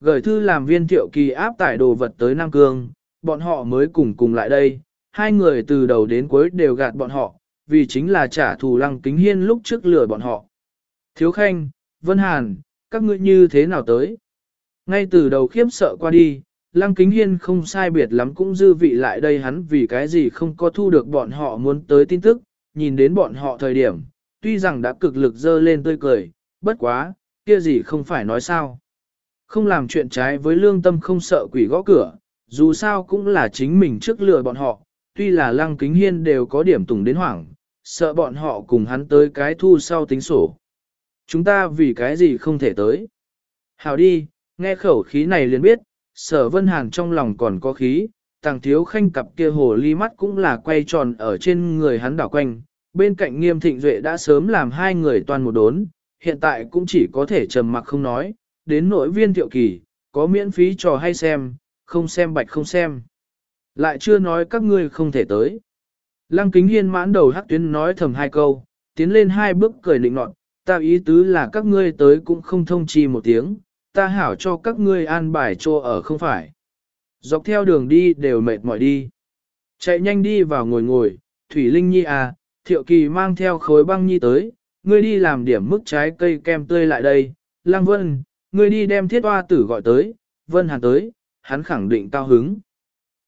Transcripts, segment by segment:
Gửi thư làm viên thiệu kỳ áp tải đồ vật tới Nam Cương, bọn họ mới cùng cùng lại đây, hai người từ đầu đến cuối đều gạt bọn họ, vì chính là trả thù lăng kính hiên lúc trước lừa bọn họ. Thiếu Khanh, Vân Hàn, các ngươi như thế nào tới? Ngay từ đầu khiếp sợ qua đi, Lăng Kính Hiên không sai biệt lắm cũng dư vị lại đây hắn vì cái gì không có thu được bọn họ muốn tới tin tức, nhìn đến bọn họ thời điểm, tuy rằng đã cực lực dơ lên tươi cười, bất quá, kia gì không phải nói sao. Không làm chuyện trái với lương tâm không sợ quỷ gõ cửa, dù sao cũng là chính mình trước lừa bọn họ, tuy là Lăng Kính Hiên đều có điểm tùng đến hoảng, sợ bọn họ cùng hắn tới cái thu sau tính sổ. Chúng ta vì cái gì không thể tới. Hào đi, nghe khẩu khí này liền biết, sở vân hàn trong lòng còn có khí, tàng thiếu khanh cặp kia hồ ly mắt cũng là quay tròn ở trên người hắn đảo quanh, bên cạnh nghiêm thịnh duệ đã sớm làm hai người toàn một đốn, hiện tại cũng chỉ có thể trầm mặc không nói, đến nội viên thiệu kỳ, có miễn phí trò hay xem, không xem bạch không xem. Lại chưa nói các ngươi không thể tới. Lăng kính hiên mãn đầu hắc tuyến nói thầm hai câu, tiến lên hai bước cười định nọt, ta ý tứ là các ngươi tới cũng không thông chi một tiếng, ta hảo cho các ngươi an bài chỗ ở không phải. Dọc theo đường đi đều mệt mỏi đi. Chạy nhanh đi vào ngồi ngồi, Thủy Linh Nhi à, Thiệu Kỳ mang theo khối băng nhi tới, ngươi đi làm điểm mức trái cây kem tươi lại đây. Lăng Vân, ngươi đi đem thiết hoa tử gọi tới, Vân Hàn tới, hắn khẳng định cao hứng.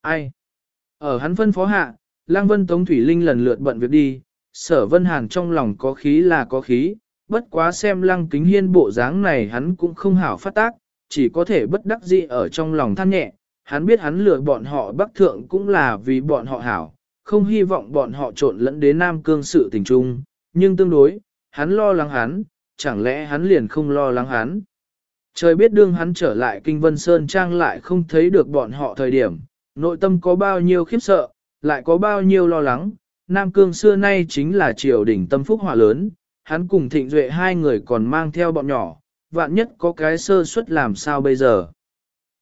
Ai? Ở hắn phân phó hạ, lang Vân Tống Thủy Linh lần lượt bận việc đi, sở Vân Hàn trong lòng có khí là có khí, bất quá xem lăng kính hiên bộ dáng này hắn cũng không hảo phát tác, chỉ có thể bất đắc dĩ ở trong lòng than nhẹ, hắn biết hắn lừa bọn họ bắc thượng cũng là vì bọn họ hảo, không hy vọng bọn họ trộn lẫn đến Nam Cương sự tình trung, nhưng tương đối, hắn lo lắng hắn, chẳng lẽ hắn liền không lo lắng hắn. Trời biết đương hắn trở lại Kinh Vân Sơn Trang lại không thấy được bọn họ thời điểm, nội tâm có bao nhiêu khiếp sợ, lại có bao nhiêu lo lắng, Nam Cương xưa nay chính là triều đỉnh tâm phúc hỏa lớn, hắn cùng thịnh duệ hai người còn mang theo bọn nhỏ, vạn nhất có cái sơ suất làm sao bây giờ.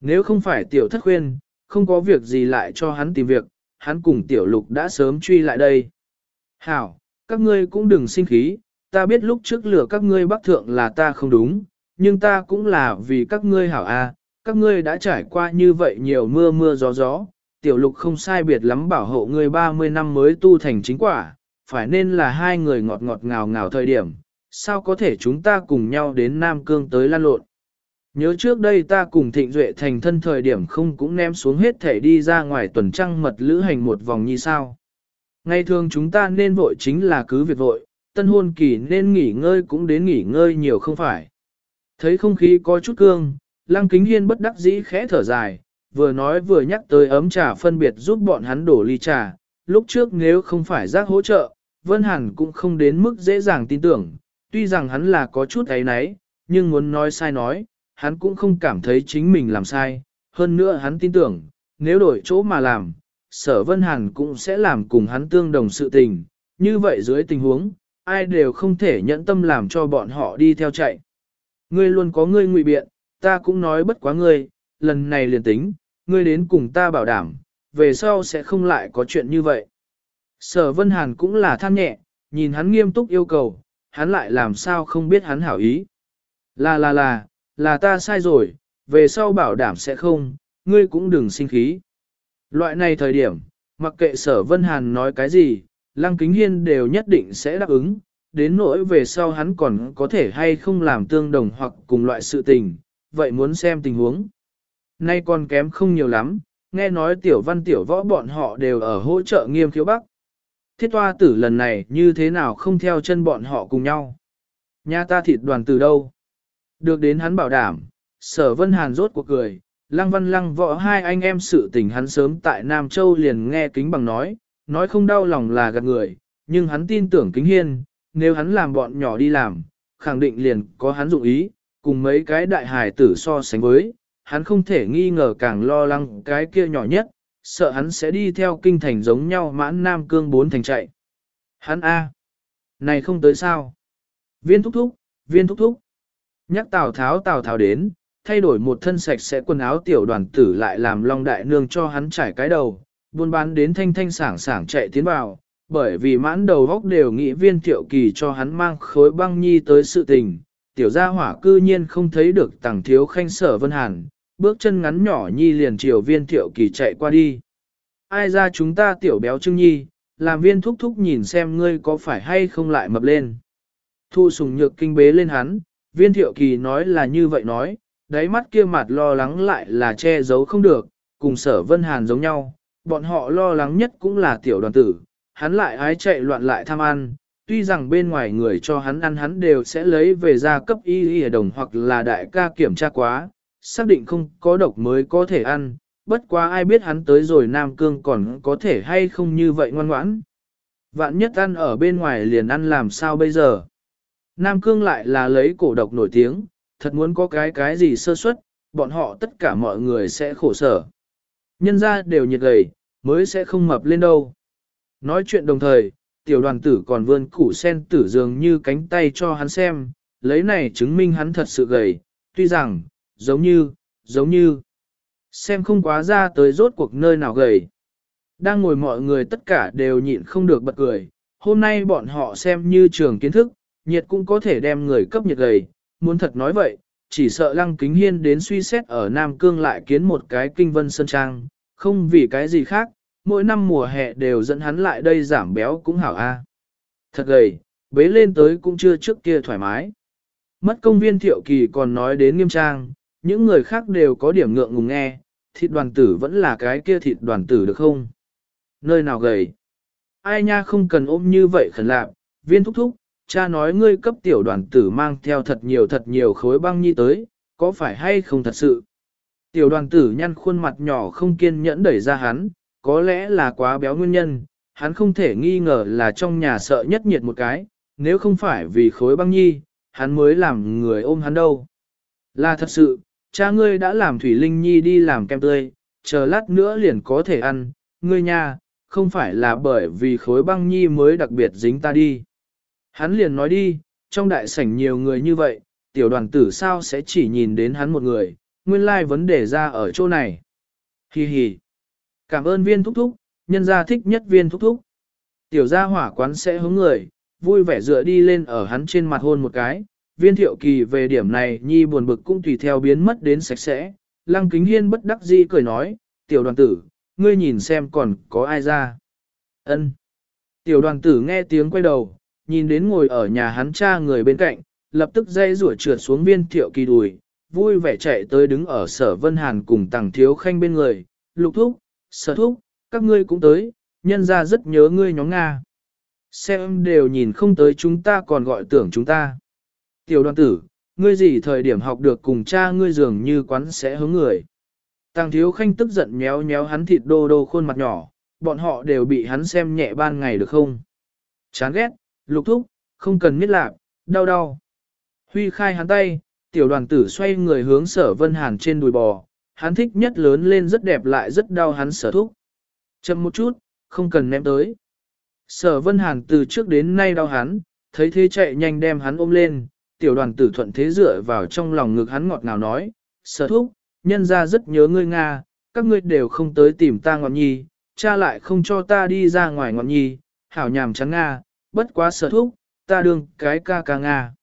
Nếu không phải tiểu thất khuyên, không có việc gì lại cho hắn tìm việc, hắn cùng tiểu lục đã sớm truy lại đây. Hảo, các ngươi cũng đừng sinh khí, ta biết lúc trước lửa các ngươi bắc thượng là ta không đúng, nhưng ta cũng là vì các ngươi hảo a, các ngươi đã trải qua như vậy nhiều mưa mưa gió gió, tiểu lục không sai biệt lắm bảo hộ ngươi 30 năm mới tu thành chính quả, phải nên là hai người ngọt ngọt ngào ngào thời điểm, sao có thể chúng ta cùng nhau đến Nam Cương tới lan lộn. Nhớ trước đây ta cùng Thịnh Duệ thành thân thời điểm không cũng ném xuống hết thể đi ra ngoài tuần trăng mật lữ hành một vòng như sao. Ngày thường chúng ta nên vội chính là cứ việc vội, tân hôn kỳ nên nghỉ ngơi cũng đến nghỉ ngơi nhiều không phải. Thấy không khí có chút cương, Lăng Kính Hiên bất đắc dĩ khẽ thở dài, vừa nói vừa nhắc tới ấm trà phân biệt giúp bọn hắn đổ ly trà, lúc trước nếu không phải giác hỗ trợ, Vân Hàn cũng không đến mức dễ dàng tin tưởng, tuy rằng hắn là có chút ấy nấy, nhưng muốn nói sai nói, hắn cũng không cảm thấy chính mình làm sai, hơn nữa hắn tin tưởng, nếu đổi chỗ mà làm, sở Vân Hàn cũng sẽ làm cùng hắn tương đồng sự tình, như vậy dưới tình huống, ai đều không thể nhẫn tâm làm cho bọn họ đi theo chạy. Ngươi luôn có ngươi ngụy biện, ta cũng nói bất quá ngươi, lần này liền tính, ngươi đến cùng ta bảo đảm, về sau sẽ không lại có chuyện như vậy. Sở Vân Hàn cũng là than nhẹ, nhìn hắn nghiêm túc yêu cầu, hắn lại làm sao không biết hắn hảo ý. Là là là, là ta sai rồi, về sau bảo đảm sẽ không, ngươi cũng đừng sinh khí. Loại này thời điểm, mặc kệ sở Vân Hàn nói cái gì, Lăng Kính Hiên đều nhất định sẽ đáp ứng, đến nỗi về sau hắn còn có thể hay không làm tương đồng hoặc cùng loại sự tình, vậy muốn xem tình huống. Nay còn kém không nhiều lắm, nghe nói tiểu văn tiểu võ bọn họ đều ở hỗ trợ nghiêm khiếu bắc, thiết toa tử lần này như thế nào không theo chân bọn họ cùng nhau. Nhà ta thịt đoàn từ đâu? Được đến hắn bảo đảm, sở vân hàn rốt cuộc cười, lăng văn lăng võ hai anh em sự tình hắn sớm tại Nam Châu liền nghe kính bằng nói, nói không đau lòng là gạt người, nhưng hắn tin tưởng kính hiên, nếu hắn làm bọn nhỏ đi làm, khẳng định liền có hắn dụng ý, cùng mấy cái đại hài tử so sánh với, hắn không thể nghi ngờ càng lo lắng cái kia nhỏ nhất, sợ hắn sẽ đi theo kinh thành giống nhau mãn Nam Cương bốn thành chạy. Hắn A. Này không tới sao? Viên thúc thúc, viên thúc thúc. Nhắc Tào Tháo Tào Tháo đến, thay đổi một thân sạch sẽ quần áo tiểu đoàn tử lại làm Long Đại Nương cho hắn trải cái đầu, buôn bán đến thanh thanh sảng sảng chạy tiến vào, bởi vì mãn đầu góc đều nghĩ viên tiểu kỳ cho hắn mang khối băng nhi tới sự tình. Tiểu gia hỏa cư nhiên không thấy được tàng thiếu khanh sở vân hàn, bước chân ngắn nhỏ nhi liền chiều viên thiệu kỳ chạy qua đi. Ai ra chúng ta tiểu béo trưng nhi, làm viên thúc thúc nhìn xem ngươi có phải hay không lại mập lên. Thu sùng nhược kinh bế lên hắn, viên thiệu kỳ nói là như vậy nói, đáy mắt kia mặt lo lắng lại là che giấu không được, cùng sở vân hàn giống nhau, bọn họ lo lắng nhất cũng là tiểu đoàn tử, hắn lại ái chạy loạn lại tham ăn, tuy rằng bên ngoài người cho hắn ăn hắn đều sẽ lấy về ra cấp y y đồng hoặc là đại ca kiểm tra quá, xác định không có độc mới có thể ăn, bất quá ai biết hắn tới rồi Nam Cương còn có thể hay không như vậy ngoan ngoãn. Vạn nhất ăn ở bên ngoài liền ăn làm sao bây giờ? Nam Cương lại là lấy cổ độc nổi tiếng, thật muốn có cái cái gì sơ suất, bọn họ tất cả mọi người sẽ khổ sở. Nhân ra đều nhiệt gầy, mới sẽ không mập lên đâu. Nói chuyện đồng thời, tiểu đoàn tử còn vươn củ sen tử dường như cánh tay cho hắn xem, lấy này chứng minh hắn thật sự gầy, tuy rằng, giống như, giống như, xem không quá ra tới rốt cuộc nơi nào gầy. Đang ngồi mọi người tất cả đều nhịn không được bật cười, hôm nay bọn họ xem như trường kiến thức, nhiệt cũng có thể đem người cấp nhiệt gầy, muốn thật nói vậy, chỉ sợ lăng kính hiên đến suy xét ở Nam Cương lại kiến một cái kinh vân sơn trang, không vì cái gì khác, mỗi năm mùa hè đều dẫn hắn lại đây giảm béo cũng hảo a. Thật gầy, bế lên tới cũng chưa trước kia thoải mái. Mất công viên thiệu kỳ còn nói đến nghiêm trang, những người khác đều có điểm ngượng ngùng nghe, thịt đoàn tử vẫn là cái kia thịt đoàn tử được không? Nơi nào gầy? Ai nha không cần ôm như vậy khẩn lạc, viên thúc thúc, cha nói ngươi cấp tiểu đoàn tử mang theo thật nhiều thật nhiều khối băng nhi tới, có phải hay không thật sự? Tiểu đoàn tử nhăn khuôn mặt nhỏ không kiên nhẫn đẩy ra hắn, có lẽ là quá béo nguyên nhân, hắn không thể nghi ngờ là trong nhà sợ nhất nhiệt một cái, nếu không phải vì khối băng nhi, hắn mới làm người ôm hắn đâu. Là thật sự, cha ngươi đã làm Thủy Linh Nhi đi làm kem tươi, chờ lát nữa liền có thể ăn, ngươi nha, không phải là bởi vì khối băng nhi mới đặc biệt dính ta đi. Hắn liền nói đi, trong đại sảnh nhiều người như vậy, tiểu đoàn tử sao sẽ chỉ nhìn đến hắn một người, nguyên lai like vấn đề ra ở chỗ này. Hi hi. Cảm ơn viên thúc thúc, nhân gia thích nhất viên thúc thúc. Tiểu gia hỏa quán sẽ hướng người, vui vẻ dựa đi lên ở hắn trên mặt hôn một cái. Viên thiệu kỳ về điểm này nhi buồn bực cũng tùy theo biến mất đến sạch sẽ. Lăng kính hiên bất đắc dĩ cười nói, tiểu đoàn tử, ngươi nhìn xem còn có ai ra. Ân. Tiểu đoàn tử nghe tiếng quay đầu, nhìn đến ngồi ở nhà hắn cha người bên cạnh, lập tức dây rủa trượt xuống viên thiệu kỳ đùi, vui vẻ chạy tới đứng ở sở vân hàn cùng tàng thiếu khanh bên người, lục thúc, sở thúc, các ngươi cũng tới, nhân ra rất nhớ ngươi nhóm Nga. Xem đều nhìn không tới chúng ta còn gọi tưởng chúng ta. Tiểu đoàn tử, ngươi gì thời điểm học được cùng cha ngươi dường như quán sẽ hướng người. Tàng thiếu khanh tức giận méo méo hắn thịt đô đô khuôn mặt nhỏ, bọn họ đều bị hắn xem nhẹ ban ngày được không? Chán ghét, lục thúc, không cần miết lạc, đau đau. Huy khai hắn tay, tiểu đoàn tử xoay người hướng sở vân hàn trên đùi bò, hắn thích nhất lớn lên rất đẹp lại rất đau hắn sở thúc. Chậm một chút, không cần ném tới. Sở vân hàn từ trước đến nay đau hắn, thấy thế chạy nhanh đem hắn ôm lên, tiểu đoàn tử thuận thế dựa vào trong lòng ngực hắn ngọt ngào nói, sở thúc, nhân ra rất nhớ ngươi Nga, các ngươi đều không tới tìm ta ngọn nhi, cha lại không cho ta đi ra ngoài ngọn nhi, hảo nhàm trắng Nga, bất quá sở thúc, ta đương cái ca ca Nga.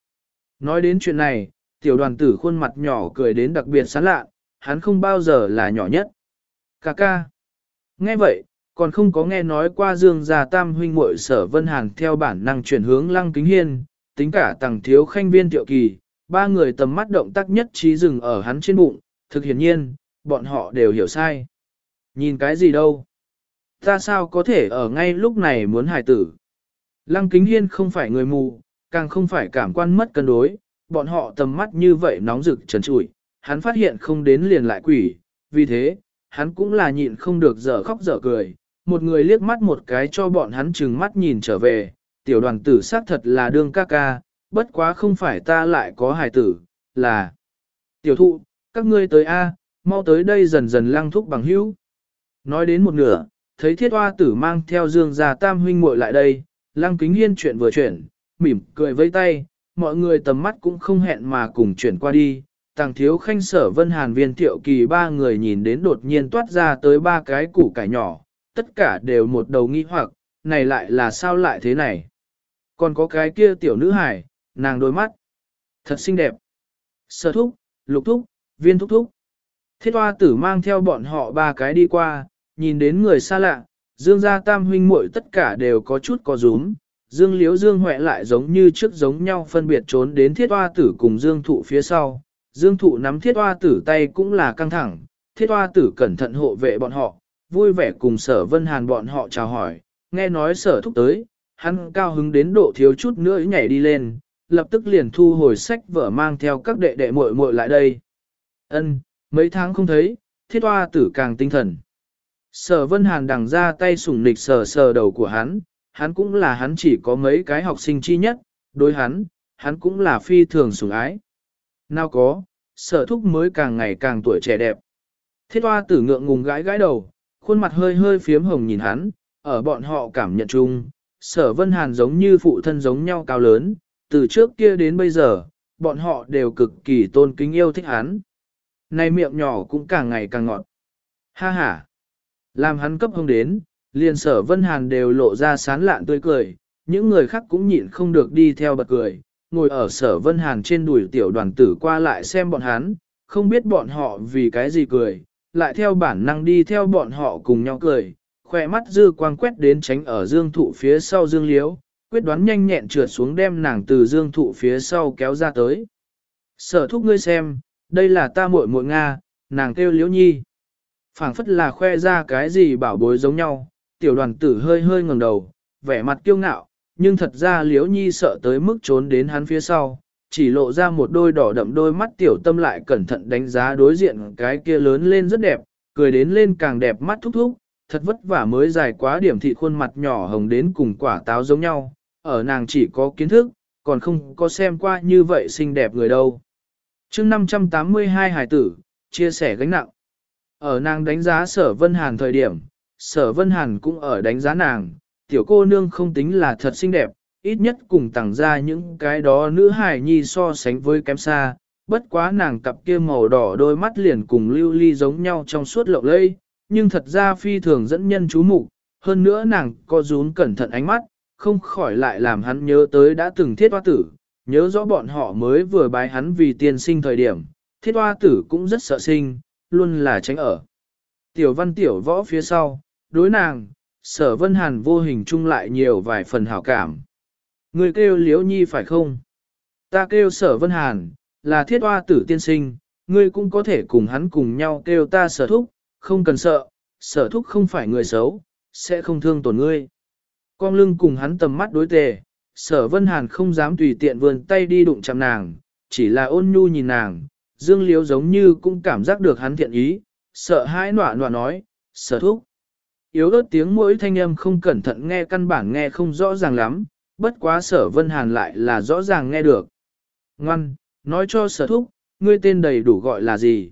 Nói đến chuyện này, tiểu đoàn tử khuôn mặt nhỏ cười đến đặc biệt sán lạ, hắn không bao giờ là nhỏ nhất. Cà ca. Nghe vậy, còn không có nghe nói qua dương gia tam huynh muội sở vân hàn theo bản năng chuyển hướng lăng kính hiên, tính cả tàng thiếu khanh viên tiệu kỳ, ba người tầm mắt động tác nhất trí dừng ở hắn trên bụng, thực hiển nhiên, bọn họ đều hiểu sai. Nhìn cái gì đâu? Ta sao có thể ở ngay lúc này muốn hài tử? Lăng kính hiên không phải người mù, càng không phải cảm quan mất cân đối, bọn họ tầm mắt như vậy nóng rực trần trụi, hắn phát hiện không đến liền lại quỷ, vì thế, hắn cũng là nhịn không được dở khóc dở cười, một người liếc mắt một cái cho bọn hắn chừng mắt nhìn trở về, tiểu đoàn tử xác thật là đương ca ca, bất quá không phải ta lại có hài tử, là tiểu thụ, các ngươi tới A, mau tới đây dần dần lăng thúc bằng hữu. Nói đến một nửa, thấy thiết hoa tử mang theo dương già tam huynh muội lại đây, lăng kính hiên chuyện vừa chuyển, mỉm cười vây tay, mọi người tầm mắt cũng không hẹn mà cùng chuyển qua đi. Tàng thiếu khanh sở vân hàn viên thiệu kỳ ba người nhìn đến đột nhiên toát ra tới ba cái củ cải nhỏ, tất cả đều một đầu nghi hoặc, này lại là sao lại thế này. Còn có cái kia tiểu nữ hải, nàng đôi mắt, thật xinh đẹp. Sở thúc, lục thúc, viên thúc thúc. Thiết hoa tử mang theo bọn họ ba cái đi qua, nhìn đến người xa lạ, dương gia tam huynh muội tất cả đều có chút có rúm. Dương liếu dương huệ lại giống như trước giống nhau phân biệt trốn đến thiết hoa tử cùng dương thụ phía sau. Dương thụ nắm thiết hoa tử tay cũng là căng thẳng, thiết hoa tử cẩn thận hộ vệ bọn họ, vui vẻ cùng sở vân hàn bọn họ chào hỏi, nghe nói sở thúc tới, hắn cao hứng đến độ thiếu chút nữa nhảy đi lên, lập tức liền thu hồi sách vở mang theo các đệ đệ muội muội lại đây. Ân, mấy tháng không thấy, thiết hoa tử càng tinh thần. Sở Vân Hàn đằng ra tay sủng nịch sờ sờ đầu của hắn, hắn cũng là hắn chỉ có mấy cái học sinh chi nhất, đối hắn, hắn cũng là phi thường sủng ái. Nào có, sở thúc mới càng ngày càng tuổi trẻ đẹp. Thiết hoa tử ngượng ngùng gãi gãi đầu, khuôn mặt hơi hơi phiếm hồng nhìn hắn, ở bọn họ cảm nhận chung, sở Vân Hàn giống như phụ thân giống nhau cao lớn, từ trước kia đến bây giờ, bọn họ đều cực kỳ tôn kính yêu thích hắn. Này miệng nhỏ cũng càng ngày càng ngọt. Ha ha. Làm hắn cấp hông đến, liền sở vân hàn đều lộ ra sán lạn tươi cười, những người khác cũng nhịn không được đi theo bật cười, ngồi ở sở vân hàn trên đùi tiểu đoàn tử qua lại xem bọn hắn, không biết bọn họ vì cái gì cười, lại theo bản năng đi theo bọn họ cùng nhau cười, khỏe mắt dư quang quét đến tránh ở dương thụ phía sau dương liếu, quyết đoán nhanh nhẹn trượt xuống đem nàng từ dương thụ phía sau kéo ra tới. Sở thúc ngươi xem, đây là ta muội muội Nga, nàng kêu liễu nhi phảng phất là khoe ra cái gì bảo bối giống nhau, tiểu đoàn tử hơi hơi ngẩng đầu, vẻ mặt kiêu ngạo, nhưng thật ra liễu nhi sợ tới mức trốn đến hắn phía sau, chỉ lộ ra một đôi đỏ đậm đôi mắt tiểu tâm lại cẩn thận đánh giá đối diện cái kia lớn lên rất đẹp, cười đến lên càng đẹp mắt thúc thúc, thật vất vả mới dài quá điểm thị khuôn mặt nhỏ hồng đến cùng quả táo giống nhau, ở nàng chỉ có kiến thức, còn không có xem qua như vậy xinh đẹp người đâu. chương 582 hải tử, chia sẻ gánh nặng. Ở nàng đánh giá sở Vân Hàn thời điểm, sở Vân Hàn cũng ở đánh giá nàng, tiểu cô nương không tính là thật xinh đẹp, ít nhất cùng tặng ra những cái đó nữ hài nhi so sánh với kém xa, bất quá nàng cặp kia màu đỏ đôi mắt liền cùng lưu ly giống nhau trong suốt lộng lây, nhưng thật ra phi thường dẫn nhân chú mục hơn nữa nàng có rún cẩn thận ánh mắt, không khỏi lại làm hắn nhớ tới đã từng thiết hoa tử, nhớ rõ bọn họ mới vừa bái hắn vì tiên sinh thời điểm, thiết hoa tử cũng rất sợ sinh, luôn là tránh ở. Tiểu văn tiểu võ phía sau, đối nàng, sở vân hàn vô hình chung lại nhiều vài phần hảo cảm. Người kêu liễu nhi phải không? Ta kêu sở vân hàn, là thiết hoa tử tiên sinh, ngươi cũng có thể cùng hắn cùng nhau kêu ta sở thúc, không cần sợ, sở thúc không phải người xấu, sẽ không thương tổn ngươi. Con lưng cùng hắn tầm mắt đối tề, sở vân hàn không dám tùy tiện vươn tay đi đụng chạm nàng, chỉ là ôn nhu nhìn nàng, Dương Liễu giống như cũng cảm giác được hắn thiện ý, sợ hãi nọa nọa nói, sở thúc. Yếu ớt tiếng mỗi thanh âm không cẩn thận nghe căn bản nghe không rõ ràng lắm, bất quá sở vân hàn lại là rõ ràng nghe được. Ngoan, nói cho sở thúc, ngươi tên đầy đủ gọi là gì?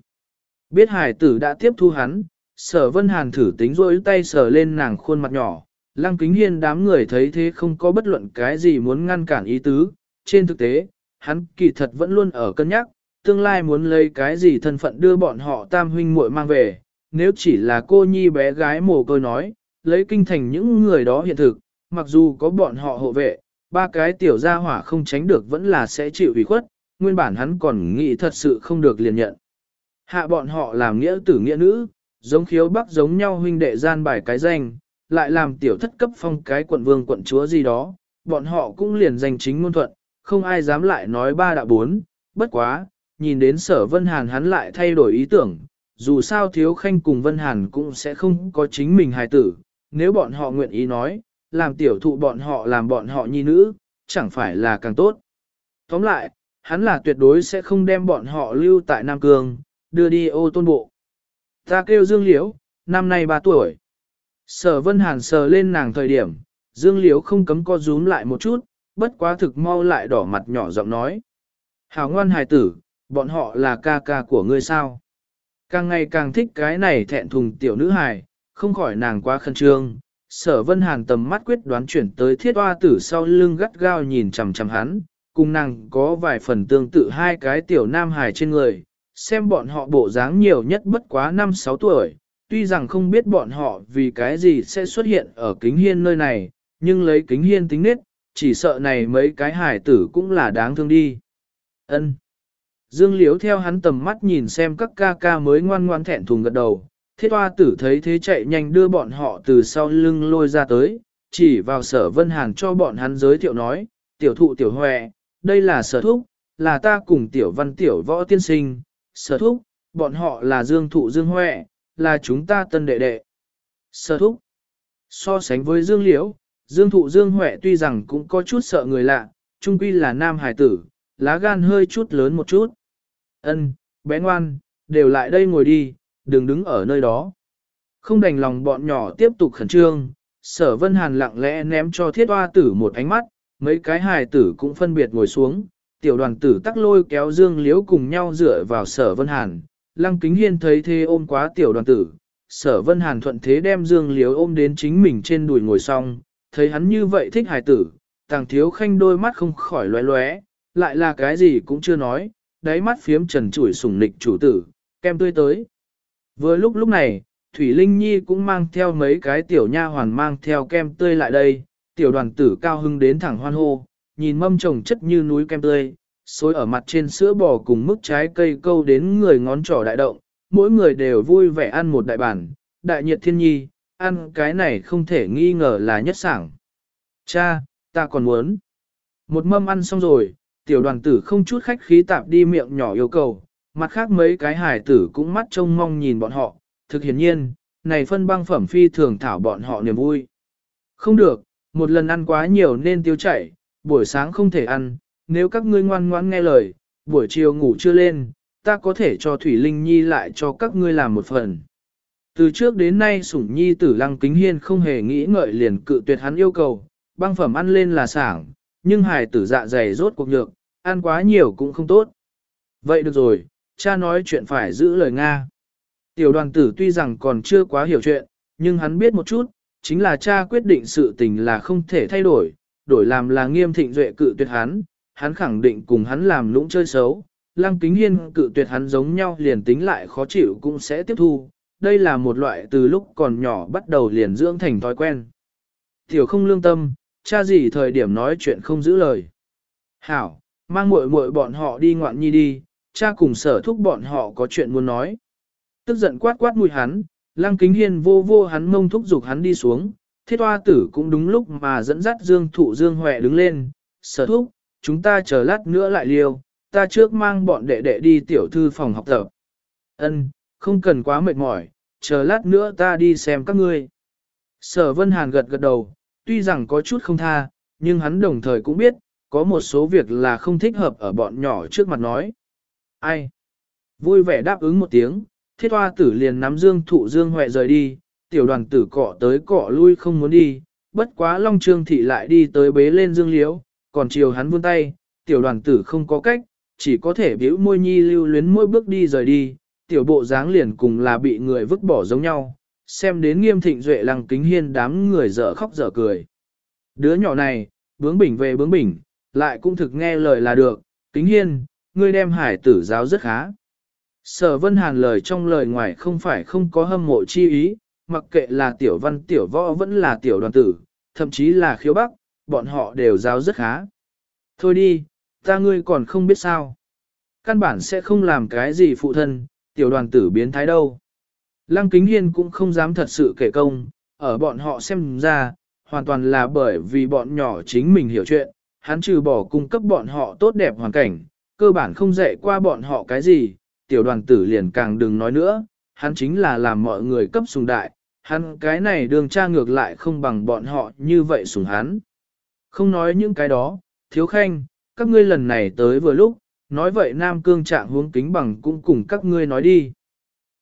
Biết hải tử đã tiếp thu hắn, sở vân hàn thử tính rôi tay sờ lên nàng khuôn mặt nhỏ, lăng kính hiên đám người thấy thế không có bất luận cái gì muốn ngăn cản ý tứ, trên thực tế, hắn kỳ thật vẫn luôn ở cân nhắc, tương lai muốn lấy cái gì thân phận đưa bọn họ tam huynh muội mang về, nếu chỉ là cô nhi bé gái mồ côi nói, lấy kinh thành những người đó hiện thực, mặc dù có bọn họ hộ vệ, ba cái tiểu gia hỏa không tránh được vẫn là sẽ chịu ủy khuất, nguyên bản hắn còn nghĩ thật sự không được liền nhận. Hạ bọn họ làm nghĩa tử nghĩa nữ, giống khiếu bắc giống nhau huynh đệ gian bài cái danh, lại làm tiểu thất cấp phong cái quận vương quận chúa gì đó, bọn họ cũng liền danh chính ngôn thuận, không ai dám lại nói ba đạo bốn, bất quá, nhìn đến sở Vân Hàn hắn lại thay đổi ý tưởng, dù sao thiếu khanh cùng Vân Hàn cũng sẽ không có chính mình hài tử, nếu bọn họ nguyện ý nói, làm tiểu thụ bọn họ làm bọn họ nhi nữ, chẳng phải là càng tốt. Tóm lại, hắn là tuyệt đối sẽ không đem bọn họ lưu tại Nam Cương, đưa đi ô tôn bộ. Ta kêu Dương Liễu, năm nay 3 tuổi. Sở Vân Hàn sờ lên nàng thời điểm, Dương Liễu không cấm co rúm lại một chút, bất quá thực mau lại đỏ mặt nhỏ giọng nói. Hảo ngoan hài tử, bọn họ là ca ca của ngươi sao. Càng ngày càng thích cái này thẹn thùng tiểu nữ hài, không khỏi nàng quá khẩn trương. Sở vân hàn tầm mắt quyết đoán chuyển tới thiết hoa tử sau lưng gắt gao nhìn chằm chằm hắn, cùng nàng có vài phần tương tự hai cái tiểu nam hài trên người, xem bọn họ bộ dáng nhiều nhất bất quá 5-6 tuổi, tuy rằng không biết bọn họ vì cái gì sẽ xuất hiện ở kính hiên nơi này, nhưng lấy kính hiên tính nết, chỉ sợ này mấy cái hài tử cũng là đáng thương đi. Ân. Dương Liễu theo hắn tầm mắt nhìn xem các ca ca mới ngoan ngoan thẹn thùng gật đầu, thiết hoa tử thấy thế chạy nhanh đưa bọn họ từ sau lưng lôi ra tới, chỉ vào sở vân hàn cho bọn hắn giới thiệu nói, tiểu thụ tiểu hòe, đây là sở thúc, là ta cùng tiểu văn tiểu võ tiên sinh, sở thúc, bọn họ là dương thụ dương hòe, là chúng ta tân đệ đệ. Sở thúc, so sánh với dương liễu, dương thụ dương hòe tuy rằng cũng có chút sợ người lạ, trung quy là nam hải tử, lá gan hơi chút lớn một chút. Ân, bé ngoan, đều lại đây ngồi đi, đừng đứng ở nơi đó. Không đành lòng bọn nhỏ tiếp tục khẩn trương, sở vân hàn lặng lẽ ném cho thiết hoa tử một ánh mắt, mấy cái hài tử cũng phân biệt ngồi xuống, tiểu đoàn tử tắc lôi kéo dương liễu cùng nhau dựa vào sở vân hàn, lăng kính hiên thấy thế ôm quá tiểu đoàn tử, sở vân hàn thuận thế đem dương liễu ôm đến chính mình trên đùi ngồi xong, thấy hắn như vậy thích hài tử, tàng thiếu khanh đôi mắt không khỏi lóe lóe, lại là cái gì cũng chưa nói, đáy mắt phiếm trần chủi sùng nịch chủ tử, kem tươi tới. Vừa lúc lúc này, Thủy Linh Nhi cũng mang theo mấy cái tiểu nha hoàn mang theo kem tươi lại đây, tiểu đoàn tử cao hưng đến thẳng hoan hô, nhìn mâm trồng chất như núi kem tươi, xối ở mặt trên sữa bò cùng mức trái cây câu đến người ngón trỏ đại động, mỗi người đều vui vẻ ăn một đại bản, đại nhiệt thiên nhi, ăn cái này không thể nghi ngờ là nhất sảng. Cha, ta còn muốn. Một mâm ăn xong rồi, tiểu đoàn tử không chút khách khí tạp đi miệng nhỏ yêu cầu, mặt khác mấy cái hải tử cũng mắt trông mong nhìn bọn họ, thực hiển nhiên, này phân băng phẩm phi thường thảo bọn họ niềm vui. Không được, một lần ăn quá nhiều nên tiêu chảy, buổi sáng không thể ăn, nếu các ngươi ngoan ngoãn nghe lời, buổi chiều ngủ chưa lên, ta có thể cho Thủy Linh Nhi lại cho các ngươi làm một phần. Từ trước đến nay sủng nhi tử lăng kính hiên không hề nghĩ ngợi liền cự tuyệt hắn yêu cầu, băng phẩm ăn lên là sảng, nhưng hài tử dạ dày rốt cuộc nhược, ăn quá nhiều cũng không tốt. Vậy được rồi, cha nói chuyện phải giữ lời Nga. Tiểu đoàn tử tuy rằng còn chưa quá hiểu chuyện, nhưng hắn biết một chút, chính là cha quyết định sự tình là không thể thay đổi, đổi làm là nghiêm thịnh duệ cự tuyệt hắn, hắn khẳng định cùng hắn làm lũng chơi xấu. Lăng kính hiên cự tuyệt hắn giống nhau liền tính lại khó chịu cũng sẽ tiếp thu, đây là một loại từ lúc còn nhỏ bắt đầu liền dưỡng thành thói quen. Tiểu không lương tâm, cha gì thời điểm nói chuyện không giữ lời. Hảo, mang muội muội bọn họ đi ngoạn nhi đi, cha cùng sở thúc bọn họ có chuyện muốn nói. Tức giận quát quát mùi hắn, lăng kính hiên vô vô hắn mông thúc giục hắn đi xuống, thiết hoa tử cũng đúng lúc mà dẫn dắt dương thụ dương huệ đứng lên, sở thúc, chúng ta chờ lát nữa lại liêu, ta trước mang bọn đệ đệ đi tiểu thư phòng học tập. Ân, không cần quá mệt mỏi, chờ lát nữa ta đi xem các ngươi. Sở Vân Hàn gật gật đầu, tuy rằng có chút không tha, nhưng hắn đồng thời cũng biết, có một số việc là không thích hợp ở bọn nhỏ trước mặt nói. Ai? Vui vẻ đáp ứng một tiếng, thiết hoa tử liền nắm dương thụ dương huệ rời đi, tiểu đoàn tử cọ tới cọ lui không muốn đi, bất quá long trương thị lại đi tới bế lên dương liễu, còn chiều hắn vươn tay, tiểu đoàn tử không có cách, chỉ có thể biểu môi nhi lưu luyến mỗi bước đi rời đi, tiểu bộ dáng liền cùng là bị người vứt bỏ giống nhau, xem đến nghiêm thịnh duệ lăng kính hiên đám người dở khóc dở cười. Đứa nhỏ này, bướng bỉnh về bướng bỉnh, lại cũng thực nghe lời là được, kính hiên, ngươi đem hải tử giáo rất khá. Sở vân hàn lời trong lời ngoài không phải không có hâm mộ chi ý, mặc kệ là tiểu văn tiểu võ vẫn là tiểu đoàn tử, thậm chí là khiếu bắc, bọn họ đều giáo rất khá. Thôi đi, ta ngươi còn không biết sao. Căn bản sẽ không làm cái gì phụ thân, tiểu đoàn tử biến thái đâu. Lăng Kính Hiên cũng không dám thật sự kể công, ở bọn họ xem ra, hoàn toàn là bởi vì bọn nhỏ chính mình hiểu chuyện, hắn trừ bỏ cung cấp bọn họ tốt đẹp hoàn cảnh, cơ bản không dạy qua bọn họ cái gì, tiểu đoàn tử liền càng đừng nói nữa, hắn chính là làm mọi người cấp sùng đại, hắn cái này đường tra ngược lại không bằng bọn họ như vậy sùng hắn. Không nói những cái đó, thiếu khanh, các ngươi lần này tới vừa lúc, nói vậy Nam Cương trạng huống kính bằng cũng cùng các ngươi nói đi.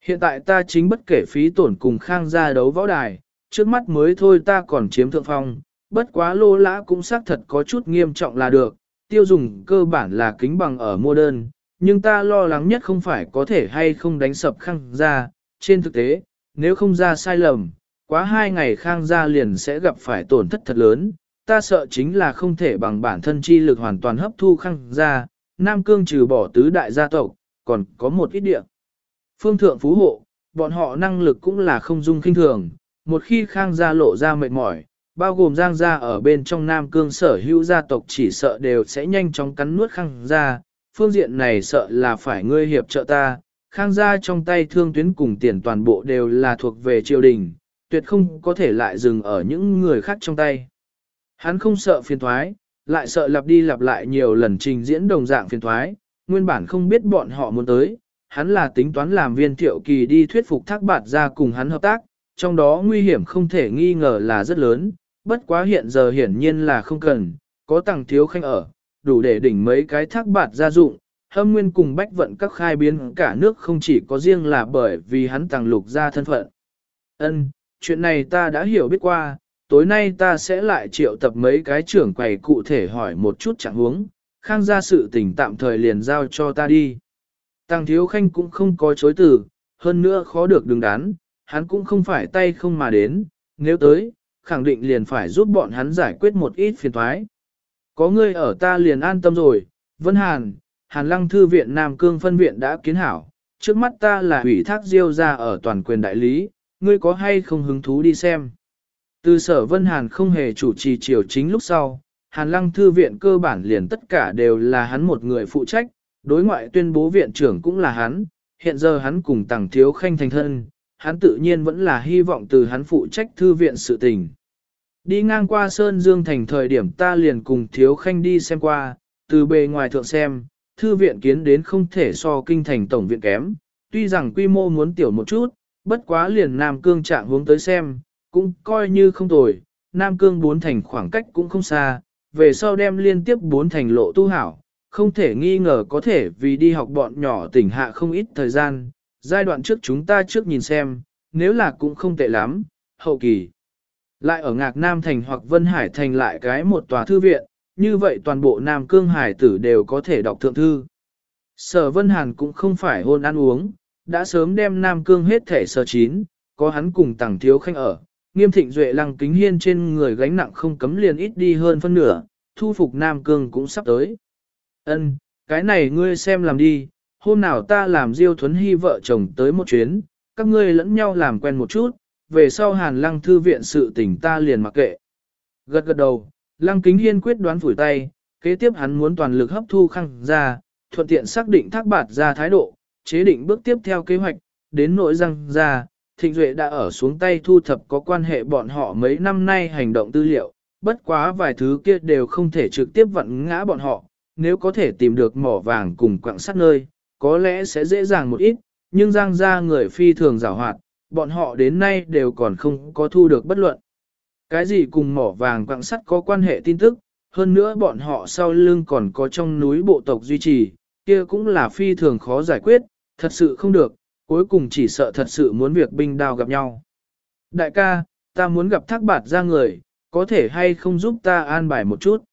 Hiện tại ta chính bất kể phí tổn cùng khang gia đấu võ đài, trước mắt mới thôi ta còn chiếm thượng phong, bất quá lô lã cũng xác thật có chút nghiêm trọng là được, tiêu dùng cơ bản là kính bằng ở mua đơn, nhưng ta lo lắng nhất không phải có thể hay không đánh sập khang gia, trên thực tế, nếu không ra sai lầm, quá hai ngày khang gia liền sẽ gặp phải tổn thất thật lớn, ta sợ chính là không thể bằng bản thân chi lực hoàn toàn hấp thu khang gia, Nam Cương trừ bỏ tứ đại gia tộc, còn có một ít địa. Phương thượng phú hộ, bọn họ năng lực cũng là không dung kinh thường, một khi khang gia lộ ra mệt mỏi, bao gồm giang gia ở bên trong Nam Cương sở hữu gia tộc chỉ sợ đều sẽ nhanh chóng cắn nuốt khang gia, phương diện này sợ là phải ngươi hiệp trợ ta, khang gia trong tay thương tuyến cùng tiền toàn bộ đều là thuộc về triều đình, tuyệt không có thể lại dừng ở những người khác trong tay. Hắn không sợ phiền thoái, lại sợ lặp đi lặp lại nhiều lần trình diễn đồng dạng phiền thoái, nguyên bản không biết bọn họ muốn tới, hắn là tính toán làm viên thiệu kỳ đi thuyết phục thác bạt ra cùng hắn hợp tác, trong đó nguy hiểm không thể nghi ngờ là rất lớn, bất quá hiện giờ hiển nhiên là không cần, có tàng thiếu khanh ở, đủ để đỉnh mấy cái thác bạt gia dụng, hâm nguyên cùng bách vận các khai biến cả nước không chỉ có riêng là bởi vì hắn tàng lục ra thân phận. Ân, chuyện này ta đã hiểu biết qua, tối nay ta sẽ lại triệu tập mấy cái trưởng quầy cụ thể hỏi một chút trạng huống, khang gia sự tình tạm thời liền giao cho ta đi. Tàng thiếu khanh cũng không có chối từ, hơn nữa khó được đứng đắn, hắn cũng không phải tay không mà đến, nếu tới, khẳng định liền phải giúp bọn hắn giải quyết một ít phiền thoái. Có ngươi ở ta liền an tâm rồi, Vân Hàn, Hàn Lăng Thư viện Nam Cương phân viện đã kiến hảo, trước mắt ta là ủy thác diêu ra ở toàn quyền đại lý, ngươi có hay không hứng thú đi xem. Từ sở Vân Hàn không hề chủ trì triều chính lúc sau, Hàn Lăng Thư viện cơ bản liền tất cả đều là hắn một người phụ trách, đối ngoại tuyên bố viện trưởng cũng là hắn, hiện giờ hắn cùng tàng thiếu khanh thành thân, hắn tự nhiên vẫn là hy vọng từ hắn phụ trách thư viện sự tình. Đi ngang qua Sơn Dương thành thời điểm ta liền cùng thiếu khanh đi xem qua, từ bề ngoài thượng xem, thư viện kiến đến không thể so kinh thành tổng viện kém, tuy rằng quy mô muốn tiểu một chút, bất quá liền Nam Cương trạng hướng tới xem, cũng coi như không tồi, Nam Cương bốn thành khoảng cách cũng không xa, về sau đem liên tiếp bốn thành lộ tu hảo, không thể nghi ngờ có thể vì đi học bọn nhỏ tỉnh hạ không ít thời gian, giai đoạn trước chúng ta trước nhìn xem, nếu là cũng không tệ lắm, hậu kỳ. Lại ở Ngạc Nam Thành hoặc Vân Hải Thành lại cái một tòa thư viện, như vậy toàn bộ Nam Cương Hải tử đều có thể đọc thượng thư. Sở Vân Hàn cũng không phải hôn ăn uống, đã sớm đem Nam Cương hết thể sở chín, có hắn cùng tàng thiếu khanh ở, nghiêm thịnh duệ lăng kính hiên trên người gánh nặng không cấm liền ít đi hơn phân nửa, thu phục Nam Cương cũng sắp tới. Ân, cái này ngươi xem làm đi, hôm nào ta làm Diêu Thuấn Hy vợ chồng tới một chuyến, các ngươi lẫn nhau làm quen một chút, về sau hàn lăng thư viện sự tình ta liền mặc kệ. Gật gật đầu, lăng kính hiên quyết đoán phủi tay, kế tiếp hắn muốn toàn lực hấp thu khăng ra, thuận tiện xác định thác bạt ra thái độ, chế định bước tiếp theo kế hoạch, đến nội răng ra, thịnh duệ đã ở xuống tay thu thập có quan hệ bọn họ mấy năm nay hành động tư liệu, bất quá vài thứ kia đều không thể trực tiếp vận ngã bọn họ, nếu có thể tìm được mỏ vàng cùng quặng sắt nơi, có lẽ sẽ dễ dàng một ít, nhưng giang ra người phi thường giảo hoạt, bọn họ đến nay đều còn không có thu được bất luận. Cái gì cùng mỏ vàng quặng sắt có quan hệ tin tức, hơn nữa bọn họ sau lưng còn có trong núi bộ tộc duy trì, kia cũng là phi thường khó giải quyết, thật sự không được, cuối cùng chỉ sợ thật sự muốn việc binh đao gặp nhau. Đại ca, ta muốn gặp thác bạt ra người, có thể hay không giúp ta an bài một chút.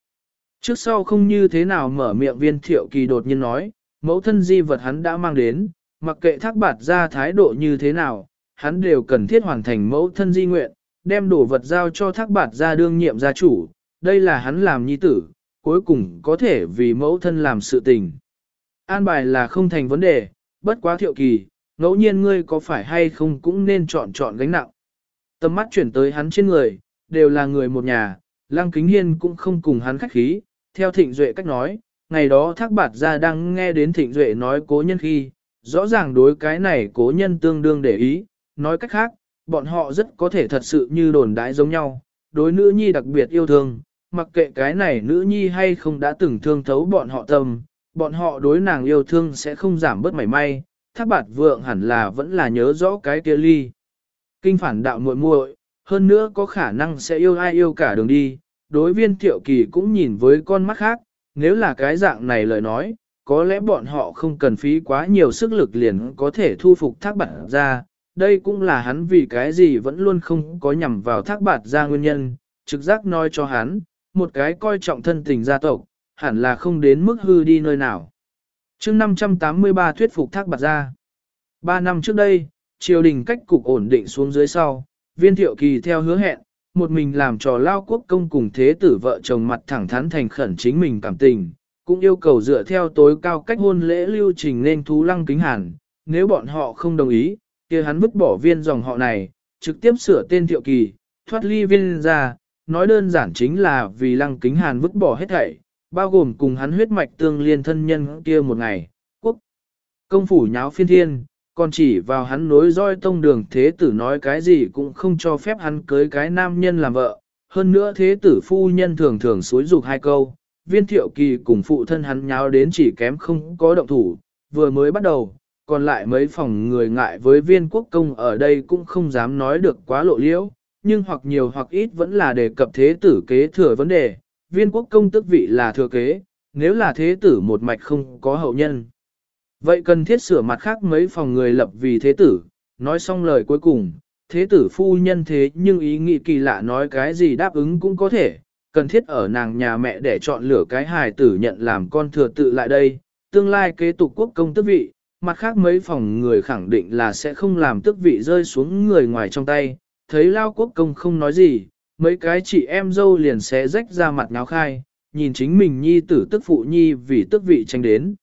Trước sau không như thế nào mở miệng viên thiệu kỳ đột nhiên nói, mẫu thân di vật hắn đã mang đến, mặc kệ thác bạt ra thái độ như thế nào, hắn đều cần thiết hoàn thành mẫu thân di nguyện, đem đồ vật giao cho thác bạt ra đương nhiệm gia chủ, đây là hắn làm nhi tử, cuối cùng có thể vì mẫu thân làm sự tình. An bài là không thành vấn đề, bất quá thiệu kỳ, ngẫu nhiên ngươi có phải hay không cũng nên chọn chọn gánh nặng. Tầm mắt chuyển tới hắn trên người, đều là người một nhà, lăng kính hiên cũng không cùng hắn khách khí, theo thịnh duệ cách nói, ngày đó thác bạt ra đang nghe đến thịnh duệ nói cố nhân khi, rõ ràng đối cái này cố nhân tương đương để ý, nói cách khác, bọn họ rất có thể thật sự như đồn đãi giống nhau, đối nữ nhi đặc biệt yêu thương, mặc kệ cái này nữ nhi hay không đã từng thương thấu bọn họ tâm, bọn họ đối nàng yêu thương sẽ không giảm bớt mảy may, thác bạt vượng hẳn là vẫn là nhớ rõ cái kia ly. Kinh phản đạo muội muội, hơn nữa có khả năng sẽ yêu ai yêu cả đường đi, đối viên thiệu kỳ cũng nhìn với con mắt khác, nếu là cái dạng này lời nói, có lẽ bọn họ không cần phí quá nhiều sức lực liền có thể thu phục thác bạt ra, đây cũng là hắn vì cái gì vẫn luôn không có nhằm vào thác bạt ra nguyên nhân, trực giác nói cho hắn, một cái coi trọng thân tình gia tộc, hẳn là không đến mức hư đi nơi nào. chương 583 thuyết phục thác bạt ra. Ba năm trước đây, triều đình cách cục ổn định xuống dưới sau, viên thiệu kỳ theo hứa hẹn, một mình làm trò lao quốc công cùng thế tử vợ chồng mặt thẳng thắn thành khẩn chính mình cảm tình, cũng yêu cầu dựa theo tối cao cách hôn lễ lưu trình nên thú lăng kính hàn, nếu bọn họ không đồng ý, kia hắn vứt bỏ viên dòng họ này, trực tiếp sửa tên thiệu kỳ, thoát ly viên ra, nói đơn giản chính là vì lăng kính hàn vứt bỏ hết thảy, bao gồm cùng hắn huyết mạch tương liên thân nhân kia một ngày, quốc. Công phủ nháo phiên thiên, còn chỉ vào hắn nối roi tông đường thế tử nói cái gì cũng không cho phép hắn cưới cái nam nhân làm vợ. Hơn nữa thế tử phu nhân thường thường suối dục hai câu, viên thiệu kỳ cùng phụ thân hắn nháo đến chỉ kém không có động thủ, vừa mới bắt đầu, còn lại mấy phòng người ngại với viên quốc công ở đây cũng không dám nói được quá lộ liễu, nhưng hoặc nhiều hoặc ít vẫn là đề cập thế tử kế thừa vấn đề, viên quốc công tức vị là thừa kế, nếu là thế tử một mạch không có hậu nhân. Vậy cần thiết sửa mặt khác mấy phòng người lập vì thế tử, nói xong lời cuối cùng, thế tử phu nhân thế nhưng ý nghĩ kỳ lạ nói cái gì đáp ứng cũng có thể, cần thiết ở nàng nhà mẹ để chọn lựa cái hài tử nhận làm con thừa tự lại đây, tương lai kế tục quốc công tước vị, mặt khác mấy phòng người khẳng định là sẽ không làm tước vị rơi xuống người ngoài trong tay, thấy lao quốc công không nói gì, mấy cái chị em dâu liền sẽ rách ra mặt nháo khai, nhìn chính mình nhi tử tức phụ nhi vì tức vị tranh đến.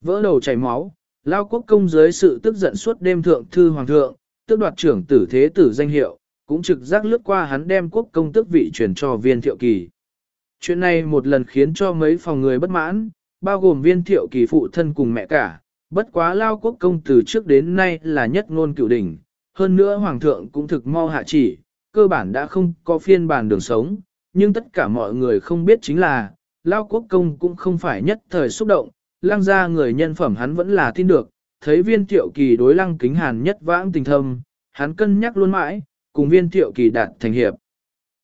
Vỡ đầu chảy máu, lao quốc công dưới sự tức giận suốt đêm thượng thư hoàng thượng, tức đoạt trưởng tử thế tử danh hiệu, cũng trực giác lướt qua hắn đem quốc công tức vị truyền cho viên thiệu kỳ. Chuyện này một lần khiến cho mấy phòng người bất mãn, bao gồm viên thiệu kỳ phụ thân cùng mẹ cả, bất quá lao quốc công từ trước đến nay là nhất ngôn cựu đỉnh, hơn nữa hoàng thượng cũng thực mau hạ chỉ, cơ bản đã không có phiên bản đường sống, nhưng tất cả mọi người không biết chính là, lao quốc công cũng không phải nhất thời xúc động, lăng ra người nhân phẩm hắn vẫn là tin được, thấy viên thiệu kỳ đối lăng kính hàn nhất vãng tình thâm, hắn cân nhắc luôn mãi, cùng viên thiệu kỳ đạt thành hiệp.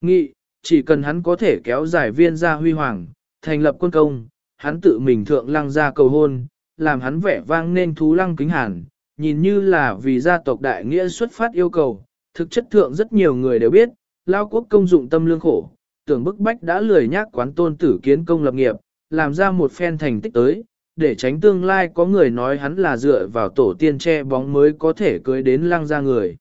Nghị, chỉ cần hắn có thể kéo dài viên ra huy hoàng, thành lập quân công, hắn tự mình thượng lăng ra cầu hôn, làm hắn vẻ vang nên thú lăng kính hàn, nhìn như là vì gia tộc đại nghĩa xuất phát yêu cầu, thực chất thượng rất nhiều người đều biết, lao quốc công dụng tâm lương khổ, tưởng bức bách đã lười nhác quán tôn tử kiến công lập nghiệp, làm ra một phen thành tích tới, để tránh tương lai có người nói hắn là dựa vào tổ tiên che bóng mới có thể cưới đến lăng ra người.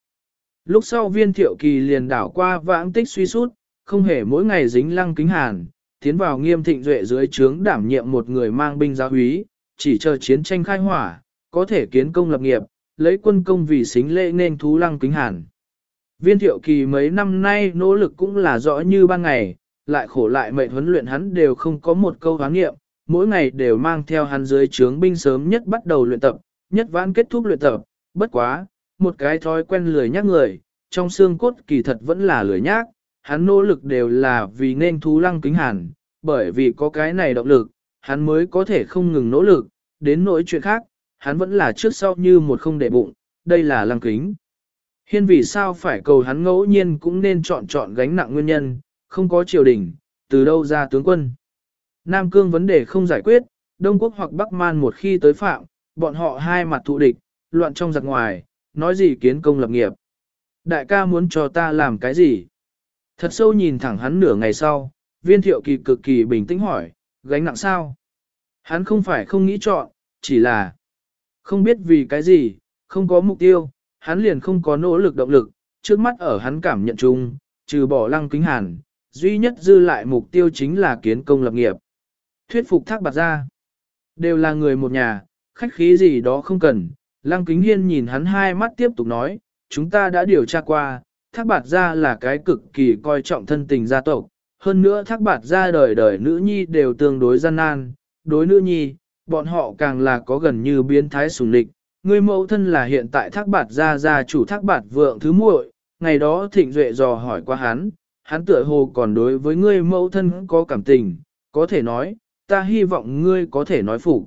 Lúc sau viên thiệu kỳ liền đảo qua vãng tích suy sút, không hề mỗi ngày dính lăng kính hàn, tiến vào nghiêm thịnh duệ dưới trướng đảm nhiệm một người mang binh giáo úy, chỉ chờ chiến tranh khai hỏa, có thể kiến công lập nghiệp, lấy quân công vì xính lễ nên thú lăng kính hàn. Viên thiệu kỳ mấy năm nay nỗ lực cũng là rõ như ban ngày, lại khổ lại mệnh huấn luyện hắn đều không có một câu hoáng nghiệm, mỗi ngày đều mang theo hắn dưới trướng binh sớm nhất bắt đầu luyện tập, nhất vãn kết thúc luyện tập, bất quá, một cái thói quen lười nhác người, trong xương cốt kỳ thật vẫn là lười nhác, hắn nỗ lực đều là vì nên thú lăng kính hàn, bởi vì có cái này động lực, hắn mới có thể không ngừng nỗ lực, đến nỗi chuyện khác, hắn vẫn là trước sau như một không để bụng, đây là lăng kính. Hiên vì sao phải cầu hắn ngẫu nhiên cũng nên chọn chọn gánh nặng nguyên nhân, không có triều đình, từ đâu ra tướng quân. Nam Cương vấn đề không giải quyết, Đông Quốc hoặc Bắc Man một khi tới phạm, bọn họ hai mặt thụ địch, loạn trong giặc ngoài, nói gì kiến công lập nghiệp. Đại ca muốn cho ta làm cái gì? Thật sâu nhìn thẳng hắn nửa ngày sau, viên thiệu kỳ cực kỳ bình tĩnh hỏi, gánh nặng sao? Hắn không phải không nghĩ chọn, chỉ là không biết vì cái gì, không có mục tiêu, hắn liền không có nỗ lực động lực, trước mắt ở hắn cảm nhận chung, trừ bỏ lăng kính hàn, duy nhất dư lại mục tiêu chính là kiến công lập nghiệp. Thuyết phục thác bạc ra, đều là người một nhà, khách khí gì đó không cần, lăng kính hiên nhìn hắn hai mắt tiếp tục nói, chúng ta đã điều tra qua, thác bạc ra là cái cực kỳ coi trọng thân tình gia tộc, hơn nữa thác bạc ra đời đời nữ nhi đều tương đối gian nan, đối nữ nhi, bọn họ càng là có gần như biến thái sùng lịch, Người mẫu thân là hiện tại thác bạt gia gia chủ thác bạt vượng thứ muội, ngày đó thịnh duệ dò hỏi qua hắn, hắn tựa hồ còn đối với người mẫu thân có cảm tình, có thể nói, ta hy vọng ngươi có thể nói phục.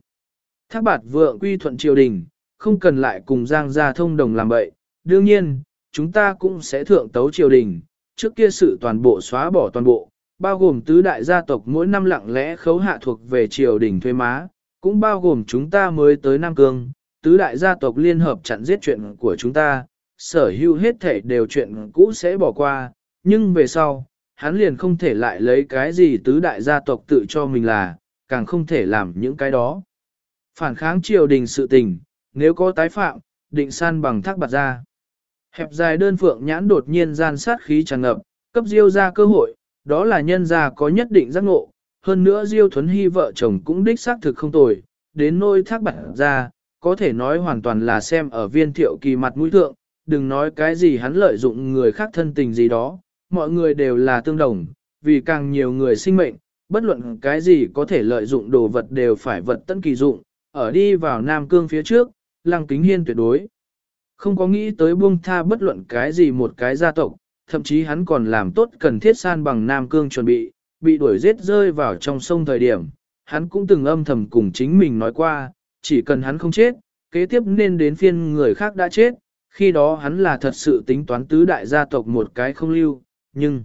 Thác bạt vượng quy thuận triều đình, không cần lại cùng giang gia thông đồng làm bậy, đương nhiên, chúng ta cũng sẽ thượng tấu triều đình, trước kia sự toàn bộ xóa bỏ toàn bộ, bao gồm tứ đại gia tộc mỗi năm lặng lẽ khấu hạ thuộc về triều đình thuê má, cũng bao gồm chúng ta mới tới Nam Cương, tứ đại gia tộc liên hợp chặn giết chuyện của chúng ta, sở hữu hết thể đều chuyện cũ sẽ bỏ qua, nhưng về sau, hắn liền không thể lại lấy cái gì tứ đại gia tộc tự cho mình là, càng không thể làm những cái đó. Phản kháng triều đình sự tình, nếu có tái phạm, định san bằng thác bạt ra. Hẹp dài đơn phượng nhãn đột nhiên gian sát khí tràn ngập, cấp diêu ra cơ hội, đó là nhân gia có nhất định giác ngộ, hơn nữa diêu thuấn hy vợ chồng cũng đích xác thực không tồi, đến nôi thác bạt ra, có thể nói hoàn toàn là xem ở viên thiệu kỳ mặt mũi thượng, đừng nói cái gì hắn lợi dụng người khác thân tình gì đó, mọi người đều là tương đồng, vì càng nhiều người sinh mệnh, bất luận cái gì có thể lợi dụng đồ vật đều phải vật tân kỳ dụng, ở đi vào Nam Cương phía trước, Lăng Kính Hiên tuyệt đối. Không có nghĩ tới buông tha bất luận cái gì một cái gia tộc, thậm chí hắn còn làm tốt cần thiết san bằng Nam Cương chuẩn bị, bị đuổi giết rơi vào trong sông thời điểm. Hắn cũng từng âm thầm cùng chính mình nói qua, chỉ cần hắn không chết, kế tiếp nên đến phiên người khác đã chết, khi đó hắn là thật sự tính toán tứ đại gia tộc một cái không lưu, nhưng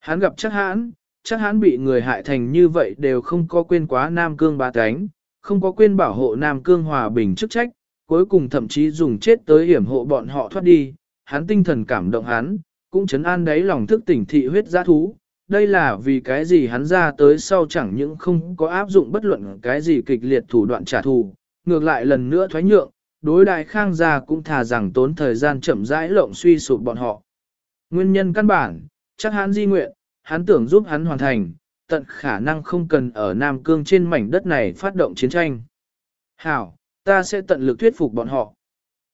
hắn gặp chắc hãn, chắc hắn bị người hại thành như vậy đều không có quên quá Nam Cương ba cánh, không có quên bảo hộ Nam Cương hòa bình chức trách, cuối cùng thậm chí dùng chết tới hiểm hộ bọn họ thoát đi, hắn tinh thần cảm động hắn, cũng chấn an đáy lòng thức tỉnh thị huyết giá thú. Đây là vì cái gì hắn ra tới sau chẳng những không có áp dụng bất luận cái gì kịch liệt thủ đoạn trả thù, ngược lại lần nữa thoái nhượng, đối đại khang gia cũng thà rằng tốn thời gian chậm rãi lộng suy sụp bọn họ. Nguyên nhân căn bản, chắc hắn di nguyện, hắn tưởng giúp hắn hoàn thành, tận khả năng không cần ở Nam Cương trên mảnh đất này phát động chiến tranh. Hảo, ta sẽ tận lực thuyết phục bọn họ.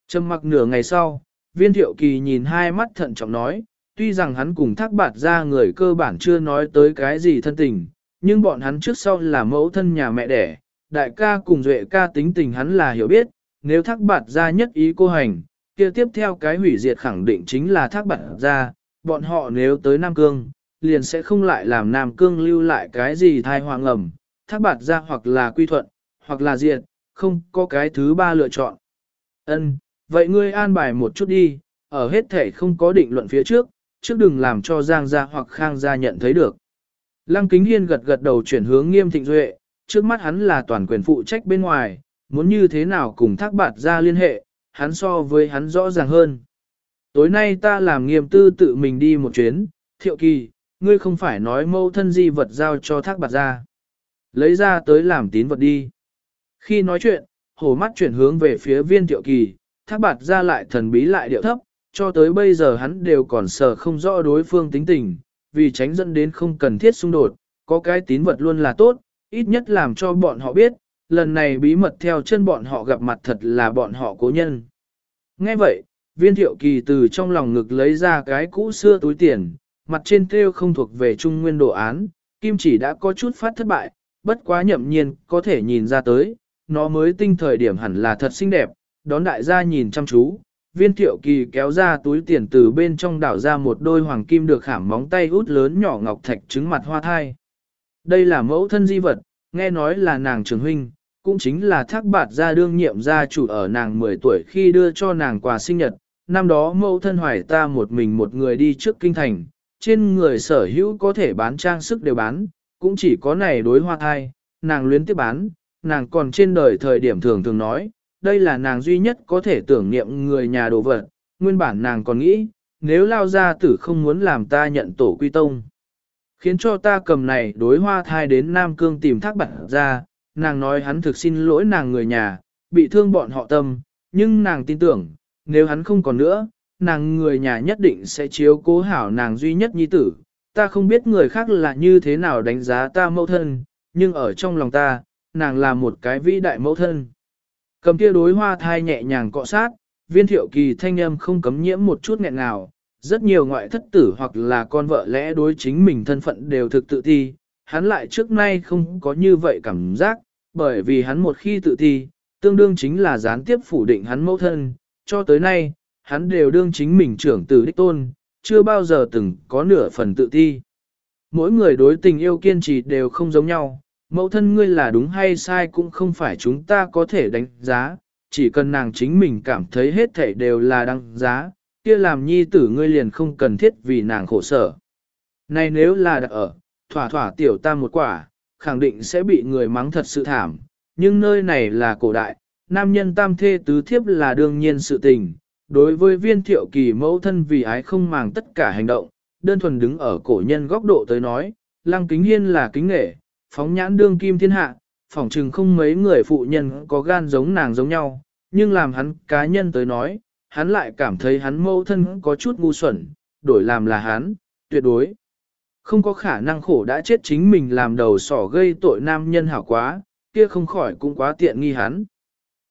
Trầm mặc nửa ngày sau, viên thiệu kỳ nhìn hai mắt thận trọng nói, tuy rằng hắn cùng thác bạt ra người cơ bản chưa nói tới cái gì thân tình, nhưng bọn hắn trước sau là mẫu thân nhà mẹ đẻ, đại ca cùng duệ ca tính tình hắn là hiểu biết, nếu thác bạt ra nhất ý cô hành, kia tiếp theo cái hủy diệt khẳng định chính là thác bạt ra, bọn họ nếu tới Nam Cương, liền sẽ không lại làm Nam Cương lưu lại cái gì thai hoàng ngầm, thác bạt ra hoặc là quy thuận, hoặc là diệt, không có cái thứ ba lựa chọn. Ân, vậy ngươi an bài một chút đi, ở hết thể không có định luận phía trước, trước đừng làm cho Giang gia hoặc Khang gia nhận thấy được. Lăng Kính Hiên gật gật đầu chuyển hướng nghiêm thịnh duệ, trước mắt hắn là toàn quyền phụ trách bên ngoài, muốn như thế nào cùng thác bạt ra liên hệ, hắn so với hắn rõ ràng hơn. Tối nay ta làm nghiêm tư tự mình đi một chuyến, thiệu kỳ, ngươi không phải nói mâu thân di vật giao cho thác bạt ra. Lấy ra tới làm tín vật đi. Khi nói chuyện, hồ mắt chuyển hướng về phía viên Tiệu kỳ, thác bạt ra lại thần bí lại điệu thấp, cho tới bây giờ hắn đều còn sợ không rõ đối phương tính tình, vì tránh dẫn đến không cần thiết xung đột, có cái tín vật luôn là tốt, ít nhất làm cho bọn họ biết, lần này bí mật theo chân bọn họ gặp mặt thật là bọn họ cố nhân. Nghe vậy, viên thiệu kỳ từ trong lòng ngực lấy ra cái cũ xưa túi tiền, mặt trên treo không thuộc về trung nguyên đồ án, kim chỉ đã có chút phát thất bại, bất quá nhậm nhiên có thể nhìn ra tới, nó mới tinh thời điểm hẳn là thật xinh đẹp, đón đại gia nhìn chăm chú. Viên thiệu kỳ kéo ra túi tiền từ bên trong đảo ra một đôi hoàng kim được khảm móng tay út lớn nhỏ ngọc thạch trứng mặt hoa thai. Đây là mẫu thân di vật, nghe nói là nàng trường huynh, cũng chính là thác bạt gia đương nhiệm gia chủ ở nàng 10 tuổi khi đưa cho nàng quà sinh nhật. Năm đó mẫu thân hoài ta một mình một người đi trước kinh thành, trên người sở hữu có thể bán trang sức đều bán, cũng chỉ có này đối hoa thai, nàng luyến tiếp bán, nàng còn trên đời thời điểm thường thường nói, đây là nàng duy nhất có thể tưởng niệm người nhà đồ vật, nguyên bản nàng còn nghĩ, nếu lao ra tử không muốn làm ta nhận tổ quy tông. Khiến cho ta cầm này đối hoa thai đến Nam Cương tìm thác bản ra, nàng nói hắn thực xin lỗi nàng người nhà, bị thương bọn họ tâm, nhưng nàng tin tưởng, nếu hắn không còn nữa, nàng người nhà nhất định sẽ chiếu cố hảo nàng duy nhất nhi tử. Ta không biết người khác là như thế nào đánh giá ta mẫu thân, nhưng ở trong lòng ta, nàng là một cái vĩ đại mẫu thân. Cầm kia đối hoa thai nhẹ nhàng cọ sát, viên thiệu kỳ thanh âm không cấm nhiễm một chút nghẹn nào. Rất nhiều ngoại thất tử hoặc là con vợ lẽ đối chính mình thân phận đều thực tự thi, hắn lại trước nay không có như vậy cảm giác, bởi vì hắn một khi tự thi, tương đương chính là gián tiếp phủ định hắn mẫu thân, cho tới nay, hắn đều đương chính mình trưởng tử đích tôn, chưa bao giờ từng có nửa phần tự thi. Mỗi người đối tình yêu kiên trì đều không giống nhau, mẫu thân ngươi là đúng hay sai cũng không phải chúng ta có thể đánh giá, chỉ cần nàng chính mình cảm thấy hết thảy đều là đăng giá, kia làm nhi tử ngươi liền không cần thiết vì nàng khổ sở. Này nếu là đã ở, thỏa thỏa tiểu tam một quả, khẳng định sẽ bị người mắng thật sự thảm, nhưng nơi này là cổ đại, nam nhân tam thê tứ thiếp là đương nhiên sự tình. Đối với viên thiệu kỳ mẫu thân vì ái không màng tất cả hành động, đơn thuần đứng ở cổ nhân góc độ tới nói, lăng kính hiên là kính nghệ, phóng nhãn đương kim thiên hạ, phỏng chừng không mấy người phụ nhân có gan giống nàng giống nhau, nhưng làm hắn cá nhân tới nói, hắn lại cảm thấy hắn mâu thân có chút ngu xuẩn, đổi làm là hắn, tuyệt đối. Không có khả năng khổ đã chết chính mình làm đầu sỏ gây tội nam nhân hảo quá, kia không khỏi cũng quá tiện nghi hắn.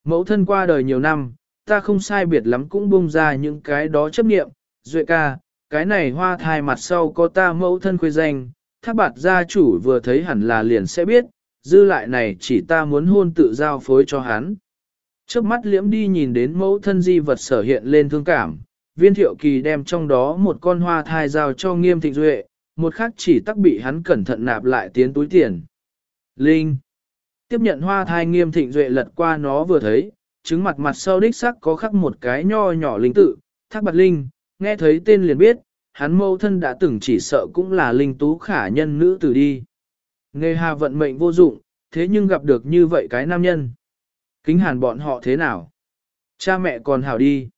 Mẫu thân qua đời nhiều năm, ta không sai biệt lắm cũng bung ra những cái đó chấp nghiệm, duệ ca, cái này hoa thai mặt sau có ta mẫu thân khuê danh, thác bạt gia chủ vừa thấy hẳn là liền sẽ biết, dư lại này chỉ ta muốn hôn tự giao phối cho hắn. Trước mắt liễm đi nhìn đến mẫu thân di vật sở hiện lên thương cảm, viên thiệu kỳ đem trong đó một con hoa thai giao cho nghiêm thịnh duệ, một khác chỉ tắc bị hắn cẩn thận nạp lại tiến túi tiền. Linh Tiếp nhận hoa thai nghiêm thịnh duệ lật qua nó vừa thấy, chứng mặt mặt sau đích sắc có khắc một cái nho nhỏ linh tự, thác bạc linh, nghe thấy tên liền biết, hắn mâu thân đã từng chỉ sợ cũng là linh tú khả nhân nữ tử đi. Nghề hà vận mệnh vô dụng, thế nhưng gặp được như vậy cái nam nhân. Kính hàn bọn họ thế nào? Cha mẹ còn hảo đi.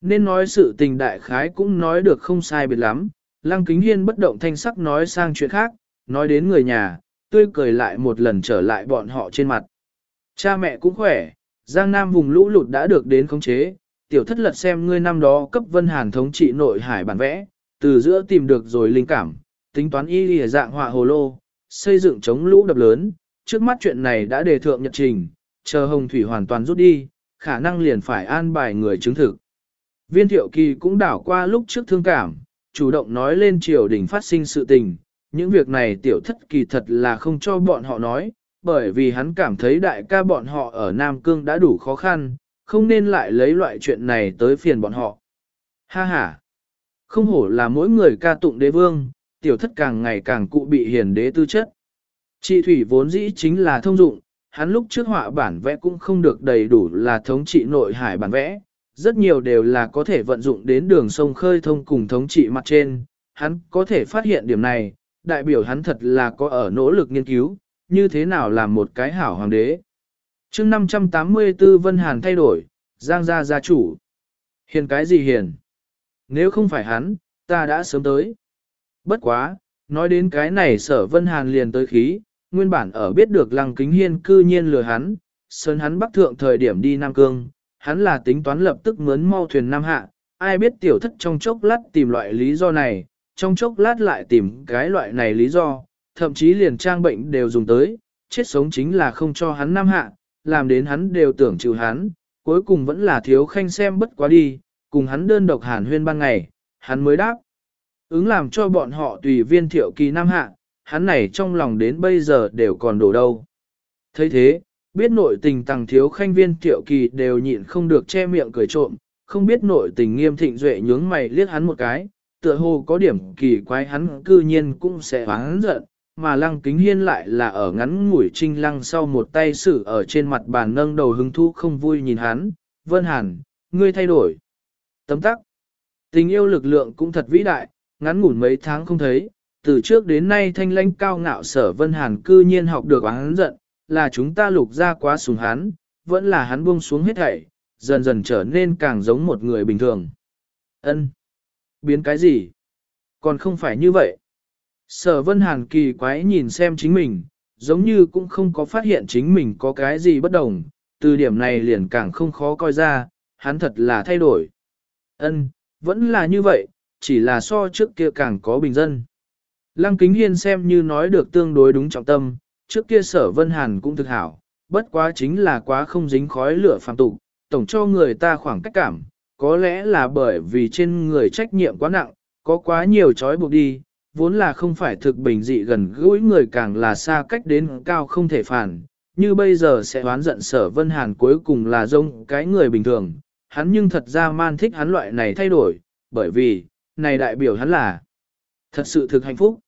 Nên nói sự tình đại khái cũng nói được không sai biệt lắm. Lăng kính hiên bất động thanh sắc nói sang chuyện khác, nói đến người nhà, tươi cười lại một lần trở lại bọn họ trên mặt. Cha mẹ cũng khỏe, Giang Nam vùng lũ lụt đã được đến khống chế, tiểu thất lật xem ngươi năm đó cấp vân hàn thống trị nội hải bản vẽ, từ giữa tìm được rồi linh cảm, tính toán y lìa dạng họa hồ lô, xây dựng chống lũ đập lớn, trước mắt chuyện này đã đề thượng nhật trình, chờ hồng thủy hoàn toàn rút đi, khả năng liền phải an bài người chứng thực. Viên thiệu kỳ cũng đảo qua lúc trước thương cảm, chủ động nói lên triều đình phát sinh sự tình, những việc này tiểu thất kỳ thật là không cho bọn họ nói, bởi vì hắn cảm thấy đại ca bọn họ ở Nam Cương đã đủ khó khăn, không nên lại lấy loại chuyện này tới phiền bọn họ. Ha ha! Không hổ là mỗi người ca tụng đế vương, tiểu thất càng ngày càng cụ bị hiền đế tư chất. Trị thủy vốn dĩ chính là thông dụng, hắn lúc trước họa bản vẽ cũng không được đầy đủ là thống trị nội hải bản vẽ, rất nhiều đều là có thể vận dụng đến đường sông khơi thông cùng thống trị mặt trên, hắn có thể phát hiện điểm này, đại biểu hắn thật là có ở nỗ lực nghiên cứu, như thế nào làm một cái hảo hoàng đế. chương 584 Vân Hàn thay đổi, Giang gia gia chủ. Hiền cái gì hiền? Nếu không phải hắn, ta đã sớm tới. Bất quá, nói đến cái này sở Vân Hàn liền tới khí, nguyên bản ở biết được lăng kính hiên cư nhiên lừa hắn, sơn hắn bắc thượng thời điểm đi Nam Cương, hắn là tính toán lập tức mướn mau thuyền Nam Hạ, ai biết tiểu thất trong chốc lát tìm loại lý do này, trong chốc lát lại tìm cái loại này lý do, thậm chí liền trang bệnh đều dùng tới, chết sống chính là không cho hắn Nam Hạ, làm đến hắn đều tưởng chịu hắn, cuối cùng vẫn là thiếu khanh xem bất quá đi, cùng hắn đơn độc hàn huyên ban ngày, hắn mới đáp. Ứng làm cho bọn họ tùy viên thiệu kỳ Nam Hạ, hắn này trong lòng đến bây giờ đều còn đổ đâu. thấy thế, biết nội tình tàng thiếu khanh viên thiệu kỳ đều nhịn không được che miệng cười trộm, không biết nội tình nghiêm thịnh duệ nhướng mày liếc hắn một cái, tựa hồ có điểm kỳ quái hắn cư nhiên cũng sẽ hóa giận, mà lăng kính hiên lại là ở ngắn ngủi trinh lăng sau một tay sử ở trên mặt bàn nâng đầu hứng thú không vui nhìn hắn, vân hàn, ngươi thay đổi. Tấm tắc, tình yêu lực lượng cũng thật vĩ đại, ngắn ngủn mấy tháng không thấy, từ trước đến nay thanh lãnh cao ngạo sở vân hàn cư nhiên học được oán giận, là chúng ta lục ra quá sùng hắn, vẫn là hắn buông xuống hết thảy, dần dần trở nên càng giống một người bình thường. Ân, Biến cái gì? Còn không phải như vậy. Sở vân hàn kỳ quái nhìn xem chính mình, giống như cũng không có phát hiện chính mình có cái gì bất đồng, từ điểm này liền càng không khó coi ra, hắn thật là thay đổi. Ân, vẫn là như vậy, chỉ là so trước kia càng có bình dân. Lăng Kính Hiên xem như nói được tương đối đúng trọng tâm, trước kia sở Vân Hàn cũng thực hảo, bất quá chính là quá không dính khói lửa phàm tục, tổng cho người ta khoảng cách cảm, có lẽ là bởi vì trên người trách nhiệm quá nặng, có quá nhiều trói buộc đi, vốn là không phải thực bình dị gần gũi người càng là xa cách đến cao không thể phản, như bây giờ sẽ oán giận sở Vân Hàn cuối cùng là giống cái người bình thường, hắn nhưng thật ra man thích hắn loại này thay đổi, bởi vì, này đại biểu hắn là thật sự thực hạnh phúc.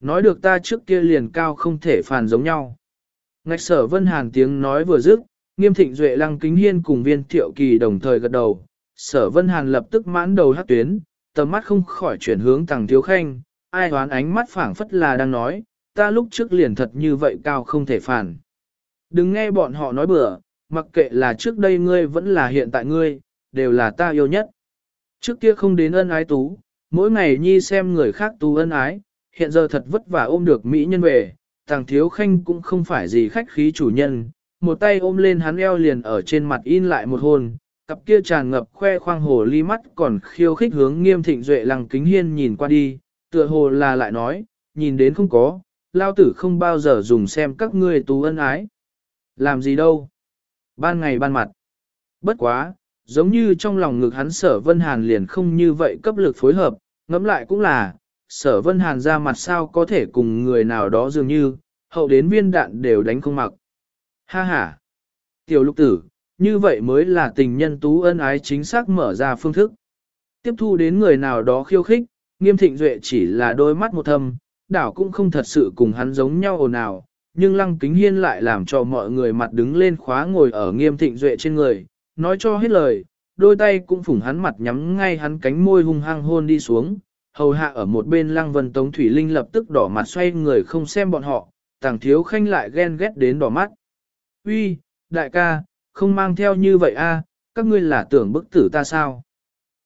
Nói được ta trước kia liền cao không thể phản giống nhau. Ngạch sở vân hàn tiếng nói vừa dứt, nghiêm thịnh duệ lăng kính hiên cùng viên thiệu kỳ đồng thời gật đầu. Sở vân hàn lập tức mãn đầu hát tuyến, tầm mắt không khỏi chuyển hướng tàng thiếu khanh, ai đoán ánh mắt phảng phất là đang nói, ta lúc trước liền thật như vậy cao không thể phản. Đừng nghe bọn họ nói bừa, mặc kệ là trước đây ngươi vẫn là hiện tại ngươi, đều là ta yêu nhất. Trước kia không đến ân ái tú, mỗi ngày nhi xem người khác tú ân ái, hiện giờ thật vất vả ôm được Mỹ nhân về, tàng thiếu khanh cũng không phải gì khách khí chủ nhân, một tay ôm lên hắn eo liền ở trên mặt in lại một hôn, cặp kia tràn ngập khoe khoang hồ ly mắt còn khiêu khích hướng nghiêm thịnh duệ lăng kính hiên nhìn qua đi, tựa hồ là lại nói, nhìn đến không có, lao tử không bao giờ dùng xem các ngươi tú ân ái. Làm gì đâu? Ban ngày ban mặt. Bất quá, giống như trong lòng ngực hắn sở vân hàn liền không như vậy cấp lực phối hợp, ngẫm lại cũng là, sở vân hàn ra mặt sao có thể cùng người nào đó dường như, hậu đến viên đạn đều đánh không mặc. Ha ha! Tiểu lục tử, như vậy mới là tình nhân tú ân ái chính xác mở ra phương thức. Tiếp thu đến người nào đó khiêu khích, nghiêm thịnh duệ chỉ là đôi mắt một thâm, đảo cũng không thật sự cùng hắn giống nhau ồn ào, nhưng lăng kính hiên lại làm cho mọi người mặt đứng lên khóa ngồi ở nghiêm thịnh duệ trên người, nói cho hết lời, đôi tay cũng phủng hắn mặt nhắm ngay hắn cánh môi hung hăng hôn đi xuống, hầu hạ ở một bên lăng vân tống thủy linh lập tức đỏ mặt xoay người không xem bọn họ, tàng thiếu khanh lại ghen ghét đến đỏ mắt. Uy, đại ca, không mang theo như vậy a, các ngươi là tưởng bức tử ta sao?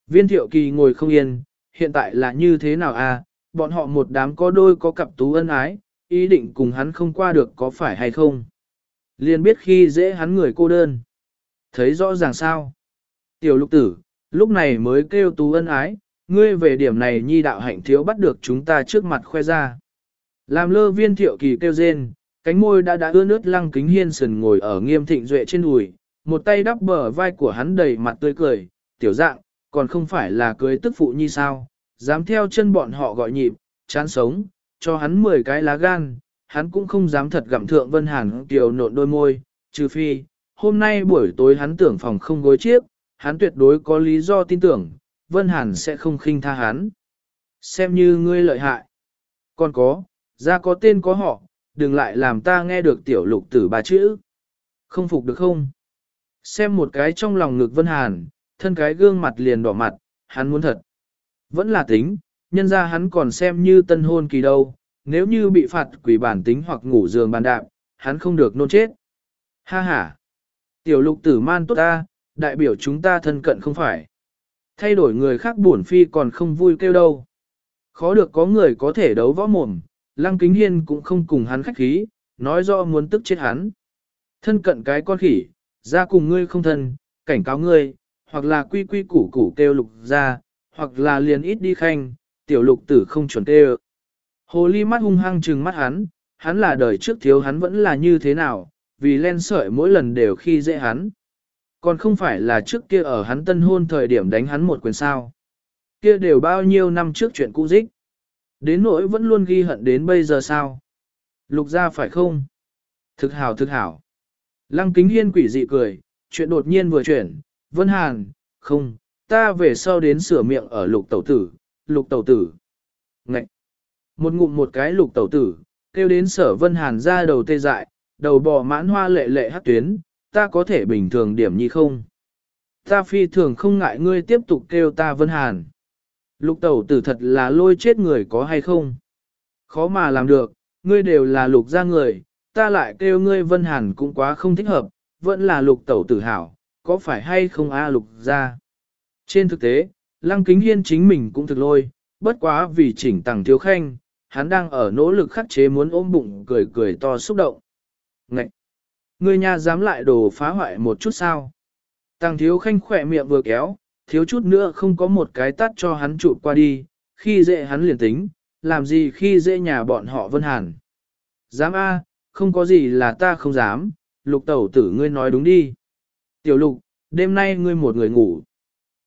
Viên thiệu kỳ ngồi không yên, hiện tại là như thế nào à? bọn họ một đám có đôi có cặp tú ân ái, ý định cùng hắn không qua được có phải hay không? Liền biết khi dễ hắn người cô đơn. Thấy rõ ràng sao? Tiểu lục tử, lúc này mới kêu tú ân ái, ngươi về điểm này nhi đạo hạnh thiếu bắt được chúng ta trước mặt khoe ra. Làm lơ viên thiệu kỳ kêu rên, cánh môi đã đã ướt nước lăng kính hiên sần ngồi ở nghiêm thịnh duệ trên đùi, một tay đắp bờ vai của hắn đầy mặt tươi cười, tiểu dạng, còn không phải là cưới tức phụ nhi sao, dám theo chân bọn họ gọi nhịp, chán sống, cho hắn 10 cái lá gan, hắn cũng không dám thật gặm thượng Vân Hàn tiểu nộn đôi môi, trừ phi, hôm nay buổi tối hắn tưởng phòng không gối chiếc, hắn tuyệt đối có lý do tin tưởng, Vân Hàn sẽ không khinh tha hắn. Xem như ngươi lợi hại. Còn có, ra có tên có họ, đừng lại làm ta nghe được tiểu lục tử ba chữ. Không phục được không? Xem một cái trong lòng ngực Vân Hàn, thân cái gương mặt liền đỏ mặt, hắn muốn thật. Vẫn là tính, nhân ra hắn còn xem như tân hôn kỳ đâu, nếu như bị phạt quỷ bản tính hoặc ngủ giường bàn đạp, hắn không được nôn chết. Ha ha! Tiểu lục tử man tốt ta, đại biểu chúng ta thân cận không phải. Thay đổi người khác buồn phi còn không vui kêu đâu. Khó được có người có thể đấu võ mồm, lăng kính hiên cũng không cùng hắn khách khí, nói rõ muốn tức chết hắn. Thân cận cái con khỉ, ra cùng ngươi không thân, cảnh cáo ngươi, hoặc là quy quy củ củ kêu lục ra, hoặc là liền ít đi khanh, tiểu lục tử không chuẩn kêu. Hồ ly mắt hung hăng trừng mắt hắn, hắn là đời trước thiếu hắn vẫn là như thế nào, vì len sợi mỗi lần đều khi dễ hắn. Còn không phải là trước kia ở hắn tân hôn thời điểm đánh hắn một quyền sao. Kia đều bao nhiêu năm trước chuyện cũ dích. Đến nỗi vẫn luôn ghi hận đến bây giờ sao. Lục ra phải không? Thực hảo thực hảo. Lăng kính hiên quỷ dị cười, chuyện đột nhiên vừa chuyển, Vân Hàn, không, ta về sau đến sửa miệng ở lục tẩu tử, lục tẩu tử. Ngậy! Một ngụm một cái lục tẩu tử, kêu đến sở Vân Hàn ra đầu tê dại, đầu bò mãn hoa lệ lệ hát tuyến, ta có thể bình thường điểm nhi không? Ta phi thường không ngại ngươi tiếp tục kêu ta Vân Hàn. Lục tẩu tử thật là lôi chết người có hay không? Khó mà làm được, ngươi đều là lục ra người, ta lại kêu ngươi Vân Hàn cũng quá không thích hợp, vẫn là lục tẩu tử hảo, có phải hay không a lục ra? Trên thực tế, Lăng Kính Hiên chính mình cũng thực lôi, bất quá vì chỉnh tàng thiếu khanh, hắn đang ở nỗ lực khắc chế muốn ôm bụng cười cười to xúc động. Ngậy! Người nhà dám lại đồ phá hoại một chút sao? Tàng thiếu khanh khỏe miệng vừa kéo, thiếu chút nữa không có một cái tắt cho hắn trụ qua đi, khi dễ hắn liền tính, làm gì khi dễ nhà bọn họ Vân Hàn. Dám A, không có gì là ta không dám, lục tẩu tử ngươi nói đúng đi. Tiểu lục, đêm nay ngươi một người ngủ.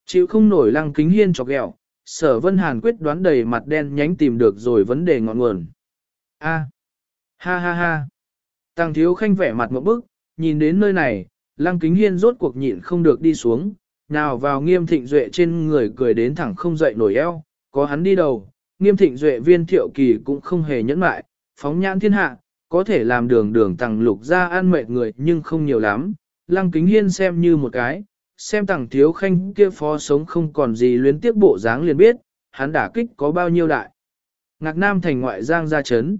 Chịu không nổi lăng kính hiên chọc ghẹo, sở Vân Hàn quyết đoán đầy mặt đen nhánh tìm được rồi vấn đề ngọn nguồn. A, ha ha ha. Tàng thiếu khanh vẻ mặt một bức, nhìn đến nơi này, lăng kính hiên rốt cuộc nhịn không được đi xuống, nào vào nghiêm thịnh duệ trên người cười đến thẳng không dậy nổi eo, có hắn đi đầu, nghiêm thịnh duệ viên thiệu kỳ cũng không hề nhẫn mại, phóng nhãn thiên hạ, có thể làm đường đường tàng lục ra an mệt người nhưng không nhiều lắm, lăng kính hiên xem như một cái, xem tàng thiếu khanh kia phó sống không còn gì luyến tiếc bộ dáng liền biết, hắn đả kích có bao nhiêu đại. Ngạc Nam thành ngoại giang ra chấn.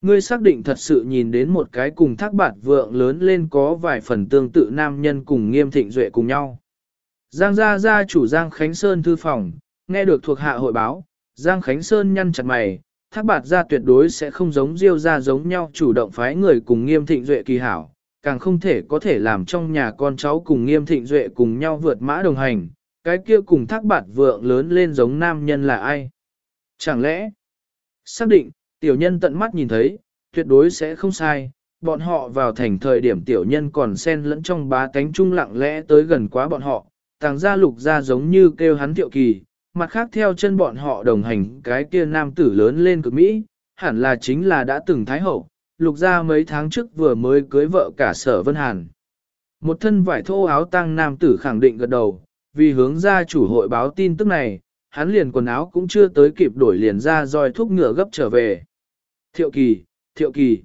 Ngươi xác định thật sự nhìn đến một cái cùng thác bạt vượng lớn lên có vài phần tương tự nam nhân cùng nghiêm thịnh duệ cùng nhau. Giang gia gia chủ Giang Khánh Sơn thư phòng, nghe được thuộc hạ hội báo, Giang Khánh Sơn nhăn chặt mày, thác bạt gia tuyệt đối sẽ không giống diêu gia giống nhau chủ động phái người cùng nghiêm thịnh duệ kỳ hảo, càng không thể có thể làm trong nhà con cháu cùng nghiêm thịnh duệ cùng nhau vượt mã đồng hành, cái kia cùng thác bạt vượng lớn lên giống nam nhân là ai? Chẳng lẽ, xác định, tiểu nhân tận mắt nhìn thấy, tuyệt đối sẽ không sai, bọn họ vào thành thời điểm tiểu nhân còn xen lẫn trong bá tánh trung lặng lẽ tới gần quá bọn họ, tàng gia lục gia giống như kêu hắn thiệu kỳ, mặt khác theo chân bọn họ đồng hành cái kia nam tử lớn lên cực Mỹ, hẳn là chính là đã từng thái hậu, lục ra mấy tháng trước vừa mới cưới vợ cả sở Vân Hàn. Một thân vải thô áo tăng nam tử khẳng định gật đầu, vì hướng ra chủ hội báo tin tức này, hắn liền quần áo cũng chưa tới kịp đổi liền ra roi thúc ngựa gấp trở về. Thiệu kỳ, thiệu kỳ.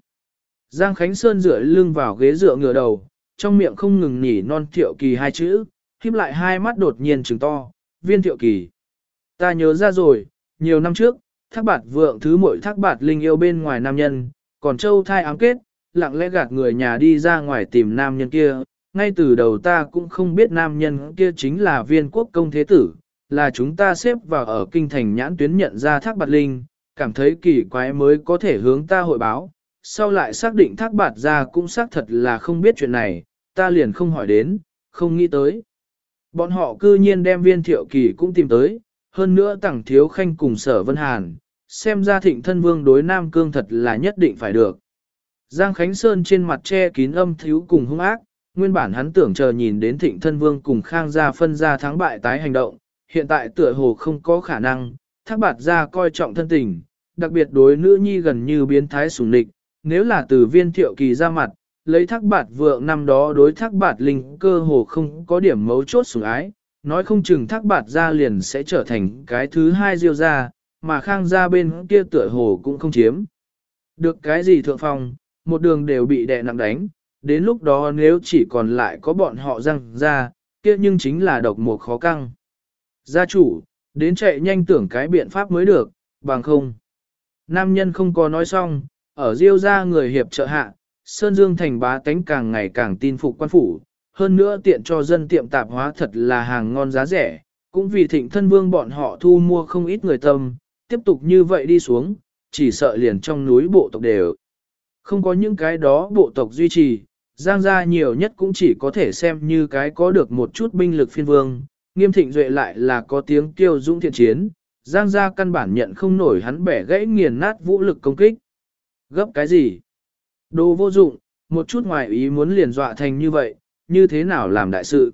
Giang Khánh Sơn dựa lưng vào ghế dựa ngựa đầu, trong miệng không ngừng nhỉ non thiệu kỳ hai chữ, khiếp lại hai mắt đột nhiên trừng to, viên thiệu kỳ. Ta nhớ ra rồi, nhiều năm trước, thác bạt vượng thứ mỗi thác bạt linh yêu bên ngoài nam nhân, còn châu thai ám kết, lặng lẽ gạt người nhà đi ra ngoài tìm nam nhân kia. Ngay từ đầu ta cũng không biết nam nhân kia chính là viên quốc công thế tử, là chúng ta xếp vào ở kinh thành nhãn tuyến nhận ra thác bạt linh, cảm thấy kỳ quái mới có thể hướng ta hội báo. Sau lại xác định thác bạt ra cũng xác thật là không biết chuyện này, ta liền không hỏi đến, không nghĩ tới. Bọn họ cư nhiên đem viên thiệu kỳ cũng tìm tới, hơn nữa tẳng thiếu khanh cùng sở vân hàn, xem ra thịnh thân vương đối Nam Cương thật là nhất định phải được. Giang Khánh Sơn trên mặt che kín âm thiếu cùng hung ác, nguyên bản hắn tưởng chờ nhìn đến thịnh thân vương cùng khang gia phân ra thắng bại tái hành động, hiện tại tựa hồ không có khả năng, thác bạt ra coi trọng thân tình, đặc biệt đối nữ nhi gần như biến thái sủng nịch, nếu là từ viên thiệu kỳ ra mặt, lấy thác bạt vượng năm đó đối thác bạt linh cơ hồ không có điểm mấu chốt sủng ái, nói không chừng thác bạt ra liền sẽ trở thành cái thứ hai diêu ra, mà khang ra bên kia tựa hồ cũng không chiếm. Được cái gì thượng phong, một đường đều bị đè nặng đánh, đến lúc đó nếu chỉ còn lại có bọn họ răng ra, kia nhưng chính là độc một khó căng. Gia chủ, đến chạy nhanh tưởng cái biện pháp mới được, bằng không. Nam nhân không có nói xong, ở diêu ra người hiệp trợ hạ, Sơn Dương thành bá tánh càng ngày càng tin phục quan phủ, hơn nữa tiện cho dân tiệm tạp hóa thật là hàng ngon giá rẻ, cũng vì thịnh thân vương bọn họ thu mua không ít người tâm, tiếp tục như vậy đi xuống, chỉ sợ liền trong núi bộ tộc đều. Không có những cái đó bộ tộc duy trì, giang gia nhiều nhất cũng chỉ có thể xem như cái có được một chút binh lực phiên vương, nghiêm thịnh duệ lại là có tiếng kêu dũng thiện chiến, giang gia căn bản nhận không nổi hắn bẻ gãy nghiền nát vũ lực công kích. Gấp cái gì? Đồ vô dụng, một chút ngoài ý muốn liền dọa thành như vậy, như thế nào làm đại sự?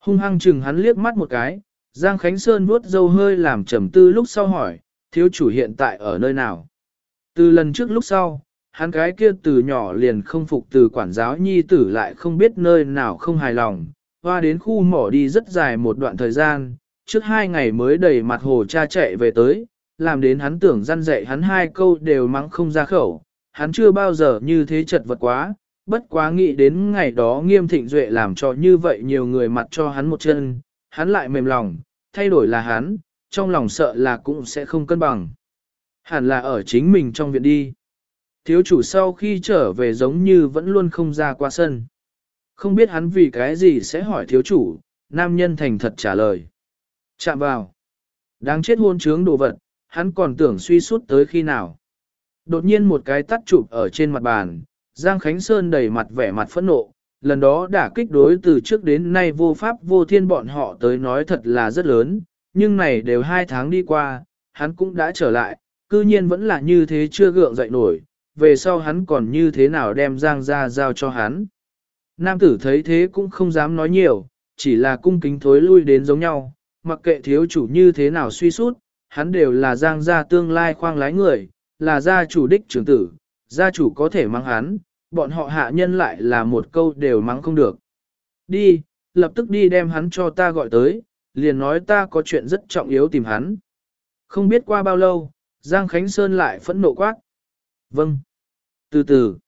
Hung hăng chừng hắn liếc mắt một cái, Giang Khánh Sơn vuốt dâu hơi làm trầm tư lúc sau hỏi, thiếu chủ hiện tại ở nơi nào? Từ lần trước lúc sau, hắn cái kia từ nhỏ liền không phục từ quản giáo nhi tử lại không biết nơi nào không hài lòng, hoa đến khu mỏ đi rất dài một đoạn thời gian, trước hai ngày mới đầy mặt hồ cha chạy về tới, làm đến hắn tưởng răn dạy hắn hai câu đều mắng không ra khẩu, hắn chưa bao giờ như thế chật vật quá, bất quá nghĩ đến ngày đó nghiêm thịnh duệ làm cho như vậy nhiều người mặt cho hắn một chân, hắn lại mềm lòng, thay đổi là hắn, trong lòng sợ là cũng sẽ không cân bằng. Hẳn là ở chính mình trong viện đi. Thiếu chủ sau khi trở về giống như vẫn luôn không ra qua sân. Không biết hắn vì cái gì sẽ hỏi thiếu chủ, nam nhân thành thật trả lời. Chạm vào. Đáng chết hôn trướng đồ vật, hắn còn tưởng suy suốt tới khi nào. Đột nhiên một cái tắt chụp ở trên mặt bàn, Giang Khánh Sơn đầy mặt vẻ mặt phẫn nộ, lần đó đã kích đối từ trước đến nay vô pháp vô thiên bọn họ tới nói thật là rất lớn, nhưng này đều hai tháng đi qua, hắn cũng đã trở lại, cư nhiên vẫn là như thế chưa gượng dậy nổi, về sau hắn còn như thế nào đem Giang ra giao cho hắn. Nam tử thấy thế cũng không dám nói nhiều, chỉ là cung kính thối lui đến giống nhau, mặc kệ thiếu chủ như thế nào suy sút, hắn đều là Giang gia tương lai khoang lái người, là gia chủ đích trưởng tử, gia chủ có thể mang hắn, bọn họ hạ nhân lại là một câu đều mắng không được. Đi, lập tức đi đem hắn cho ta gọi tới, liền nói ta có chuyện rất trọng yếu tìm hắn. Không biết qua bao lâu, Giang Khánh Sơn lại phẫn nộ quát. Vâng. Từ từ.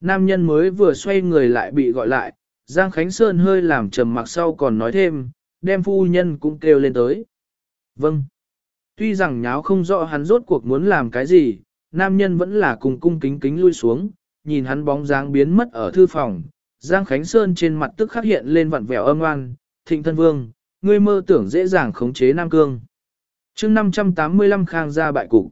Nam nhân mới vừa xoay người lại bị gọi lại, Giang Khánh Sơn hơi làm trầm mặc sau còn nói thêm, đem phu nhân cũng kêu lên tới. Vâng. Tuy rằng nháo không rõ hắn rốt cuộc muốn làm cái gì, nam nhân vẫn là cùng cung kính kính lui xuống, nhìn hắn bóng dáng biến mất ở thư phòng. Giang Khánh Sơn trên mặt tức khắc hiện lên vặn vẹo âm oan, thịnh thân vương, ngươi mơ tưởng dễ dàng khống chế Nam Cương. chương 585 khang gia bại cục.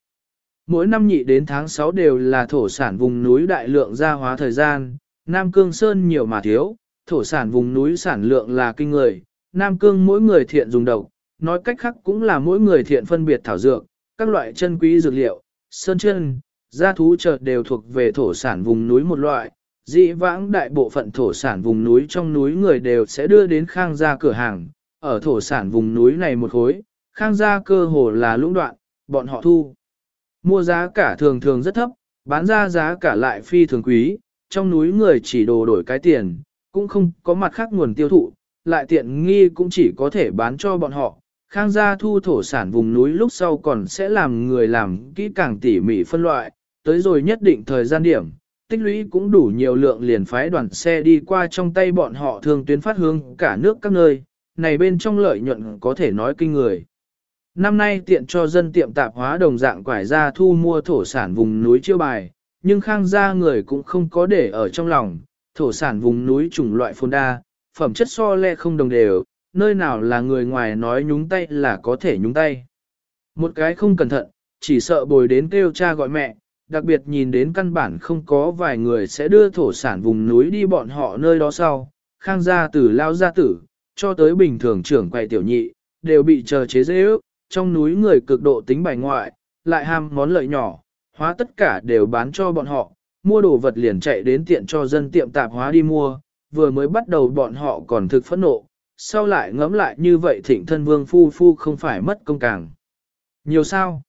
Mỗi năm nhị đến tháng 6 đều là thổ sản vùng núi đại lượng gia hóa thời gian, Nam Cương Sơn nhiều mà thiếu, thổ sản vùng núi sản lượng là kinh người, Nam Cương mỗi người thiện dùng độc, nói cách khác cũng là mỗi người thiện phân biệt thảo dược, các loại chân quý dược liệu, sơn chân, gia thú chợt đều thuộc về thổ sản vùng núi một loại. Dĩ vãng đại bộ phận thổ sản vùng núi trong núi người đều sẽ đưa đến khang gia cửa hàng, ở thổ sản vùng núi này một khối, khang gia cơ hồ là lũng đoạn, bọn họ thu. Mua giá cả thường thường rất thấp, bán ra giá cả lại phi thường quý, trong núi người chỉ đồ đổi cái tiền, cũng không có mặt khác nguồn tiêu thụ, lại tiện nghi cũng chỉ có thể bán cho bọn họ. Khang gia thu thổ sản vùng núi lúc sau còn sẽ làm người làm kỹ càng tỉ mỉ phân loại, tới rồi nhất định thời gian điểm, tích lũy cũng đủ nhiều lượng liền phái đoàn xe đi qua trong tay bọn họ thường tuyến phát hướng cả nước các nơi, này bên trong lợi nhuận có thể nói kinh người. Năm nay tiện cho dân tiệm tạp hóa đồng dạng quải ra thu mua thổ sản vùng núi chiêu bài, nhưng khang gia người cũng không có để ở trong lòng, thổ sản vùng núi chủng loại phồn đa, phẩm chất so le không đồng đều, nơi nào là người ngoài nói nhúng tay là có thể nhúng tay. Một cái không cẩn thận, chỉ sợ bồi đến kêu cha gọi mẹ, đặc biệt nhìn đến căn bản không có vài người sẽ đưa thổ sản vùng núi đi bọn họ nơi đó sau, khang gia tử lao gia tử, cho tới bình thường trưởng quầy tiểu nhị, đều bị chờ chế dễ ước, trong núi người cực độ tính bài ngoại, lại ham món lợi nhỏ, hóa tất cả đều bán cho bọn họ, mua đồ vật liền chạy đến tiện cho dân tiệm tạp hóa đi mua, vừa mới bắt đầu bọn họ còn thực phẫn nộ, sau lại ngẫm lại như vậy thịnh thân vương phu phu không phải mất công càng. Nhiều sao?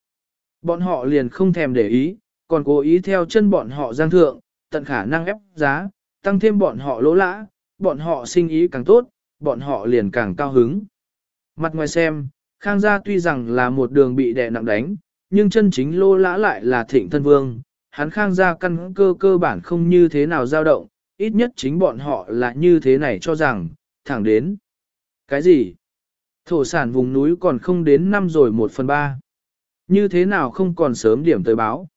Bọn họ liền không thèm để ý, còn cố ý theo chân bọn họ giang thượng, tận khả năng ép giá, tăng thêm bọn họ lỗ lã, bọn họ sinh ý càng tốt, bọn họ liền càng cao hứng. Mặt ngoài xem, Khang gia tuy rằng là một đường bị đè nặng đánh, nhưng chân chính lô lã lại là thịnh thân vương, hắn khang gia căn cơ cơ bản không như thế nào dao động, ít nhất chính bọn họ là như thế này cho rằng, thẳng đến. Cái gì? Thổ sản vùng núi còn không đến năm rồi một phần ba. Như thế nào không còn sớm điểm tới báo?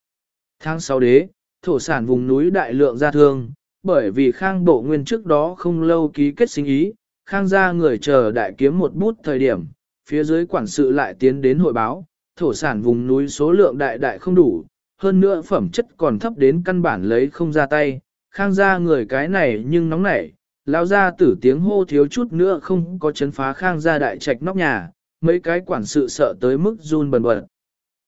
Tháng 6 đế, thổ sản vùng núi đại lượng ra thương, bởi vì khang bộ nguyên trước đó không lâu ký kết sinh ý, khang gia người chờ đại kiếm một bút thời điểm, phía dưới quản sự lại tiến đến hội báo, thổ sản vùng núi số lượng đại đại không đủ, hơn nữa phẩm chất còn thấp đến căn bản lấy không ra tay, khang gia người cái này nhưng nóng nảy, lao ra tử tiếng hô thiếu chút nữa không có chấn phá khang gia đại trạch nóc nhà, mấy cái quản sự sợ tới mức run bần bật.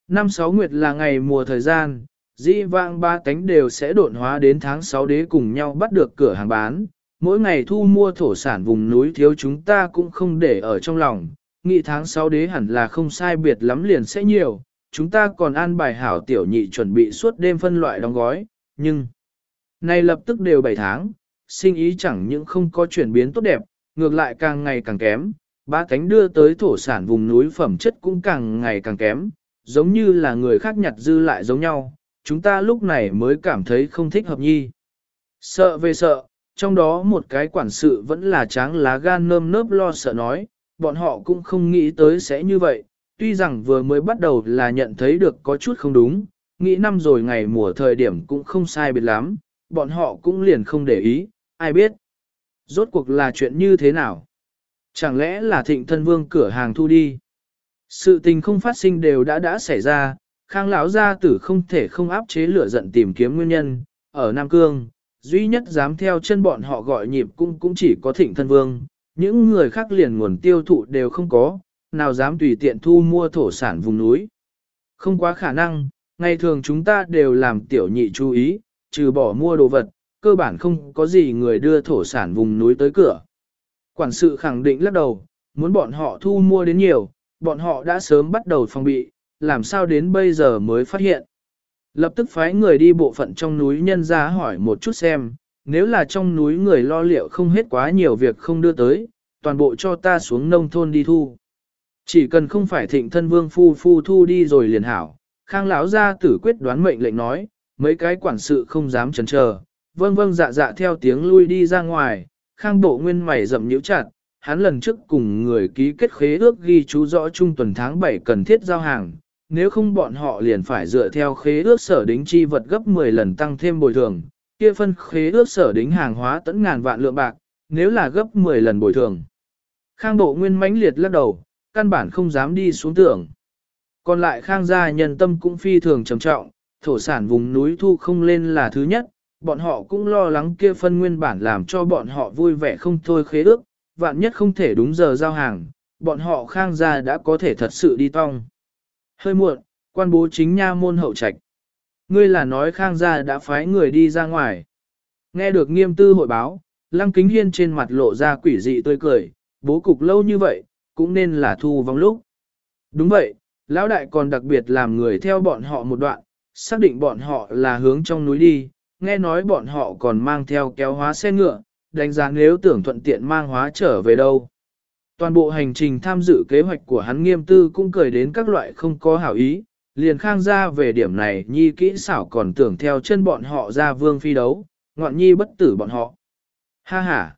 Năm sáu nguyệt là ngày mùa thời gian, dĩ vang ba cánh đều sẽ độn hóa đến tháng 6 đế cùng nhau bắt được cửa hàng bán, mỗi ngày thu mua thổ sản vùng núi thiếu chúng ta cũng không để ở trong lòng, nghị tháng 6 đế hẳn là không sai biệt lắm liền sẽ nhiều, chúng ta còn an bài hảo tiểu nhị chuẩn bị suốt đêm phân loại đóng gói, nhưng nay lập tức đều 7 tháng, sinh ý chẳng những không có chuyển biến tốt đẹp, ngược lại càng ngày càng kém, ba cánh đưa tới thổ sản vùng núi phẩm chất cũng càng ngày càng kém, giống như là người khác nhặt dư lại giống nhau, chúng ta lúc này mới cảm thấy không thích hợp nhi. Sợ về sợ, trong đó một cái quản sự vẫn là tráng lá gan nơm nớp lo sợ nói, bọn họ cũng không nghĩ tới sẽ như vậy, tuy rằng vừa mới bắt đầu là nhận thấy được có chút không đúng, nghĩ năm rồi ngày mùa thời điểm cũng không sai biệt lắm, bọn họ cũng liền không để ý, ai biết. Rốt cuộc là chuyện như thế nào? Chẳng lẽ là thịnh thân vương cửa hàng thu đi? Sự tình không phát sinh đều đã đã xảy ra, khang lão gia tử không thể không áp chế lửa giận tìm kiếm nguyên nhân, ở Nam Cương, duy nhất dám theo chân bọn họ gọi nhịp cũng cũng chỉ có thịnh thân vương, những người khác liền nguồn tiêu thụ đều không có, nào dám tùy tiện thu mua thổ sản vùng núi. Không quá khả năng, ngày thường chúng ta đều làm tiểu nhị chú ý, trừ bỏ mua đồ vật, cơ bản không có gì người đưa thổ sản vùng núi tới cửa. Quản sự khẳng định lắc đầu, muốn bọn họ thu mua đến nhiều, bọn họ đã sớm bắt đầu phòng bị, làm sao đến bây giờ mới phát hiện. Lập tức phái người đi bộ phận trong núi nhân ra hỏi một chút xem, nếu là trong núi người lo liệu không hết quá nhiều việc không đưa tới, toàn bộ cho ta xuống nông thôn đi thu. Chỉ cần không phải thịnh thân vương phu phu thu đi rồi liền hảo, khang lão gia tử quyết đoán mệnh lệnh nói, mấy cái quản sự không dám chần chờ, vâng vâng dạ dạ theo tiếng lui đi ra ngoài, khang bộ nguyên mày rậm nhíu chặt, hắn lần trước cùng người ký kết khế ước ghi chú rõ trung tuần tháng 7 cần thiết giao hàng, nếu không bọn họ liền phải dựa theo khế ước sở đính chi vật gấp 10 lần tăng thêm bồi thường, kia phân khế ước sở đính hàng hóa tấn ngàn vạn lượng bạc, nếu là gấp 10 lần bồi thường. Khang Độ Nguyên mãnh liệt lắc đầu, căn bản không dám đi xuống tưởng. Còn lại Khang gia nhân tâm cũng phi thường trầm trọng, thổ sản vùng núi thu không lên là thứ nhất, bọn họ cũng lo lắng kia phân nguyên bản làm cho bọn họ vui vẻ không thôi khế ước, vạn nhất không thể đúng giờ giao hàng, bọn họ Khang gia đã có thể thật sự đi tong. Hơi muộn, quan bố chính nha môn hậu trạch. Ngươi là nói Khang gia đã phái người đi ra ngoài. Nghe được nghiêm tư hội báo, Lăng Kính Hiên trên mặt lộ ra quỷ dị tươi cười, bố cục lâu như vậy, cũng nên là thu vong lúc. Đúng vậy, lão đại còn đặc biệt làm người theo bọn họ một đoạn, xác định bọn họ là hướng trong núi đi, nghe nói bọn họ còn mang theo kéo hóa xe ngựa, đánh giá nếu tưởng thuận tiện mang hóa trở về đâu. Toàn bộ hành trình tham dự kế hoạch của hắn nghiêm tư cũng cười đến các loại không có hảo ý, liền khang ra về điểm này nhi kỹ xảo còn tưởng theo chân bọn họ ra vương phi đấu, ngoạn nhi bất tử bọn họ. Ha ha!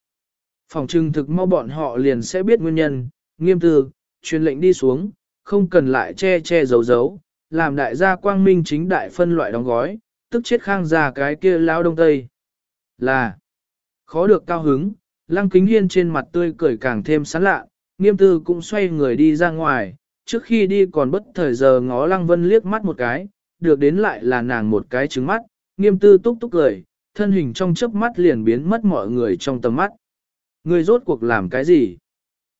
Phòng trưng thực mau bọn họ liền sẽ biết nguyên nhân, nghiêm tư, truyền lệnh đi xuống, không cần lại che che giấu giấu, làm đại gia quang minh chính đại phân loại đóng gói, tức chết khang ra cái kia lão đông tây. Là, khó được cao hứng, lăng kính hiên trên mặt tươi cười càng thêm sán lạ, nghiêm tư cũng xoay người đi ra ngoài, trước khi đi còn bất thời giờ ngó lăng vân liếc mắt một cái, được đến lại là nàng một cái trứng mắt, nghiêm tư túc túc cười, thân hình trong chớp mắt liền biến mất mọi người trong tầm mắt. Người rốt cuộc làm cái gì?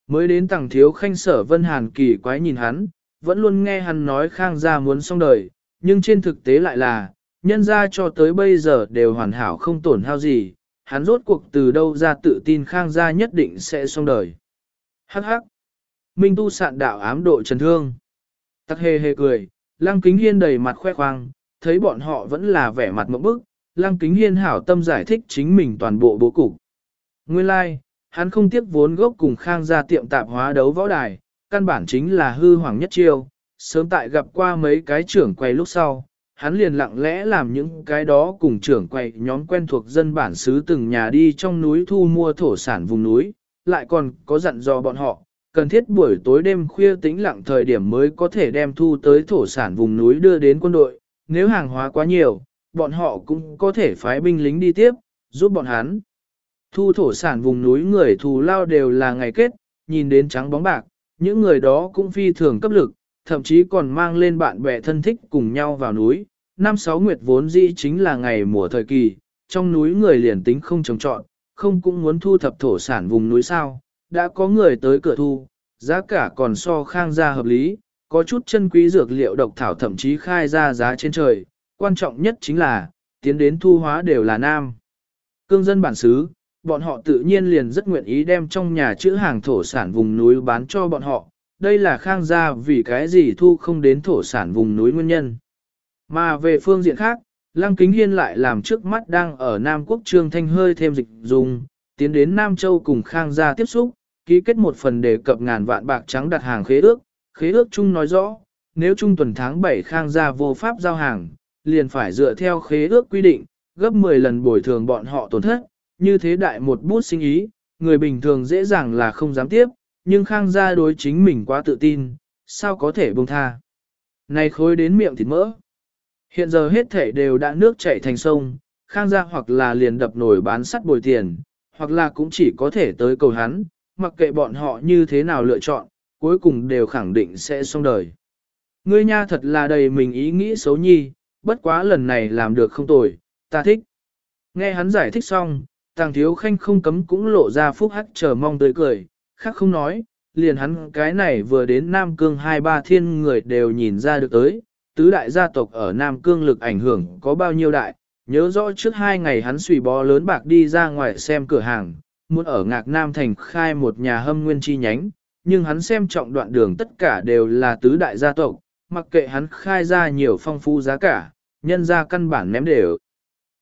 Mới đến tàng thiếu khanh sở vân hàn kỳ quái nhìn hắn, vẫn luôn nghe hắn nói khang gia muốn xong đời, nhưng trên thực tế lại là, nhân gia cho tới bây giờ đều hoàn hảo không tổn hao gì, hắn rốt cuộc từ đâu ra tự tin khang gia nhất định sẽ xong đời. Hắc hắc. Minh tu sạn đạo ám độ trần thương. Tắc hề hề cười, lăng kính hiên đầy mặt khoe khoang, thấy bọn họ vẫn là vẻ mặt mẫu bức, lăng kính hiên hảo tâm giải thích chính mình toàn bộ bố cục. Nguyên lai, like, hắn không tiếc vốn gốc cùng khang ra tiệm tạp hóa đấu võ đài, căn bản chính là hư hoàng nhất chiêu, sớm tại gặp qua mấy cái trưởng quay lúc sau, hắn liền lặng lẽ làm những cái đó cùng trưởng quầy nhóm quen thuộc dân bản xứ từng nhà đi trong núi thu mua thổ sản vùng núi, lại còn có dặn dò bọn họ, cần thiết buổi tối đêm khuya tĩnh lặng thời điểm mới có thể đem thu tới thổ sản vùng núi đưa đến quân đội, nếu hàng hóa quá nhiều, bọn họ cũng có thể phái binh lính đi tiếp, giúp bọn hắn. Thu thổ sản vùng núi người thù lao đều là ngày kết, nhìn đến trắng bóng bạc, những người đó cũng phi thường cấp lực, thậm chí còn mang lên bạn bè thân thích cùng nhau vào núi. Năm sáu nguyệt vốn dĩ chính là ngày mùa thời kỳ, trong núi người liền tính không trồng trọn, không cũng muốn thu thập thổ sản vùng núi sao, đã có người tới cửa thu, giá cả còn so khang gia hợp lý, có chút chân quý dược liệu độc thảo thậm chí khai ra giá trên trời, quan trọng nhất chính là, tiến đến thu hóa đều là nam. Cương dân bản xứ, bọn họ tự nhiên liền rất nguyện ý đem trong nhà chữ hàng thổ sản vùng núi bán cho bọn họ, đây là khang gia vì cái gì thu không đến thổ sản vùng núi nguyên nhân. Mà về phương diện khác, Lăng Kính Hiên lại làm trước mắt đang ở Nam Quốc Trương Thanh hơi thêm dịch dùng, tiến đến Nam Châu cùng Khang gia tiếp xúc, ký kết một phần đề cập ngàn vạn bạc trắng đặt hàng khế ước, khế ước chung nói rõ, nếu trung tuần tháng 7 Khang gia vô pháp giao hàng, liền phải dựa theo khế ước quy định, gấp 10 lần bồi thường bọn họ tổn thất, như thế đại một bút sinh ý, người bình thường dễ dàng là không dám tiếp, nhưng Khang gia đối chính mình quá tự tin, sao có thể buông tha. Này khối đến miệng thịt mỡ. Hiện giờ hết thể đều đã nước chảy thành sông, Khang gia hoặc là liền đập nổi bán sắt bồi tiền, hoặc là cũng chỉ có thể tới cầu hắn, mặc kệ bọn họ như thế nào lựa chọn, cuối cùng đều khẳng định sẽ xong đời. Ngươi nha thật là đầy mình ý nghĩ xấu nhi, bất quá lần này làm được không tồi, ta thích. Nghe hắn giải thích xong, tàng thiếu khanh không cấm cũng lộ ra phúc hắc chờ mong tới cười, khác không nói, liền hắn cái này vừa đến Nam Cương hai ba thiên người đều nhìn ra được tới, tứ đại gia tộc ở Nam Cương lực ảnh hưởng có bao nhiêu đại, nhớ rõ trước hai ngày hắn xùy bó lớn bạc đi ra ngoài xem cửa hàng, muốn ở Ngạc Nam Thành khai một nhà hâm nguyên chi nhánh, nhưng hắn xem trọng đoạn đường tất cả đều là tứ đại gia tộc, mặc kệ hắn khai ra nhiều phong phú giá cả, nhân ra căn bản ném đều.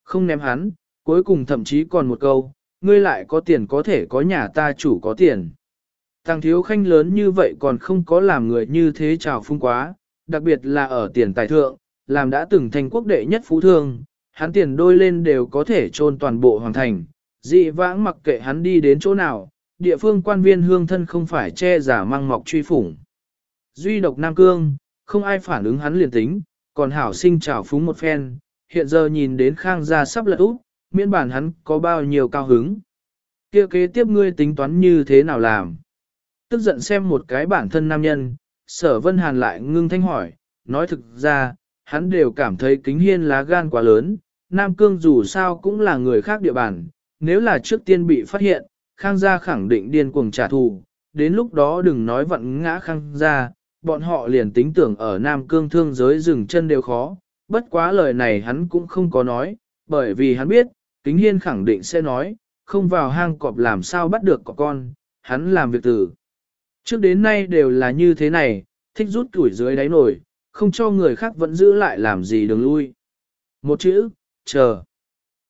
Không ném hắn, cuối cùng thậm chí còn một câu, ngươi lại có tiền có thể có nhà ta chủ có tiền. Tàng thiếu khanh lớn như vậy còn không có làm người như thế trào phung quá, đặc biệt là ở tiền tài thượng, làm đã từng thành quốc đệ nhất phú thương, hắn tiền đôi lên đều có thể trôn toàn bộ hoàng thành, dị vãng mặc kệ hắn đi đến chỗ nào, địa phương quan viên hương thân không phải che giả mang mọc truy phủng. Duy độc Nam Cương, không ai phản ứng hắn liền tính, còn hảo sinh trào phúng một phen, hiện giờ nhìn đến khang gia sắp lật úp, miễn bản hắn có bao nhiêu cao hứng. kia kế tiếp ngươi tính toán như thế nào làm? Tức giận xem một cái bản thân nam nhân, sở vân hàn lại ngưng thanh hỏi, nói thực ra, hắn đều cảm thấy kính hiên lá gan quá lớn, Nam Cương dù sao cũng là người khác địa bàn, nếu là trước tiên bị phát hiện, Khang gia khẳng định điên cuồng trả thù, đến lúc đó đừng nói vận ngã Khang gia, bọn họ liền tính tưởng ở Nam Cương thương giới dừng chân đều khó, bất quá lời này hắn cũng không có nói, bởi vì hắn biết, Kính Hiên khẳng định sẽ nói, không vào hang cọp làm sao bắt được cọp con, hắn làm việc tử. Trước đến nay đều là như thế này, thích rút tuổi dưới đáy nổi, không cho người khác vẫn giữ lại làm gì đường lui. Một chữ, chờ.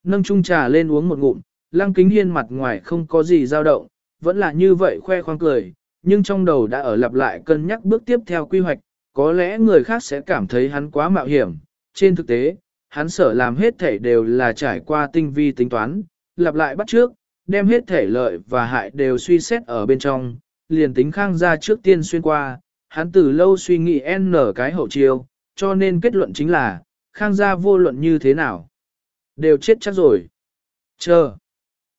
Nâng chung trà lên uống một ngụm, lăng kính hiên mặt ngoài không có gì dao động, vẫn là như vậy khoe khoang cười, nhưng trong đầu đã ở lặp lại cân nhắc bước tiếp theo quy hoạch, có lẽ người khác sẽ cảm thấy hắn quá mạo hiểm. Trên thực tế, hắn sở làm hết thể đều là trải qua tinh vi tính toán, lặp lại bắt trước, đem hết thể lợi và hại đều suy xét ở bên trong, liền tính khang ra trước tiên xuyên qua, hắn từ lâu suy nghĩ n cái hậu chiêu, cho nên kết luận chính là, khang gia vô luận như thế nào. Đều chết chắc rồi. Chờ.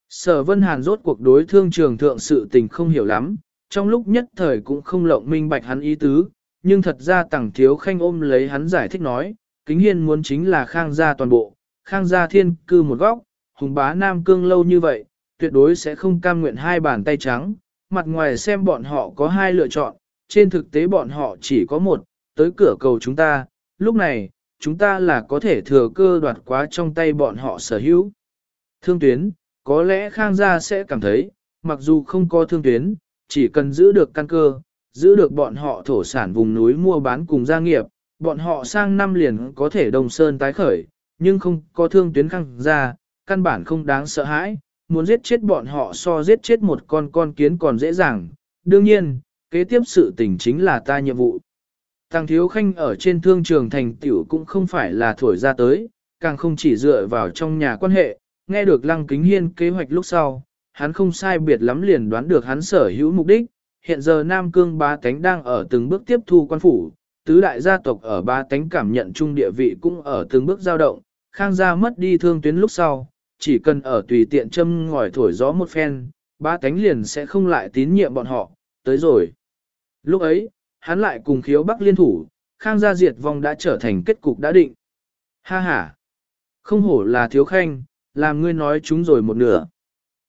Sở Vân Hàn rốt cuộc đối thương trường thượng sự tình không hiểu lắm, trong lúc nhất thời cũng không lộng minh bạch hắn ý tứ, nhưng thật ra tẳng thiếu khanh ôm lấy hắn giải thích nói, kính hiên muốn chính là khang gia toàn bộ, khang gia thiên cư một góc, hùng bá nam cương lâu như vậy, tuyệt đối sẽ không cam nguyện hai bàn tay trắng, mặt ngoài xem bọn họ có hai lựa chọn, trên thực tế bọn họ chỉ có một, tới cửa cầu chúng ta, lúc này, chúng ta là có thể thừa cơ đoạt quá trong tay bọn họ sở hữu. Thương tuyến, có lẽ Khang gia sẽ cảm thấy, mặc dù không có thương tuyến, chỉ cần giữ được căn cơ, giữ được bọn họ thổ sản vùng núi mua bán cùng gia nghiệp, bọn họ sang năm liền có thể đồng sơn tái khởi, nhưng không có thương tuyến Khang gia, căn bản không đáng sợ hãi, muốn giết chết bọn họ so giết chết một con con kiến còn dễ dàng. Đương nhiên, kế tiếp sự tình chính là ta nhiệm vụ. Tăng thiếu khanh ở trên thương trường thành tiểu cũng không phải là thổi ra tới, càng không chỉ dựa vào trong nhà quan hệ, nghe được lăng kính hiên kế hoạch lúc sau, hắn không sai biệt lắm liền đoán được hắn sở hữu mục đích, hiện giờ Nam Cương ba tánh đang ở từng bước tiếp thu quan phủ, tứ đại gia tộc ở ba tánh cảm nhận chung địa vị cũng ở từng bước dao động, khang gia mất đi thương tuyến lúc sau, chỉ cần ở tùy tiện châm ngòi thổi gió một phen, ba tánh liền sẽ không lại tín nhiệm bọn họ, tới rồi. Lúc ấy, hắn lại cùng khiếu bắc liên thủ, khang gia diệt vong đã trở thành kết cục đã định. Ha ha! Không hổ là thiếu khanh, làm ngươi nói chúng rồi một nửa.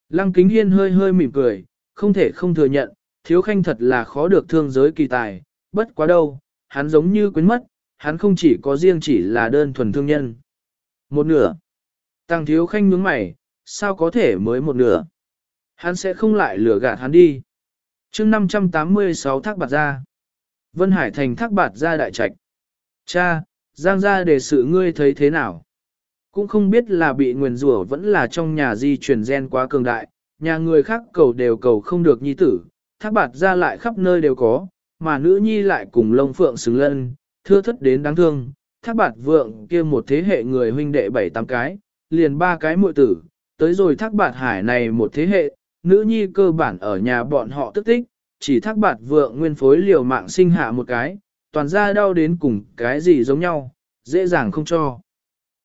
Lăng kính hiên hơi hơi mỉm cười, không thể không thừa nhận, thiếu khanh thật là khó được thương giới kỳ tài, bất quá đâu, hắn giống như quên mất, hắn không chỉ có riêng chỉ là đơn thuần thương nhân. Một nửa. Tăng thiếu khanh nhướng mày, sao có thể mới một nửa? Hắn sẽ không lại lừa gạt hắn đi. chương 586 thác bạt ra. Vân Hải thành thác bạt ra đại trạch. Cha, Giang gia để sự ngươi thấy thế nào? Cũng không biết là bị nguyền rủa vẫn là trong nhà di truyền gen quá cường đại, nhà người khác cầu đều cầu không được nhi tử, thác bạt ra lại khắp nơi đều có, mà nữ nhi lại cùng lông phượng xứng lân, thưa thất đến đáng thương, thác bạt vượng kia một thế hệ người huynh đệ bảy tám cái, liền ba cái muội tử, tới rồi thác bạt hải này một thế hệ, nữ nhi cơ bản ở nhà bọn họ tức tích, chỉ thác bạt vượng nguyên phối liều mạng sinh hạ một cái, toàn ra đau đến cùng cái gì giống nhau, dễ dàng không cho.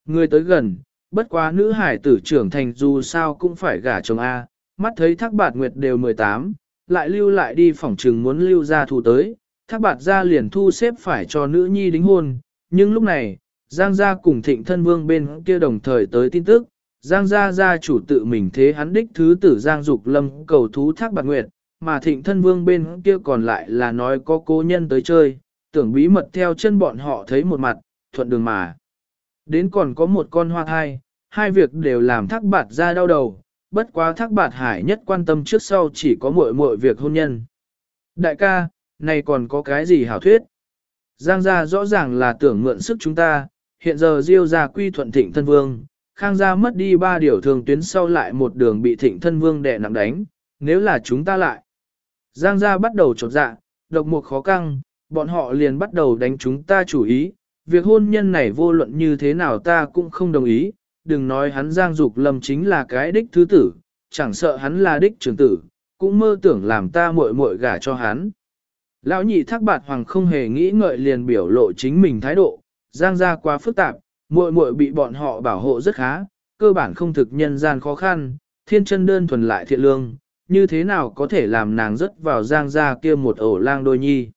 Người tới gần, bất quá nữ hải tử trưởng thành dù sao cũng phải gả chồng A, mắt thấy thác bạt nguyệt đều 18, lại lưu lại đi phỏng trừng muốn lưu ra thủ tới, thác bạt ra liền thu xếp phải cho nữ nhi đính hôn, nhưng lúc này, Giang gia cùng thịnh thân vương bên kia đồng thời tới tin tức, Giang gia gia chủ tự mình thế hắn đích thứ tử Giang Dục Lâm cầu thú thác bạc nguyệt, mà thịnh thân vương bên kia còn lại là nói có cố nhân tới chơi, tưởng bí mật theo chân bọn họ thấy một mặt, thuận đường mà. Đến còn có một con hoa thai, hai việc đều làm thác bạt ra đau đầu, bất quá thác bạt hải nhất quan tâm trước sau chỉ có muội muội việc hôn nhân. Đại ca, này còn có cái gì hảo thuyết? Giang gia rõ ràng là tưởng mượn sức chúng ta, hiện giờ diêu gia quy thuận thịnh thân vương, khang gia mất đi ba điều thường tuyến sau lại một đường bị thịnh thân vương đè nặng đánh, nếu là chúng ta lại. Giang gia bắt đầu chột dạ, độc mục khó căng, bọn họ liền bắt đầu đánh chúng ta chủ ý, việc hôn nhân này vô luận như thế nào ta cũng không đồng ý, đừng nói hắn Giang Dục Lâm chính là cái đích thứ tử, chẳng sợ hắn là đích trưởng tử, cũng mơ tưởng làm ta muội muội gả cho hắn. Lão nhị thác bạt hoàng không hề nghĩ ngợi liền biểu lộ chính mình thái độ, Giang gia quá phức tạp, muội muội bị bọn họ bảo hộ rất khá, cơ bản không thực nhân gian khó khăn, thiên chân đơn thuần lại thiện lương, như thế nào có thể làm nàng rớt vào Giang gia kia một ổ lang đôi nhi.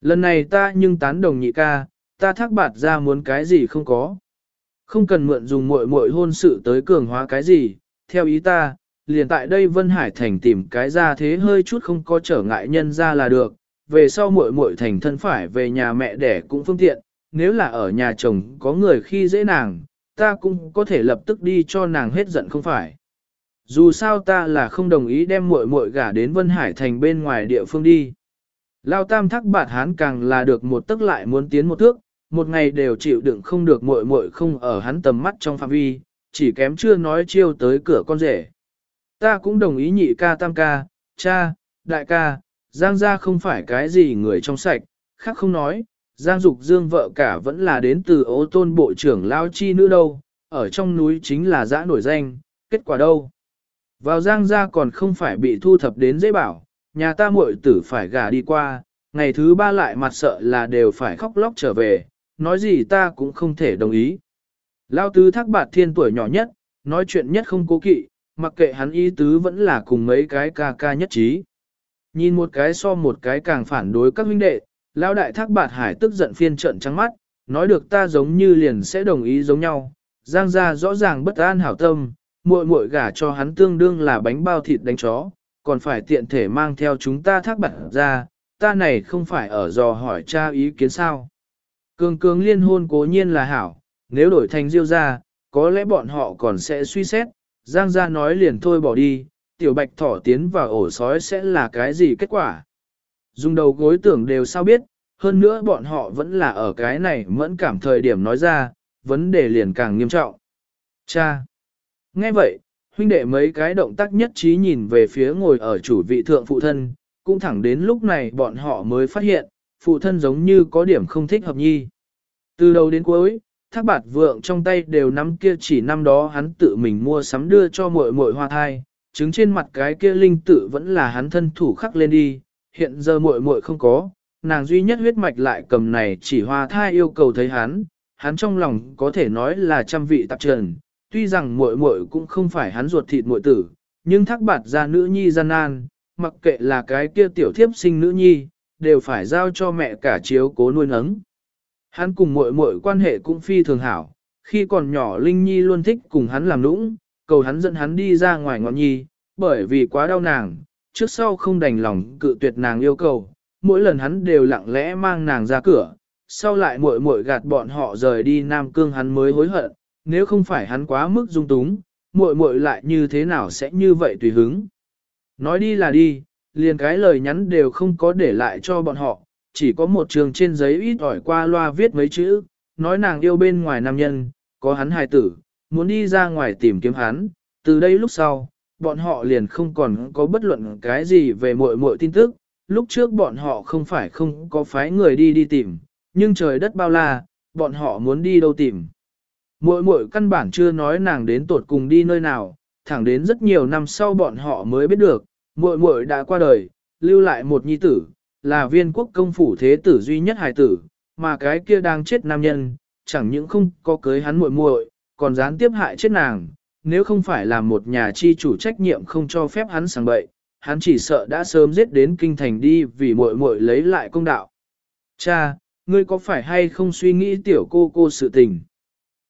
Lần này ta nhưng tán đồng nhị ca, ta thác bạt ra muốn cái gì không có. Không cần mượn dùng muội muội hôn sự tới cường hóa cái gì, theo ý ta, liền tại đây Vân Hải Thành tìm cái ra thế hơi chút không có trở ngại nhân ra là được, về sau muội muội thành thân phải về nhà mẹ đẻ cũng phương tiện, nếu là ở nhà chồng có người khi dễ nàng, ta cũng có thể lập tức đi cho nàng hết giận không phải. Dù sao ta là không đồng ý đem muội muội gả đến Vân Hải Thành bên ngoài địa phương đi. Lao tam thác bạt hán càng là được một tức lại muốn tiến một thước, một ngày đều chịu đựng không được muội muội không ở hắn tầm mắt trong phạm vi, chỉ kém chưa nói chiêu tới cửa con rể. Ta cũng đồng ý nhị ca tam ca, cha, đại ca, Giang gia không phải cái gì người trong sạch, khác không nói, Giang Dục Dương vợ cả vẫn là đến từ ô tôn bộ trưởng Lao Chi nữ đâu, ở trong núi chính là dã nổi danh, kết quả đâu. Vào Giang gia còn không phải bị thu thập đến dễ bảo, nhà ta muội tử phải gả đi qua, ngày thứ ba lại mặt sợ là đều phải khóc lóc trở về, nói gì ta cũng không thể đồng ý. Lao tứ thác bạt thiên tuổi nhỏ nhất, nói chuyện nhất không cố kỵ, mặc kệ hắn ý tứ vẫn là cùng mấy cái ca ca nhất trí. Nhìn một cái so một cái càng phản đối các huynh đệ, Lão đại thác bạt hải tức giận phiên trận trắng mắt, nói được ta giống như liền sẽ đồng ý giống nhau, giang gia rõ ràng bất an hảo tâm, muội muội gả cho hắn tương đương là bánh bao thịt đánh chó, còn phải tiện thể mang theo chúng ta thác bạt ra, ta này không phải ở dò hỏi cha ý kiến sao. Cường cường liên hôn cố nhiên là hảo, nếu đổi thành diêu gia, có lẽ bọn họ còn sẽ suy xét, giang gia nói liền thôi bỏ đi, tiểu bạch thỏ tiến vào ổ sói sẽ là cái gì kết quả. Dùng đầu gối tưởng đều sao biết, hơn nữa bọn họ vẫn là ở cái này mẫn cảm thời điểm nói ra, vấn đề liền càng nghiêm trọng. Cha! Nghe vậy, huynh đệ mấy cái động tác nhất trí nhìn về phía ngồi ở chủ vị thượng phụ thân, cũng thẳng đến lúc này bọn họ mới phát hiện, phụ thân giống như có điểm không thích hợp nhi. Từ đầu đến cuối, thác bạt vượng trong tay đều nắm kia chỉ năm đó hắn tự mình mua sắm đưa cho muội muội hoa thai, trứng trên mặt cái kia linh tự vẫn là hắn thân thủ khắc lên đi, hiện giờ muội muội không có, nàng duy nhất huyết mạch lại cầm này chỉ hoa thai yêu cầu thấy hắn, hắn trong lòng có thể nói là trăm vị tạp trần, tuy rằng muội muội cũng không phải hắn ruột thịt muội tử, nhưng thác bạt ra nữ nhi gian nan, mặc kệ là cái kia tiểu thiếp sinh nữ nhi, đều phải giao cho mẹ cả chiếu cố nuôi nấng. Hắn cùng muội muội quan hệ cũng phi thường hảo, khi còn nhỏ Linh Nhi luôn thích cùng hắn làm nũng, cầu hắn dẫn hắn đi ra ngoài ngọn nhi, bởi vì quá đau nàng, trước sau không đành lòng cự tuyệt nàng yêu cầu, mỗi lần hắn đều lặng lẽ mang nàng ra cửa, sau lại muội muội gạt bọn họ rời đi Nam Cương hắn mới hối hận, nếu không phải hắn quá mức dung túng, muội muội lại như thế nào sẽ như vậy tùy hứng. Nói đi là đi, liền cái lời nhắn đều không có để lại cho bọn họ, chỉ có một trường trên giấy ít ỏi qua loa viết mấy chữ, nói nàng yêu bên ngoài nam nhân, có hắn hài tử, muốn đi ra ngoài tìm kiếm hắn, từ đây lúc sau, bọn họ liền không còn có bất luận cái gì về muội muội tin tức, lúc trước bọn họ không phải không có phái người đi đi tìm, nhưng trời đất bao la, bọn họ muốn đi đâu tìm. Muội muội căn bản chưa nói nàng đến tột cùng đi nơi nào, thẳng đến rất nhiều năm sau bọn họ mới biết được, muội muội đã qua đời, lưu lại một nhi tử, là viên quốc công phủ thế tử duy nhất hài tử, mà cái kia đang chết nam nhân, chẳng những không có cưới hắn muội muội, còn gián tiếp hại chết nàng, nếu không phải là một nhà chi chủ trách nhiệm không cho phép hắn sang bậy, hắn chỉ sợ đã sớm giết đến kinh thành đi vì muội muội lấy lại công đạo. Cha, ngươi có phải hay không suy nghĩ tiểu cô cô sự tình?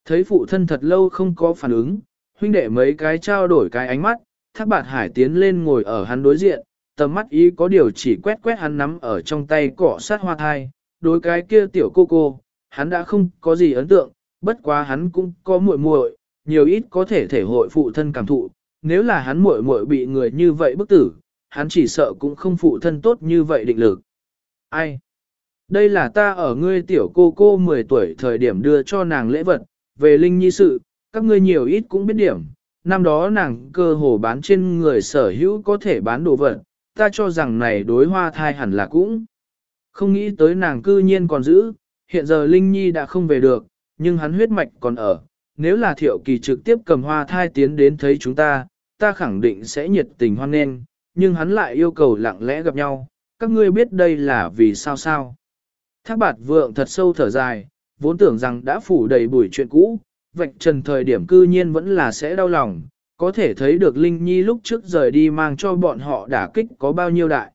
Thấy phụ thân thật lâu không có phản ứng, huynh đệ mấy cái trao đổi cái ánh mắt, thác bạt hải tiến lên ngồi ở hắn đối diện, tầm mắt ý có điều chỉ quét quét hắn nắm ở trong tay cỏ sát hoa thai, đối cái kia tiểu cô cô, hắn đã không có gì ấn tượng, bất quá hắn cũng có muội muội, nhiều ít có thể thể hội phụ thân cảm thụ, nếu là hắn muội muội bị người như vậy bức tử, hắn chỉ sợ cũng không phụ thân tốt như vậy định lực. Ai? Đây là ta ở ngươi tiểu cô cô 10 tuổi thời điểm đưa cho nàng lễ vật, về linh nhi sự, các ngươi nhiều ít cũng biết điểm, năm đó nàng cơ hồ bán trên người sở hữu có thể bán đồ vật, ta cho rằng này đối hoa thai hẳn là cũng. Không nghĩ tới nàng cư nhiên còn giữ, hiện giờ Linh Nhi đã không về được, nhưng hắn huyết mạch còn ở. Nếu là thiệu kỳ trực tiếp cầm hoa thai tiến đến thấy chúng ta, ta khẳng định sẽ nhiệt tình hoan nghênh, nhưng hắn lại yêu cầu lặng lẽ gặp nhau. Các ngươi biết đây là vì sao sao? Thác bạt vượng thật sâu thở dài, vốn tưởng rằng đã phủ đầy buổi chuyện cũ, vạch trần thời điểm cư nhiên vẫn là sẽ đau lòng, có thể thấy được Linh Nhi lúc trước rời đi mang cho bọn họ đả kích có bao nhiêu đại.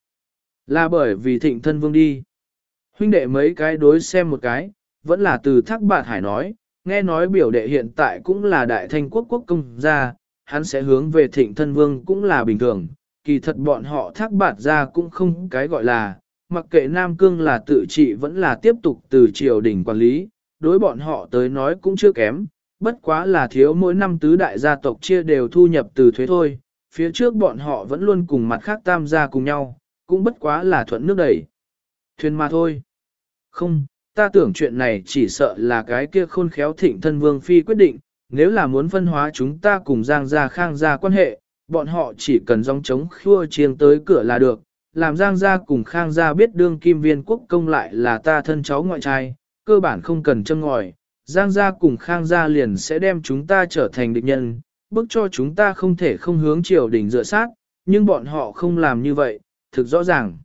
Là bởi vì thịnh thân vương đi. Huynh đệ mấy cái đối xem một cái, vẫn là từ thác bạt hải nói, nghe nói biểu đệ hiện tại cũng là đại thanh quốc quốc công gia, hắn sẽ hướng về thịnh thân vương cũng là bình thường, kỳ thật bọn họ thác bạt ra cũng không cái gọi là, mặc kệ Nam Cương là tự trị vẫn là tiếp tục từ triều đình quản lý, đối bọn họ tới nói cũng chưa kém, bất quá là thiếu mỗi năm tứ đại gia tộc chia đều thu nhập từ thuế thôi, phía trước bọn họ vẫn luôn cùng mặt khác tam gia cùng nhau, cũng bất quá là thuận nước đẩy. Thuyền mà thôi. Không, ta tưởng chuyện này chỉ sợ là cái kia khôn khéo thịnh thân vương phi quyết định, nếu là muốn phân hóa chúng ta cùng Giang gia khang gia quan hệ, bọn họ chỉ cần dòng chống khua chiêng tới cửa là được, làm Giang gia cùng khang gia biết đương kim viên quốc công lại là ta thân cháu ngoại trai, cơ bản không cần châm ngòi, Giang gia cùng khang gia liền sẽ đem chúng ta trở thành địch nhân, bức cho chúng ta không thể không hướng triều đình dựa sát, nhưng bọn họ không làm như vậy, thực rõ ràng.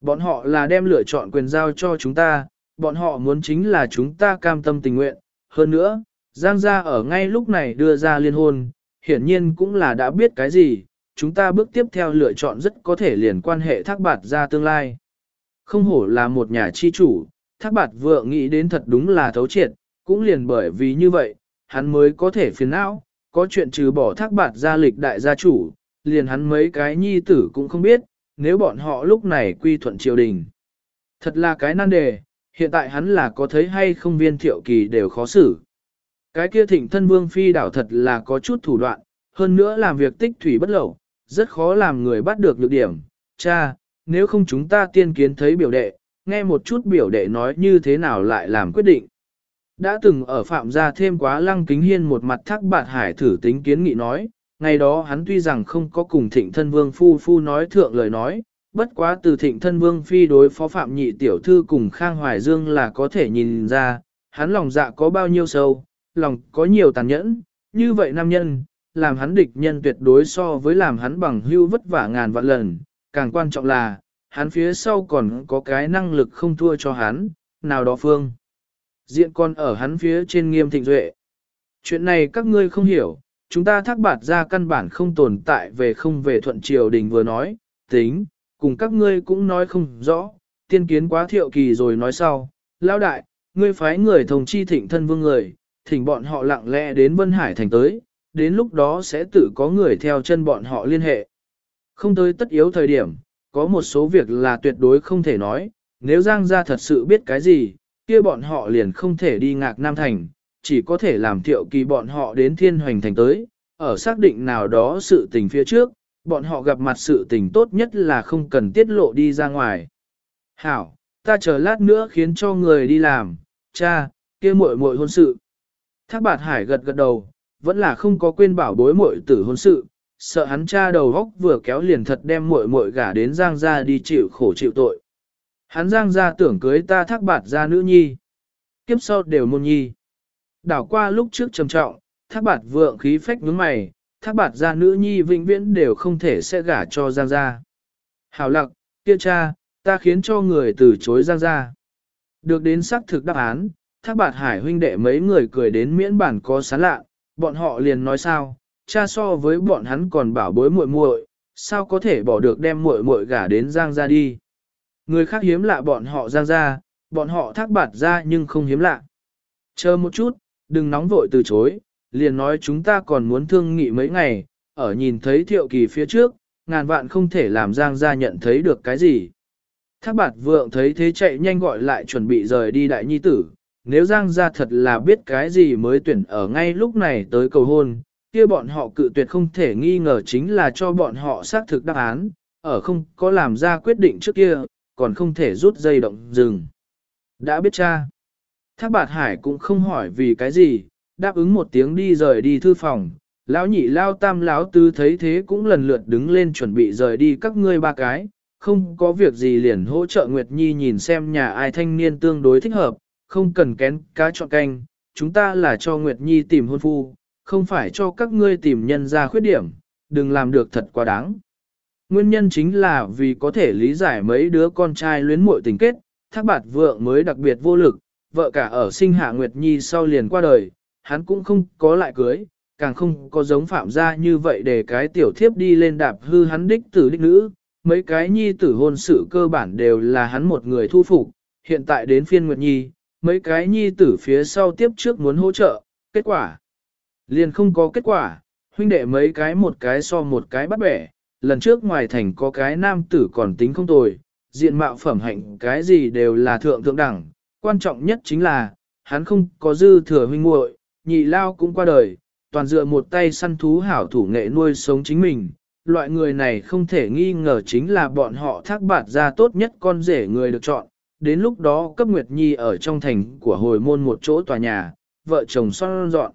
Bọn họ là đem lựa chọn quyền giao cho chúng ta, bọn họ muốn chính là chúng ta cam tâm tình nguyện. Hơn nữa, Giang gia ở ngay lúc này đưa ra liên hôn, hiển nhiên cũng là đã biết cái gì, chúng ta bước tiếp theo lựa chọn rất có thể liền quan hệ thác bạt ra tương lai. Không hổ là một nhà chi chủ, thác bạt vừa nghĩ đến thật đúng là thấu triệt, cũng liền bởi vì như vậy, hắn mới có thể phiền não, có chuyện trừ bỏ thác bạt gia lịch đại gia chủ, liền hắn mấy cái nhi tử cũng không biết, nếu bọn họ lúc này quy thuận triều đình. Thật là cái nan đề, hiện tại hắn là có thấy hay không viên thiệu kỳ đều khó xử. Cái kia thịnh thân vương phi đảo thật là có chút thủ đoạn, hơn nữa làm việc tích thủy bất lậu, rất khó làm người bắt được nhược điểm. Cha, nếu không chúng ta tiên kiến thấy biểu đệ, nghe một chút biểu đệ nói như thế nào lại làm quyết định. Đã từng ở phạm gia thêm quá lăng kính hiên một mặt thác bạt hải thử tính kiến nghị nói, ngày đó hắn tuy rằng không có cùng thịnh thân vương phu phu nói thượng lời nói, bất quá từ thịnh thân vương phi đối phó phạm nhị tiểu thư cùng Khang Hoài Dương là có thể nhìn ra, hắn lòng dạ có bao nhiêu sâu, lòng có nhiều tàn nhẫn, như vậy nam nhân, làm hắn địch nhân tuyệt đối so với làm hắn bằng hưu vất vả ngàn vạn lần, càng quan trọng là, hắn phía sau còn có cái năng lực không thua cho hắn, nào đó phương. Diện con ở hắn phía trên nghiêm thịnh duệ. Chuyện này các ngươi không hiểu, chúng ta thác bạt ra căn bản không tồn tại về không về thuận triều đình vừa nói, tính, cùng các ngươi cũng nói không rõ, tiên kiến quá thiệu kỳ rồi nói sau, lão đại, ngươi phái người thông chi thịnh thân vương người, thỉnh bọn họ lặng lẽ đến Vân Hải thành tới, đến lúc đó sẽ tự có người theo chân bọn họ liên hệ. Không tới tất yếu thời điểm, có một số việc là tuyệt đối không thể nói, nếu Giang gia thật sự biết cái gì, kia bọn họ liền không thể đi ngạc Nam Thành, chỉ có thể làm thiệu kỳ bọn họ đến thiên hoành thành tới, ở xác định nào đó sự tình phía trước, bọn họ gặp mặt sự tình tốt nhất là không cần tiết lộ đi ra ngoài. Hảo, ta chờ lát nữa khiến cho người đi làm, cha, kia muội muội hôn sự. Thác bạt hải gật gật đầu, vẫn là không có quên bảo bối muội tử hôn sự, sợ hắn cha đầu góc vừa kéo liền thật đem muội muội gả đến Giang gia đi chịu khổ chịu tội. Hắn Giang gia tưởng cưới ta thác bạt gia nữ nhi. Kiếp sau đều môn nhi. Đảo qua lúc trước trầm trọng, thác bạt vượng khí phách nhướng mày, thác bạt gia nữ nhi vĩnh viễn đều không thể sẽ gả cho Giang gia. Hảo lặc, kia cha, ta khiến cho người từ chối Giang gia. Được đến xác thực đáp án, thác bạt hải huynh đệ mấy người cười đến miễn bản có sán lạ, bọn họ liền nói sao, cha so với bọn hắn còn bảo bối muội muội, sao có thể bỏ được đem muội muội gả đến Giang gia đi. Người khác hiếm lạ bọn họ Giang gia, bọn họ thác bạt ra nhưng không hiếm lạ. Chờ một chút, đừng nóng vội từ chối, liền nói chúng ta còn muốn thương nghị mấy ngày, ở nhìn thấy thiệu kỳ phía trước, ngàn vạn không thể làm Giang gia nhận thấy được cái gì. Thác bạt vượng thấy thế chạy nhanh gọi lại chuẩn bị rời đi đại nhi tử, nếu Giang gia thật là biết cái gì mới tuyển ở ngay lúc này tới cầu hôn, kia bọn họ cự tuyệt không thể nghi ngờ chính là cho bọn họ xác thực đáp án, ở không có làm ra quyết định trước kia, còn không thể rút dây động dừng. Đã biết cha. Thác bạt hải cũng không hỏi vì cái gì, đáp ứng một tiếng đi rời đi thư phòng. Lão nhị lao tam lão tư thấy thế cũng lần lượt đứng lên chuẩn bị rời đi các ngươi ba cái, không có việc gì liền hỗ trợ Nguyệt Nhi nhìn xem nhà ai thanh niên tương đối thích hợp, không cần kén cá chọn canh, chúng ta là cho Nguyệt Nhi tìm hôn phu, không phải cho các ngươi tìm nhân ra khuyết điểm, đừng làm được thật quá đáng. Nguyên nhân chính là vì có thể lý giải mấy đứa con trai luyến muội tình kết, thác bạt vượng mới đặc biệt vô lực, vợ cả ở sinh hạ Nguyệt Nhi sau liền qua đời, hắn cũng không có lại cưới, càng không có giống phạm gia như vậy để cái tiểu thiếp đi lên đạp hư hắn đích tử đích nữ, mấy cái nhi tử hôn sự cơ bản đều là hắn một người thu phục, hiện tại đến phiên Nguyệt Nhi, mấy cái nhi tử phía sau tiếp trước muốn hỗ trợ, kết quả. Liền không có kết quả, huynh đệ mấy cái một cái so một cái bắt bẻ, lần trước ngoài thành có cái nam tử còn tính không tồi, diện mạo phẩm hạnh cái gì đều là thượng thượng đẳng, quan trọng nhất chính là, hắn không có dư thừa huynh muội, nhị lao cũng qua đời, toàn dựa một tay săn thú hảo thủ nghệ nuôi sống chính mình. Loại người này không thể nghi ngờ chính là bọn họ thác bạt ra tốt nhất con rể người được chọn, đến lúc đó cấp Nguyệt Nhi ở trong thành của hồi môn một chỗ tòa nhà, vợ chồng son dọn.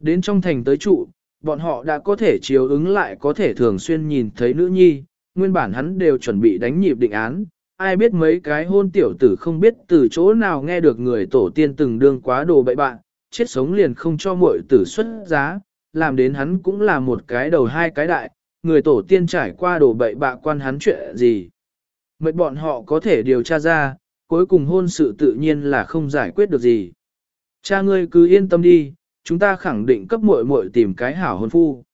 Đến trong thành tới trụ, bọn họ đã có thể chiếu ứng lại có thể thường xuyên nhìn thấy nữ nhi, nguyên bản hắn đều chuẩn bị đánh nhịp định án, ai biết mấy cái hôn tiểu tử không biết từ chỗ nào nghe được người tổ tiên từng đương quá đồ bậy bạn, chết sống liền không cho muội tử xuất giá, làm đến hắn cũng là một cái đầu hai cái đại, người tổ tiên trải qua đồ bậy bạ quan hắn chuyện gì. Mệt bọn họ có thể điều tra ra, cuối cùng hôn sự tự nhiên là không giải quyết được gì. Cha ngươi cứ yên tâm đi, chúng ta khẳng định cấp muội muội tìm cái hảo hôn phu.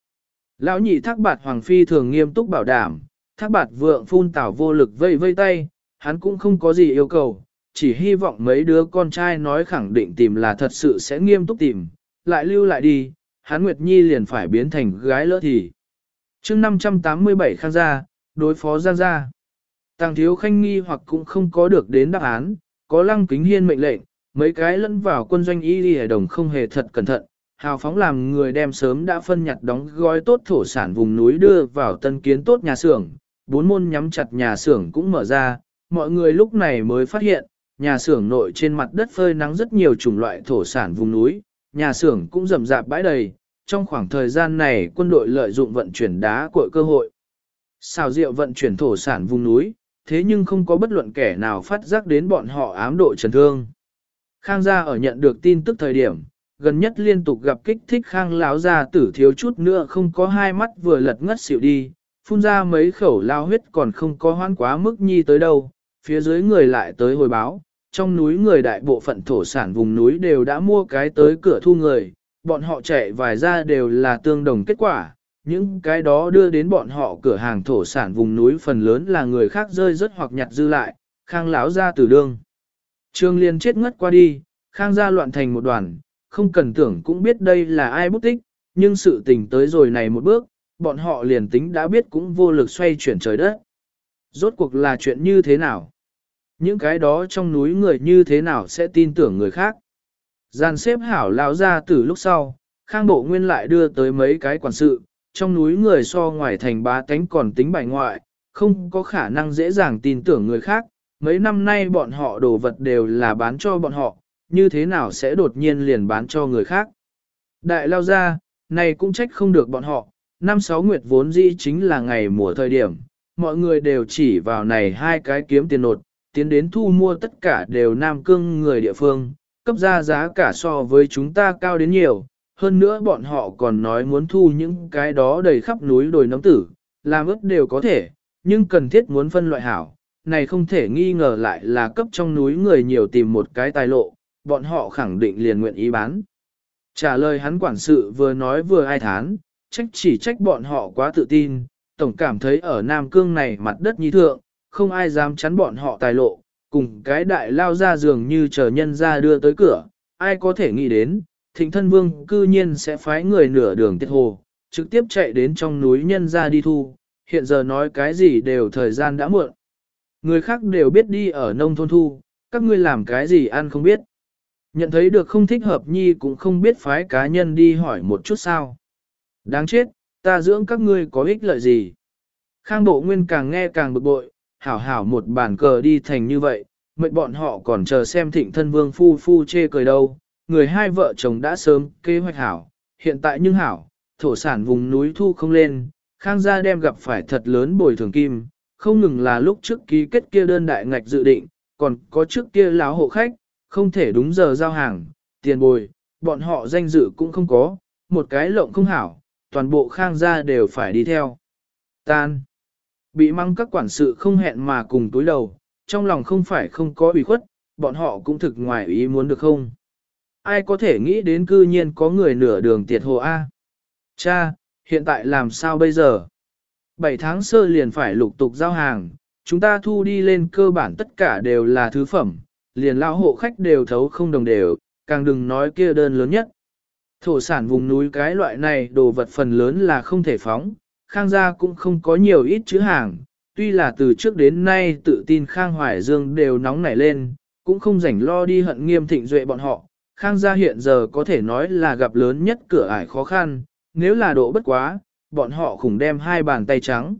Lão nhị thác bạt hoàng phi thường nghiêm túc bảo đảm, thác bạt vượng phun tảo vô lực vây vây tay, hắn cũng không có gì yêu cầu, chỉ hy vọng mấy đứa con trai nói khẳng định tìm là thật sự sẽ nghiêm túc tìm, lại lưu lại đi, hắn Nguyệt Nhi liền phải biến thành gái lỡ thì. chương 587 khang gia, đối phó Giang gia. Tàng thiếu khanh nghi hoặc cũng không có được đến đáp án, có lăng kính hiên mệnh lệnh, mấy cái lẫn vào quân doanh y đi đồng không hề thật cẩn thận, hào phóng làm người đem sớm đã phân nhặt đóng gói tốt thổ sản vùng núi đưa vào tân kiến tốt nhà xưởng, bốn môn nhắm chặt nhà xưởng cũng mở ra, mọi người lúc này mới phát hiện, nhà xưởng nội trên mặt đất phơi nắng rất nhiều chủng loại thổ sản vùng núi, nhà xưởng cũng rầm rạp bãi đầy, trong khoảng thời gian này quân đội lợi dụng vận chuyển đá của cơ hội. Xào rượu vận chuyển thổ sản vùng núi, thế nhưng không có bất luận kẻ nào phát giác đến bọn họ ám độ trần thương. Khang gia ở nhận được tin tức thời điểm, gần nhất liên tục gặp kích thích khang láo gia tử thiếu chút nữa không có hai mắt vừa lật ngất xỉu đi, phun ra mấy khẩu lao huyết còn không có hoan quá mức nhi tới đâu, phía dưới người lại tới hồi báo, trong núi người đại bộ phận thổ sản vùng núi đều đã mua cái tới cửa thu người, bọn họ chạy vài ra đều là tương đồng kết quả, những cái đó đưa đến bọn họ cửa hàng thổ sản vùng núi phần lớn là người khác rơi rất hoặc nhặt dư lại, khang lão ra từ đương. Trương Liên chết ngất qua đi, khang gia loạn thành một đoàn, không cần tưởng cũng biết đây là ai bút tích, nhưng sự tình tới rồi này một bước, bọn họ liền tính đã biết cũng vô lực xoay chuyển trời đất. Rốt cuộc là chuyện như thế nào? Những cái đó trong núi người như thế nào sẽ tin tưởng người khác? Gian xếp hảo lão ra từ lúc sau, khang bộ nguyên lại đưa tới mấy cái quản sự, trong núi người so ngoài thành bá tánh còn tính bài ngoại, không có khả năng dễ dàng tin tưởng người khác, mấy năm nay bọn họ đồ vật đều là bán cho bọn họ, như thế nào sẽ đột nhiên liền bán cho người khác. Đại lao ra, này cũng trách không được bọn họ, năm sáu nguyệt vốn dĩ chính là ngày mùa thời điểm, mọi người đều chỉ vào này hai cái kiếm tiền nột, tiến đến thu mua tất cả đều nam cương người địa phương, cấp ra giá cả so với chúng ta cao đến nhiều, hơn nữa bọn họ còn nói muốn thu những cái đó đầy khắp núi đồi nấm tử, làm ướp đều có thể, nhưng cần thiết muốn phân loại hảo, này không thể nghi ngờ lại là cấp trong núi người nhiều tìm một cái tài lộ, bọn họ khẳng định liền nguyện ý bán. Trả lời hắn quản sự vừa nói vừa ai thán, trách chỉ trách bọn họ quá tự tin, tổng cảm thấy ở Nam Cương này mặt đất nhi thượng, không ai dám chắn bọn họ tài lộ, cùng cái đại lao ra giường như chờ nhân ra đưa tới cửa, ai có thể nghĩ đến, thịnh thân vương cư nhiên sẽ phái người nửa đường tiết hồ, trực tiếp chạy đến trong núi nhân ra đi thu, hiện giờ nói cái gì đều thời gian đã muộn. Người khác đều biết đi ở nông thôn thu, các ngươi làm cái gì ăn không biết. Nhận thấy được không thích hợp nhi cũng không biết phái cá nhân đi hỏi một chút sao. Đáng chết, ta dưỡng các ngươi có ích lợi gì. Khang bộ nguyên càng nghe càng bực bội, hảo hảo một bàn cờ đi thành như vậy, mệnh bọn họ còn chờ xem thịnh thân vương phu phu chê cười đâu, người hai vợ chồng đã sớm kế hoạch hảo, hiện tại nhưng hảo, thổ sản vùng núi thu không lên, khang gia đem gặp phải thật lớn bồi thường kim, không ngừng là lúc trước ký kết kia đơn đại ngạch dự định, còn có trước kia láo hộ khách, không thể đúng giờ giao hàng, tiền bồi, bọn họ danh dự cũng không có, một cái lộng không hảo, toàn bộ khang gia đều phải đi theo. Tan. Bị mang các quản sự không hẹn mà cùng túi đầu, trong lòng không phải không có ủy khuất, bọn họ cũng thực ngoài ý muốn được không. Ai có thể nghĩ đến cư nhiên có người nửa đường tiệt hồ A. Cha, hiện tại làm sao bây giờ? 7 tháng sơ liền phải lục tục giao hàng, chúng ta thu đi lên cơ bản tất cả đều là thứ phẩm, liền lao hộ khách đều thấu không đồng đều, càng đừng nói kia đơn lớn nhất. Thổ sản vùng núi cái loại này đồ vật phần lớn là không thể phóng, Khang gia cũng không có nhiều ít chữ hàng, tuy là từ trước đến nay tự tin Khang Hoài Dương đều nóng nảy lên, cũng không rảnh lo đi hận nghiêm thịnh duệ bọn họ. Khang gia hiện giờ có thể nói là gặp lớn nhất cửa ải khó khăn, nếu là độ bất quá, bọn họ khủng đem hai bàn tay trắng.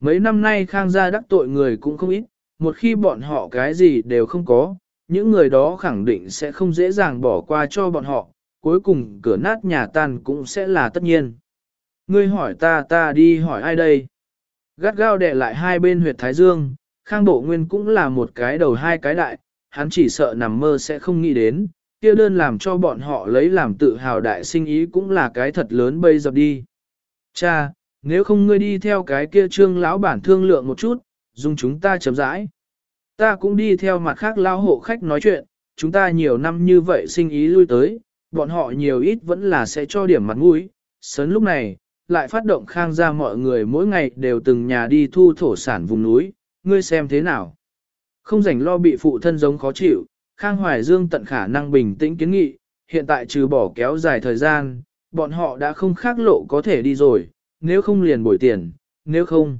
Mấy năm nay Khang gia đắc tội người cũng không ít, một khi bọn họ cái gì đều không có, những người đó khẳng định sẽ không dễ dàng bỏ qua cho bọn họ, cuối cùng cửa nát nhà tan cũng sẽ là tất nhiên. Ngươi hỏi ta ta đi hỏi ai đây? Gắt gao đè lại hai bên huyệt thái dương, khang bộ nguyên cũng là một cái đầu hai cái đại, hắn chỉ sợ nằm mơ sẽ không nghĩ đến, kia đơn làm cho bọn họ lấy làm tự hào đại sinh ý cũng là cái thật lớn bây giờ đi. Cha, nếu không ngươi đi theo cái kia trương lão bản thương lượng một chút, dùng chúng ta chấm rãi. Ta cũng đi theo mặt khác lao hộ khách nói chuyện, chúng ta nhiều năm như vậy sinh ý lui tới, bọn họ nhiều ít vẫn là sẽ cho điểm mặt mũi. Sớn lúc này, lại phát động khang ra mọi người mỗi ngày đều từng nhà đi thu thổ sản vùng núi, ngươi xem thế nào. Không rảnh lo bị phụ thân giống khó chịu, Khang Hoài Dương tận khả năng bình tĩnh kiến nghị, hiện tại trừ bỏ kéo dài thời gian, bọn họ đã không khác lộ có thể đi rồi, nếu không liền bồi tiền, nếu không,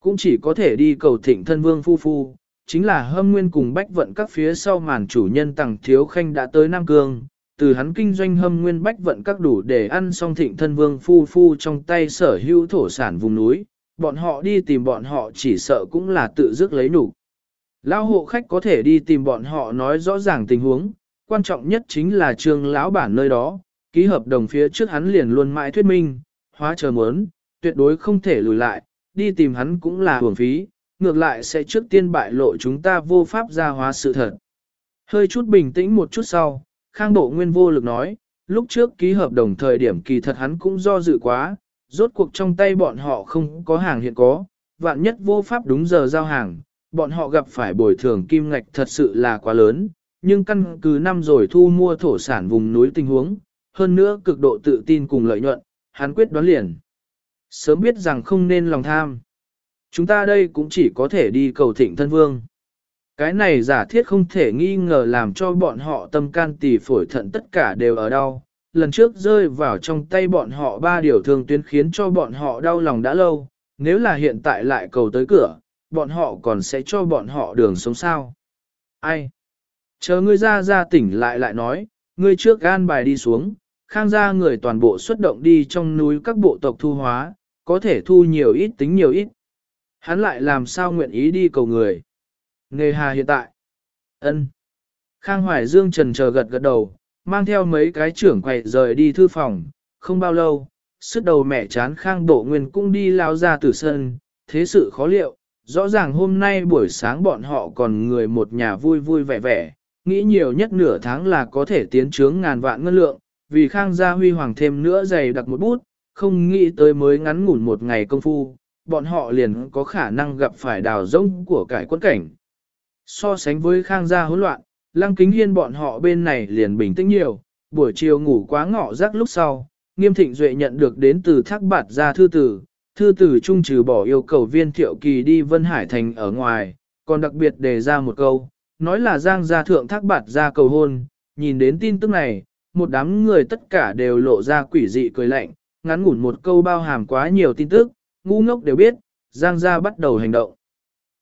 cũng chỉ có thể đi cầu thịnh thân vương phu phu, chính là hâm nguyên cùng bách vận các phía sau màn chủ nhân tặng thiếu khanh đã tới Nam Cương, từ hắn kinh doanh hâm nguyên bách vận các đủ để ăn xong thịnh thân vương phu phu trong tay sở hữu thổ sản vùng núi, bọn họ đi tìm bọn họ chỉ sợ cũng là tự dứt lấy đủ. Lão hộ khách có thể đi tìm bọn họ nói rõ ràng tình huống, quan trọng nhất chính là trường lão bản nơi đó, ký hợp đồng phía trước hắn liền luôn mãi thuyết minh, hóa chờ muốn, tuyệt đối không thể lùi lại, đi tìm hắn cũng là hưởng phí, ngược lại sẽ trước tiên bại lộ chúng ta vô pháp ra hóa sự thật. Hơi chút bình tĩnh một chút sau, Khang Bộ Nguyên vô lực nói, lúc trước ký hợp đồng thời điểm kỳ thật hắn cũng do dự quá, rốt cuộc trong tay bọn họ không có hàng hiện có, vạn nhất vô pháp đúng giờ giao hàng, bọn họ gặp phải bồi thường kim ngạch thật sự là quá lớn, nhưng căn cứ năm rồi thu mua thổ sản vùng núi tình huống, hơn nữa cực độ tự tin cùng lợi nhuận, hắn quyết đoán liền. Sớm biết rằng không nên lòng tham. Chúng ta đây cũng chỉ có thể đi cầu thịnh thân vương. Cái này giả thiết không thể nghi ngờ làm cho bọn họ tâm can tỳ phổi thận tất cả đều ở đau. Lần trước rơi vào trong tay bọn họ ba điều thương tuyến khiến cho bọn họ đau lòng đã lâu, nếu là hiện tại lại cầu tới cửa, bọn họ còn sẽ cho bọn họ đường sống sao. Ai? Chờ ngươi ra ra tỉnh lại lại nói, ngươi trước gan bài đi xuống, khang gia người toàn bộ xuất động đi trong núi các bộ tộc thu hóa, có thể thu nhiều ít tính nhiều ít. Hắn lại làm sao nguyện ý đi cầu người. Nghề hà hiện tại. ân. Khang Hoài Dương trần chờ gật gật đầu, mang theo mấy cái trưởng quầy rời đi thư phòng, không bao lâu, sức đầu mẹ chán Khang Bộ Nguyên cũng đi lao ra từ sân, thế sự khó liệu, rõ ràng hôm nay buổi sáng bọn họ còn người một nhà vui vui vẻ vẻ, nghĩ nhiều nhất nửa tháng là có thể tiến trướng ngàn vạn ngân lượng, vì Khang gia huy hoàng thêm nữa dày đặc một bút, không nghĩ tới mới ngắn ngủn một ngày công phu, bọn họ liền có khả năng gặp phải đào rông của cải quân cảnh. So sánh với Khang gia hỗn loạn, Lăng Kính Hiên bọn họ bên này liền bình tĩnh nhiều, buổi chiều ngủ quá ngọ rắc lúc sau, Nghiêm Thịnh Duệ nhận được đến từ Thác Bạt gia thư tử, thư tử trung trừ bỏ yêu cầu viên thiệu kỳ đi Vân Hải Thành ở ngoài, còn đặc biệt đề ra một câu, nói là Giang gia thượng Thác Bạt gia cầu hôn, nhìn đến tin tức này, một đám người tất cả đều lộ ra quỷ dị cười lạnh, ngắn ngủn một câu bao hàm quá nhiều tin tức, ngu ngốc đều biết, Giang gia bắt đầu hành động.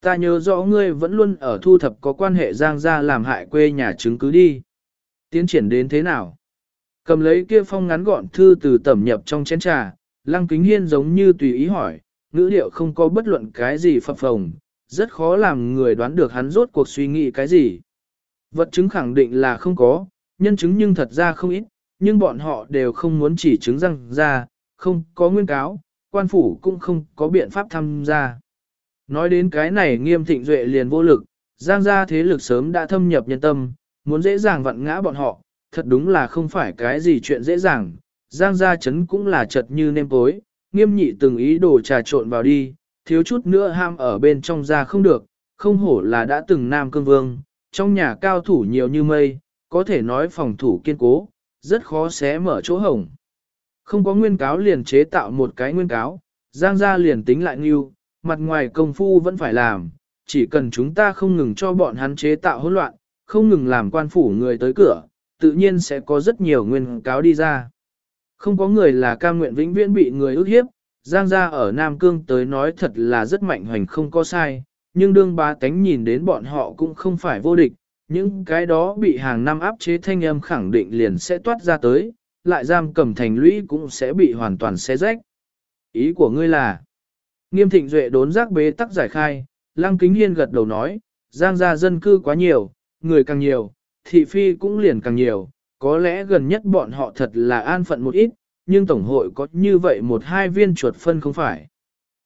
Ta nhớ rõ ngươi vẫn luôn ở thu thập có quan hệ Giang gia làm hại quê nhà chứng cứ đi. Tiến triển đến thế nào? Cầm lấy kia phong ngắn gọn thư từ tẩm nhập trong chén trà, lăng kính hiên giống như tùy ý hỏi, ngữ liệu không có bất luận cái gì phập phồng, rất khó làm người đoán được hắn rốt cuộc suy nghĩ cái gì. Vật chứng khẳng định là không có, nhân chứng nhưng thật ra không ít, nhưng bọn họ đều không muốn chỉ chứng rằng ra, không có nguyên cáo, quan phủ cũng không có biện pháp tham gia. Nói đến cái này nghiêm thịnh duệ liền vô lực, giang gia thế lực sớm đã thâm nhập nhân tâm, muốn dễ dàng vặn ngã bọn họ, thật đúng là không phải cái gì chuyện dễ dàng, giang gia chấn cũng là chật như nêm tối, nghiêm nhị từng ý đồ trà trộn vào đi, thiếu chút nữa ham ở bên trong ra không được, không hổ là đã từng nam cương vương, trong nhà cao thủ nhiều như mây, có thể nói phòng thủ kiên cố, rất khó xé mở chỗ hổng. Không có nguyên cáo liền chế tạo một cái nguyên cáo, giang gia liền tính lại nghiêu, mặt ngoài công phu vẫn phải làm, chỉ cần chúng ta không ngừng cho bọn hắn chế tạo hỗn loạn, không ngừng làm quan phủ người tới cửa, tự nhiên sẽ có rất nhiều nguyên cáo đi ra. Không có người là cam nguyện vĩnh viễn bị người ức hiếp, Giang gia ở Nam Cương tới nói thật là rất mạnh hoành không có sai, nhưng đương ba tánh nhìn đến bọn họ cũng không phải vô địch, những cái đó bị hàng năm áp chế thanh âm khẳng định liền sẽ toát ra tới, lại giam cầm thành lũy cũng sẽ bị hoàn toàn xé rách. Ý của ngươi là, nghiêm thịnh duệ đốn giác bế tắc giải khai, Lăng Kính Hiên gật đầu nói, Giang gia dân cư quá nhiều, người càng nhiều, thị phi cũng liền càng nhiều, có lẽ gần nhất bọn họ thật là an phận một ít, nhưng Tổng hội có như vậy một hai viên chuột phân không phải.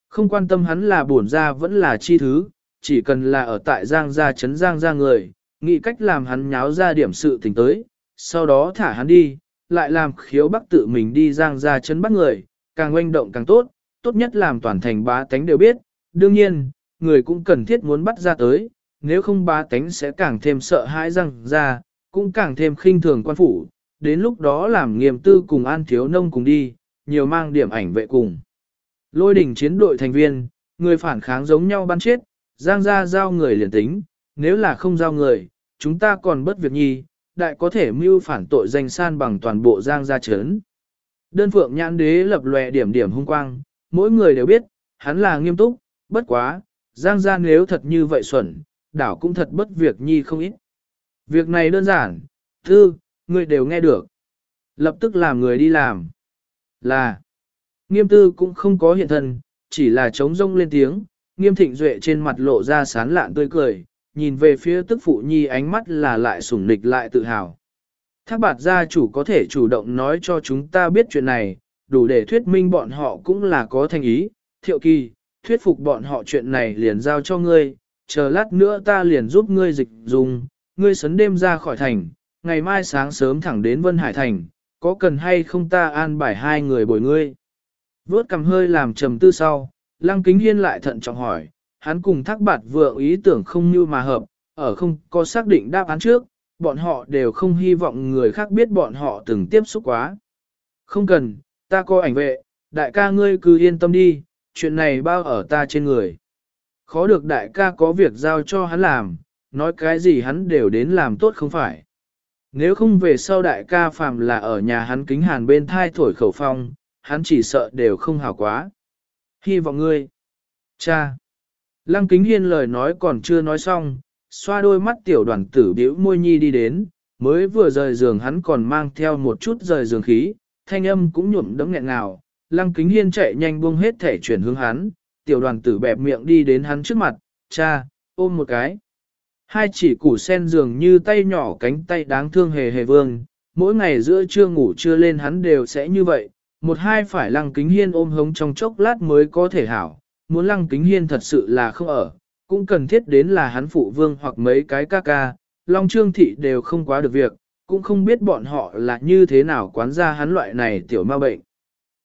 Không quan tâm hắn là bổn gia vẫn là chi thứ, chỉ cần là ở tại Giang gia chấn Giang gia người, nghĩ cách làm hắn nháo ra điểm sự tình tới, sau đó thả hắn đi, lại làm khiếu bắc tự mình đi Giang gia chấn bắt người, càng oanh động càng tốt, tốt nhất làm toàn thành bá tánh đều biết, đương nhiên, người cũng cần thiết muốn bắt ra tới, nếu không bá tánh sẽ càng thêm sợ hãi răng ra, cũng càng thêm khinh thường quan phủ, đến lúc đó làm nghiêm tư cùng an thiếu nông cùng đi, nhiều mang điểm ảnh vệ cùng. Lôi đỉnh chiến đội thành viên, người phản kháng giống nhau ban chết, giang ra giao người liền tính, nếu là không giao người, chúng ta còn bất việc nhi, đại có thể mưu phản tội danh san bằng toàn bộ giang gia chấn. Đơn phượng nhãn đế lập lòe điểm điểm hung quang, mỗi người đều biết, hắn là nghiêm túc, bất quá, giang gia nếu thật như vậy xuẩn, đảo cũng thật bất việc nhi không ít. Việc này đơn giản, thư, người đều nghe được. Lập tức làm người đi làm. Là, nghiêm tư cũng không có hiện thân, chỉ là trống rông lên tiếng, nghiêm thịnh duệ trên mặt lộ ra sán lạn tươi cười, nhìn về phía tức phụ nhi ánh mắt là lại sủng nịch lại tự hào. Thác bạt gia chủ có thể chủ động nói cho chúng ta biết chuyện này, đủ để thuyết minh bọn họ cũng là có thành ý, thiệu kỳ, thuyết phục bọn họ chuyện này liền giao cho ngươi, chờ lát nữa ta liền giúp ngươi dịch dùng, ngươi sấn đêm ra khỏi thành, ngày mai sáng sớm thẳng đến Vân Hải Thành, có cần hay không ta an bài hai người bồi ngươi. Vốt cầm hơi làm trầm tư sau, Lăng Kính Hiên lại thận trọng hỏi, hắn cùng thác bạt vượng ý tưởng không như mà hợp, ở không có xác định đáp án trước, bọn họ đều không hy vọng người khác biết bọn họ từng tiếp xúc quá. Không cần, ta có ảnh vệ, đại ca ngươi cứ yên tâm đi, chuyện này bao ở ta trên người. Khó được đại ca có việc giao cho hắn làm, nói cái gì hắn đều đến làm tốt không phải. Nếu không về sau đại ca phàm là ở nhà hắn kính hàn bên thai thổi khẩu phong, hắn chỉ sợ đều không hảo quá. Hy vọng ngươi. Cha. Lăng kính hiên lời nói còn chưa nói xong, xoa đôi mắt tiểu đoàn tử biểu môi nhi đi đến, mới vừa rời giường hắn còn mang theo một chút rời giường khí, thanh âm cũng nhuộm đấm nghẹn ngào. Lăng kính hiên chạy nhanh buông hết thể chuyển hướng hắn, tiểu đoàn tử bẹp miệng đi đến hắn trước mặt, cha, ôm một cái. Hai chỉ củ sen dường như tay nhỏ cánh tay đáng thương hề hề vương, mỗi ngày giữa trưa ngủ trưa lên hắn đều sẽ như vậy, một hai phải lăng kính hiên ôm hống trong chốc lát mới có thể hảo, muốn lăng kính hiên thật sự là không ở, cũng cần thiết đến là hắn phụ vương hoặc mấy cái ca ca, long trương thị đều không quá được việc, cũng không biết bọn họ là như thế nào quán ra hắn loại này tiểu ma bệnh.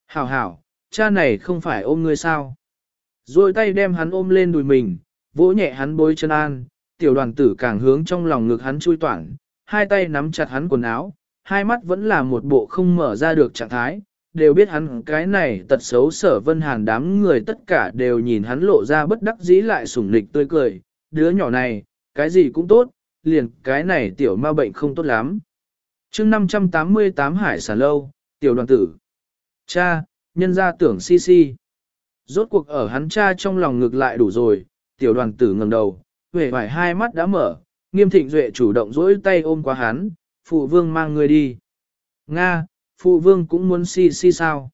Hảo hảo, cha này không phải ôm ngươi sao? Rồi tay đem hắn ôm lên đùi mình, vỗ nhẹ hắn bối chân an, tiểu đoàn tử càng hướng trong lòng ngực hắn chui toản, hai tay nắm chặt hắn quần áo, hai mắt vẫn là một bộ không mở ra được trạng thái, đều biết hắn cái này tật xấu sở vân hàn đám người tất cả đều nhìn hắn lộ ra bất đắc dĩ lại sủng nịch tươi cười, đứa nhỏ này, cái gì cũng tốt, liền cái này tiểu ma bệnh không tốt lắm chương 588 hải sản lâu, tiểu đoàn tử. Cha, nhân ra tưởng si si. Rốt cuộc ở hắn cha trong lòng ngược lại đủ rồi, tiểu đoàn tử ngẩng đầu, vẻ vải hai mắt đã mở, nghiêm thịnh duệ chủ động dỗi tay ôm qua hắn, phụ vương mang người đi. Nga, phụ vương cũng muốn si si sao.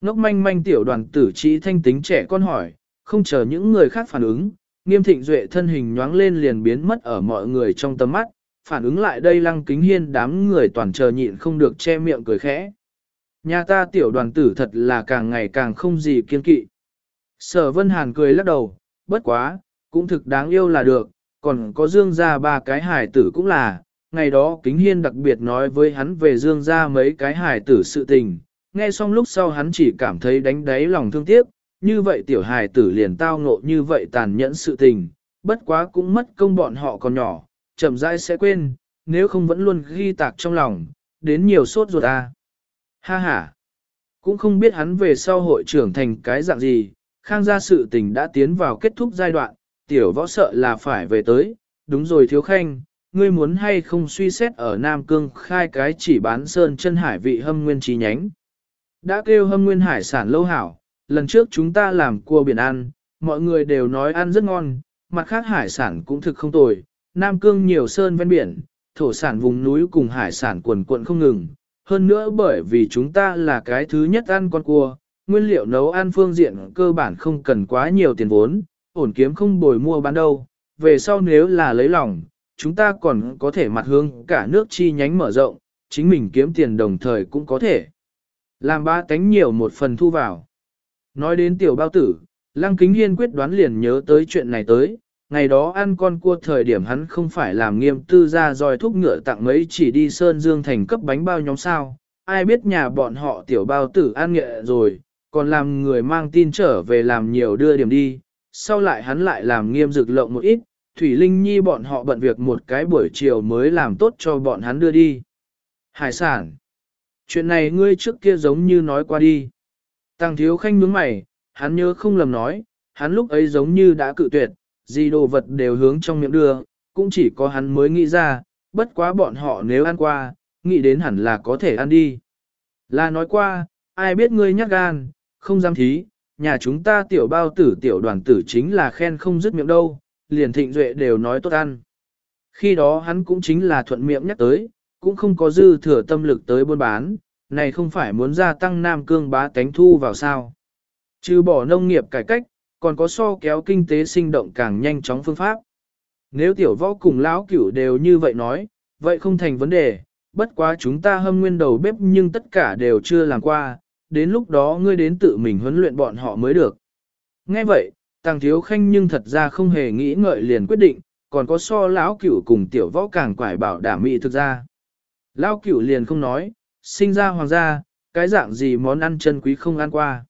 Ngốc manh manh tiểu đoàn tử trí thanh tính trẻ con hỏi, không chờ những người khác phản ứng, nghiêm thịnh duệ thân hình nhoáng lên liền biến mất ở mọi người trong tầm mắt, phản ứng lại đây lăng kính hiên đám người toàn chờ nhịn không được che miệng cười khẽ. Nhà ta tiểu đoàn tử thật là càng ngày càng không gì kiên kỵ. Sở Vân Hàn cười lắc đầu, bất quá, cũng thực đáng yêu là được, còn có dương ra ba cái hải tử cũng là, ngày đó kính hiên đặc biệt nói với hắn về dương ra mấy cái hải tử sự tình, nghe xong lúc sau hắn chỉ cảm thấy đánh đáy lòng thương tiếc, như vậy tiểu hải tử liền tao ngộ như vậy tàn nhẫn sự tình, bất quá cũng mất công bọn họ còn nhỏ, chậm rãi sẽ quên, nếu không vẫn luôn ghi tạc trong lòng, đến nhiều sốt ruột à. Ha ha, cũng không biết hắn về sau hội trưởng thành cái dạng gì, khang gia sự tình đã tiến vào kết thúc giai đoạn, tiểu võ sợ là phải về tới, đúng rồi thiếu khanh, ngươi muốn hay không suy xét ở Nam Cương khai cái chỉ bán sơn chân hải vị hâm nguyên trí nhánh. Đã kêu hâm nguyên hải sản lâu hảo, lần trước chúng ta làm cua biển ăn, mọi người đều nói ăn rất ngon, mặt khác hải sản cũng thực không tồi, Nam Cương nhiều sơn ven biển, thổ sản vùng núi cùng hải sản quần quận không ngừng. Hơn nữa bởi vì chúng ta là cái thứ nhất ăn con cua, nguyên liệu nấu ăn phương diện cơ bản không cần quá nhiều tiền vốn, ổn kiếm không bồi mua bán đâu, về sau nếu là lấy lòng, chúng ta còn có thể mặt hướng cả nước chi nhánh mở rộng, chính mình kiếm tiền đồng thời cũng có thể. Làm ba cánh nhiều một phần thu vào. Nói đến tiểu bao tử, Lăng Kính Hiên quyết đoán liền nhớ tới chuyện này tới, ngày đó ăn con cua thời điểm hắn không phải làm nghiêm tư ra dòi thúc ngựa tặng mấy chỉ đi Sơn Dương thành cấp bánh bao nhóm sao, ai biết nhà bọn họ tiểu bao tử ăn nghệ rồi, còn làm người mang tin trở về làm nhiều đưa điểm đi, sau lại hắn lại làm nghiêm dực lộng một ít, Thủy Linh Nhi bọn họ bận việc một cái buổi chiều mới làm tốt cho bọn hắn đưa đi. Hải sản. Chuyện này ngươi trước kia giống như nói qua đi. Tăng thiếu khanh nhướng mày, hắn nhớ không lầm nói, hắn lúc ấy giống như đã cự tuyệt, gì đồ vật đều hướng trong miệng đưa, cũng chỉ có hắn mới nghĩ ra, bất quá bọn họ nếu ăn qua, nghĩ đến hẳn là có thể ăn đi. Là nói qua, ai biết ngươi nhắc gan, không dám thí, nhà chúng ta tiểu bao tử tiểu đoàn tử chính là khen không dứt miệng đâu, liền thịnh duệ đều nói tốt ăn. Khi đó hắn cũng chính là thuận miệng nhắc tới, cũng không có dư thừa tâm lực tới buôn bán, này không phải muốn gia tăng Nam Cương bá tánh thu vào sao. Trừ bỏ nông nghiệp cải cách, còn có so kéo kinh tế sinh động càng nhanh chóng phương pháp. Nếu tiểu võ cùng lão cửu đều như vậy nói, vậy không thành vấn đề, bất quá chúng ta hâm nguyên đầu bếp nhưng tất cả đều chưa làm qua, đến lúc đó ngươi đến tự mình huấn luyện bọn họ mới được. Nghe vậy, Tàng Thiếu Khanh nhưng thật ra không hề nghĩ ngợi liền quyết định, còn có so lão cửu cùng tiểu võ càng quải bảo đảm mỹ thực ra. Lão cửu liền không nói, sinh ra hoàng gia, cái dạng gì món ăn chân quý không ăn qua.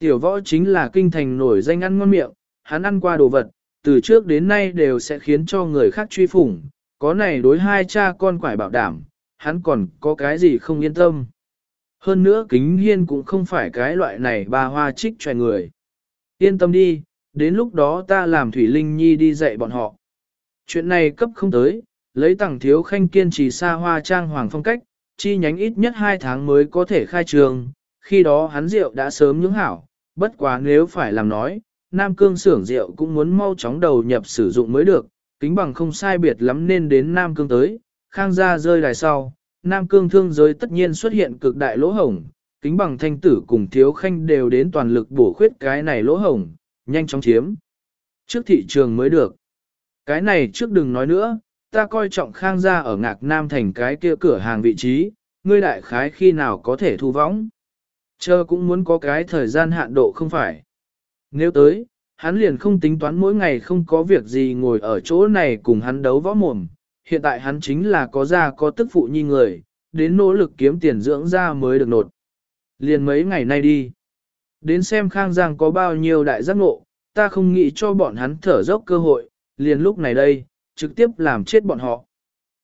Tiểu võ chính là kinh thành nổi danh ăn ngon miệng, hắn ăn qua đồ vật, từ trước đến nay đều sẽ khiến cho người khác truy phủng, có này đối hai cha con quải bảo đảm, hắn còn có cái gì không yên tâm. Hơn nữa kính hiên cũng không phải cái loại này ba hoa trích tròi người. Yên tâm đi, đến lúc đó ta làm Thủy Linh Nhi đi dạy bọn họ. Chuyện này cấp không tới, lấy tặng thiếu khanh kiên trì xa hoa trang hoàng phong cách, chi nhánh ít nhất 2 tháng mới có thể khai trường, khi đó hắn rượu đã sớm nhưỡng hảo, bất quá nếu phải làm nói, Nam Cương xưởng rượu cũng muốn mau chóng đầu nhập sử dụng mới được, kính bằng không sai biệt lắm nên đến Nam Cương tới, khang gia rơi đài sau, Nam Cương thương giới tất nhiên xuất hiện cực đại lỗ hổng, kính bằng thanh tử cùng thiếu khanh đều đến toàn lực bổ khuyết cái này lỗ hổng, nhanh chóng chiếm. Trước thị trường mới được. Cái này trước đừng nói nữa, ta coi trọng khang gia ở ngạc nam thành cái kia cửa hàng vị trí, ngươi đại khái khi nào có thể thu võng. Chờ cũng muốn có cái thời gian hạn độ không phải. Nếu tới, hắn liền không tính toán mỗi ngày không có việc gì ngồi ở chỗ này cùng hắn đấu võ mồm. Hiện tại hắn chính là có gia có tức phụ nhi người, đến nỗ lực kiếm tiền dưỡng ra mới được nột. Liền mấy ngày nay đi. Đến xem Khang Giang có bao nhiêu đại giác ngộ, ta không nghĩ cho bọn hắn thở dốc cơ hội, liền lúc này đây, trực tiếp làm chết bọn họ.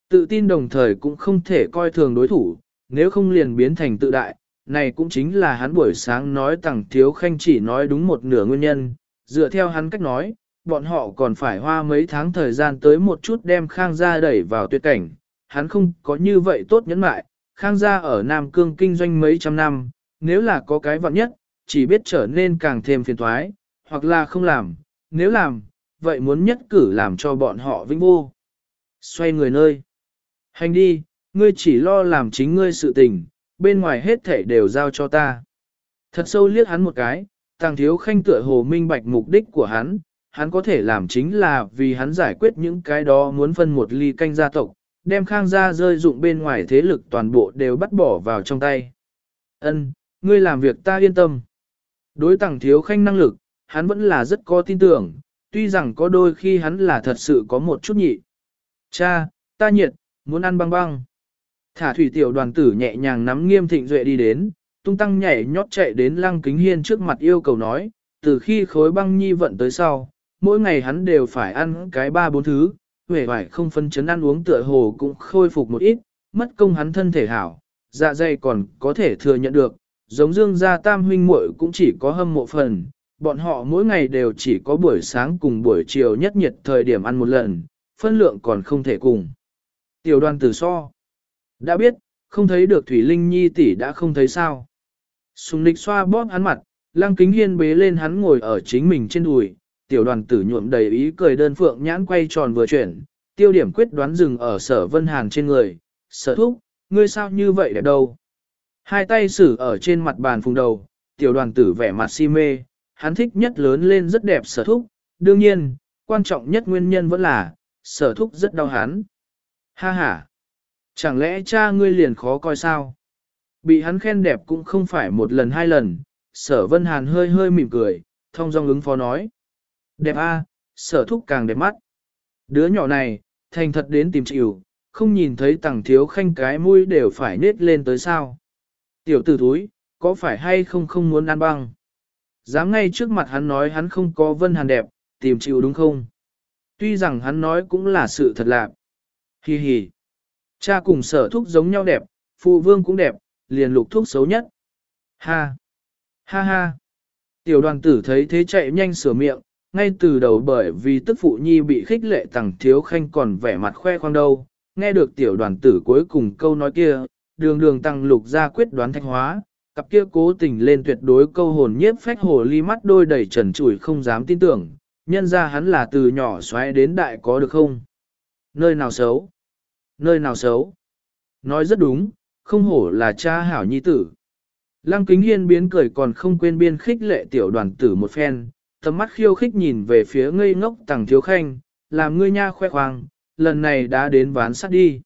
Tự tin đồng thời cũng không thể coi thường đối thủ, nếu không liền biến thành tự đại, này cũng chính là hắn buổi sáng nói tặng thiếu khanh chỉ nói đúng một nửa nguyên nhân, dựa theo hắn cách nói, bọn họ còn phải hoa mấy tháng thời gian tới một chút đem Khang gia đẩy vào tuyệt cảnh, hắn không có như vậy tốt nhẫn mại, Khang gia ở Nam Cương kinh doanh mấy trăm năm, nếu là có cái vạn nhất, chỉ biết trở nên càng thêm phiền toái, hoặc là không làm, nếu làm, vậy muốn nhất cử làm cho bọn họ vinh vô. Xoay người nơi. Hành đi, ngươi chỉ lo làm chính ngươi sự tình, bên ngoài hết thể đều giao cho ta. Thật sâu liếc hắn một cái, tàng thiếu khanh tựa hồ minh bạch mục đích của hắn, hắn có thể làm chính là vì hắn giải quyết những cái đó muốn phân một ly canh gia tộc, đem khang gia rơi dụng bên ngoài thế lực toàn bộ đều bắt bỏ vào trong tay. Ân, ngươi làm việc ta yên tâm. Đối tàng thiếu khanh năng lực, hắn vẫn là rất có tin tưởng, tuy rằng có đôi khi hắn là thật sự có một chút nhị. Cha, ta nhiệt, muốn ăn băng băng. Thả thủy tiểu đoàn tử nhẹ nhàng nắm nghiêm thịnh duệ đi đến, tung tăng nhảy nhót chạy đến lăng kính hiên trước mặt yêu cầu nói, từ khi khối băng nhi vận tới sau, mỗi ngày hắn đều phải ăn cái ba bốn thứ, vẻ vải không phân chấn ăn uống tựa hồ cũng khôi phục một ít, mất công hắn thân thể hảo, dạ dày còn có thể thừa nhận được, giống dương gia tam huynh muội cũng chỉ có hâm mộ phần, bọn họ mỗi ngày đều chỉ có buổi sáng cùng buổi chiều nhất nhiệt thời điểm ăn một lần, phân lượng còn không thể cùng. Tiểu đoàn tử so. Đã biết, không thấy được Thủy Linh Nhi tỷ đã không thấy sao. Sùng nịch xoa bóp hắn mặt, lăng kính hiên bế lên hắn ngồi ở chính mình trên đùi, tiểu đoàn tử nhuộm đầy ý cười đơn phượng nhãn quay tròn vừa chuyển, tiêu điểm quyết đoán dừng ở sở vân hàn trên người, sở thúc, ngươi sao như vậy đẹp đâu. Hai tay xử ở trên mặt bàn phùng đầu, tiểu đoàn tử vẻ mặt si mê, hắn thích nhất lớn lên rất đẹp sở thúc, đương nhiên, quan trọng nhất nguyên nhân vẫn là, sở thúc rất đau hắn. Ha ha! Chẳng lẽ cha ngươi liền khó coi sao? Bị hắn khen đẹp cũng không phải một lần hai lần, sở vân hàn hơi hơi mỉm cười, thông dong ứng phó nói. Đẹp a, sở thúc càng đẹp mắt. Đứa nhỏ này, thành thật đến tìm chịu, không nhìn thấy tàng thiếu khanh cái mũi đều phải nết lên tới sao. Tiểu tử thúi, có phải hay không không muốn ăn băng? Dám ngay trước mặt hắn nói hắn không có vân hàn đẹp, tìm chịu đúng không? Tuy rằng hắn nói cũng là sự thật lạc. Hi hi. Cha cùng sở thúc giống nhau đẹp, phụ vương cũng đẹp, liền lục thúc xấu nhất. Ha. Ha ha. Tiểu đoàn tử thấy thế chạy nhanh sửa miệng, ngay từ đầu bởi vì tức phụ nhi bị khích lệ tàng thiếu khanh còn vẻ mặt khoe khoang đâu, nghe được tiểu đoàn tử cuối cùng câu nói kia, đường đường tăng lục ra quyết đoán thanh hóa, cặp kia cố tình lên tuyệt đối câu hồn nhiếp phách hồ ly mắt đôi đầy trần trụi không dám tin tưởng, nhân ra hắn là từ nhỏ xoáy đến đại có được không? Nơi nào xấu? Nơi nào xấu? Nói rất đúng, không hổ là cha hảo nhi tử. Lăng kính hiên biến cười còn không quên biên khích lệ tiểu đoàn tử một phen, tầm mắt khiêu khích nhìn về phía ngây ngốc tàng thiếu khanh, làm ngươi nha khoe khoang, lần này đã đến ván sắt đi.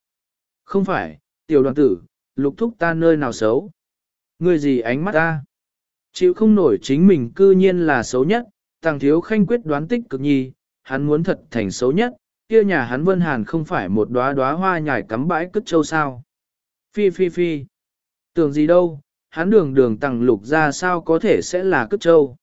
Không phải, tiểu đoàn tử, lục thúc ta nơi nào xấu. Ngươi gì ánh mắt ta? Chịu không nổi chính mình cư nhiên là xấu nhất, tàng thiếu khanh quyết đoán tích cực nhi, hắn muốn thật thành xấu nhất, kia nhà hắn vân hàn không phải một đóa đóa hoa nhài cắm bãi cất châu sao. Phi phi phi. Tưởng gì đâu, hắn đường đường tàng lục ra sao có thể sẽ là cất châu.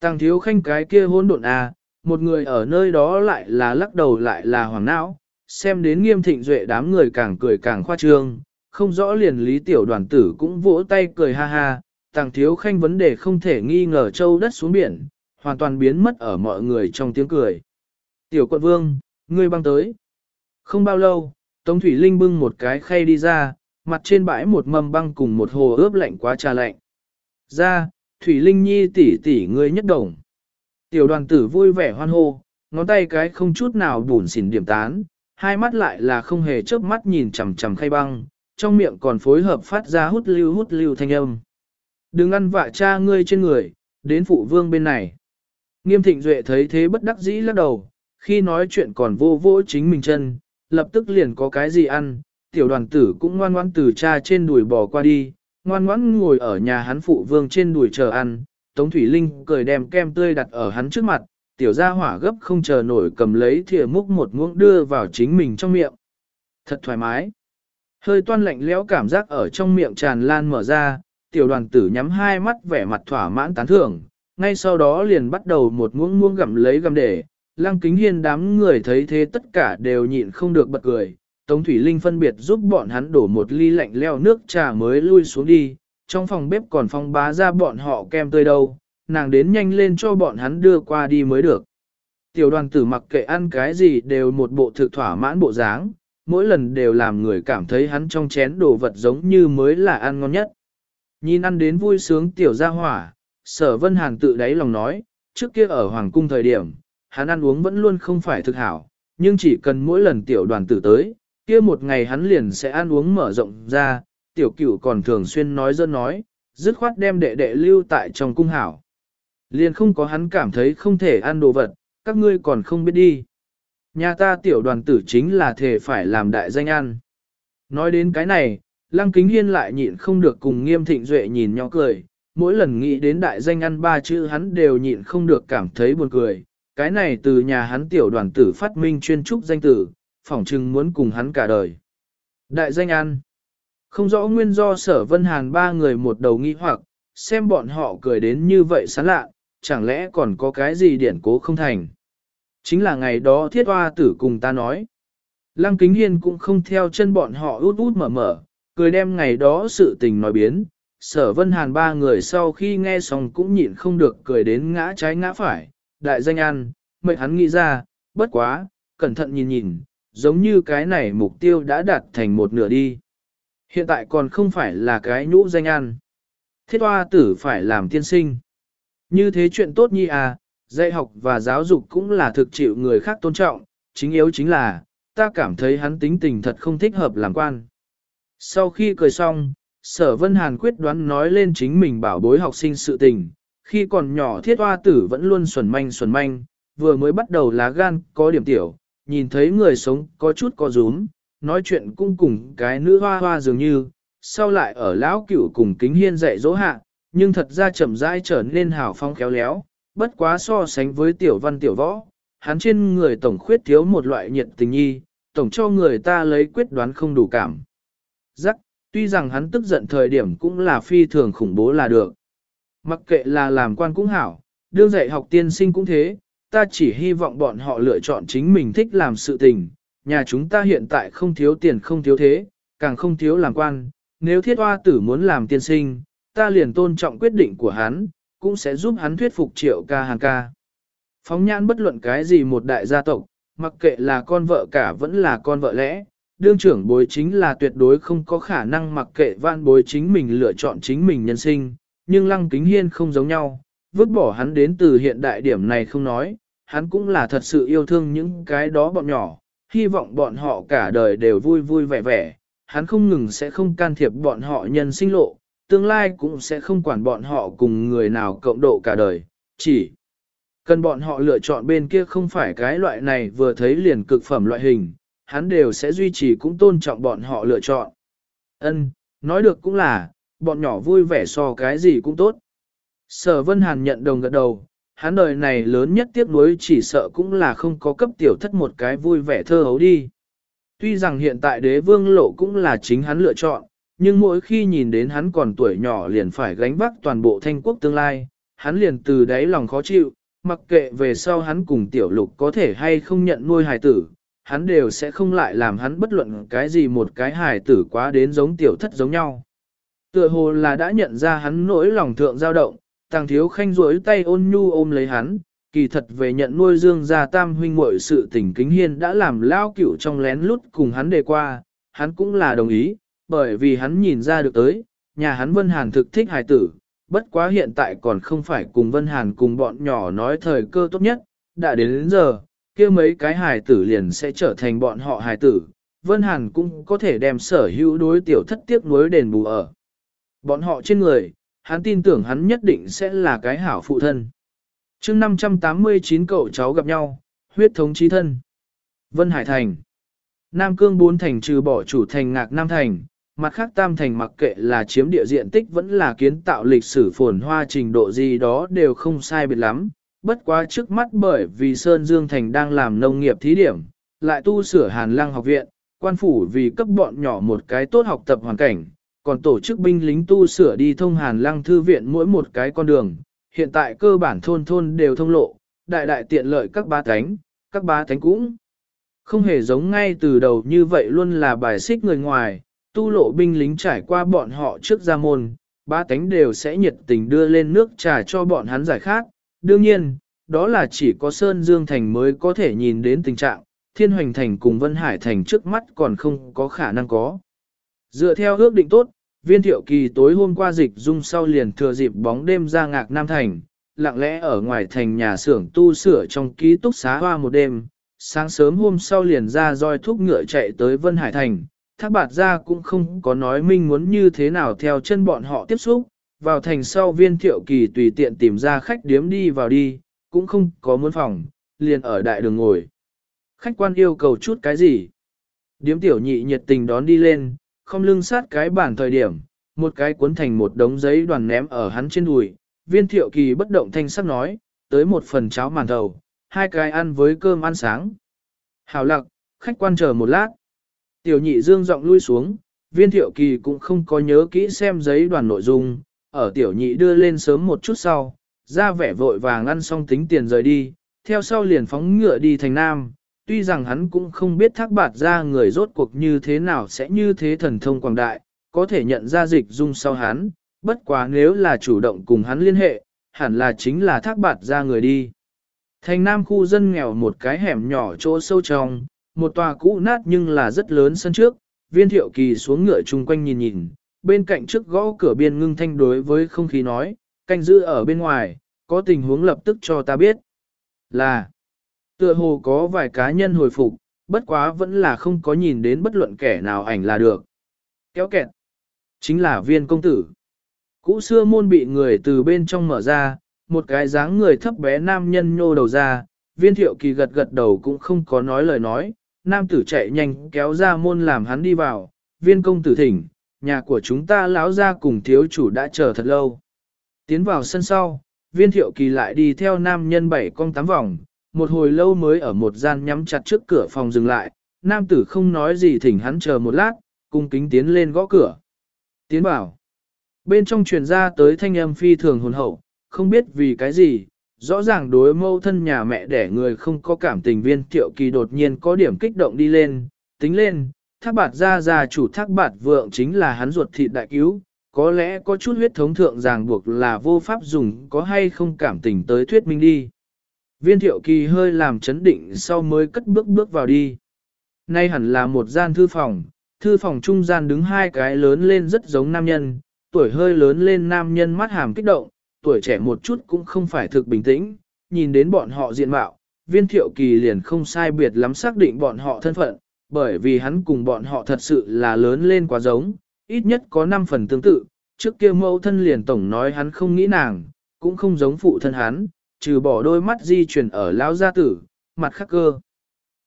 Tàng thiếu khanh cái kia hỗn độn à, một người ở nơi đó lại là lắc đầu lại là hoàng não, xem đến nghiêm thịnh duệ đám người càng cười càng khoa trương, không rõ liền lý tiểu đoàn tử cũng vỗ tay cười ha ha, tàng thiếu khanh vấn đề không thể nghi ngờ châu đất xuống biển, hoàn toàn biến mất ở mọi người trong tiếng cười. Tiểu quận vương, ngươi băng tới. Không bao lâu, Tống Thủy Linh bưng một cái khay đi ra, mặt trên bãi một mâm băng cùng một hồ ướp lạnh quá trà lạnh. Ra, Thủy Linh Nhi tỷ tỷ ngươi nhất đồng. Tiểu đoàn tử vui vẻ hoan hô, ngón tay cái không chút nào bùn xỉn điểm tán, hai mắt lại là không hề chớp mắt nhìn chằm chằm khay băng, trong miệng còn phối hợp phát ra hút lưu hút lưu thanh âm. Đừng ăn vạ cha ngươi trên người, đến phụ vương bên này. Nghiêm thịnh duệ thấy thế bất đắc dĩ lắc đầu, khi nói chuyện còn vô vô chính mình chân, lập tức liền có cái gì ăn, tiểu đoàn tử cũng ngoan ngoãn từ cha trên đùi bò qua đi, ngoan ngoãn ngồi ở nhà hắn phụ vương trên đùi chờ ăn, Tống Thủy Linh cười đem kem tươi đặt ở hắn trước mặt, tiểu gia hỏa gấp không chờ nổi cầm lấy thìa múc một muỗng đưa vào chính mình trong miệng. Thật thoải mái. Hơi toan lạnh lẽo cảm giác ở trong miệng tràn lan mở ra, tiểu đoàn tử nhắm hai mắt vẻ mặt thỏa mãn tán thưởng, ngay sau đó liền bắt đầu một muỗng muỗng gặm lấy gặm để, lăng kính hiên đám người thấy thế tất cả đều nhịn không được bật cười. Tống Thủy Linh phân biệt giúp bọn hắn đổ một ly lạnh leo nước trà mới lui xuống đi, trong phòng bếp còn phong bá ra bọn họ kem tươi đâu, nàng đến nhanh lên cho bọn hắn đưa qua đi mới được. Tiểu đoàn tử mặc kệ ăn cái gì đều một bộ thực thỏa mãn bộ dáng, mỗi lần đều làm người cảm thấy hắn trong chén đồ vật giống như mới là ăn ngon nhất. Nhìn ăn đến vui sướng tiểu gia hỏa, sở vân hàn tự đáy lòng nói, trước kia ở Hoàng cung thời điểm, hắn ăn uống vẫn luôn không phải thực hảo, nhưng chỉ cần mỗi lần tiểu đoàn tử tới, kia một ngày hắn liền sẽ ăn uống mở rộng ra, tiểu cửu còn thường xuyên nói dân nói, dứt khoát đem đệ đệ lưu tại trong cung hảo. Liền không có hắn cảm thấy không thể ăn đồ vật, các ngươi còn không biết đi. Nhà ta tiểu đoàn tử chính là thể phải làm đại danh ăn. Nói đến cái này, Lăng Kính Hiên lại nhịn không được cùng nghiêm thịnh duệ nhìn nhỏ cười, mỗi lần nghĩ đến đại danh ăn ba chữ hắn đều nhịn không được cảm thấy buồn cười. Cái này từ nhà hắn tiểu đoàn tử phát minh chuyên trúc danh tử, phỏng chừng muốn cùng hắn cả đời. Đại danh ăn. Không rõ nguyên do sở vân hàn ba người một đầu nghi hoặc, xem bọn họ cười đến như vậy sán lạ, chẳng lẽ còn có cái gì điển cố không thành. Chính là ngày đó thiết hoa tử cùng ta nói. Lăng kính hiên cũng không theo chân bọn họ út út mở mở, cười đem ngày đó sự tình nói biến. Sở vân hàn ba người sau khi nghe xong cũng nhịn không được cười đến ngã trái ngã phải, đại danh ăn, mệnh hắn nghĩ ra, bất quá, cẩn thận nhìn nhìn, giống như cái này mục tiêu đã đạt thành một nửa đi. Hiện tại còn không phải là cái nhũ danh ăn. Thiết hoa tử phải làm tiên sinh. Như thế chuyện tốt nhi à, dạy học và giáo dục cũng là thực chịu người khác tôn trọng, chính yếu chính là, ta cảm thấy hắn tính tình thật không thích hợp làm quan. Sau khi cười xong, sở vân hàn quyết đoán nói lên chính mình bảo bối học sinh sự tình, khi còn nhỏ thiết hoa tử vẫn luôn xuẩn manh xuẩn manh, vừa mới bắt đầu lá gan có điểm tiểu, nhìn thấy người sống có chút có rúm, nói chuyện cũng cùng cái nữ hoa hoa dường như, sau lại ở lão cửu cùng kính hiên dạy dỗ hạ, nhưng thật ra chậm rãi trở nên hào phong khéo léo, bất quá so sánh với tiểu văn tiểu võ, hắn trên người tổng khuyết thiếu một loại nhiệt tình nhi, tổng cho người ta lấy quyết đoán không đủ cảm. Giác, tuy rằng hắn tức giận thời điểm cũng là phi thường khủng bố là được. Mặc kệ là làm quan cũng hảo, đương dạy học tiên sinh cũng thế, ta chỉ hy vọng bọn họ lựa chọn chính mình thích làm sự tình. Nhà chúng ta hiện tại không thiếu tiền không thiếu thế, càng không thiếu làm quan. Nếu thiết hoa tử muốn làm tiên sinh, ta liền tôn trọng quyết định của hắn, cũng sẽ giúp hắn thuyết phục triệu ca hàng ca. Phóng nhãn bất luận cái gì một đại gia tộc, mặc kệ là con vợ cả vẫn là con vợ lẽ, đương trưởng bối chính là tuyệt đối không có khả năng mặc kệ vạn bối chính mình lựa chọn chính mình nhân sinh, nhưng lăng kính hiên không giống nhau, vứt bỏ hắn đến từ hiện đại điểm này không nói, hắn cũng là thật sự yêu thương những cái đó bọn nhỏ, hy vọng bọn họ cả đời đều vui vui vẻ vẻ, hắn không ngừng sẽ không can thiệp bọn họ nhân sinh lộ, tương lai cũng sẽ không quản bọn họ cùng người nào cộng độ cả đời, chỉ cần bọn họ lựa chọn bên kia không phải cái loại này vừa thấy liền cực phẩm loại hình, hắn đều sẽ duy trì cũng tôn trọng bọn họ lựa chọn. Ân, nói được cũng là, bọn nhỏ vui vẻ so cái gì cũng tốt. Sở Vân Hàn nhận đồng gật đầu, hắn đời này lớn nhất tiếc nuối chỉ sợ cũng là không có cấp tiểu thất một cái vui vẻ thơ hấu đi. Tuy rằng hiện tại đế vương lộ cũng là chính hắn lựa chọn, nhưng mỗi khi nhìn đến hắn còn tuổi nhỏ liền phải gánh vác toàn bộ thanh quốc tương lai, hắn liền từ đáy lòng khó chịu, mặc kệ về sau hắn cùng tiểu lục có thể hay không nhận nuôi hài tử, hắn đều sẽ không lại làm hắn bất luận cái gì một cái hài tử quá đến giống tiểu thất giống nhau. Tựa hồ là đã nhận ra hắn nỗi lòng thượng dao động, tàng thiếu khanh duỗi tay ôn nhu ôm lấy hắn, kỳ thật về nhận nuôi dương gia tam huynh muội sự tình kính hiên đã làm lao cửu trong lén lút cùng hắn đề qua, hắn cũng là đồng ý, bởi vì hắn nhìn ra được tới, nhà hắn Vân Hàn thực thích hài tử, bất quá hiện tại còn không phải cùng Vân Hàn cùng bọn nhỏ nói thời cơ tốt nhất, đã đến đến giờ, kia mấy cái hài tử liền sẽ trở thành bọn họ hài tử, Vân Hàn cũng có thể đem sở hữu đối tiểu thất tiếc nuối đền bù ở. Bọn họ trên người, hắn tin tưởng hắn nhất định sẽ là cái hảo phụ thân. chương 589 cậu cháu gặp nhau, huyết thống chí thân. Vân Hải Thành Nam Cương bốn thành trừ bỏ chủ thành ngạc Nam Thành, mặt khác Tam Thành mặc kệ là chiếm địa diện tích vẫn là kiến tạo lịch sử phồn hoa trình độ gì đó đều không sai biệt lắm. Bất quá trước mắt bởi vì Sơn Dương Thành đang làm nông nghiệp thí điểm, lại tu sửa Hàn Lăng học viện, quan phủ vì cấp bọn nhỏ một cái tốt học tập hoàn cảnh, còn tổ chức binh lính tu sửa đi thông hàn lăng thư viện mỗi một cái con đường, hiện tại cơ bản thôn thôn đều thông lộ, đại đại tiện lợi các ba thánh, các ba thánh cũng không hề giống ngay từ đầu như vậy luôn là bài xích người ngoài, tu lộ binh lính trải qua bọn họ trước ra môn, ba thánh đều sẽ nhiệt tình đưa lên nước trà cho bọn hắn giải khát, đương nhiên, đó là chỉ có Sơn Dương Thành mới có thể nhìn đến tình trạng, Thiên Hoành Thành cùng Vân Hải Thành trước mắt còn không có khả năng có. Dựa theo ước định tốt, viên thiệu kỳ tối hôm qua dịch dung sau liền thừa dịp bóng đêm ra ngạc Nam Thành, lặng lẽ ở ngoài thành nhà xưởng tu sửa trong ký túc xá hoa một đêm, sáng sớm hôm sau liền ra roi thúc ngựa chạy tới Vân Hải Thành, thác bạt ra cũng không có nói minh muốn như thế nào theo chân bọn họ tiếp xúc, vào thành sau viên thiệu kỳ tùy tiện tìm ra khách điếm đi vào đi, cũng không có muốn phòng, liền ở đại đường ngồi. Khách quan yêu cầu chút cái gì? Điếm tiểu nhị nhiệt tình đón đi lên, không lưng sát cái bản thời điểm, một cái cuốn thành một đống giấy đoàn ném ở hắn trên đùi, viên thiệu kỳ bất động thanh sắc nói, tới một phần cháo màn thầu, hai cái ăn với cơm ăn sáng. Hào lặc, khách quan chờ một lát. Tiểu nhị dương giọng lui xuống, viên thiệu kỳ cũng không có nhớ kỹ xem giấy đoàn nội dung, ở tiểu nhị đưa lên sớm một chút sau, ra vẻ vội vàng ăn xong tính tiền rời đi, theo sau liền phóng ngựa đi thành nam, tuy rằng hắn cũng không biết thác bạt ra người rốt cuộc như thế nào sẽ như thế thần thông quảng đại, có thể nhận ra dịch dung sau hắn, bất quá nếu là chủ động cùng hắn liên hệ, hẳn là chính là thác bạt ra người đi. Thành nam khu dân nghèo một cái hẻm nhỏ chỗ sâu trong, một tòa cũ nát nhưng là rất lớn sân trước, viên thiệu kỳ xuống ngựa chung quanh nhìn nhìn, bên cạnh trước gõ cửa biên ngưng thanh đối với không khí nói, canh giữ ở bên ngoài, có tình huống lập tức cho ta biết. Là, Tựa hồ có vài cá nhân hồi phục, bất quá vẫn là không có nhìn đến bất luận kẻ nào ảnh là được. Kéo kẹt. Chính là viên công tử. Cũ xưa môn bị người từ bên trong mở ra, một cái dáng người thấp bé nam nhân nhô đầu ra, viên thiệu kỳ gật gật đầu cũng không có nói lời nói, nam tử chạy nhanh kéo ra môn làm hắn đi vào, viên công tử thỉnh, nhà của chúng ta lão ra cùng thiếu chủ đã chờ thật lâu. Tiến vào sân sau, viên thiệu kỳ lại đi theo nam nhân bảy con tám vòng, một hồi lâu mới ở một gian nhắm chặt trước cửa phòng dừng lại, nam tử không nói gì thỉnh hắn chờ một lát, cung kính tiến lên gõ cửa. Tiến bảo, bên trong truyền ra tới thanh âm phi thường hồn hậu, không biết vì cái gì, rõ ràng đối mâu thân nhà mẹ đẻ người không có cảm tình viên thiệu kỳ đột nhiên có điểm kích động đi lên, tính lên, thác bạt ra ra chủ thác bạt vượng chính là hắn ruột thịt đại cứu, có lẽ có chút huyết thống thượng ràng buộc là vô pháp dùng có hay không cảm tình tới thuyết minh đi. Viên thiệu kỳ hơi làm chấn định sau mới cất bước bước vào đi. Nay hẳn là một gian thư phòng, thư phòng trung gian đứng hai cái lớn lên rất giống nam nhân, tuổi hơi lớn lên nam nhân mắt hàm kích động, tuổi trẻ một chút cũng không phải thực bình tĩnh, nhìn đến bọn họ diện mạo, viên thiệu kỳ liền không sai biệt lắm xác định bọn họ thân phận, bởi vì hắn cùng bọn họ thật sự là lớn lên quá giống, ít nhất có 5 phần tương tự, trước kia mẫu thân liền tổng nói hắn không nghĩ nàng, cũng không giống phụ thân hắn, trừ bỏ đôi mắt di chuyển ở lão gia tử, mặt khắc cơ.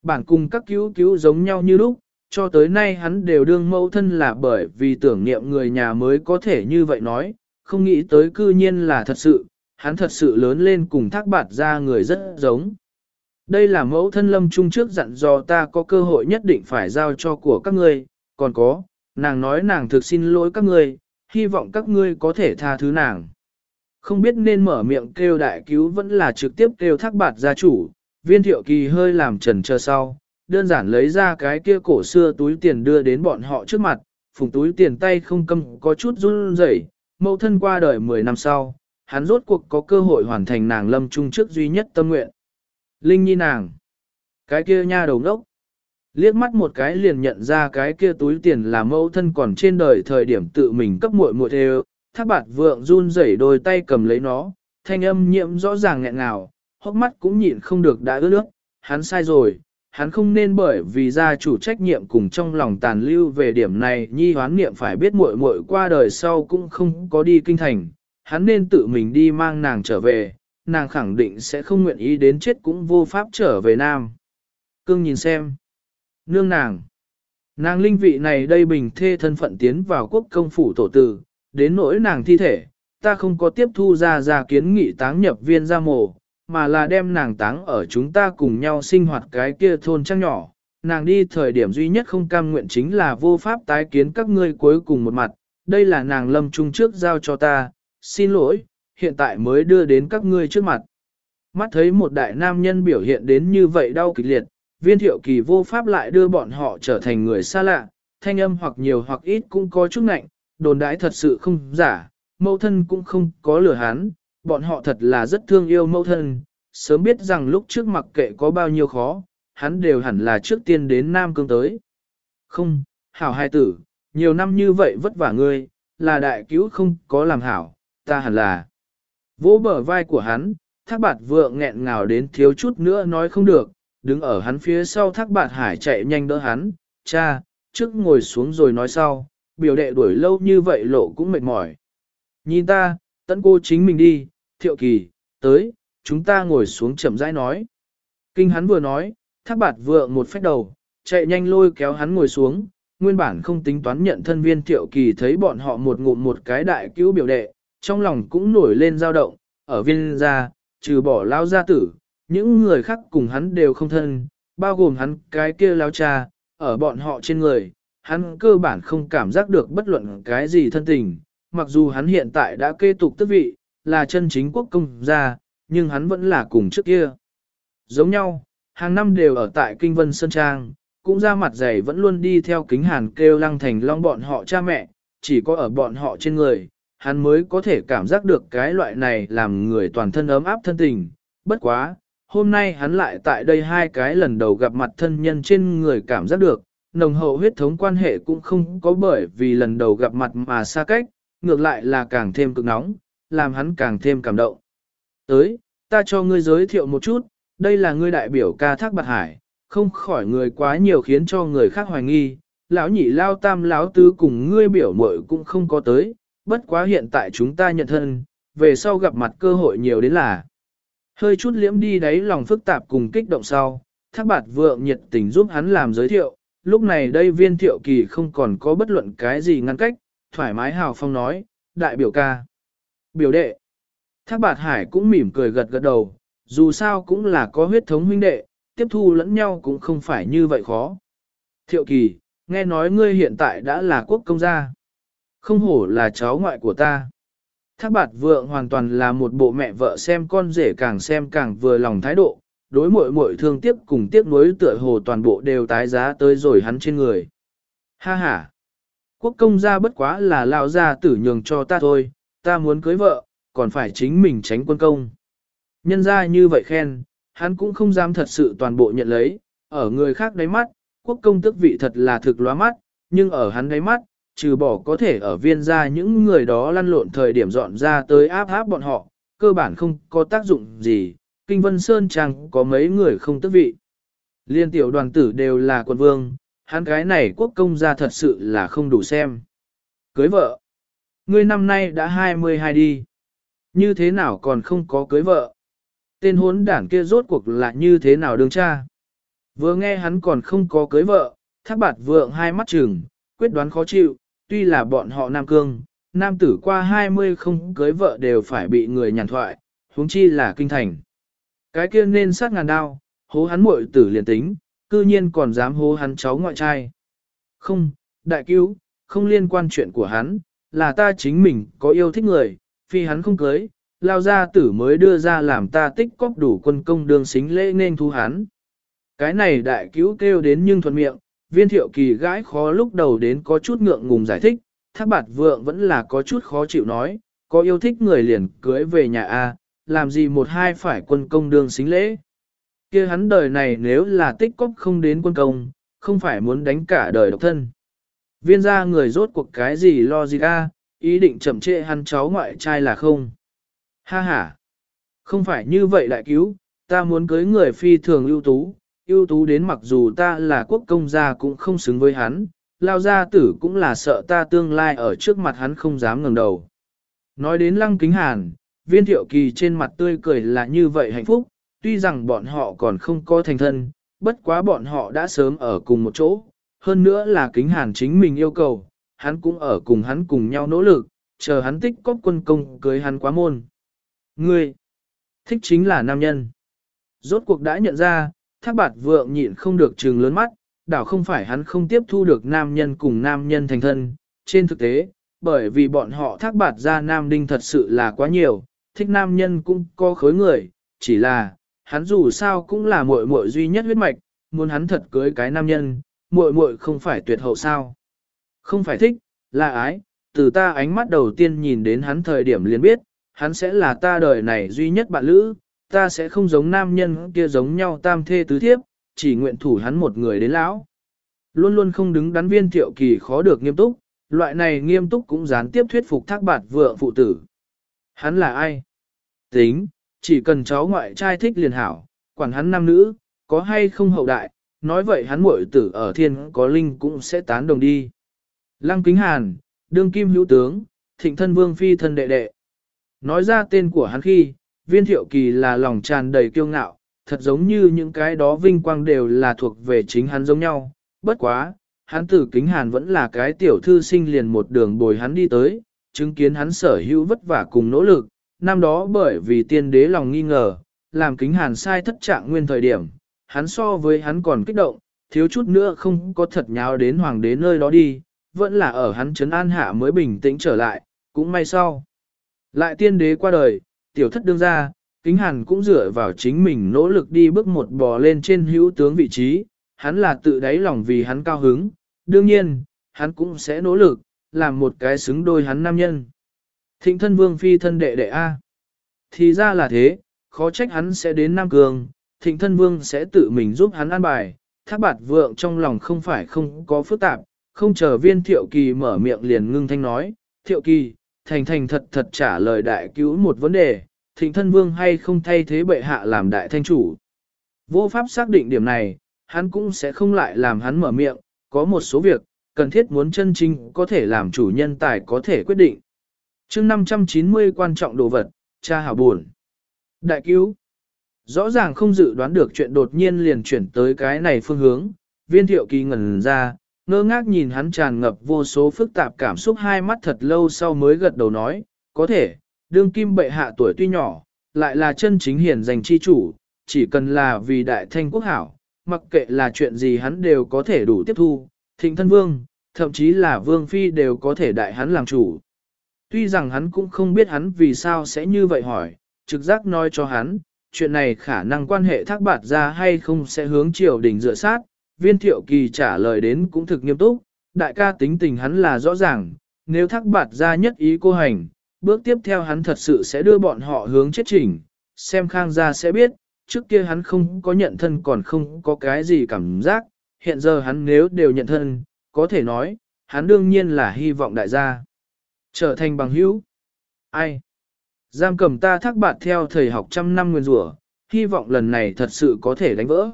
Bản cùng các cứu cứu giống nhau như lúc, cho tới nay hắn đều đương mẫu thân là bởi vì tưởng niệm người nhà mới có thể như vậy nói, không nghĩ tới cư nhiên là thật sự, hắn thật sự lớn lên cùng thác bạt ra người rất giống. Đây là mẫu thân lâm trung trước dặn dò ta có cơ hội nhất định phải giao cho của các ngươi, còn có, nàng nói nàng thực xin lỗi các ngươi, hy vọng các ngươi có thể tha thứ nàng. Không biết nên mở miệng kêu đại cứu vẫn là trực tiếp kêu thác bạt gia chủ, viên thiệu kỳ hơi làm trần chờ sau, đơn giản lấy ra cái kia cổ xưa túi tiền đưa đến bọn họ trước mặt, phùng túi tiền tay không cầm có chút run rẩy. mẫu thân qua đời 10 năm sau, hắn rốt cuộc có cơ hội hoàn thành nàng lâm trung trước duy nhất tâm nguyện. Linh nhi nàng, cái kia nha đầu ngốc, liếc mắt một cái liền nhận ra cái kia túi tiền là mẫu thân còn trên đời thời điểm tự mình cấp muội muội theo, thác bạt vượng run rẩy đôi tay cầm lấy nó, thanh âm nhiễm rõ ràng nghẹn ngào, hốc mắt cũng nhịn không được đã ướt nước, hắn sai rồi, hắn không nên bởi vì gia chủ trách nhiệm cùng trong lòng tàn lưu về điểm này nhi hoán niệm phải biết muội muội qua đời sau cũng không có đi kinh thành, hắn nên tự mình đi mang nàng trở về, nàng khẳng định sẽ không nguyện ý đến chết cũng vô pháp trở về Nam. Cương nhìn xem. Nương nàng. Nàng linh vị này đây bình thê thân phận tiến vào quốc công phủ tổ tử, đến nỗi nàng thi thể, ta không có tiếp thu ra ra kiến nghị táng nhập viên ra mồ, mà là đem nàng táng ở chúng ta cùng nhau sinh hoạt cái kia thôn trang nhỏ. Nàng đi thời điểm duy nhất không cam nguyện chính là vô pháp tái kiến các ngươi cuối cùng một mặt, đây là nàng lâm trung trước giao cho ta, xin lỗi, hiện tại mới đưa đến các ngươi trước mặt. Mắt thấy một đại nam nhân biểu hiện đến như vậy đau kịch liệt, viên thiệu kỳ vô pháp lại đưa bọn họ trở thành người xa lạ, thanh âm hoặc nhiều hoặc ít cũng có chút nạnh, đồn đãi thật sự không giả, mẫu thân cũng không có lừa hắn, bọn họ thật là rất thương yêu mẫu thân, sớm biết rằng lúc trước mặc kệ có bao nhiêu khó, hắn đều hẳn là trước tiên đến Nam Cương tới. Không, hảo hai tử, nhiều năm như vậy vất vả ngươi, là đại cứu không có làm hảo, ta hẳn là. Vỗ bờ vai của hắn, thác bạt vượng nghẹn ngào đến thiếu chút nữa nói không được, đứng ở hắn phía sau thác bạt hải chạy nhanh đỡ hắn, cha, trước ngồi xuống rồi nói sau, biểu đệ đuổi lâu như vậy lộ cũng mệt mỏi. Nhìn ta, tận cô chính mình đi, thiệu kỳ, tới, chúng ta ngồi xuống chậm rãi nói. Kinh hắn vừa nói, thác bạt vượng một phép đầu, chạy nhanh lôi kéo hắn ngồi xuống, nguyên bản không tính toán nhận thân viên thiệu kỳ thấy bọn họ một ngụm một cái đại cứu biểu đệ, trong lòng cũng nổi lên dao động, ở viên gia, trừ bỏ lao gia tử, những người khác cùng hắn đều không thân, bao gồm hắn cái kia lao cha, ở bọn họ trên người, hắn cơ bản không cảm giác được bất luận cái gì thân tình, mặc dù hắn hiện tại đã kê tục tước vị, là chân chính quốc công gia, nhưng hắn vẫn là cùng trước kia. Giống nhau, hàng năm đều ở tại Kinh Vân Sơn Trang, cũng ra mặt dày vẫn luôn đi theo kính hàn kêu lăng thành long bọn họ cha mẹ, chỉ có ở bọn họ trên người, hắn mới có thể cảm giác được cái loại này làm người toàn thân ấm áp thân tình. Bất quá, hôm nay hắn lại tại đây hai cái lần đầu gặp mặt thân nhân trên người cảm giác được, nồng hậu huyết thống quan hệ cũng không có bởi vì lần đầu gặp mặt mà xa cách, ngược lại là càng thêm cực nóng, làm hắn càng thêm cảm động. Tới, ta cho ngươi giới thiệu một chút, đây là ngươi đại biểu ca thác bạc hải, không khỏi người quá nhiều khiến cho người khác hoài nghi, lão nhị lao tam lão tứ cùng ngươi biểu muội cũng không có tới, bất quá hiện tại chúng ta nhận thân, về sau gặp mặt cơ hội nhiều đến là. Hơi chút liễm đi đấy lòng phức tạp cùng kích động sau, thác bạt vượng nhiệt tình giúp hắn làm giới thiệu, lúc này đây viên thiệu kỳ không còn có bất luận cái gì ngăn cách, thoải mái hào phong nói, đại biểu ca. Biểu đệ. Thác bạt hải cũng mỉm cười gật gật đầu, dù sao cũng là có huyết thống huynh đệ, tiếp thu lẫn nhau cũng không phải như vậy khó. Thiệu kỳ, nghe nói ngươi hiện tại đã là quốc công gia. Không hổ là cháu ngoại của ta. Thác bạt vượng hoàn toàn là một bộ mẹ vợ xem con rể càng xem càng vừa lòng thái độ, đối mội mội thương tiếc cùng tiếc nuối tựa hồ toàn bộ đều tái giá tới rồi hắn trên người. Ha ha! Quốc công gia bất quá là lao gia tử nhường cho ta thôi, ta muốn cưới vợ, còn phải chính mình tránh quân công. Nhân ra như vậy khen, hắn cũng không dám thật sự toàn bộ nhận lấy, ở người khác đáy mắt, quốc công tức vị thật là thực lóa mắt, nhưng ở hắn đáy mắt, trừ bỏ có thể ở viên ra những người đó lăn lộn thời điểm dọn ra tới áp áp bọn họ, cơ bản không có tác dụng gì, Kinh Vân Sơn chẳng có mấy người không tức vị. Liên tiểu đoàn tử đều là quân vương, hắn cái này quốc công gia thật sự là không đủ xem. Cưới vợ. Ngươi năm nay đã 22 đi. Như thế nào còn không có cưới vợ? Tên hốn đản kia rốt cuộc là như thế nào đương cha? Vừa nghe hắn còn không có cưới vợ, thác bạt vượng hai mắt trừng, quyết đoán khó chịu, tuy là bọn họ nam cương, nam tử qua 20 không cưới vợ đều phải bị người nhàn thoại, huống chi là kinh thành. Cái kia nên sát ngàn đao, hố hắn muội tử liền tính, cư nhiên còn dám hố hắn cháu ngoại trai. Không, đại cứu, không liên quan chuyện của hắn, là ta chính mình có yêu thích người, phi hắn không cưới, lao gia tử mới đưa ra làm ta tích cóp đủ quân công đường xính lễ nên thu hắn. Cái này đại cứu kêu đến nhưng thuận miệng, viên thiệu kỳ gãi khó lúc đầu đến có chút ngượng ngùng giải thích, thác bạt vượng vẫn là có chút khó chịu nói, có yêu thích người liền cưới về nhà A, làm gì một hai phải quân công đường xính lễ. kia hắn đời này nếu là tích cóp không đến quân công, không phải muốn đánh cả đời độc thân. Viên gia người rốt cuộc cái gì lo gì ra, ý định chậm trễ hắn cháu ngoại trai là không. Ha ha, không phải như vậy đại cứu, ta muốn cưới người phi thường ưu tú, ưu tú đến mặc dù ta là quốc công gia cũng không xứng với hắn, lao gia tử cũng là sợ ta tương lai ở trước mặt hắn không dám ngẩng đầu. Nói đến lăng kính hàn, viên thiệu kỳ trên mặt tươi cười là như vậy hạnh phúc, tuy rằng bọn họ còn không có thành thân, bất quá bọn họ đã sớm ở cùng một chỗ, hơn nữa là kính hàn chính mình yêu cầu, hắn cũng ở cùng hắn cùng nhau nỗ lực, chờ hắn tích cóp quân công cưới hắn quá môn. Ngươi, thích chính là nam nhân. Rốt cuộc đã nhận ra, thác bạt vượng nhịn không được trừng lớn mắt, đảo không phải hắn không tiếp thu được nam nhân cùng nam nhân thành thân. Trên thực tế, bởi vì bọn họ thác bạt ra nam đinh thật sự là quá nhiều, thích nam nhân cũng có khối người, chỉ là, hắn dù sao cũng là muội muội duy nhất huyết mạch, muốn hắn thật cưới cái nam nhân, muội muội không phải tuyệt hậu sao. Không phải thích, là ái, từ ta ánh mắt đầu tiên nhìn đến hắn thời điểm liền biết, hắn sẽ là ta đời này duy nhất bạn lữ, ta sẽ không giống nam nhân kia giống nhau tam thê tứ thiếp, chỉ nguyện thủ hắn một người đến lão. Luôn luôn không đứng đắn viên thiệu kỳ khó được nghiêm túc, loại này nghiêm túc cũng gián tiếp thuyết phục thác bạt vượng phụ tử. Hắn là ai? Tính, chỉ cần cháu ngoại trai thích liền hảo, quản hắn nam nữ, có hay không hậu đại, nói vậy hắn muội tử ở thiên có linh cũng sẽ tán đồng đi. Lăng Kính Hàn, đương kim hữu tướng, thịnh thân vương phi thân đệ đệ. Nói ra tên của hắn khi, viên thiệu kỳ là lòng tràn đầy kiêu ngạo, thật giống như những cái đó vinh quang đều là thuộc về chính hắn giống nhau. Bất quá, hắn tử kính hàn vẫn là cái tiểu thư sinh liền một đường bồi hắn đi tới, chứng kiến hắn sở hữu vất vả cùng nỗ lực, năm đó bởi vì tiên đế lòng nghi ngờ, làm kính hàn sai thất trạng nguyên thời điểm, hắn so với hắn còn kích động, thiếu chút nữa không có thật nháo đến hoàng đế nơi đó đi, vẫn là ở hắn trấn an hạ mới bình tĩnh trở lại, cũng may sau. Lại tiên đế qua đời, tiểu thất đương ra, kính hàn cũng dựa vào chính mình nỗ lực đi bước một bò lên trên hữu tướng vị trí, hắn là tự đáy lòng vì hắn cao hứng, đương nhiên, hắn cũng sẽ nỗ lực, làm một cái xứng đôi hắn nam nhân. Thịnh thân vương phi thân đệ đệ A. Thì ra là thế, khó trách hắn sẽ đến Nam Cường, thịnh thân vương sẽ tự mình giúp hắn an bài, thác bạt vượng trong lòng không phải không có phức tạp, không chờ viên thiệu kỳ mở miệng liền ngưng thanh nói, thiệu kỳ, thành thành thật thật trả lời đại cứu một vấn đề, thịnh thân vương hay không thay thế bệ hạ làm đại thanh chủ. Vô pháp xác định điểm này, hắn cũng sẽ không lại làm hắn mở miệng, có một số việc, cần thiết muốn chân chính có thể làm chủ nhân tài có thể quyết định chương 590 quan trọng đồ vật, cha hảo buồn. Đại cứu. Rõ ràng không dự đoán được chuyện đột nhiên liền chuyển tới cái này phương hướng, viên thiệu kỳ ngẩn ra, ngơ ngác nhìn hắn tràn ngập vô số phức tạp cảm xúc hai mắt thật lâu sau mới gật đầu nói, có thể, đương kim bệ hạ tuổi tuy nhỏ, lại là chân chính hiển dành chi chủ, chỉ cần là vì đại thanh quốc hảo, mặc kệ là chuyện gì hắn đều có thể đủ tiếp thu, thịnh thân vương, thậm chí là vương phi đều có thể đại hắn làm chủ. Tuy rằng hắn cũng không biết hắn vì sao sẽ như vậy hỏi, trực giác nói cho hắn, chuyện này khả năng quan hệ thác bạt ra hay không sẽ hướng triều đình dựa sát, viên thiệu kỳ trả lời đến cũng thực nghiêm túc, đại ca tính tình hắn là rõ ràng, nếu thác bạt ra nhất ý cô hành, bước tiếp theo hắn thật sự sẽ đưa bọn họ hướng chết trình, xem khang gia sẽ biết, trước kia hắn không có nhận thân còn không có cái gì cảm giác, hiện giờ hắn nếu đều nhận thân, có thể nói, hắn đương nhiên là hy vọng đại gia trở thành bằng hữu. Ai? Giam cầm ta thác bạt theo thầy học trăm năm nguyên rủa, hy vọng lần này thật sự có thể đánh vỡ.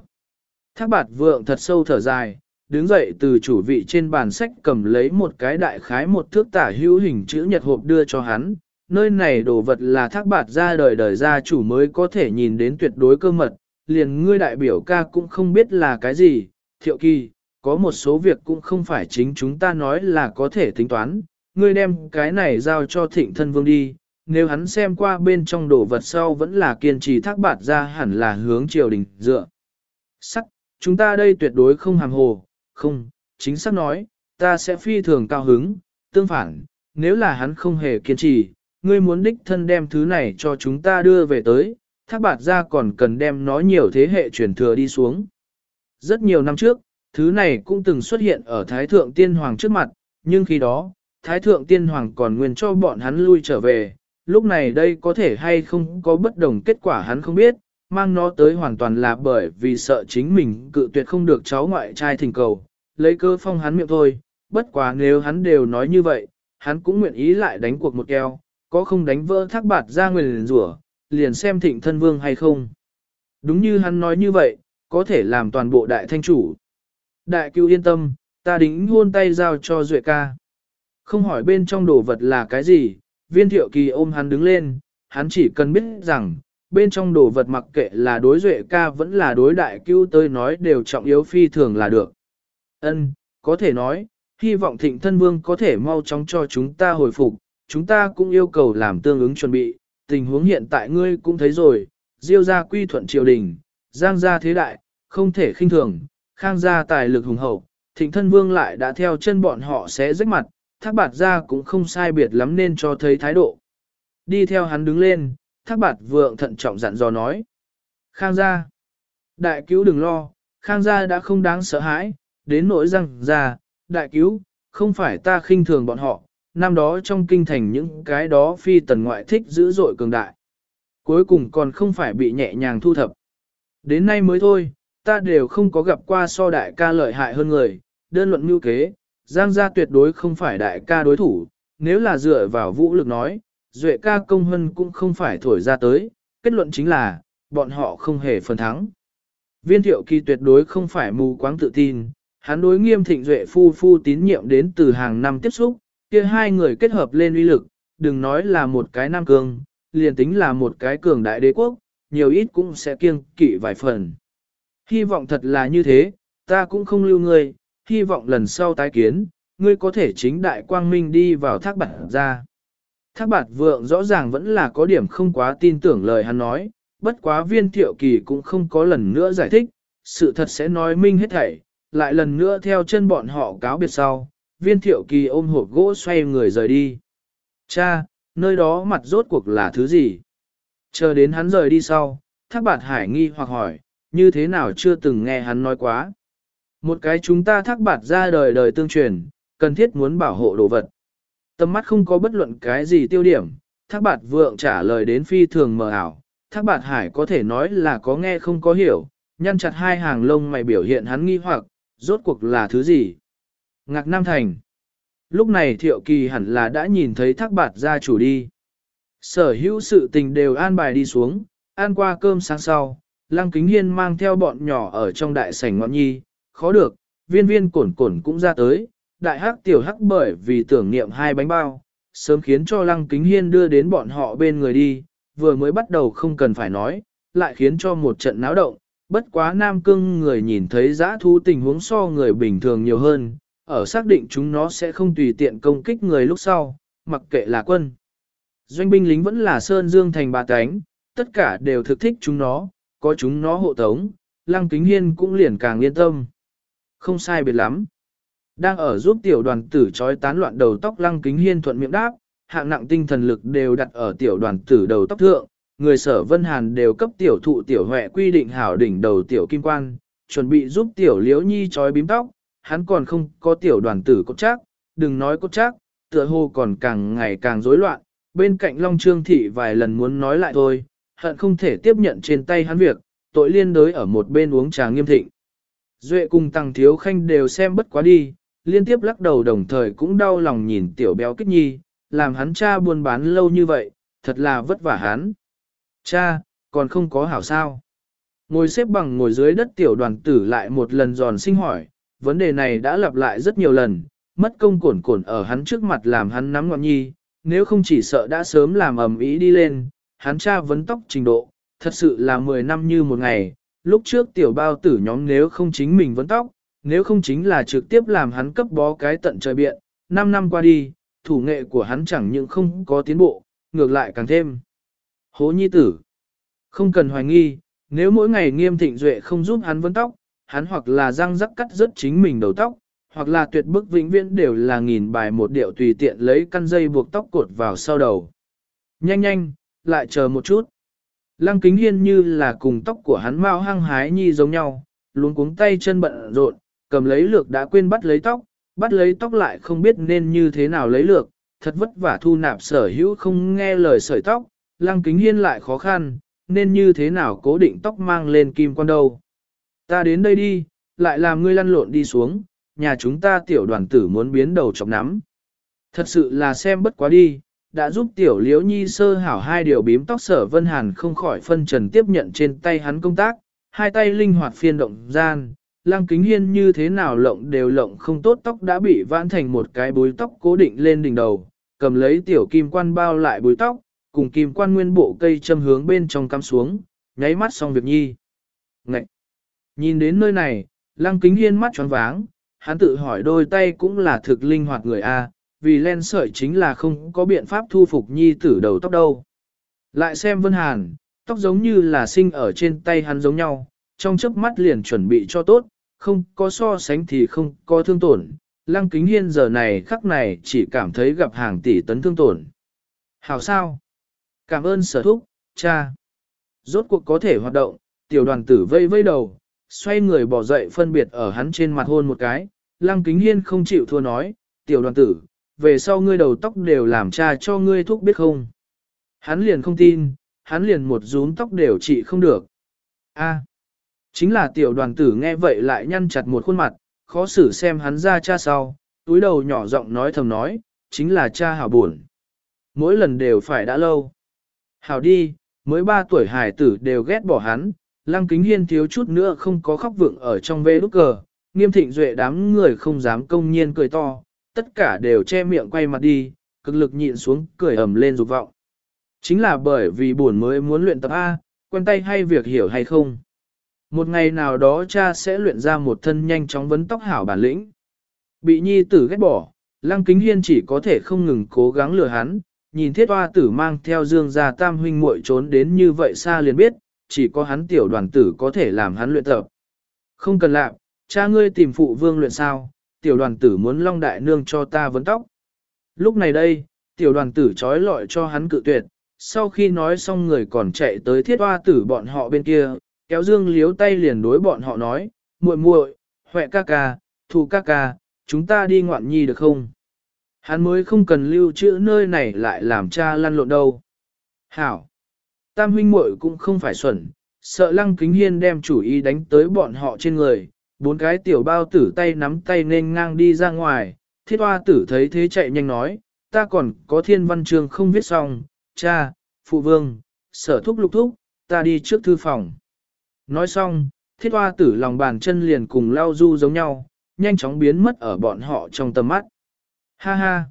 Thác bạt vượng thật sâu thở dài, đứng dậy từ chủ vị trên bàn sách cầm lấy một cái đại khái một thước tả hữu hình chữ nhật hộp đưa cho hắn. Nơi này đồ vật là thác bạt ra đời đời gia chủ mới có thể nhìn đến tuyệt đối cơ mật, liền ngươi đại biểu ca cũng không biết là cái gì, thiệu kỳ, có một số việc cũng không phải chính chúng ta nói là có thể tính toán, ngươi đem cái này giao cho thịnh thân vương đi, nếu hắn xem qua bên trong đồ vật sau vẫn là kiên trì thác bạt ra hẳn là hướng triều đình dựa. Sắc, chúng ta đây tuyệt đối không hàm hồ, không, chính xác nói, ta sẽ phi thường cao hứng, tương phản, nếu là hắn không hề kiên trì, ngươi muốn đích thân đem thứ này cho chúng ta đưa về tới, thác bạt ra còn cần đem nó nhiều thế hệ truyền thừa đi xuống. Rất nhiều năm trước, thứ này cũng từng xuất hiện ở Thái Thượng Tiên Hoàng trước mặt, nhưng khi đó, Thái Thượng Tiên Hoàng còn nguyên cho bọn hắn lui trở về, lúc này đây có thể hay không có bất đồng kết quả hắn không biết, mang nó tới hoàn toàn là bởi vì sợ chính mình cự tuyệt không được cháu ngoại trai thỉnh cầu, lấy cơ phong hắn miệng thôi, bất quá nếu hắn đều nói như vậy, hắn cũng nguyện ý lại đánh cuộc một keo, có không đánh vỡ thác bạt ra nguyền rủa, liền xem thịnh thân vương hay không. Đúng như hắn nói như vậy, có thể làm toàn bộ đại thanh chủ. Đại cưu yên tâm, ta đính hôn tay giao cho Duệ ca. Không hỏi bên trong đồ vật là cái gì, viên thiệu kỳ ôm hắn đứng lên, hắn chỉ cần biết rằng, bên trong đồ vật mặc kệ là đối Duệ ca vẫn là đối đại cưu tới nói đều trọng yếu phi thường là được. Ân, có thể nói, hy vọng thịnh thân vương có thể mau chóng cho chúng ta hồi phục, chúng ta cũng yêu cầu làm tương ứng chuẩn bị, tình huống hiện tại ngươi cũng thấy rồi, diêu gia quy thuận triều đình, giang gia thế đại, không thể khinh thường, khang gia tài lực hùng hậu, thịnh thân vương lại đã theo chân bọn họ sẽ rách mặt, thác bạt gia cũng không sai biệt lắm nên cho thấy thái độ. Đi theo hắn đứng lên, thác bạt vượng thận trọng dặn dò nói. Khang gia, đại cứu đừng lo, khang gia đã không đáng sợ hãi, đến nỗi rằng, gia, đại cứu, không phải ta khinh thường bọn họ, năm đó trong kinh thành những cái đó phi tần ngoại thích dữ dội cường đại. Cuối cùng còn không phải bị nhẹ nhàng thu thập. Đến nay mới thôi, ta đều không có gặp qua so đại ca lợi hại hơn người, đơn luận mưu kế, Giang gia tuyệt đối không phải đại ca đối thủ, nếu là dựa vào vũ lực nói, duệ ca công hân cũng không phải thổi ra tới, kết luận chính là, bọn họ không hề phần thắng. Viên thiệu kỳ tuyệt đối không phải mù quáng tự tin, hắn đối nghiêm thịnh duệ phu phu tín nhiệm đến từ hàng năm tiếp xúc, kia hai người kết hợp lên uy lực, đừng nói là một cái nam cường, liền tính là một cái cường đại đế quốc, nhiều ít cũng sẽ kiêng kỵ vài phần. Hy vọng thật là như thế, ta cũng không lưu ngươi, hy vọng lần sau tái kiến, ngươi có thể chính đại quang minh đi vào thác bạt ra. Thác bạt vượng rõ ràng vẫn là có điểm không quá tin tưởng lời hắn nói, bất quá viên thiệu kỳ cũng không có lần nữa giải thích, sự thật sẽ nói minh hết thảy, lại lần nữa theo chân bọn họ cáo biệt sau, viên thiệu kỳ ôm hộp gỗ xoay người rời đi. Cha, nơi đó mặt rốt cuộc là thứ gì? Chờ đến hắn rời đi sau, thác bạt hải nghi hoặc hỏi, như thế nào chưa từng nghe hắn nói quá. Một cái chúng ta thác bạt ra đời đời tương truyền, cần thiết muốn bảo hộ đồ vật. Tâm mắt không có bất luận cái gì tiêu điểm, thác bạt vượng trả lời đến phi thường mờ ảo, thác bạt hải có thể nói là có nghe không có hiểu, nhăn chặt hai hàng lông mày biểu hiện hắn nghi hoặc, rốt cuộc là thứ gì. Ngạc Nam Thành Lúc này thiệu kỳ hẳn là đã nhìn thấy thác bạt gia chủ đi. Sở hữu sự tình đều an bài đi xuống, ăn qua cơm sáng sau, Lăng Kính Hiên mang theo bọn nhỏ ở trong đại sảnh ngọn nhi, khó được, viên viên cổn cổn cũng ra tới, đại hắc tiểu hắc bởi vì tưởng niệm hai bánh bao, sớm khiến cho Lăng Kính Hiên đưa đến bọn họ bên người đi, vừa mới bắt đầu không cần phải nói, lại khiến cho một trận náo động, bất quá Nam Cương người nhìn thấy giã thú tình huống so người bình thường nhiều hơn, ở xác định chúng nó sẽ không tùy tiện công kích người lúc sau, mặc kệ là quân. Doanh binh lính vẫn là Sơn Dương thành ba cánh, tất cả đều thực thích chúng nó, có chúng nó hộ tống, Lăng Kính Hiên cũng liền càng yên tâm. Không sai biệt lắm. Đang ở giúp tiểu đoàn tử trói tán loạn đầu tóc Lăng Kính Hiên thuận miệng đáp, hạng nặng tinh thần lực đều đặt ở tiểu đoàn tử đầu tóc thượng, người sở Vân Hàn đều cấp tiểu thụ tiểu huệ quy định hảo đỉnh đầu tiểu kim quan, chuẩn bị giúp tiểu liễu nhi trói bím tóc, hắn còn không có tiểu đoàn tử cốt chắc, đừng nói cốt chắc, tựa hồ còn càng ngày càng rối loạn, bên cạnh Long Trương Thị vài lần muốn nói lại thôi, hận không thể tiếp nhận trên tay hắn việc, tội liên đới ở một bên uống trà nghiêm thịnh. Duệ cùng Tăng Thiếu Khanh đều xem bất quá đi, liên tiếp lắc đầu đồng thời cũng đau lòng nhìn tiểu béo kích nhi, làm hắn cha buôn bán lâu như vậy, thật là vất vả hắn. Cha, còn không có hảo sao. Ngồi xếp bằng ngồi dưới đất tiểu đoàn tử lại một lần giòn sinh hỏi, vấn đề này đã lặp lại rất nhiều lần, mất công cổn cổn ở hắn trước mặt làm hắn nắm ngọn nhi, nếu không chỉ sợ đã sớm làm ầm ý đi lên, hắn cha vấn tóc trình độ, thật sự là 10 năm như một ngày, lúc trước tiểu bao tử nhóm nếu không chính mình vấn tóc, nếu không chính là trực tiếp làm hắn cấp bó cái tận trời biện, 5 năm qua đi, thủ nghệ của hắn chẳng những không có tiến bộ, ngược lại càng thêm. Hố nhi tử, không cần hoài nghi, nếu mỗi ngày nghiêm thịnh duệ không giúp hắn vấn tóc, hắn hoặc là răng rắc cắt rớt chính mình đầu tóc, hoặc là tuyệt bức vĩnh viễn đều là nghìn bài một điệu tùy tiện lấy căn dây buộc tóc cột vào sau đầu. Nhanh nhanh, lại chờ một chút. Lăng kính hiên như là cùng tóc của hắn mau hăng hái nhi giống nhau, luống cuống tay chân bận rộn, cầm lấy lược đã quên bắt lấy tóc, bắt lấy tóc lại không biết nên như thế nào lấy lược, thật vất vả thu nạp sở hữu không nghe lời sợi tóc, lăng kính hiên lại khó khăn, nên như thế nào cố định tóc mang lên kim quan đâu. Ta đến đây đi, lại làm ngươi lăn lộn đi xuống, nhà chúng ta tiểu đoàn tử muốn biến đầu chọc nắm. Thật sự là xem bất quá đi, đã giúp tiểu liễu nhi sơ hảo hai điều bím tóc sở vân hàn không khỏi phân trần tiếp nhận trên tay hắn công tác, hai tay linh hoạt phiên động gian, lăng kính hiên như thế nào lộng đều lộng không tốt tóc đã bị vãn thành một cái búi tóc cố định lên đỉnh đầu, cầm lấy tiểu kim quan bao lại búi tóc, cùng kim quan nguyên bộ cây châm hướng bên trong cắm xuống, nháy mắt xong việc nhi. Ngậy! Nhìn đến nơi này, lăng kính hiên mắt tròn váng, hắn tự hỏi đôi tay cũng là thực linh hoạt người A, vì len sợi chính là không có biện pháp thu phục nhi tử đầu tóc đâu. Lại xem Vân Hàn, tóc giống như là sinh ở trên tay hắn giống nhau, trong chớp mắt liền chuẩn bị cho tốt, không có so sánh thì không có thương tổn. Lăng kính hiên giờ này khắc này chỉ cảm thấy gặp hàng tỷ tấn thương tổn. Hảo sao? Cảm ơn sở thúc, cha. Rốt cuộc có thể hoạt động, tiểu đoàn tử vây vây đầu, xoay người bỏ dậy phân biệt ở hắn trên mặt hôn một cái. Lăng kính hiên không chịu thua nói, tiểu đoàn tử, về sau ngươi đầu tóc đều làm cha cho ngươi thuốc biết không. Hắn liền không tin, hắn liền một rúm tóc đều trị không được. A, chính là tiểu đoàn tử nghe vậy lại nhăn chặt một khuôn mặt, khó xử xem hắn ra cha sau, túi đầu nhỏ giọng nói thầm nói, chính là cha hảo buồn. Mỗi lần đều phải đã lâu. Hảo đi, mới ba tuổi hải tử đều ghét bỏ hắn, lăng kính hiên thiếu chút nữa không có khóc vượng ở trong vê đúc cờ, nghiêm thịnh duệ đám người không dám công nhiên cười to, tất cả đều che miệng quay mặt đi, cực lực nhịn xuống cười ầm lên dục vọng. Chính là bởi vì buồn mới muốn luyện tập A, quen tay hay việc hiểu hay không. Một ngày nào đó cha sẽ luyện ra một thân nhanh chóng vấn tóc hảo bản lĩnh. Bị nhi tử ghét bỏ, lăng kính hiên chỉ có thể không ngừng cố gắng lừa hắn, nhìn thiết hoa tử mang theo dương gia tam huynh muội trốn đến như vậy xa liền biết, chỉ có hắn tiểu đoàn tử có thể làm hắn luyện tập. Không cần làm, cha ngươi tìm phụ vương luyện sao, tiểu đoàn tử muốn long đại nương cho ta vấn tóc. Lúc này đây, tiểu đoàn tử trói lọi cho hắn cự tuyệt, sau khi nói xong người còn chạy tới thiết hoa tử bọn họ bên kia, kéo dương liếu tay liền đối bọn họ nói, muội muội, huệ ca ca, thù ca ca, chúng ta đi ngoạn nhi được không? Hắn mới không cần lưu trữ nơi này lại làm cha lăn lộn đâu. Hảo! Tam huynh muội cũng không phải xuẩn, sợ lăng kính hiên đem chủ ý đánh tới bọn họ trên người, bốn cái tiểu bao tử tay nắm tay nên ngang đi ra ngoài, thiết hoa tử thấy thế chạy nhanh nói, ta còn có thiên văn chương không viết xong, cha, phụ vương, sở thúc lục thúc, ta đi trước thư phòng. Nói xong, thiết hoa tử lòng bàn chân liền cùng lao du giống nhau, nhanh chóng biến mất ở bọn họ trong tầm mắt. Ha ha!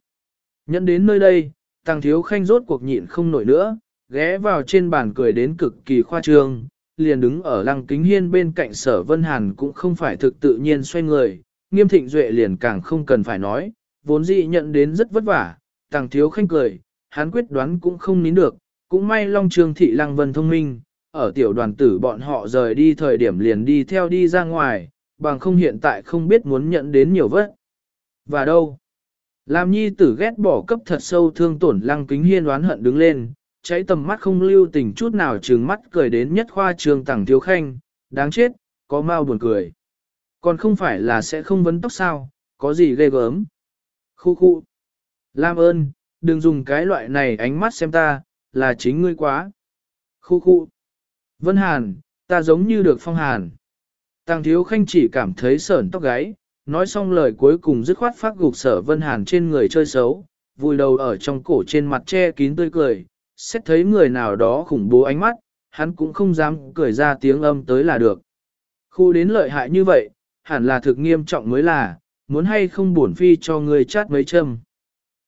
Nhận đến nơi đây, tàng thiếu khanh rốt cuộc nhịn không nổi nữa, ghé vào trên bàn cười đến cực kỳ khoa trương, liền đứng ở lăng kính hiên bên cạnh sở vân hàn cũng không phải thực tự nhiên xoay người, nghiêm thịnh duệ liền càng không cần phải nói, vốn dĩ nhận đến rất vất vả, tàng thiếu khanh cười, hắn quyết đoán cũng không nín được, cũng may long trường thị lăng vân thông minh, ở tiểu đoàn tử bọn họ rời đi thời điểm liền đi theo đi ra ngoài, bằng không hiện tại không biết muốn nhận đến nhiều vất. Và đâu? Làm nhi tử ghét bỏ cấp thật sâu thương tổn lăng kính hiên đoán hận đứng lên, cháy tầm mắt không lưu tình chút nào trừng mắt cười đến nhất khoa trường tẳng thiếu khanh, đáng chết, có mau buồn cười. Còn không phải là sẽ không vấn tóc sao, có gì ghê gớm. Khu khu. Lam ơn, đừng dùng cái loại này ánh mắt xem ta, là chính ngươi quá. Khu khu. Vân Hàn, ta giống như được phong hàn. Tàng thiếu khanh chỉ cảm thấy sởn tóc gáy, nói xong lời cuối cùng dứt khoát phát gục sở Vân Hàn trên người chơi xấu, vùi đầu ở trong cổ trên mặt che kín tươi cười, xét thấy người nào đó khủng bố ánh mắt, hắn cũng không dám cười ra tiếng âm tới là được. Khu đến lợi hại như vậy, hẳn là thực nghiêm trọng mới là, muốn hay không bổn phi cho người chát mấy châm.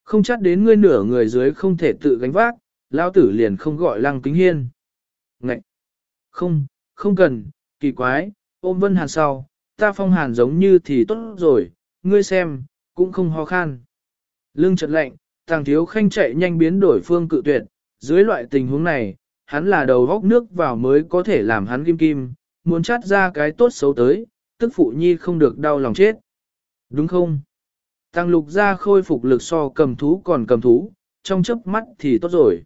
Không chát đến ngươi nửa người dưới không thể tự gánh vác, lao tử liền không gọi lăng kính hiên. Ngậy! Không, không cần, kỳ quái, ôm vân hàn sau, ta phong hàn giống như thì tốt rồi, ngươi xem, cũng không ho khan. Lưng chợt lạnh, thằng thiếu khanh chạy nhanh biến đổi phương cự tuyệt, dưới loại tình huống này, hắn là đầu góc nước vào mới có thể làm hắn kim kim, muốn chát ra cái tốt xấu tới, tức phụ nhi không được đau lòng chết. Đúng không? Tăng lục ra khôi phục lực so cầm thú còn cầm thú, trong chớp mắt thì tốt rồi.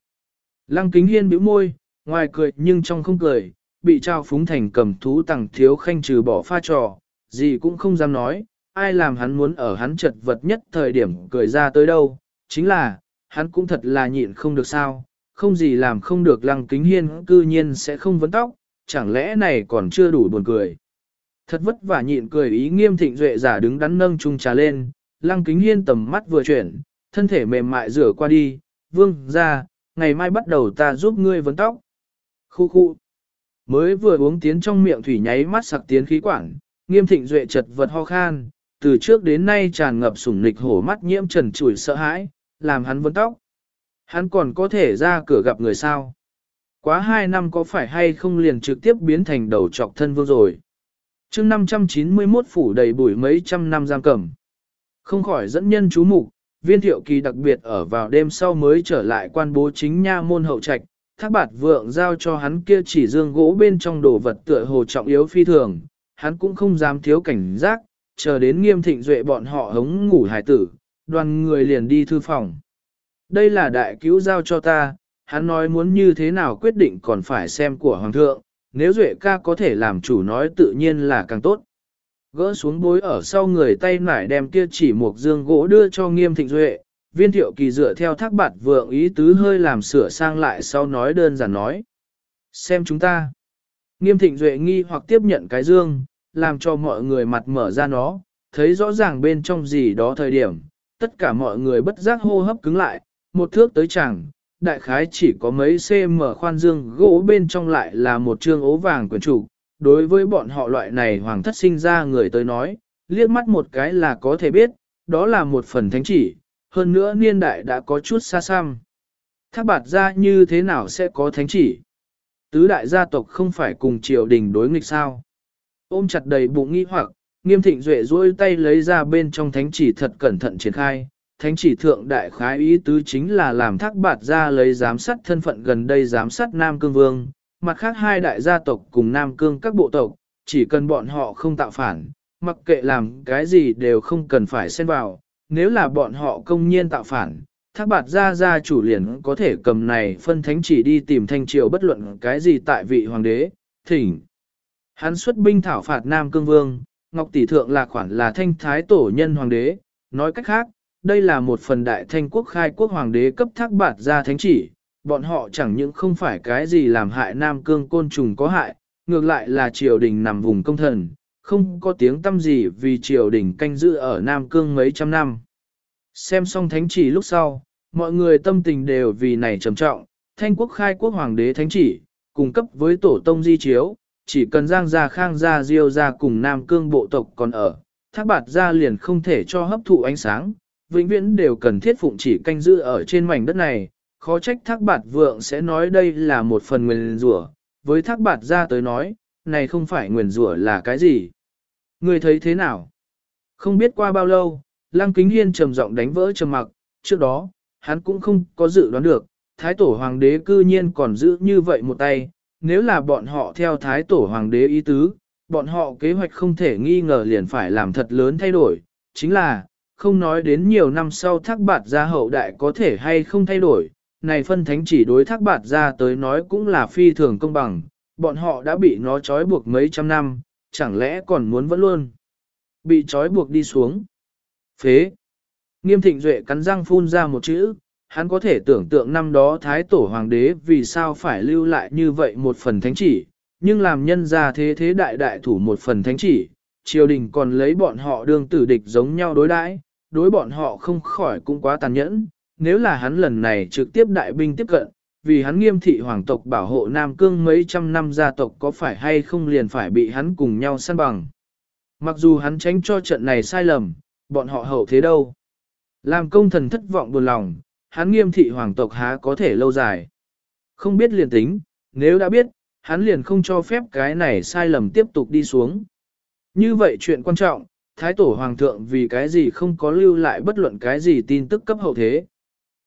Lăng kính hiên bĩu môi, ngoài cười nhưng trong không cười, bị trao phúng thành cầm thú tặng thiếu khanh trừ bỏ pha trò, gì cũng không dám nói, ai làm hắn muốn ở hắn chật vật nhất thời điểm cười ra tới đâu, chính là, hắn cũng thật là nhịn không được sao, không gì làm không được lăng kính hiên cư nhiên sẽ không vấn tóc, chẳng lẽ này còn chưa đủ buồn cười. Thật vất vả nhịn cười ý nghiêm thịnh duệ giả đứng đắn nâng chung trà lên, lăng kính hiên tầm mắt vừa chuyển, thân thể mềm mại rửa qua đi, vương ra, ngày mai bắt đầu ta giúp ngươi vấn tóc. Khu khu. Mới vừa uống tiến trong miệng thủy nháy mắt sặc tiến khí quản, nghiêm thịnh duệ chật vật ho khan, từ trước đến nay tràn ngập sủng nịch hổ mắt nhiễm trần chủi sợ hãi, làm hắn vấn tóc. Hắn còn có thể ra cửa gặp người sao? Quá hai năm có phải hay không liền trực tiếp biến thành đầu trọc thân vương rồi? chương 591 phủ đầy bụi mấy trăm năm giam cầm. Không khỏi dẫn nhân chú mục viên thiệu kỳ đặc biệt ở vào đêm sau mới trở lại quan bố chính nha môn hậu trạch, thác bạt vượng giao cho hắn kia chỉ dương gỗ bên trong đồ vật tựa hồ trọng yếu phi thường, hắn cũng không dám thiếu cảnh giác, chờ đến nghiêm thịnh duệ bọn họ hống ngủ hải tử, đoàn người liền đi thư phòng. Đây là đại cứu giao cho ta, hắn nói muốn như thế nào quyết định còn phải xem của hoàng thượng, nếu duệ ca có thể làm chủ nói tự nhiên là càng tốt. Gỡ xuống bối ở sau người tay nải đem kia chỉ một dương gỗ đưa cho nghiêm thịnh duệ, viên thiệu kỳ dựa theo thác bạt vượng ý tứ hơi làm sửa sang lại sau nói đơn giản nói. Xem chúng ta. Nghiêm thịnh duệ nghi hoặc tiếp nhận cái dương, làm cho mọi người mặt mở ra nó, thấy rõ ràng bên trong gì đó thời điểm, tất cả mọi người bất giác hô hấp cứng lại, một thước tới chẳng, đại khái chỉ có mấy cm khoan dương gỗ bên trong lại là một trương ố vàng quyển chủ. Đối với bọn họ loại này hoàng thất sinh ra người tới nói, liếc mắt một cái là có thể biết, đó là một phần thánh chỉ, hơn nữa niên đại đã có chút xa xăm. Thác bạt ra như thế nào sẽ có thánh chỉ? Tứ đại gia tộc không phải cùng triều đình đối nghịch sao? Ôm chặt đầy bụng nghi hoặc, nghiêm thịnh duệ duỗi tay lấy ra bên trong thánh chỉ thật cẩn thận triển khai. Thánh chỉ thượng đại khái ý tứ chính là làm thác bạt ra lấy giám sát thân phận gần đây giám sát Nam Cương Vương, mặt khác hai đại gia tộc cùng Nam Cương các bộ tộc, chỉ cần bọn họ không tạo phản, mặc kệ làm cái gì đều không cần phải xen vào, nếu là bọn họ công nhiên tạo phản, thác bạt gia gia chủ liền có thể cầm này phân thánh chỉ đi tìm thanh triều bất luận cái gì tại vị hoàng đế, thỉnh. Hắn xuất binh thảo phạt Nam Cương Vương, Ngọc Tỷ Thượng là khoản là thanh thái tổ nhân hoàng đế, nói cách khác, đây là một phần đại thanh quốc khai quốc hoàng đế cấp thác bạt gia thánh chỉ, bọn họ chẳng những không phải cái gì làm hại Nam Cương côn trùng có hại, ngược lại là triều đình nằm vùng công thần, không có tiếng tâm gì vì triều đình canh giữ ở Nam Cương mấy trăm năm. Xem xong thánh chỉ lúc sau, mọi người tâm tình đều vì này trầm trọng, thanh quốc khai quốc hoàng đế thánh chỉ, cung cấp với tổ tông di chiếu, chỉ cần giang gia khang gia diêu gia cùng Nam Cương bộ tộc còn ở, thác bạt gia liền không thể cho hấp thụ ánh sáng, vĩnh viễn đều cần thiết phụng chỉ canh giữ ở trên mảnh đất này, khó trách thác bạt vượng sẽ nói đây là một phần nguyền rủa với thác bạt ra tới nói, này không phải nguyền rủa là cái gì. Người thấy thế nào? Không biết qua bao lâu, Lăng Kính Hiên trầm giọng đánh vỡ trầm mặc, trước đó, hắn cũng không có dự đoán được, Thái Tổ Hoàng đế cư nhiên còn giữ như vậy một tay, nếu là bọn họ theo Thái Tổ Hoàng đế ý tứ, bọn họ kế hoạch không thể nghi ngờ liền phải làm thật lớn thay đổi, chính là, không nói đến nhiều năm sau thác bạt gia hậu đại có thể hay không thay đổi, này phân thánh chỉ đối thác bạt gia tới nói cũng là phi thường công bằng, bọn họ đã bị nó trói buộc mấy trăm năm, chẳng lẽ còn muốn vẫn luôn bị trói buộc đi xuống. Phế. Nghiêm thịnh duệ cắn răng phun ra một chữ, hắn có thể tưởng tượng năm đó Thái Tổ Hoàng đế vì sao phải lưu lại như vậy một phần thánh chỉ, nhưng làm nhân ra thế thế đại đại thủ một phần thánh chỉ, triều đình còn lấy bọn họ đương tử địch giống nhau đối đãi, đối bọn họ không khỏi cũng quá tàn nhẫn, nếu là hắn lần này trực tiếp đại binh tiếp cận, vì hắn nghiêm thị hoàng tộc bảo hộ Nam Cương mấy trăm năm gia tộc có phải hay không liền phải bị hắn cùng nhau săn bằng. Mặc dù hắn tránh cho trận này sai lầm, bọn họ hậu thế đâu. Làm công thần thất vọng buồn lòng, hắn nghiêm thị hoàng tộc há có thể lâu dài. Không biết liền tính, nếu đã biết, hắn liền không cho phép cái này sai lầm tiếp tục đi xuống. Như vậy chuyện quan trọng, Thái Tổ Hoàng thượng vì cái gì không có lưu lại bất luận cái gì tin tức cấp hậu thế.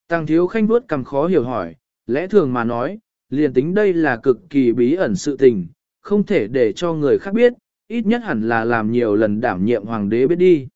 Tăng thiếu khanh vuốt cầm khó hiểu hỏi, lẽ thường mà nói, liền tính đây là cực kỳ bí ẩn sự tình, không thể để cho người khác biết, ít nhất hẳn là làm nhiều lần đảm nhiệm hoàng đế biết đi.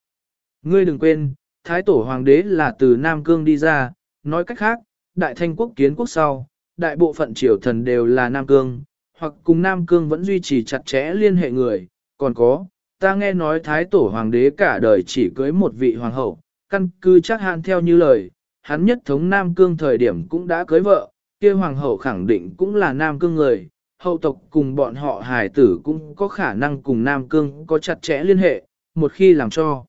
Ngươi đừng quên, Thái Tổ Hoàng đế là từ Nam Cương đi ra, nói cách khác, Đại Thanh quốc kiến quốc sau, đại bộ phận triều thần đều là Nam Cương, hoặc cùng Nam Cương vẫn duy trì chặt chẽ liên hệ người, còn có, ta nghe nói Thái Tổ Hoàng đế cả đời chỉ cưới một vị hoàng hậu, căn cứ chắc hạn theo như lời, hắn nhất thống Nam Cương thời điểm cũng đã cưới vợ, kia hoàng hậu khẳng định cũng là Nam Cương người, hậu tộc cùng bọn họ hài tử cũng có khả năng cùng Nam Cương có chặt chẽ liên hệ, một khi làm cho.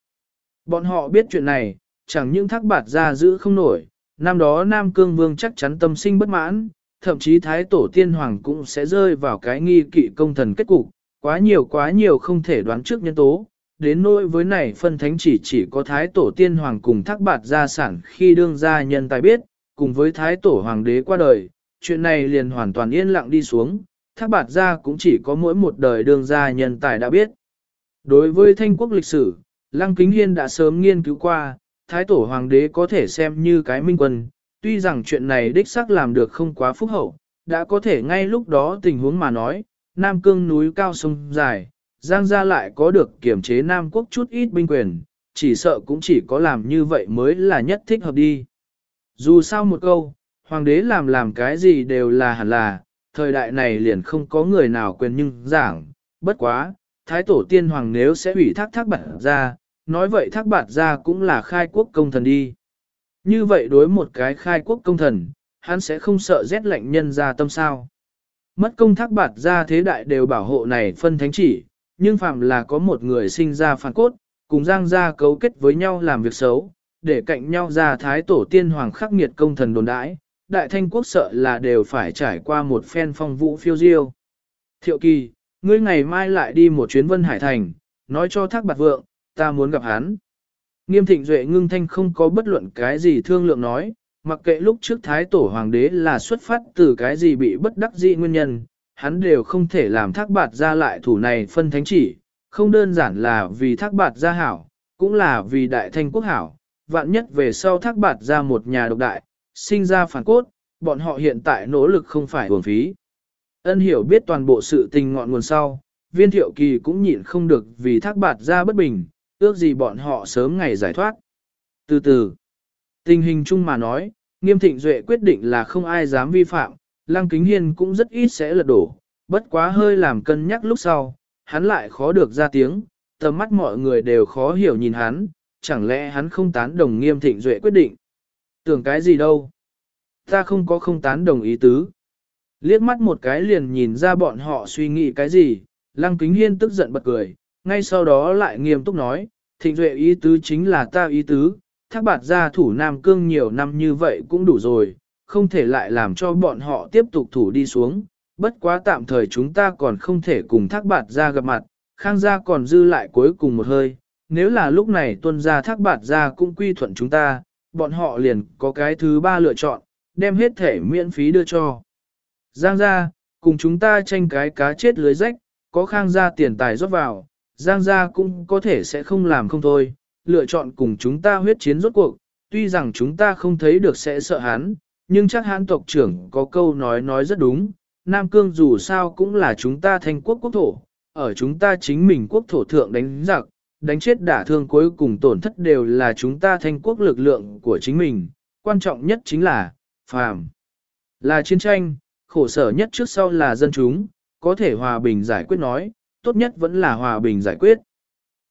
Bọn họ biết chuyện này, chẳng những thác bạt ra giữ không nổi, năm đó Nam Cương Vương chắc chắn tâm sinh bất mãn, thậm chí Thái Tổ Tiên Hoàng cũng sẽ rơi vào cái nghi kỵ công thần kết cục, quá nhiều quá nhiều không thể đoán trước nhân tố. Đến nỗi với này phân thánh chỉ chỉ có Thái Tổ Tiên Hoàng cùng thác bạt gia sản khi đương gia nhân tài biết, cùng với Thái Tổ Hoàng đế qua đời, chuyện này liền hoàn toàn yên lặng đi xuống, thác bạt gia cũng chỉ có mỗi một đời đương gia nhân tài đã biết. Đối với thanh quốc lịch sử, Lăng Kính Hiên đã sớm nghiên cứu qua, Thái Tổ Hoàng đế có thể xem như cái minh quân, tuy rằng chuyện này đích xác làm được không quá phúc hậu, đã có thể ngay lúc đó tình huống mà nói, Nam Cương núi cao sông dài, Giang gia lại có được kiểm chế Nam quốc chút ít binh quyền, chỉ sợ cũng chỉ có làm như vậy mới là nhất thích hợp đi. Dù sao một câu, Hoàng đế làm làm cái gì đều là hẳn là, thời đại này liền không có người nào quyền nhưng giảng, bất quá, Thái Tổ Tiên Hoàng nếu sẽ ủy thác thác bản ra, nói vậy thác bạt ra cũng là khai quốc công thần đi. Như vậy đối một cái khai quốc công thần, hắn sẽ không sợ rét lạnh nhân ra tâm sao. Mất công thác bạt ra thế đại đều bảo hộ này phân thánh chỉ, nhưng phạm là có một người sinh ra phản cốt, cùng giang gia cấu kết với nhau làm việc xấu, để cạnh nhau ra thái tổ tiên hoàng khắc nghiệt công thần đồn đãi, đại thanh quốc sợ là đều phải trải qua một phen phong vũ phiêu diêu. Thiệu kỳ, ngươi ngày mai lại đi một chuyến Vân Hải Thành, nói cho thác bạt vượng, ta muốn gặp hắn. Nghiêm thịnh duệ ngưng thanh không có bất luận cái gì thương lượng nói, mặc kệ lúc trước thái tổ hoàng đế là xuất phát từ cái gì bị bất đắc dĩ nguyên nhân, hắn đều không thể làm thác bạt ra lại thủ này phân thánh chỉ, không đơn giản là vì thác bạt ra hảo, cũng là vì đại thanh quốc hảo, vạn nhất về sau thác bạt ra một nhà độc đại, sinh ra phản cốt, bọn họ hiện tại nỗ lực không phải uổng phí. Ân hiểu biết toàn bộ sự tình ngọn nguồn sau, viên thiệu kỳ cũng nhịn không được vì thác bạt ra bất bình, ước gì bọn họ sớm ngày giải thoát. Từ từ, tình hình chung mà nói, nghiêm thịnh duệ quyết định là không ai dám vi phạm, lăng kính hiên cũng rất ít sẽ lật đổ, bất quá hơi làm cân nhắc lúc sau, hắn lại khó được ra tiếng, tầm mắt mọi người đều khó hiểu nhìn hắn, chẳng lẽ hắn không tán đồng nghiêm thịnh duệ quyết định. Tưởng cái gì đâu? Ta không có không tán đồng ý tứ. Liếc mắt một cái liền nhìn ra bọn họ suy nghĩ cái gì, lăng kính hiên tức giận bật cười, ngay sau đó lại nghiêm túc nói, thịnh duệ ý tứ chính là ta ý tứ, thác bạt gia thủ Nam Cương nhiều năm như vậy cũng đủ rồi, không thể lại làm cho bọn họ tiếp tục thủ đi xuống, bất quá tạm thời chúng ta còn không thể cùng thác bạt gia gặp mặt, khang gia còn dư lại cuối cùng một hơi, nếu là lúc này tuân gia thác bạt gia cũng quy thuận chúng ta, bọn họ liền có cái thứ ba lựa chọn, đem hết thể miễn phí đưa cho. Giang gia, cùng chúng ta tranh cái cá chết lưới rách, có khang gia tiền tài rót vào, giang gia cũng có thể sẽ không làm không thôi, lựa chọn cùng chúng ta huyết chiến rốt cuộc, tuy rằng chúng ta không thấy được sẽ sợ hắn, nhưng chắc hãn tộc trưởng có câu nói nói rất đúng, Nam Cương dù sao cũng là chúng ta thành quốc quốc thổ, ở chúng ta chính mình quốc thổ thượng đánh giặc, đánh chết đả thương cuối cùng tổn thất đều là chúng ta thành quốc lực lượng của chính mình, quan trọng nhất chính là, phàm. Là chiến tranh, khổ sở nhất trước sau là dân chúng, có thể hòa bình giải quyết nói, tốt nhất vẫn là hòa bình giải quyết.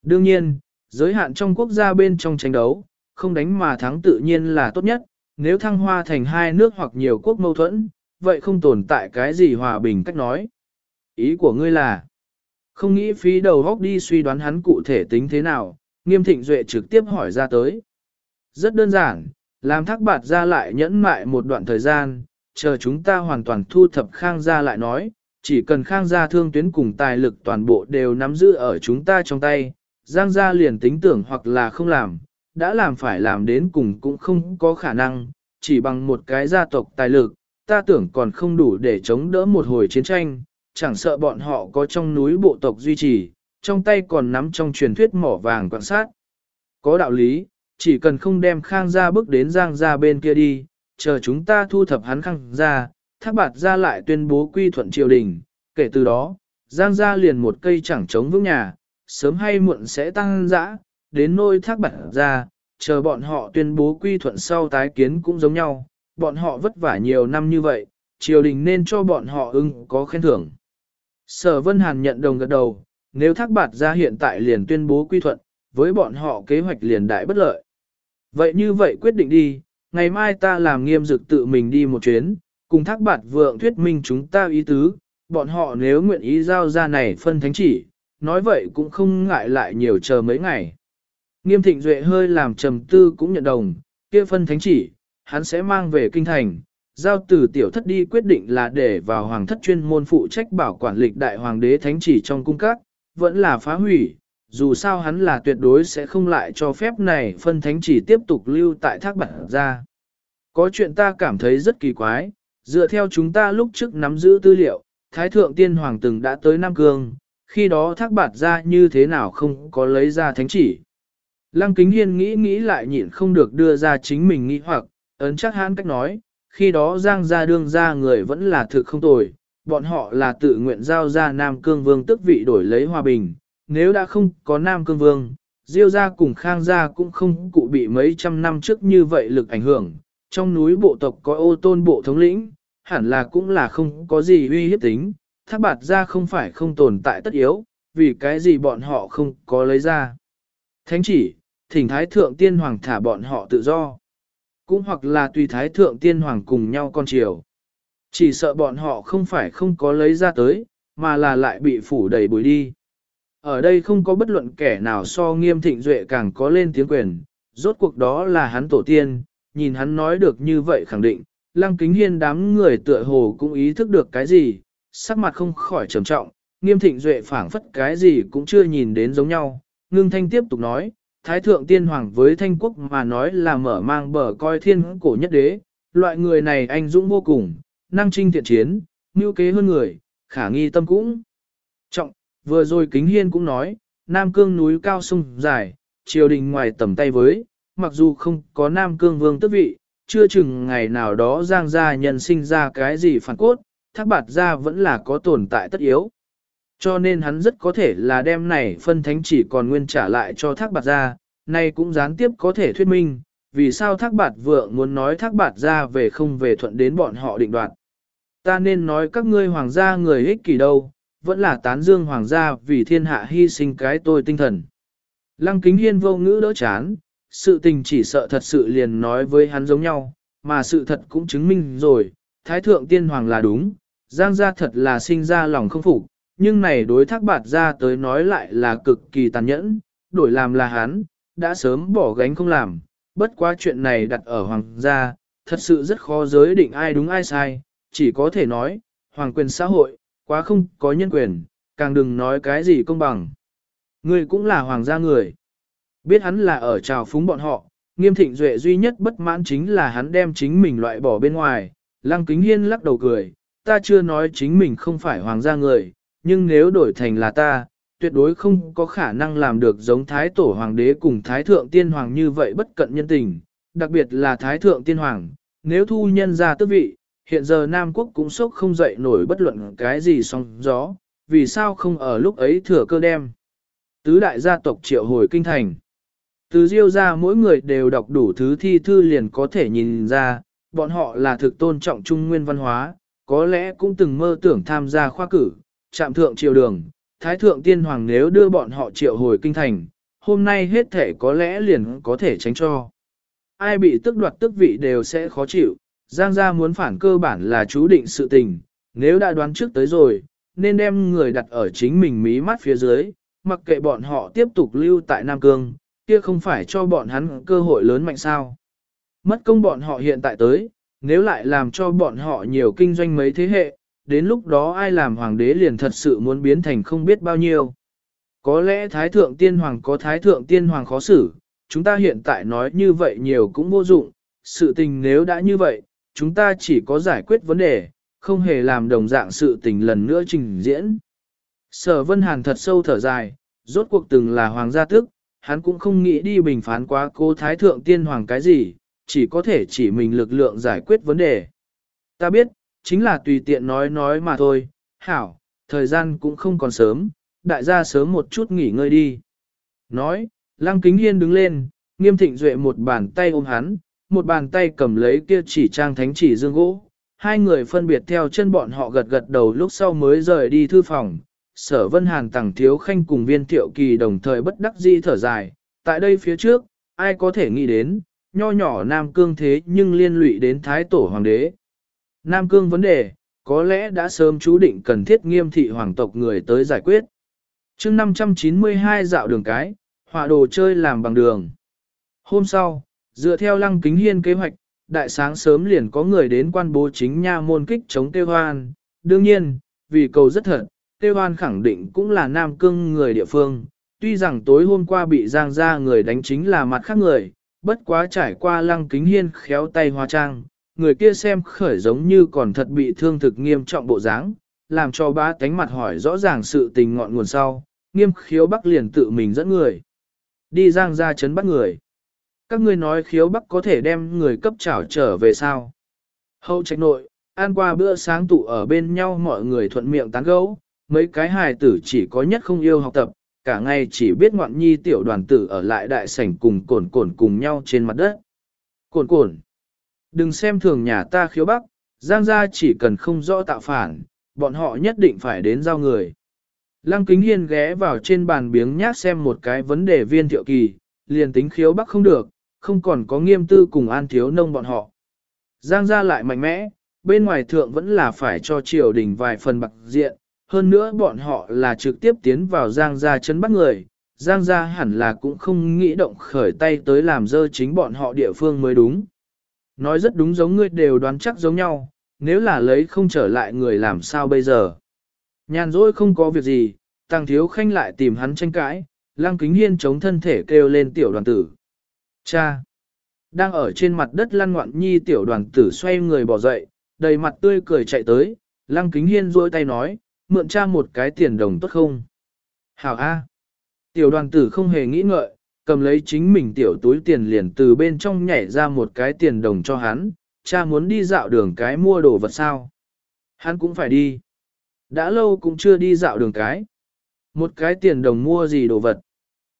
Đương nhiên, giới hạn trong quốc gia bên trong tranh đấu, không đánh mà thắng tự nhiên là tốt nhất, nếu thăng hoa thành hai nước hoặc nhiều quốc mâu thuẫn, vậy không tồn tại cái gì hòa bình cách nói. Ý của ngươi là, không nghĩ phí đầu góc đi suy đoán hắn cụ thể tính thế nào, nghiêm thịnh duệ trực tiếp hỏi ra tới. Rất đơn giản, làm thác bạt ra lại nhẫn mại một đoạn thời gian, chờ chúng ta hoàn toàn thu thập khang ra lại nói, chỉ cần khang gia thương tuyến cùng tài lực toàn bộ đều nắm giữ ở chúng ta trong tay, giang gia liền tính tưởng hoặc là không làm, đã làm phải làm đến cùng cũng không có khả năng, chỉ bằng một cái gia tộc tài lực, ta tưởng còn không đủ để chống đỡ một hồi chiến tranh, chẳng sợ bọn họ có trong núi bộ tộc duy trì, trong tay còn nắm trong truyền thuyết mỏ vàng quan sát. Có đạo lý, chỉ cần không đem khang gia bước đến giang gia bên kia đi, chờ chúng ta thu thập hắn khang gia, thác bạt gia lại tuyên bố quy thuận triều đình, kể từ đó, giang gia liền một cây chẳng chống vững nhà, sớm hay muộn sẽ tăng dã, đến nôi thác bạt ra, chờ bọn họ tuyên bố quy thuận sau tái kiến cũng giống nhau, bọn họ vất vả nhiều năm như vậy, triều đình nên cho bọn họ ưng có khen thưởng. Sở Vân Hàn nhận đồng gật đầu, nếu thác bạt ra hiện tại liền tuyên bố quy thuận, với bọn họ kế hoạch liền đại bất lợi. Vậy như vậy quyết định đi, ngày mai ta làm nghiêm dực tự mình đi một chuyến, cùng thác bạt vượng thuyết minh chúng ta ý tứ, bọn họ nếu nguyện ý giao ra này phân thánh chỉ, nói vậy cũng không ngại lại nhiều chờ mấy ngày. Nghiêm thịnh duệ hơi làm trầm tư cũng nhận đồng, kia phân thánh chỉ, hắn sẽ mang về kinh thành, giao từ tiểu thất đi quyết định là để vào hoàng thất chuyên môn phụ trách bảo quản lịch đại hoàng đế thánh chỉ trong cung các, vẫn là phá hủy, dù sao hắn là tuyệt đối sẽ không lại cho phép này phân thánh chỉ tiếp tục lưu tại thác bản ra. Có chuyện ta cảm thấy rất kỳ quái, dựa theo chúng ta lúc trước nắm giữ tư liệu, Thái Thượng Tiên Hoàng từng đã tới Nam Cương, khi đó thác bạt ra như thế nào không có lấy ra thánh chỉ. Lăng Kính Hiên nghĩ nghĩ lại nhịn không được đưa ra chính mình nghĩ hoặc, ấn chắc hãn cách nói, khi đó Giang gia đương ra người vẫn là thực không tồi, bọn họ là tự nguyện giao ra Nam Cương Vương tức vị đổi lấy hòa bình, nếu đã không có Nam Cương Vương, Diêu gia cùng Khang gia cũng không cụ bị mấy trăm năm trước như vậy lực ảnh hưởng, trong núi bộ tộc có ô tôn bộ thống lĩnh, hẳn là cũng là không có gì uy hiếp tính, thác bạt ra không phải không tồn tại tất yếu, vì cái gì bọn họ không có lấy ra. Thánh chỉ, thỉnh thái thượng tiên hoàng thả bọn họ tự do. Cũng hoặc là tùy thái thượng tiên hoàng cùng nhau con chiều. Chỉ sợ bọn họ không phải không có lấy ra tới, mà là lại bị phủ đầy bụi đi. Ở đây không có bất luận kẻ nào so nghiêm thịnh duệ càng có lên tiếng quyền, rốt cuộc đó là hắn tổ tiên, nhìn hắn nói được như vậy khẳng định, lăng kính hiên đám người tựa hồ cũng ý thức được cái gì, sắc mặt không khỏi trầm trọng, nghiêm thịnh duệ phảng phất cái gì cũng chưa nhìn đến giống nhau, ngưng thanh tiếp tục nói, Thái thượng tiên hoàng với thanh quốc mà nói là mở mang bờ coi thiên cổ nhất đế, loại người này anh dũng vô cùng, năng trinh thiện chiến, mưu kế hơn người, khả nghi tâm cũng. Trọng, vừa rồi kính hiên cũng nói, Nam Cương núi cao sông dài, triều đình ngoài tầm tay với, mặc dù không có Nam Cương vương tước vị, chưa chừng ngày nào đó giang gia nhân sinh ra cái gì phản cốt, thác bạt gia vẫn là có tồn tại tất yếu. Cho nên hắn rất có thể là đem này phân thánh chỉ còn nguyên trả lại cho thác bạt gia, nay cũng gián tiếp có thể thuyết minh, vì sao thác bạt vượng muốn nói thác bạt gia về không về thuận đến bọn họ định đoạt. Ta nên nói các ngươi hoàng gia người ích kỷ đâu, vẫn là tán dương hoàng gia vì thiên hạ hy sinh cái tôi tinh thần. Lăng kính hiên vô ngữ đỡ chán, sự tình chỉ sợ thật sự liền nói với hắn giống nhau, mà sự thật cũng chứng minh rồi, thái thượng tiên hoàng là đúng, giang gia thật là sinh ra lòng không phục, nhưng này đối thác bạt ra tới nói lại là cực kỳ tàn nhẫn, đổi làm là hắn, đã sớm bỏ gánh không làm, bất quá chuyện này đặt ở hoàng gia, thật sự rất khó giới định ai đúng ai sai, chỉ có thể nói, hoàng quyền xã hội, quá không có nhân quyền, càng đừng nói cái gì công bằng. Người cũng là hoàng gia người. Biết hắn là ở trào phúng bọn họ, nghiêm thịnh duệ duy nhất bất mãn chính là hắn đem chính mình loại bỏ bên ngoài, lăng kính hiên lắc đầu cười, ta chưa nói chính mình không phải hoàng gia người, nhưng nếu đổi thành là ta, tuyệt đối không có khả năng làm được giống thái tổ hoàng đế cùng thái thượng tiên hoàng như vậy bất cận nhân tình, đặc biệt là thái thượng tiên hoàng, nếu thu nhân ra tước vị, hiện giờ Nam Quốc cũng sốc không dậy nổi bất luận cái gì song gió, vì sao không ở lúc ấy thừa cơ đem. Tứ đại gia tộc triệu hồi kinh thành. Từ diêu ra mỗi người đều đọc đủ thứ thi thư liền có thể nhìn ra, bọn họ là thực tôn trọng trung nguyên văn hóa, có lẽ cũng từng mơ tưởng tham gia khoa cử, chạm thượng triều đường, thái thượng tiên hoàng nếu đưa bọn họ triệu hồi kinh thành, hôm nay hết thể có lẽ liền có thể tránh cho. Ai bị tức đoạt tức vị đều sẽ khó chịu, Giang gia muốn phản cơ bản là chú định sự tình, nếu đã đoán trước tới rồi, nên đem người đặt ở chính mình mí mắt phía dưới, mặc kệ bọn họ tiếp tục lưu tại Nam Cương, kia không phải cho bọn hắn cơ hội lớn mạnh sao. Mất công bọn họ hiện tại tới, nếu lại làm cho bọn họ nhiều kinh doanh mấy thế hệ, đến lúc đó ai làm hoàng đế liền thật sự muốn biến thành không biết bao nhiêu. Có lẽ Thái Thượng Tiên Hoàng có Thái Thượng Tiên Hoàng khó xử, chúng ta hiện tại nói như vậy nhiều cũng vô dụng, sự tình nếu đã như vậy, chúng ta chỉ có giải quyết vấn đề, không hề làm đồng dạng sự tình lần nữa trình diễn. Sở Vân Hàn thật sâu thở dài, rốt cuộc từng là hoàng gia tức, hắn cũng không nghĩ đi bình phán quá cô Thái Thượng Tiên Hoàng cái gì, chỉ có thể chỉ mình lực lượng giải quyết vấn đề. Ta biết, chính là tùy tiện nói nói mà thôi, hảo, thời gian cũng không còn sớm, đại gia sớm một chút nghỉ ngơi đi. Nói, Lăng Kính Hiên đứng lên, nghiêm thịnh duệ một bàn tay ôm hắn, một bàn tay cầm lấy kia chỉ trang thánh chỉ dương gỗ. Hai người phân biệt theo chân bọn họ gật gật đầu lúc sau mới rời đi thư phòng. Sở Vân Hàn tặng thiếu khanh cùng viên thiệu kỳ đồng thời bất đắc di thở dài. Tại đây phía trước, ai có thể nghĩ đến, nho nhỏ Nam Cương thế nhưng liên lụy đến Thái Tổ Hoàng đế. Nam Cương vấn đề, có lẽ đã sớm chú định cần thiết nghiêm thị hoàng tộc người tới giải quyết. chương 592 dạo đường cái, họa đồ chơi làm bằng đường. Hôm sau, dựa theo lăng kính hiên kế hoạch, đại sáng sớm liền có người đến quan bố chính nha môn kích chống Tê Hoan. Đương nhiên, vì cầu rất thật, Tê Hoan khẳng định cũng là Nam Cương người địa phương. Tuy rằng tối hôm qua bị giang ra người đánh chính là mặt khác người, bất quá trải qua lăng kính hiên khéo tay hóa trang, người kia xem khởi giống như còn thật bị thương thực nghiêm trọng bộ dáng, làm cho ba tánh mặt hỏi rõ ràng sự tình ngọn nguồn sau, nghiêm khiếu bắc liền tự mình dẫn người. Đi giang ra chấn bắt người. Các ngươi nói khiếu bắc có thể đem người cấp trảo trở về sao? Hậu trạch nội, ăn qua bữa sáng tụ ở bên nhau mọi người thuận miệng tán gẫu, mấy cái hài tử chỉ có nhất không yêu học tập, cả ngày chỉ biết ngoạn nhi tiểu đoàn tử ở lại đại sảnh cùng cồn cồn cùng nhau trên mặt đất. Cồn cồn. Đừng xem thường nhà ta khiếu bắc, Giang gia chỉ cần không rõ tạo phản, bọn họ nhất định phải đến giao người. Lăng kính hiên ghé vào trên bàn biếng nhát xem một cái vấn đề viên thiệu kỳ, liền tính khiếu bắc không được, không còn có nghiêm tư cùng an thiếu nông bọn họ. Giang gia lại mạnh mẽ, bên ngoài thượng vẫn là phải cho triều đình vài phần bạc diện, hơn nữa bọn họ là trực tiếp tiến vào Giang gia chấn bắt người. Giang gia hẳn là cũng không nghĩ động khởi tay tới làm dơ chính bọn họ địa phương mới đúng. Nói rất đúng giống ngươi đều đoán chắc giống nhau, nếu là lấy không trở lại người làm sao bây giờ. Nhàn rỗi không có việc gì, tăng thiếu khanh lại tìm hắn tranh cãi, lăng kính hiên chống thân thể kêu lên tiểu đoàn tử. Cha! Đang ở trên mặt đất lăn ngoạn nhi tiểu đoàn tử xoay người bỏ dậy, đầy mặt tươi cười chạy tới, lăng kính hiên duỗi tay nói, mượn cha một cái tiền đồng tốt không? Hảo A! Tiểu đoàn tử không hề nghĩ ngợi, cầm lấy chính mình tiểu túi tiền liền từ bên trong nhảy ra một cái tiền đồng cho hắn, cha muốn đi dạo đường cái mua đồ vật sao. Hắn cũng phải đi. Đã lâu cũng chưa đi dạo đường cái. Một cái tiền đồng mua gì đồ vật.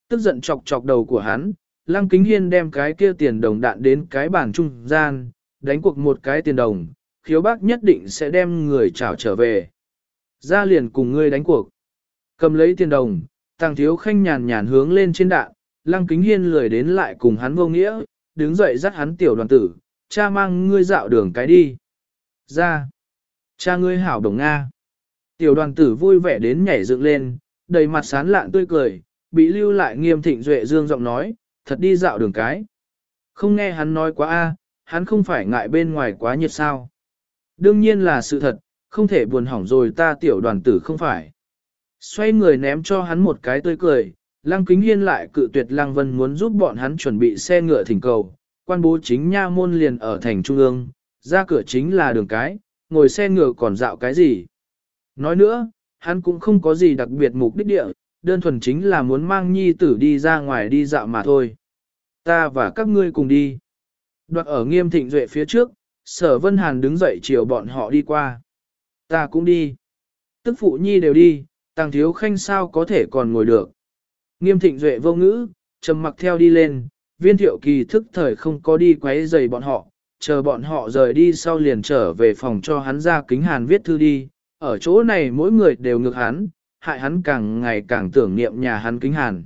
Tức giận chọc chọc đầu của hắn, Lăng Kính Hiên đem cái kia tiền đồng đạn đến cái bàn trung gian, đánh cuộc một cái tiền đồng, khiếu bác nhất định sẽ đem người trảo trở về. Ra liền cùng ngươi đánh cuộc. Cầm lấy tiền đồng, tàng thiếu khanh nhàn nhàn hướng lên trên đạn, Lăng kính hiên lười đến lại cùng hắn vô nghĩa, đứng dậy dắt hắn tiểu đoàn tử, cha mang ngươi dạo đường cái đi. Ra. Cha ngươi hảo đồng Nga. Tiểu đoàn tử vui vẻ đến nhảy dựng lên, đầy mặt sán lạn tươi cười, bị lưu lại nghiêm thịnh duệ dương giọng nói, thật đi dạo đường cái. Không nghe hắn nói quá a, hắn không phải ngại bên ngoài quá nhiệt sao. Đương nhiên là sự thật, không thể buồn hỏng rồi ta tiểu đoàn tử không phải. Xoay người ném cho hắn một cái tươi cười, Lăng Kính Hiên lại cự tuyệt Lăng Vân muốn giúp bọn hắn chuẩn bị xe ngựa thỉnh cầu, quan bố chính nha môn liền ở thành trung ương, ra cửa chính là đường cái, ngồi xe ngựa còn dạo cái gì. Nói nữa, hắn cũng không có gì đặc biệt mục đích địa, đơn thuần chính là muốn mang nhi tử đi ra ngoài đi dạo mà thôi. Ta và các ngươi cùng đi. Đoạt ở nghiêm thịnh duệ phía trước, sở vân hàn đứng dậy chiều bọn họ đi qua. Ta cũng đi. Tức phụ nhi đều đi, tàng thiếu khanh sao có thể còn ngồi được. Nghiêm thịnh duệ vô ngữ, trầm mặc theo đi lên, viên thiệu kỳ thức thời không có đi quấy rầy bọn họ, chờ bọn họ rời đi sau liền trở về phòng cho hắn ra kính hàn viết thư đi, ở chỗ này mỗi người đều ngược hắn, hại hắn càng ngày càng tưởng niệm nhà hắn kính hàn.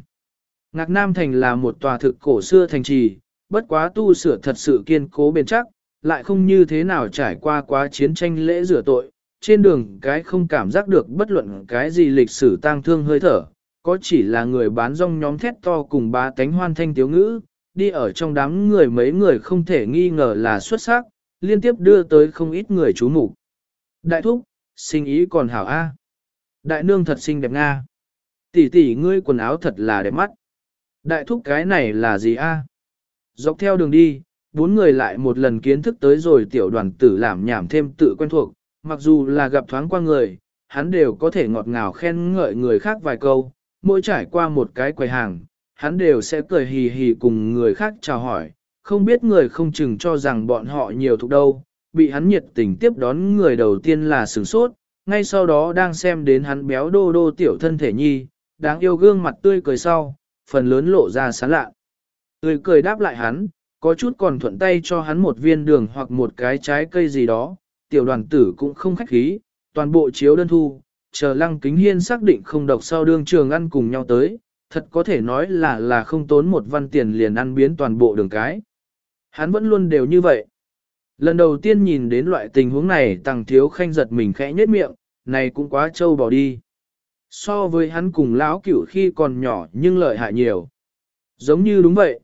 Ngạc Nam Thành là một tòa thực cổ xưa thành trì, bất quá tu sửa thật sự kiên cố bền chắc, lại không như thế nào trải qua quá chiến tranh lễ rửa tội, trên đường cái không cảm giác được bất luận cái gì lịch sử tang thương hơi thở, có chỉ là người bán rong nhóm thét to cùng ba tánh hoan thanh tiếu ngữ, đi ở trong đám người mấy người không thể nghi ngờ là xuất sắc, liên tiếp đưa tới không ít người chú mục Đại thúc, sinh ý còn hảo A. Đại nương thật xinh đẹp Nga. Tỷ tỷ ngươi quần áo thật là đẹp mắt. Đại thúc cái này là gì A? Dọc theo đường đi, bốn người lại một lần kiến thức tới rồi tiểu đoàn tử làm nhảm thêm tự quen thuộc, mặc dù là gặp thoáng qua người, hắn đều có thể ngọt ngào khen ngợi người khác vài câu, mỗi trải qua một cái quầy hàng, hắn đều sẽ cười hì hì cùng người khác chào hỏi, không biết người không chừng cho rằng bọn họ nhiều thuộc đâu, bị hắn nhiệt tình tiếp đón người đầu tiên là sửng sốt, ngay sau đó đang xem đến hắn béo đô đô tiểu thân thể nhi, đáng yêu gương mặt tươi cười sau, phần lớn lộ ra sán lạ. Tươi cười đáp lại hắn, có chút còn thuận tay cho hắn một viên đường hoặc một cái trái cây gì đó, tiểu đoàn tử cũng không khách khí, toàn bộ chiếu đơn thu, chờ lăng kính hiên xác định không độc sau đương trường ăn cùng nhau tới, thật có thể nói là là không tốn một văn tiền liền ăn biến toàn bộ đường cái. Hắn vẫn luôn đều như vậy. Lần đầu tiên nhìn đến loại tình huống này tàng thiếu khanh giật mình khẽ nhếch miệng, này cũng quá trâu bỏ đi. So với hắn cùng lão cửu khi còn nhỏ nhưng lợi hại nhiều. Giống như đúng vậy.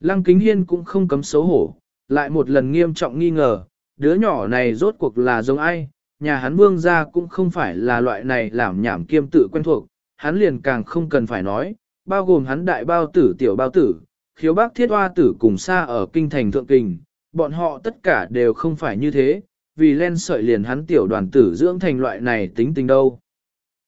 Lăng kính hiên cũng không cấm xấu hổ, lại một lần nghiêm trọng nghi ngờ, đứa nhỏ này rốt cuộc là giống ai, nhà hắn vương gia cũng không phải là loại này làm nhảm kiêm tự quen thuộc, hắn liền càng không cần phải nói, bao gồm hắn đại bao tử tiểu bao tử, khiếu bác thiết hoa tử cùng xa ở kinh thành thượng kinh, bọn họ tất cả đều không phải như thế, vì len sợi liền hắn tiểu đoàn tử dưỡng thành loại này tính tình đâu.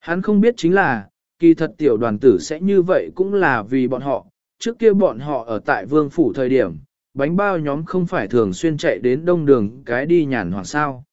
Hắn không biết chính là, kỳ thật tiểu đoàn tử sẽ như vậy cũng là vì bọn họ, trước kia bọn họ ở tại vương phủ thời điểm, bánh bao nhóm không phải thường xuyên chạy đến đông đường cái đi nhàn hoàng sao.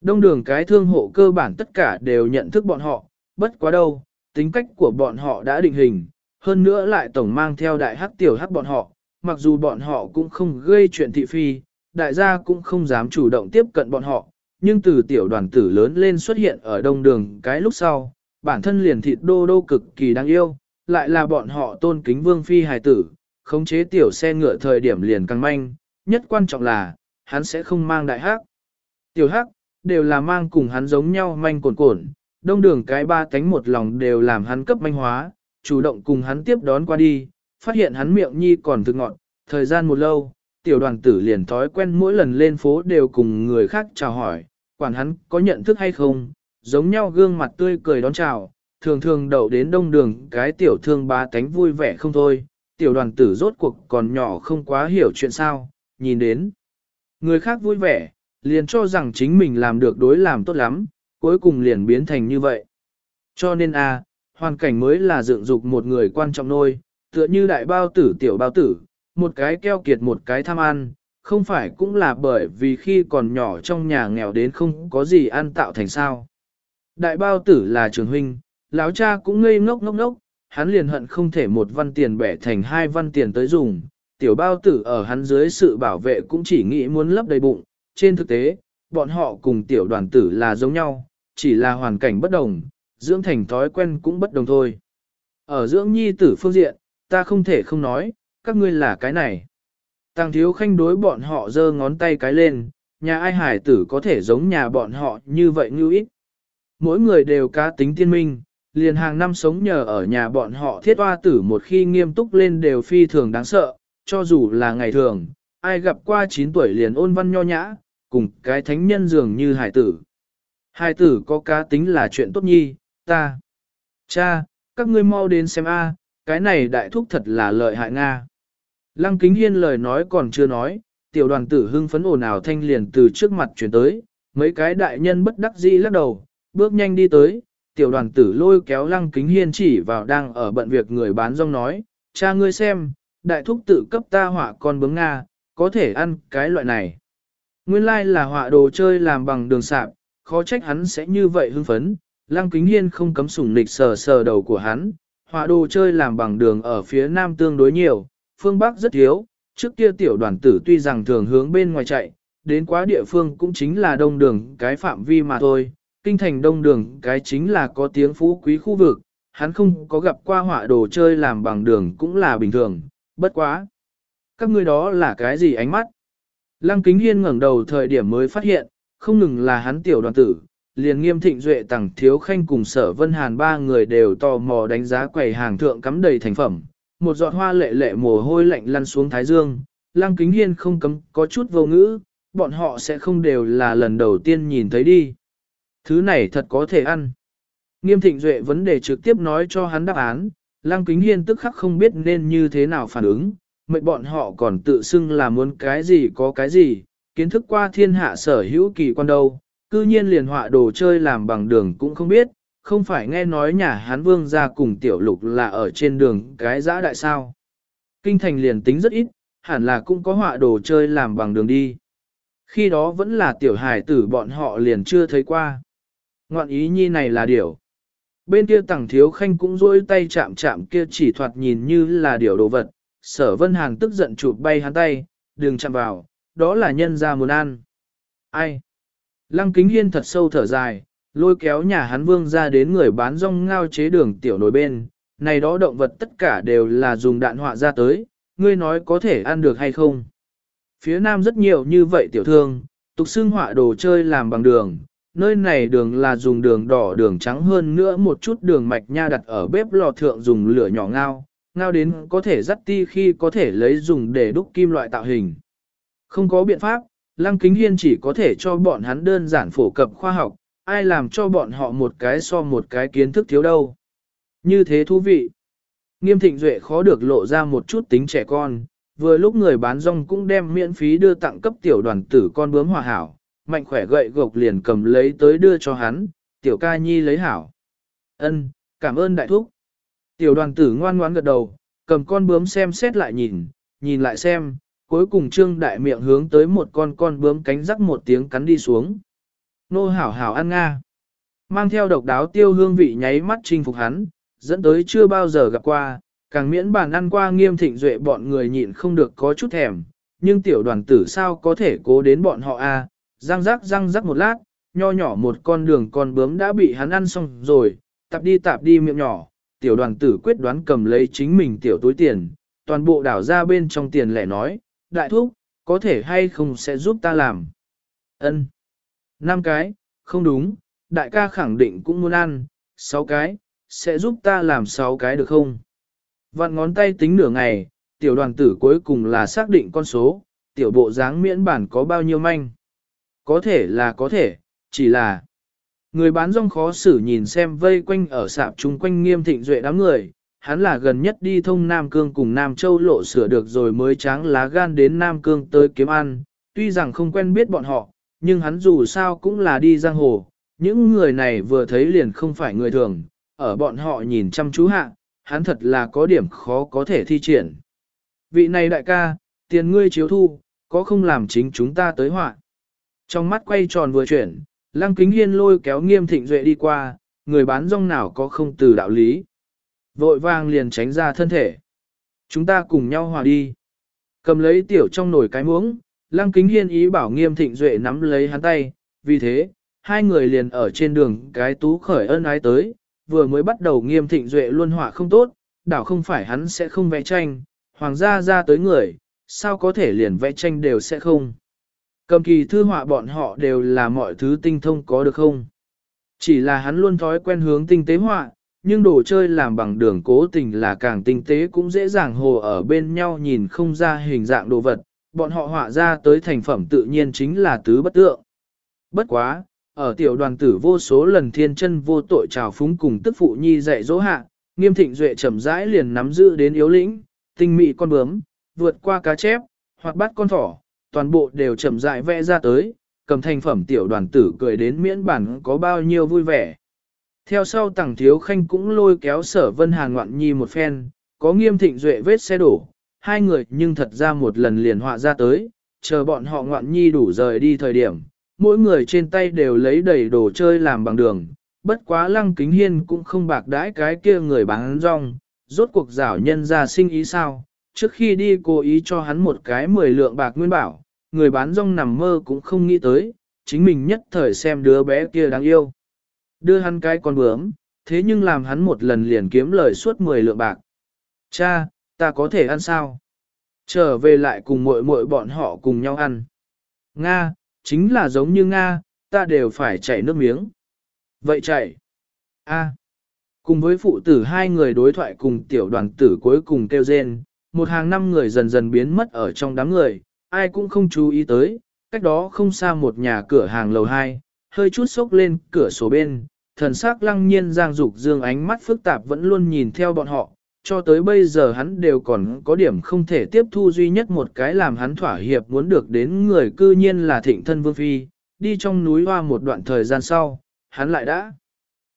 Đông đường cái thương hộ cơ bản tất cả đều nhận thức bọn họ, bất quá đâu, tính cách của bọn họ đã định hình, hơn nữa lại tổng mang theo đại hắc tiểu hắc bọn họ, mặc dù bọn họ cũng không gây chuyện thị phi, đại gia cũng không dám chủ động tiếp cận bọn họ, nhưng từ tiểu đoàn tử lớn lên xuất hiện ở đông đường cái lúc sau, bản thân liền thịt đô đô cực kỳ đáng yêu, lại là bọn họ tôn kính vương phi hài tử, khống chế tiểu xe ngựa thời điểm liền càng manh, nhất quan trọng là, hắn sẽ không mang đại hắc. Tiểu hắc, đều là mang cùng hắn giống nhau manh cồn cồn, đông đường cái ba cánh một lòng đều làm hắn cấp manh hóa, chủ động cùng hắn tiếp đón qua đi, phát hiện hắn miệng nhi còn thực ngọn, thời gian một lâu, tiểu đoàn tử liền thói quen mỗi lần lên phố đều cùng người khác chào hỏi, quản hắn có nhận thức hay không, giống nhau gương mặt tươi cười đón chào, thường thường đậu đến đông đường cái tiểu thương ba cánh vui vẻ không thôi, tiểu đoàn tử rốt cuộc còn nhỏ không quá hiểu chuyện sao, nhìn đến. Người khác vui vẻ, liền cho rằng chính mình làm được đối làm tốt lắm, cuối cùng liền biến thành như vậy. Cho nên a, hoàn cảnh mới là dựng dục một người quan trọng nôi, tựa như đại bao tử tiểu bao tử, một cái keo kiệt một cái tham ăn, không phải cũng là bởi vì khi còn nhỏ trong nhà nghèo đến không có gì ăn tạo thành sao. Đại bao tử là trường huynh, lão cha cũng ngây ngốc ngốc ngốc, hắn liền hận không thể một văn tiền bẻ thành hai văn tiền tới dùng, tiểu bao tử ở hắn dưới sự bảo vệ cũng chỉ nghĩ muốn lấp đầy bụng, trên thực tế, bọn họ cùng tiểu đoàn tử là giống nhau, chỉ là hoàn cảnh bất đồng, dưỡng thành thói quen cũng bất đồng thôi. Ở dưỡng nhi tử phương diện, ta không thể không nói, các ngươi là cái này. Tàng thiếu khanh đối bọn họ giơ ngón tay cái lên, nhà ai hải tử có thể giống nhà bọn họ như vậy như ít. Mỗi người đều cá tính tiên minh, liền hàng năm sống nhờ ở nhà bọn họ thiết hoa tử một khi nghiêm túc lên đều phi thường đáng sợ, cho dù là ngày thường, ai gặp qua 9 tuổi liền ôn văn nho nhã, cùng cái thánh nhân dường như hải tử. Hải tử có cá tính là chuyện tốt nhi, ta. Cha, các ngươi mau đến xem a, cái này đại thúc thật là lợi hại Nga. Lăng kính hiên lời nói còn chưa nói, tiểu đoàn tử hưng phấn ồn ào thanh liền từ trước mặt chuyển tới, mấy cái đại nhân bất đắc dĩ lắc đầu, bước nhanh đi tới, tiểu đoàn tử lôi kéo lăng kính hiên chỉ vào đang ở bận việc người bán rong nói, cha ngươi xem, đại thúc tự cấp ta họa con bướm Nga, có thể ăn cái loại này. Nguyên lai like là họa đồ chơi làm bằng đường sạp, khó trách hắn sẽ như vậy hưng phấn, lăng kính hiên không cấm sủng nịch sờ sờ đầu của hắn, họa đồ chơi làm bằng đường ở phía nam tương đối nhiều, phương bắc rất thiếu, trước kia tiểu đoàn tử tuy rằng thường hướng bên ngoài chạy, đến quá địa phương cũng chính là đông đường cái phạm vi mà thôi, kinh thành đông đường cái chính là có tiếng phú quý khu vực, hắn không có gặp qua họa đồ chơi làm bằng đường cũng là bình thường, bất quá. Các ngươi đó là cái gì ánh mắt? Lăng kính hiên ngẩng đầu thời điểm mới phát hiện, không ngừng là hắn tiểu đoàn tử, liền nghiêm thịnh duệ tặng thiếu khanh cùng sở vân hàn ba người đều tò mò đánh giá quầy hàng thượng cắm đầy thành phẩm. Một giọt hoa lệ lệ mồ hôi lạnh lăn xuống thái dương, lăng kính hiên không cấm có chút vô ngữ, bọn họ sẽ không đều là lần đầu tiên nhìn thấy đi. Thứ này thật có thể ăn. Nghiêm thịnh duệ vấn đề trực tiếp nói cho hắn đáp án, lăng kính hiên tức khắc không biết nên như thế nào phản ứng, mệnh bọn họ còn tự xưng là muốn cái gì có cái gì, kiến thức qua thiên hạ sở hữu kỳ quan đâu, cư nhiên liền họa đồ chơi làm bằng đường cũng không biết, không phải nghe nói nhà hán vương ra cùng tiểu lục là ở trên đường cái giã đại sao. Kinh thành liền tính rất ít, hẳn là cũng có họa đồ chơi làm bằng đường đi. Khi đó vẫn là tiểu hài tử bọn họ liền chưa thấy qua. Ngoạn ý nhi này là điều. Bên kia tẳng thiếu khanh cũng rôi tay chạm chạm kia chỉ thoạt nhìn như là điều đồ vật. Sở vân hàng tức giận chụp bay hắn tay, đừng chạm vào, đó là nhân ra muốn ăn. Ai? Lăng kính hiên thật sâu thở dài, lôi kéo nhà hắn vương ra đến người bán rong ngao chế đường tiểu nồi bên. Này đó động vật tất cả đều là dùng đạn họa ra tới, ngươi nói có thể ăn được hay không? Phía nam rất nhiều như vậy tiểu thương, tục xưng họa đồ chơi làm bằng đường, nơi này đường là dùng đường đỏ đường trắng hơn nữa một chút đường mạch nha đặt ở bếp lò thượng dùng lửa nhỏ ngao, ngao đến có thể dắt ti khi có thể lấy dùng để đúc kim loại tạo hình. Không có biện pháp, Lăng Kính Hiên chỉ có thể cho bọn hắn đơn giản phổ cập khoa học, ai làm cho bọn họ một cái so một cái kiến thức thiếu đâu. Như thế thú vị. Nghiêm thịnh duệ khó được lộ ra một chút tính trẻ con, vừa lúc người bán rong cũng đem miễn phí đưa tặng cấp tiểu đoàn tử con bướm hòa hảo, mạnh khỏe gậy gộc liền cầm lấy tới đưa cho hắn, tiểu ca nhi lấy hảo. Ân, cảm ơn đại thúc. Tiểu đoàn tử ngoan ngoãn gật đầu, cầm con bướm xem xét lại nhìn, nhìn lại xem, cuối cùng trương đại miệng hướng tới một con con bướm cánh rắc một tiếng cắn đi xuống. Nô hảo hảo ăn nga. Mang theo độc đáo tiêu hương vị nháy mắt chinh phục hắn, dẫn tới chưa bao giờ gặp qua, càng miễn bàn ăn qua nghiêm thịnh duệ bọn người nhịn không được có chút thèm, nhưng tiểu đoàn tử sao có thể cố đến bọn họ a? Răng rắc răng rắc một lát, nho nhỏ một con đường con bướm đã bị hắn ăn xong rồi, tạp đi tạp đi miệng nhỏ, tiểu đoàn tử quyết đoán cầm lấy chính mình tiểu túi tiền, toàn bộ đảo ra bên trong tiền lẻ nói, đại thúc, có thể hay không sẽ giúp ta làm. ân năm cái, không đúng, đại ca khẳng định cũng muốn ăn, sáu cái, sẽ giúp ta làm sáu cái được không? Vặn ngón tay tính nửa ngày, tiểu đoàn tử cuối cùng là xác định con số, tiểu bộ dáng miễn bản có bao nhiêu manh. Có thể là có thể, chỉ là người bán rong khó xử nhìn xem vây quanh ở sạp chung quanh nghiêm thịnh duệ đám người, hắn là gần nhất đi thông Nam Cương cùng Nam Châu lộ sửa được rồi mới tráng lá gan đến Nam Cương tới kiếm ăn, tuy rằng không quen biết bọn họ, nhưng hắn dù sao cũng là đi giang hồ, những người này vừa thấy liền không phải người thường, ở bọn họ nhìn chăm chú hạ, hắn thật là có điểm khó có thể thi triển. Vị này đại ca, tiền ngươi chiếu thu, có không làm chính chúng ta tới họa. Trong mắt quay tròn vừa chuyển, lăng kính hiên lôi kéo nghiêm thịnh duệ đi qua, người bán rong nào có không từ đạo lý. Vội vàng liền tránh ra thân thể. Chúng ta cùng nhau hòa đi. Cầm lấy tiểu trong nồi cái muỗng, lăng kính hiên ý bảo nghiêm thịnh duệ nắm lấy hắn tay, vì thế, hai người liền ở trên đường cái tú khởi ân ái tới, vừa mới bắt đầu nghiêm thịnh duệ luôn họa không tốt, đảo không phải hắn sẽ không vẽ tranh, hoàng gia ra tới người, sao có thể liền vẽ tranh đều sẽ không. Cầm kỳ thư họa bọn họ đều là mọi thứ tinh thông có được không? Chỉ là hắn luôn thói quen hướng tinh tế họa, nhưng đồ chơi làm bằng đường cố tình là càng tinh tế cũng dễ dàng hồ ở bên nhau nhìn không ra hình dạng đồ vật, bọn họ họa ra tới thành phẩm tự nhiên chính là tứ bất tượng. Bất quá, ở tiểu đoàn tử vô số lần thiên chân vô tội trào phúng cùng tức phụ nhi dạy dỗ hạ, nghiêm thịnh duệ chậm rãi liền nắm giữ đến yếu lĩnh, tinh mị con bướm, vượt qua cá chép, hoặc bắt con thỏ, toàn bộ đều chậm rãi vẽ ra tới, cầm thành phẩm tiểu đoàn tử cười đến miễn bản có bao nhiêu vui vẻ. Theo sau tàng thiếu khanh cũng lôi kéo sở vân hàn ngoạn nhi một phen, có nghiêm thịnh duệ vết xe đổ, hai người nhưng thật ra một lần liền họa ra tới, chờ bọn họ ngoạn nhi đủ rời đi thời điểm, mỗi người trên tay đều lấy đầy đồ chơi làm bằng đường, bất quá lăng kính hiên cũng không bạc đãi cái kia người bán rong, rốt cuộc rảo nhân ra sinh ý sao, trước khi đi cố ý cho hắn một cái mười lượng bạc nguyên bảo, người bán rong nằm mơ cũng không nghĩ tới, chính mình nhất thời xem đứa bé kia đáng yêu. Đưa hắn cái con bướm, thế nhưng làm hắn một lần liền kiếm lời suốt 10 lượng bạc. Cha, ta có thể ăn sao? Trở về lại cùng muội muội bọn họ cùng nhau ăn. Nga, chính là giống như Nga, ta đều phải chảy nước miếng. Vậy chạy. A. Cùng với phụ tử hai người đối thoại cùng tiểu đoàn tử cuối cùng kêu rên, một hàng năm người dần dần biến mất ở trong đám người, ai cũng không chú ý tới, cách đó không xa một nhà cửa hàng lầu 2, hơi chút sốc lên cửa sổ bên, thần sắc lăng nhiên giang dục dương ánh mắt phức tạp vẫn luôn nhìn theo bọn họ, cho tới bây giờ hắn đều còn có điểm không thể tiếp thu duy nhất một cái làm hắn thỏa hiệp muốn được đến người cư nhiên là thịnh thân vương phi, đi trong núi hoa một đoạn thời gian sau, hắn lại đã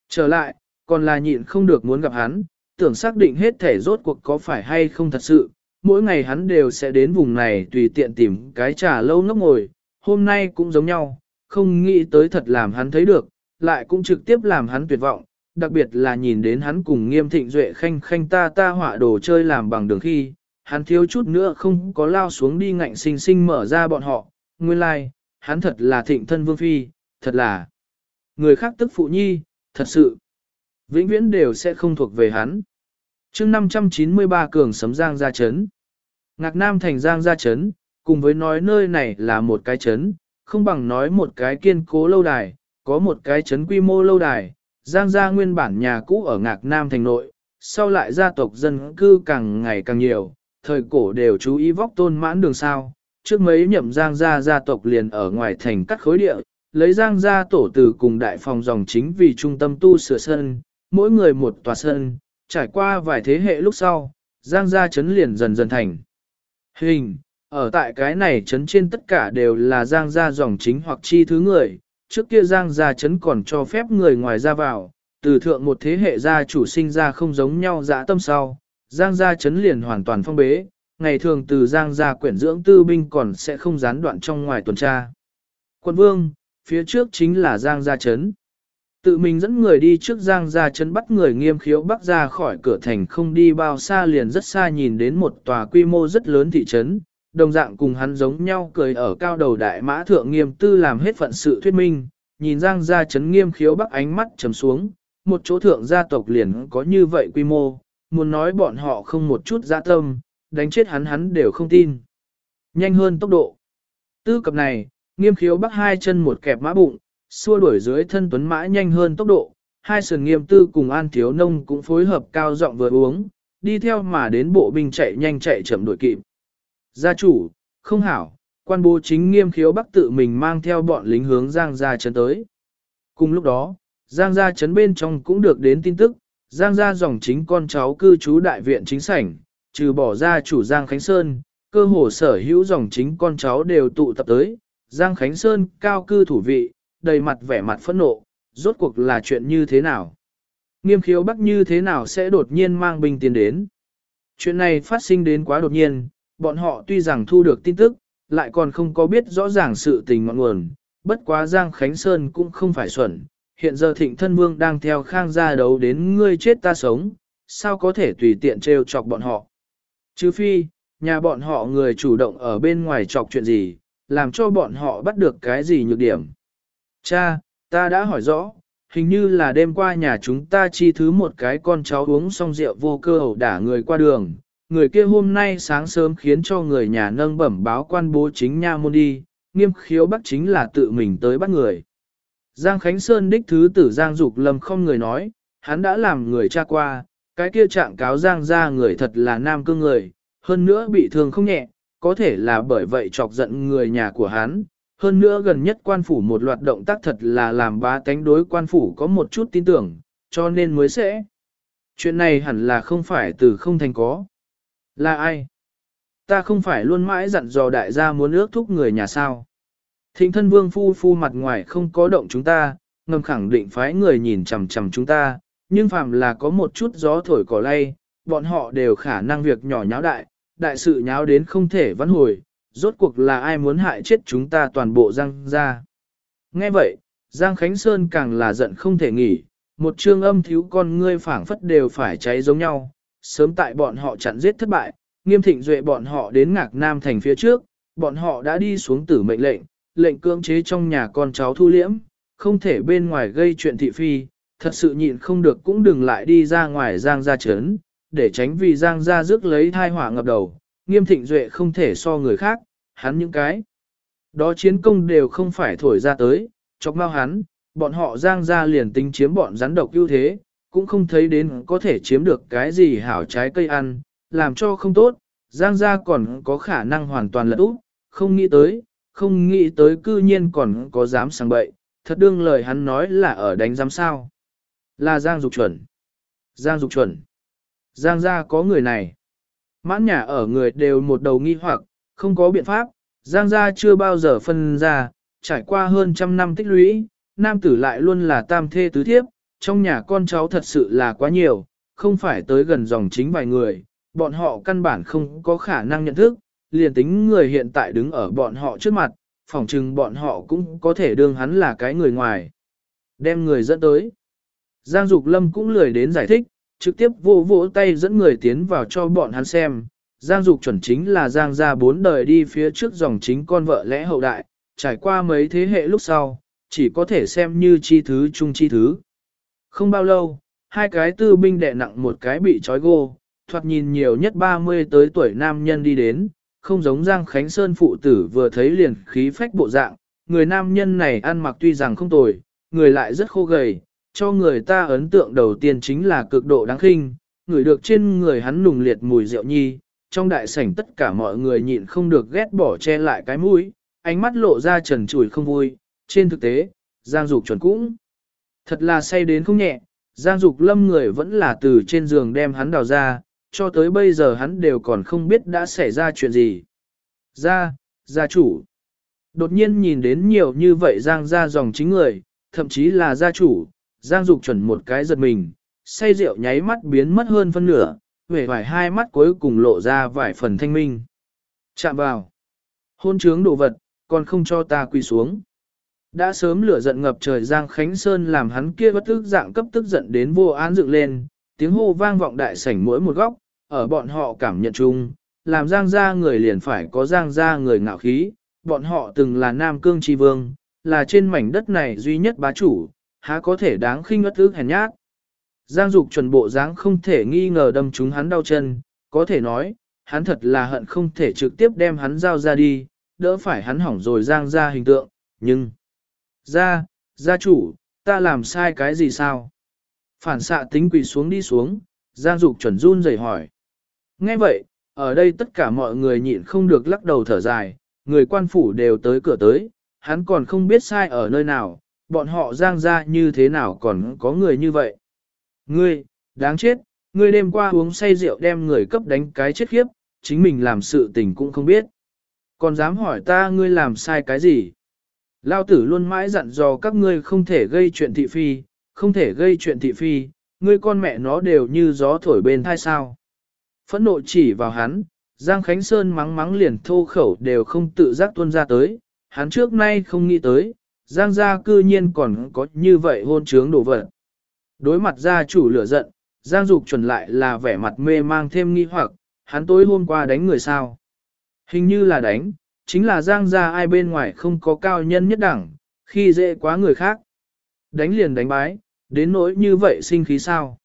trở lại, còn là nhịn không được muốn gặp hắn, tưởng xác định hết thể rốt cuộc có phải hay không thật sự, mỗi ngày hắn đều sẽ đến vùng này tùy tiện tìm cái trà lâu ngốc ngồi, hôm nay cũng giống nhau, không nghĩ tới thật làm hắn thấy được, lại cũng trực tiếp làm hắn tuyệt vọng, đặc biệt là nhìn đến hắn cùng nghiêm thịnh duệ khanh khanh ta ta họa đồ chơi làm bằng đường khi, hắn thiếu chút nữa không có lao xuống đi ngạnh sinh sinh mở ra bọn họ, nguyên lai, like, hắn thật là thịnh thân vương phi, thật là người khác tức phụ nhi, thật sự, vĩnh viễn đều sẽ không thuộc về hắn chương 593 cường sấm giang ra chấn. Ngạc Nam thành giang ra chấn, cùng với nói nơi này là một cái chấn, không bằng nói một cái kiên cố lâu đài, có một cái chấn quy mô lâu đài, giang gia nguyên bản nhà cũ ở Ngạc Nam thành nội, sau lại gia tộc dân cư càng ngày càng nhiều, thời cổ đều chú ý vóc tôn mãn đường sao, trước mấy nhậm giang gia gia tộc liền ở ngoài thành cắt khối địa, lấy giang gia tổ từ cùng đại phòng dòng chính vì trung tâm tu sửa sân, mỗi người một tòa sân, trải qua vài thế hệ lúc sau, giang gia chấn liền dần dần thành. Hình, ở tại cái này chấn trên tất cả đều là giang gia dòng chính hoặc chi thứ người, trước kia giang gia chấn còn cho phép người ngoài ra vào, từ thượng một thế hệ gia chủ sinh ra không giống nhau dã tâm sau, giang gia chấn liền hoàn toàn phong bế, ngày thường từ giang gia quyển dưỡng tư binh còn sẽ không gián đoạn trong ngoài tuần tra. Quân vương, phía trước chính là giang gia chấn. Tự mình dẫn người đi trước giang gia chấn bắt người nghiêm khiếu bắc ra khỏi cửa thành không đi bao xa liền rất xa nhìn đến một tòa quy mô rất lớn thị trấn, đồng dạng cùng hắn giống nhau cười ở cao đầu đại mã thượng nghiêm tư làm hết phận sự thuyết minh, nhìn giang gia chấn nghiêm khiếu bắc ánh mắt trầm xuống, một chỗ thượng gia tộc liền có như vậy quy mô, muốn nói bọn họ không một chút dạ tâm, đánh chết hắn hắn đều không tin. Nhanh hơn tốc độ. Tư cập này, nghiêm khiếu bắc hai chân một kẹp mã bụng, xua đuổi dưới thân tuấn mã nhanh hơn tốc độ, hai sườn nghiêm tư cùng an thiếu nông cũng phối hợp cao giọng vừa uống, đi theo mà đến bộ binh chạy nhanh chạy chậm đuổi kịp. Gia chủ, không hảo, quan bố chính nghiêm khiếu bắc tự mình mang theo bọn lính hướng Giang gia chấn tới. Cùng lúc đó, Giang gia chấn bên trong cũng được đến tin tức, Giang gia dòng chính con cháu cư trú đại viện chính sảnh, trừ bỏ ra chủ Giang Khánh Sơn, cơ hồ sở hữu dòng chính con cháu đều tụ tập tới, Giang Khánh Sơn cao cư thủ vị, đầy mặt vẻ mặt phẫn nộ, rốt cuộc là chuyện như thế nào? Nghiêm khiếu bắc như thế nào sẽ đột nhiên mang binh tiến đến? Chuyện này phát sinh đến quá đột nhiên, bọn họ tuy rằng thu được tin tức, lại còn không có biết rõ ràng sự tình ngọn nguồn, bất quá Giang Khánh Sơn cũng không phải xuẩn, hiện giờ thịnh thân vương đang theo khang gia đấu đến ngươi chết ta sống, sao có thể tùy tiện trêu chọc bọn họ. Chứ phi, nhà bọn họ người chủ động ở bên ngoài chọc chuyện gì, làm cho bọn họ bắt được cái gì nhược điểm. Cha, ta đã hỏi rõ, hình như là đêm qua nhà chúng ta chi thứ một cái con cháu uống xong rượu vô cơ ẩu đả người qua đường, người kia hôm nay sáng sớm khiến cho người nhà nâng bẩm báo quan bố chính nha môn đi, nghiêm khiếu bắt chính là tự mình tới bắt người. Giang Khánh Sơn đích thứ tử Giang Dục Lâm không người nói, hắn đã làm người cha qua, cái kia trạng cáo Giang ra người thật là nam cương người, hơn nữa bị thương không nhẹ, có thể là bởi vậy chọc giận người nhà của hắn. Hơn nữa gần nhất quan phủ một loạt động tác thật là làm bá tánh đối quan phủ có một chút tin tưởng, cho nên mới sẽ. Chuyện này hẳn là không phải từ không thành có. Là ai? Ta không phải luôn mãi dặn dò đại gia muốn ước thúc người nhà sao. Thịnh thân vương phu phu mặt ngoài không có động chúng ta, ngầm khẳng định phái người nhìn chằm chằm chúng ta, nhưng phàm là có một chút gió thổi cỏ lay, bọn họ đều khả năng việc nhỏ nháo đại, đại sự nháo đến không thể vãn hồi, rốt cuộc là ai muốn hại chết chúng ta toàn bộ Giang ra. Nghe vậy, Giang Khánh Sơn càng là giận không thể nghỉ, một trương âm thiếu con ngươi phảng phất đều phải cháy giống nhau, sớm tại bọn họ chặn giết thất bại, nghiêm thịnh duệ bọn họ đến ngạc nam thành phía trước, bọn họ đã đi xuống tử mệnh lệnh, lệnh cưỡng chế trong nhà con cháu thu liễm, không thể bên ngoài gây chuyện thị phi, thật sự nhịn không được cũng đừng lại đi ra ngoài giang ra chấn, để tránh vì giang ra rước lấy thai hỏa ngập đầu, nghiêm thịnh duệ không thể so người khác, hắn những cái. Đó chiến công đều không phải thổi ra tới, chọc mau hắn, bọn họ giang ra liền tính chiếm bọn rắn độc ưu thế, cũng không thấy đến có thể chiếm được cái gì hảo trái cây ăn, làm cho không tốt, giang ra còn có khả năng hoàn toàn lật úp, không nghĩ tới, không nghĩ tới cư nhiên còn có dám sang bậy, thật đương lời hắn nói là ở đánh giám sao. Là Giang Dục Chuẩn. Giang Dục Chuẩn. Giang gia có người này. Mãn nhà ở người đều một đầu nghi hoặc, không có biện pháp, Giang gia chưa bao giờ phân ra, trải qua hơn trăm năm tích lũy, nam tử lại luôn là tam thê tứ thiếp, trong nhà con cháu thật sự là quá nhiều, không phải tới gần dòng chính vài người, bọn họ căn bản không có khả năng nhận thức, liền tính người hiện tại đứng ở bọn họ trước mặt, phỏng chừng bọn họ cũng có thể đương hắn là cái người ngoài. Đem người dẫn tới. Giang Dục Lâm cũng lười đến giải thích, trực tiếp vô vỗ tay dẫn người tiến vào cho bọn hắn xem. Giang Dục chuẩn chính là Giang gia bốn đời đi phía trước dòng chính con vợ lẽ hậu đại, trải qua mấy thế hệ lúc sau, chỉ có thể xem như chi thứ chung chi thứ. Không bao lâu, hai cái tư binh đệ nặng một cái bị trói gô, thoạt nhìn nhiều nhất 30 tới tuổi nam nhân đi đến, không giống Giang Khánh Sơn phụ tử vừa thấy liền khí phách bộ dạng, người nam nhân này ăn mặc tuy rằng không tồi, người lại rất khô gầy, cho người ta ấn tượng đầu tiên chính là cực độ đáng khinh, người được trên người hắn nùng liệt mùi rượu nhi, trong đại sảnh tất cả mọi người nhịn không được ghét bỏ che lại cái mũi, ánh mắt lộ ra trần trùi không vui, trên thực tế, Giang Dục chuẩn cũng thật là say đến không nhẹ, Giang Dục lâm người vẫn là từ trên giường đem hắn đào ra, cho tới bây giờ hắn đều còn không biết đã xảy ra chuyện gì. Gia, gia chủ. Đột nhiên nhìn đến nhiều như vậy Giang ra dòng chính người, thậm chí là gia chủ, Giang Dục chuẩn một cái giật mình, say rượu nháy mắt biến mất hơn phân nửa, vẻ vài hai mắt cuối cùng lộ ra vài phần thanh minh. Chạm vào. Hôn trướng đồ vật, còn không cho ta quỳ xuống. Đã sớm lửa giận ngập trời Giang Khánh Sơn làm hắn kia bất tức dạng cấp tức giận đến vô án dựng lên, tiếng hô vang vọng đại sảnh mỗi một góc, ở bọn họ cảm nhận chung, làm Giang gia người liền phải có Giang gia người ngạo khí, bọn họ từng là Nam Cương Tri Vương, là trên mảnh đất này duy nhất bá chủ, há có thể đáng khinh ngất ước hèn nhát. Giang Dục chuẩn bộ dáng không thể nghi ngờ đâm chúng hắn đau chân, có thể nói, hắn thật là hận không thể trực tiếp đem hắn giao ra đi, đỡ phải hắn hỏng rồi Giang ra hình tượng, nhưng... Ra, gia chủ, ta làm sai cái gì sao? Phản xạ tính quỳ xuống đi xuống, Giang Dục chuẩn run rẩy hỏi. Nghe vậy, ở đây tất cả mọi người nhịn không được lắc đầu thở dài, người quan phủ đều tới cửa tới, hắn còn không biết sai ở nơi nào, bọn họ giang ra như thế nào còn có người như vậy. Ngươi, đáng chết, ngươi đêm qua uống say rượu đem người cấp đánh cái chết khiếp, chính mình làm sự tình cũng không biết. Còn dám hỏi ta ngươi làm sai cái gì? Lao tử luôn mãi dặn dò các ngươi không thể gây chuyện thị phi, không thể gây chuyện thị phi, ngươi con mẹ nó đều như gió thổi bên thai sao. Phẫn nộ chỉ vào hắn, Giang Khánh Sơn mắng mắng liền thô khẩu đều không tự giác tuôn ra tới, hắn trước nay không nghĩ tới, Giang gia cư nhiên còn có như vậy hôn trướng đồ vật. Đối mặt gia chủ lửa giận, Giang Dục chuẩn lại là vẻ mặt mê mang thêm nghi hoặc, hắn tối hôm qua đánh người sao. Hình như là đánh, chính là Giang gia ai bên ngoài không có cao nhân nhất đẳng, khi dễ quá người khác. Đánh liền đánh bái, đến nỗi như vậy sinh khí sao.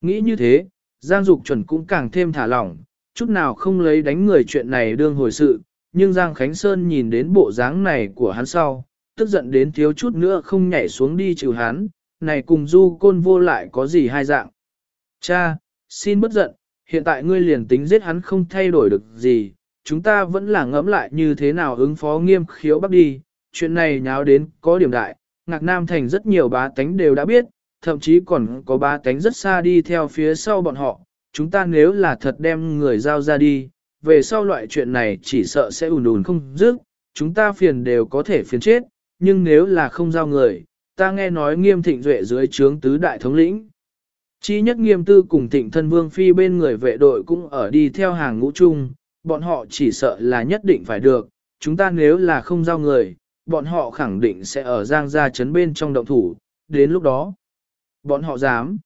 Nghĩ như thế, Giang Dục chuẩn cũng càng thêm thả lỏng, chút nào không lấy đánh người chuyện này đương hồi sự, nhưng Giang Khánh Sơn nhìn đến bộ dáng này của hắn sau, tức giận đến thiếu chút nữa không nhảy xuống đi trừ hắn, này cùng du côn vô lại có gì hai dạng. Cha, xin bất giận, hiện tại ngươi liền tính giết hắn không thay đổi được gì, chúng ta vẫn là ngẫm lại như thế nào ứng phó nghiêm khiếu bắt đi, chuyện này nháo đến có điểm đại, ngạc nam thành rất nhiều bá tánh đều đã biết, thậm chí còn có bá tánh rất xa đi theo phía sau bọn họ, chúng ta nếu là thật đem người giao ra đi, về sau loại chuyện này chỉ sợ sẽ ùn ùn không dứt, chúng ta phiền đều có thể phiền chết, nhưng nếu là không giao người, ta nghe nói nghiêm thịnh duệ dưới trướng tứ đại thống lĩnh. Chi nhất nghiêm tư cùng thịnh thân vương phi bên người vệ đội cũng ở đi theo hàng ngũ chung, bọn họ chỉ sợ là nhất định phải được, chúng ta nếu là không giao người, bọn họ khẳng định sẽ ở giang gia chấn bên trong động thủ, đến lúc đó. Bọn họ dám.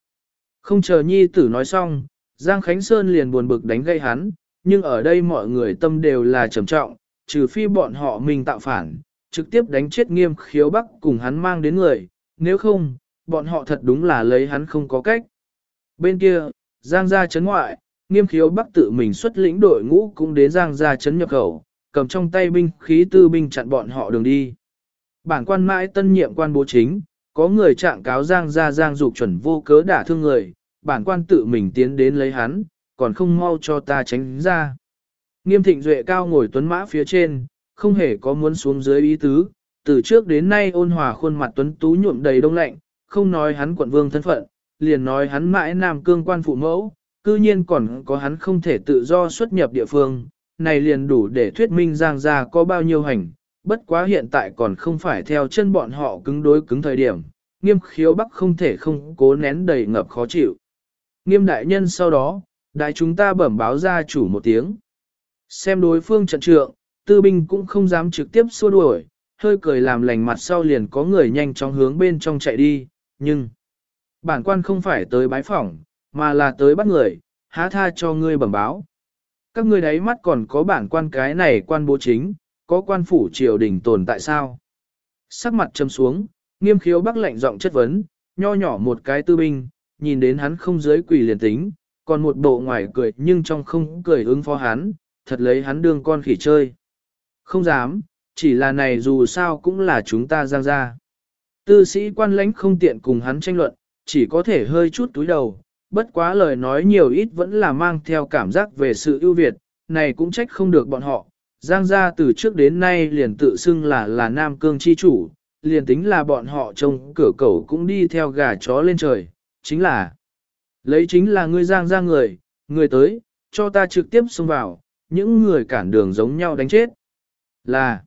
Không chờ nhi tử nói xong, Giang Khánh Sơn liền buồn bực đánh gây hắn, nhưng ở đây mọi người tâm đều là trầm trọng, trừ phi bọn họ mình tạo phản, trực tiếp đánh chết nghiêm khiếu bắc cùng hắn mang đến người, nếu không, bọn họ thật đúng là lấy hắn không có cách. Bên kia, Giang gia chấn ngoại, nghiêm khiếu bắc tự mình xuất lĩnh đội ngũ cũng đến Giang gia chấn nhập khẩu, cầm trong tay binh khí tư binh chặn bọn họ đường đi. Bản quan mãi tân nhiệm quan bố chính, có người trạng cáo Giang gia Giang dục chuẩn vô cớ đả thương người, bản quan tự mình tiến đến lấy hắn, còn không mau cho ta tránh ra. Nghiêm thịnh duệ cao ngồi tuấn mã phía trên, không hề có muốn xuống dưới ý tứ, từ trước đến nay ôn hòa khuôn mặt tuấn tú nhuộm đầy đông lạnh, không nói hắn quận vương thân phận, liền nói hắn mãi nam cương quan phụ mẫu, cư nhiên còn có hắn không thể tự do xuất nhập địa phương, này liền đủ để thuyết minh Giang gia có bao nhiêu hành, bất quá hiện tại còn không phải theo chân bọn họ cứng đối cứng thời điểm, nghiêm khiếu bắc không thể không cố nén đầy ngập khó chịu. Nghiêm đại nhân sau đó, đại chúng ta bẩm báo gia chủ một tiếng. Xem đối phương trận trượng, tư binh cũng không dám trực tiếp xua đuổi, hơi cười làm lành mặt sau liền có người nhanh chóng hướng bên trong chạy đi, nhưng bản quan không phải tới bái phỏng, mà là tới bắt người, há tha cho ngươi bẩm báo. Các ngươi đáy mắt còn có bản quan cái này quan bố chính, có quan phủ triều đình tồn tại sao? Sắc mặt châm xuống, nghiêm khiếu bắc lạnh giọng chất vấn, nho nhỏ một cái tư binh, nhìn đến hắn không dưới quỷ liền tính, còn một bộ ngoài cười nhưng trong không cười ứng phó hắn, thật lấy hắn đương con khỉ chơi. Không dám, chỉ là này dù sao cũng là chúng ta giang ra. Tư sĩ quan lãnh không tiện cùng hắn tranh luận, chỉ có thể hơi chút túi đầu, bất quá lời nói nhiều ít vẫn là mang theo cảm giác về sự ưu việt, này cũng trách không được bọn họ. Giang gia từ trước đến nay liền tự xưng là là nam cương chi chủ, liền tính là bọn họ trông cửa cầu cũng đi theo gà chó lên trời, chính là lấy chính là ngươi giang ra người, người tới, cho ta trực tiếp xông vào, những người cản đường giống nhau đánh chết. Là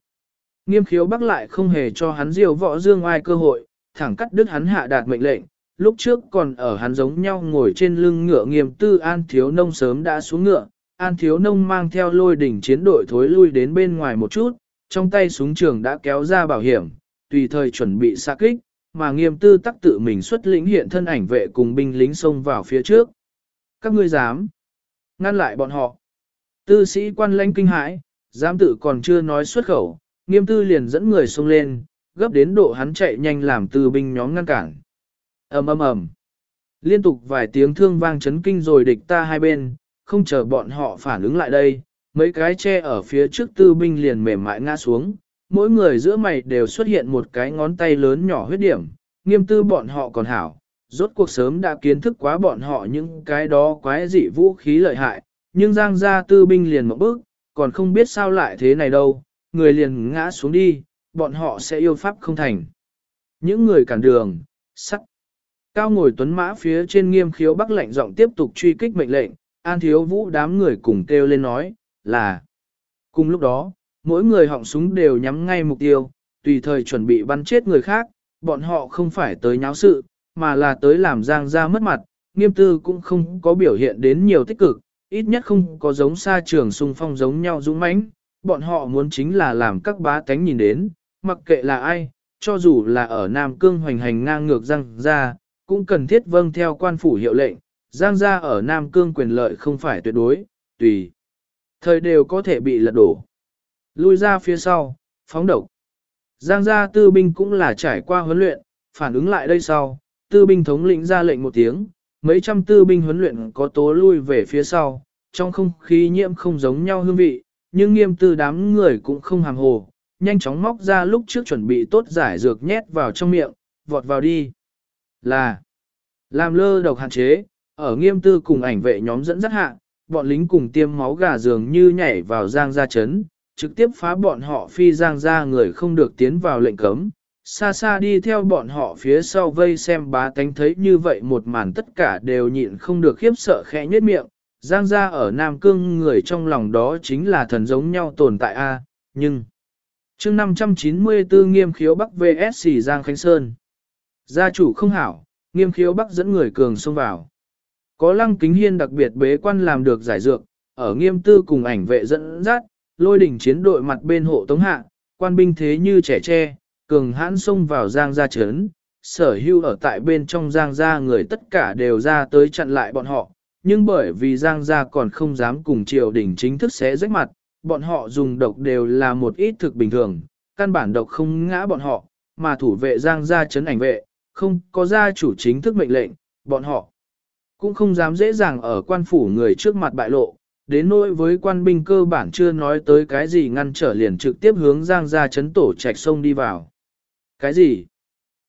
nghiêm khiếu bắc lại không hề cho hắn diều võ dương ai cơ hội, thẳng cắt đứt hắn hạ đạt mệnh lệnh, lúc trước còn ở hắn giống nhau ngồi trên lưng ngựa nghiêm tư an thiếu nông sớm đã xuống ngựa, an thiếu nông mang theo lôi đỉnh chiến đội thối lui đến bên ngoài một chút, trong tay súng trường đã kéo ra bảo hiểm, tùy thời chuẩn bị xa kích, mà nghiêm tư tắc tự mình xuất lĩnh hiện thân ảnh vệ cùng binh lính xông vào phía trước. Các ngươi dám ngăn lại bọn họ. Tư sĩ quan lãnh kinh hãi, giám tự còn chưa nói xuất khẩu, nghiêm tư liền dẫn người xông lên, gấp đến độ hắn chạy nhanh làm tư binh nhóm ngăn cản ầm ầm ầm. Liên tục vài tiếng thương vang chấn kinh rồi địch ta hai bên, không chờ bọn họ phản ứng lại đây, mấy cái che ở phía trước tư binh liền mềm mại ngã xuống, mỗi người giữa mày đều xuất hiện một cái ngón tay lớn nhỏ huyết điểm, nghiêm tư bọn họ còn hảo, rốt cuộc sớm đã kiến thức quá bọn họ những cái đó quái dị vũ khí lợi hại, nhưng giang gia tư binh liền một bước, còn không biết sao lại thế này đâu, người liền ngã xuống đi, bọn họ sẽ yêu pháp không thành. Những người cản đường, sắt. Cao ngồi tuấn mã phía trên nghiêm khiếu bắc lệnh giọng tiếp tục truy kích mệnh lệnh, an thiếu vũ đám người cùng kêu lên nói, là. Cùng lúc đó, mỗi người họng súng đều nhắm ngay mục tiêu, tùy thời chuẩn bị bắn chết người khác, bọn họ không phải tới nháo sự, mà là tới làm giang ra mất mặt, nghiêm tư cũng không có biểu hiện đến nhiều tích cực, ít nhất không có giống xa trường xung phong giống nhau dũng mãnh, bọn họ muốn chính là làm các bá tánh nhìn đến, mặc kệ là ai, cho dù là ở Nam Cương hoành hành ngang ngược giang ra, cũng cần thiết vâng theo quan phủ hiệu lệnh, Giang gia ở Nam Cương quyền lợi không phải tuyệt đối, tùy. Thời đều có thể bị lật đổ. Lui ra phía sau, phóng độc. Giang gia tư binh cũng là trải qua huấn luyện, phản ứng lại đây sau, tư binh thống lĩnh ra lệnh một tiếng, mấy trăm tư binh huấn luyện có tố lui về phía sau, trong không khí nhiễm không giống nhau hương vị, nhưng nghiêm tư đám người cũng không hàm hồ, nhanh chóng móc ra lúc trước chuẩn bị tốt giải dược nhét vào trong miệng, vọt vào đi. Là, làm lơ độc hạn chế, ở nghiêm tư cùng ảnh vệ nhóm dẫn dắt hạ, bọn lính cùng tiêm máu gà dường như nhảy vào giang gia chấn, trực tiếp phá bọn họ phi giang ra người không được tiến vào lệnh cấm. Xa xa đi theo bọn họ phía sau vây xem bá tánh thấy như vậy một màn tất cả đều nhịn không được khiếp sợ khẽ nhếch miệng. Giang gia ở Nam Cương người trong lòng đó chính là thần giống nhau tồn tại a nhưng chương 594 nghiêm khiếu Bắc VS Giang Khánh Sơn. Gia chủ không hảo, nghiêm khiếu Bắc dẫn người cường xông vào. Có lăng kính hiên đặc biệt bế quan làm được giải dược, ở nghiêm tư cùng ảnh vệ dẫn dắt, lôi đỉnh chiến đội mặt bên hộ tống hạ, quan binh thế như trẻ tre, cường hãn xông vào giang gia trấn, sở hưu ở tại bên trong giang gia người tất cả đều ra tới chặn lại bọn họ, nhưng bởi vì giang gia còn không dám cùng triều đình chính thức xé rách mặt, bọn họ dùng độc đều là một ít thực bình thường, căn bản độc không ngã bọn họ, mà thủ vệ giang gia trấn ảnh vệ, không có gia chủ chính thức mệnh lệnh, bọn họ cũng không dám dễ dàng ở quan phủ người trước mặt bại lộ, đến nỗi với quan binh cơ bản chưa nói tới cái gì ngăn trở liền trực tiếp hướng giang gia chấn tổ trạch sông đi vào. Cái gì?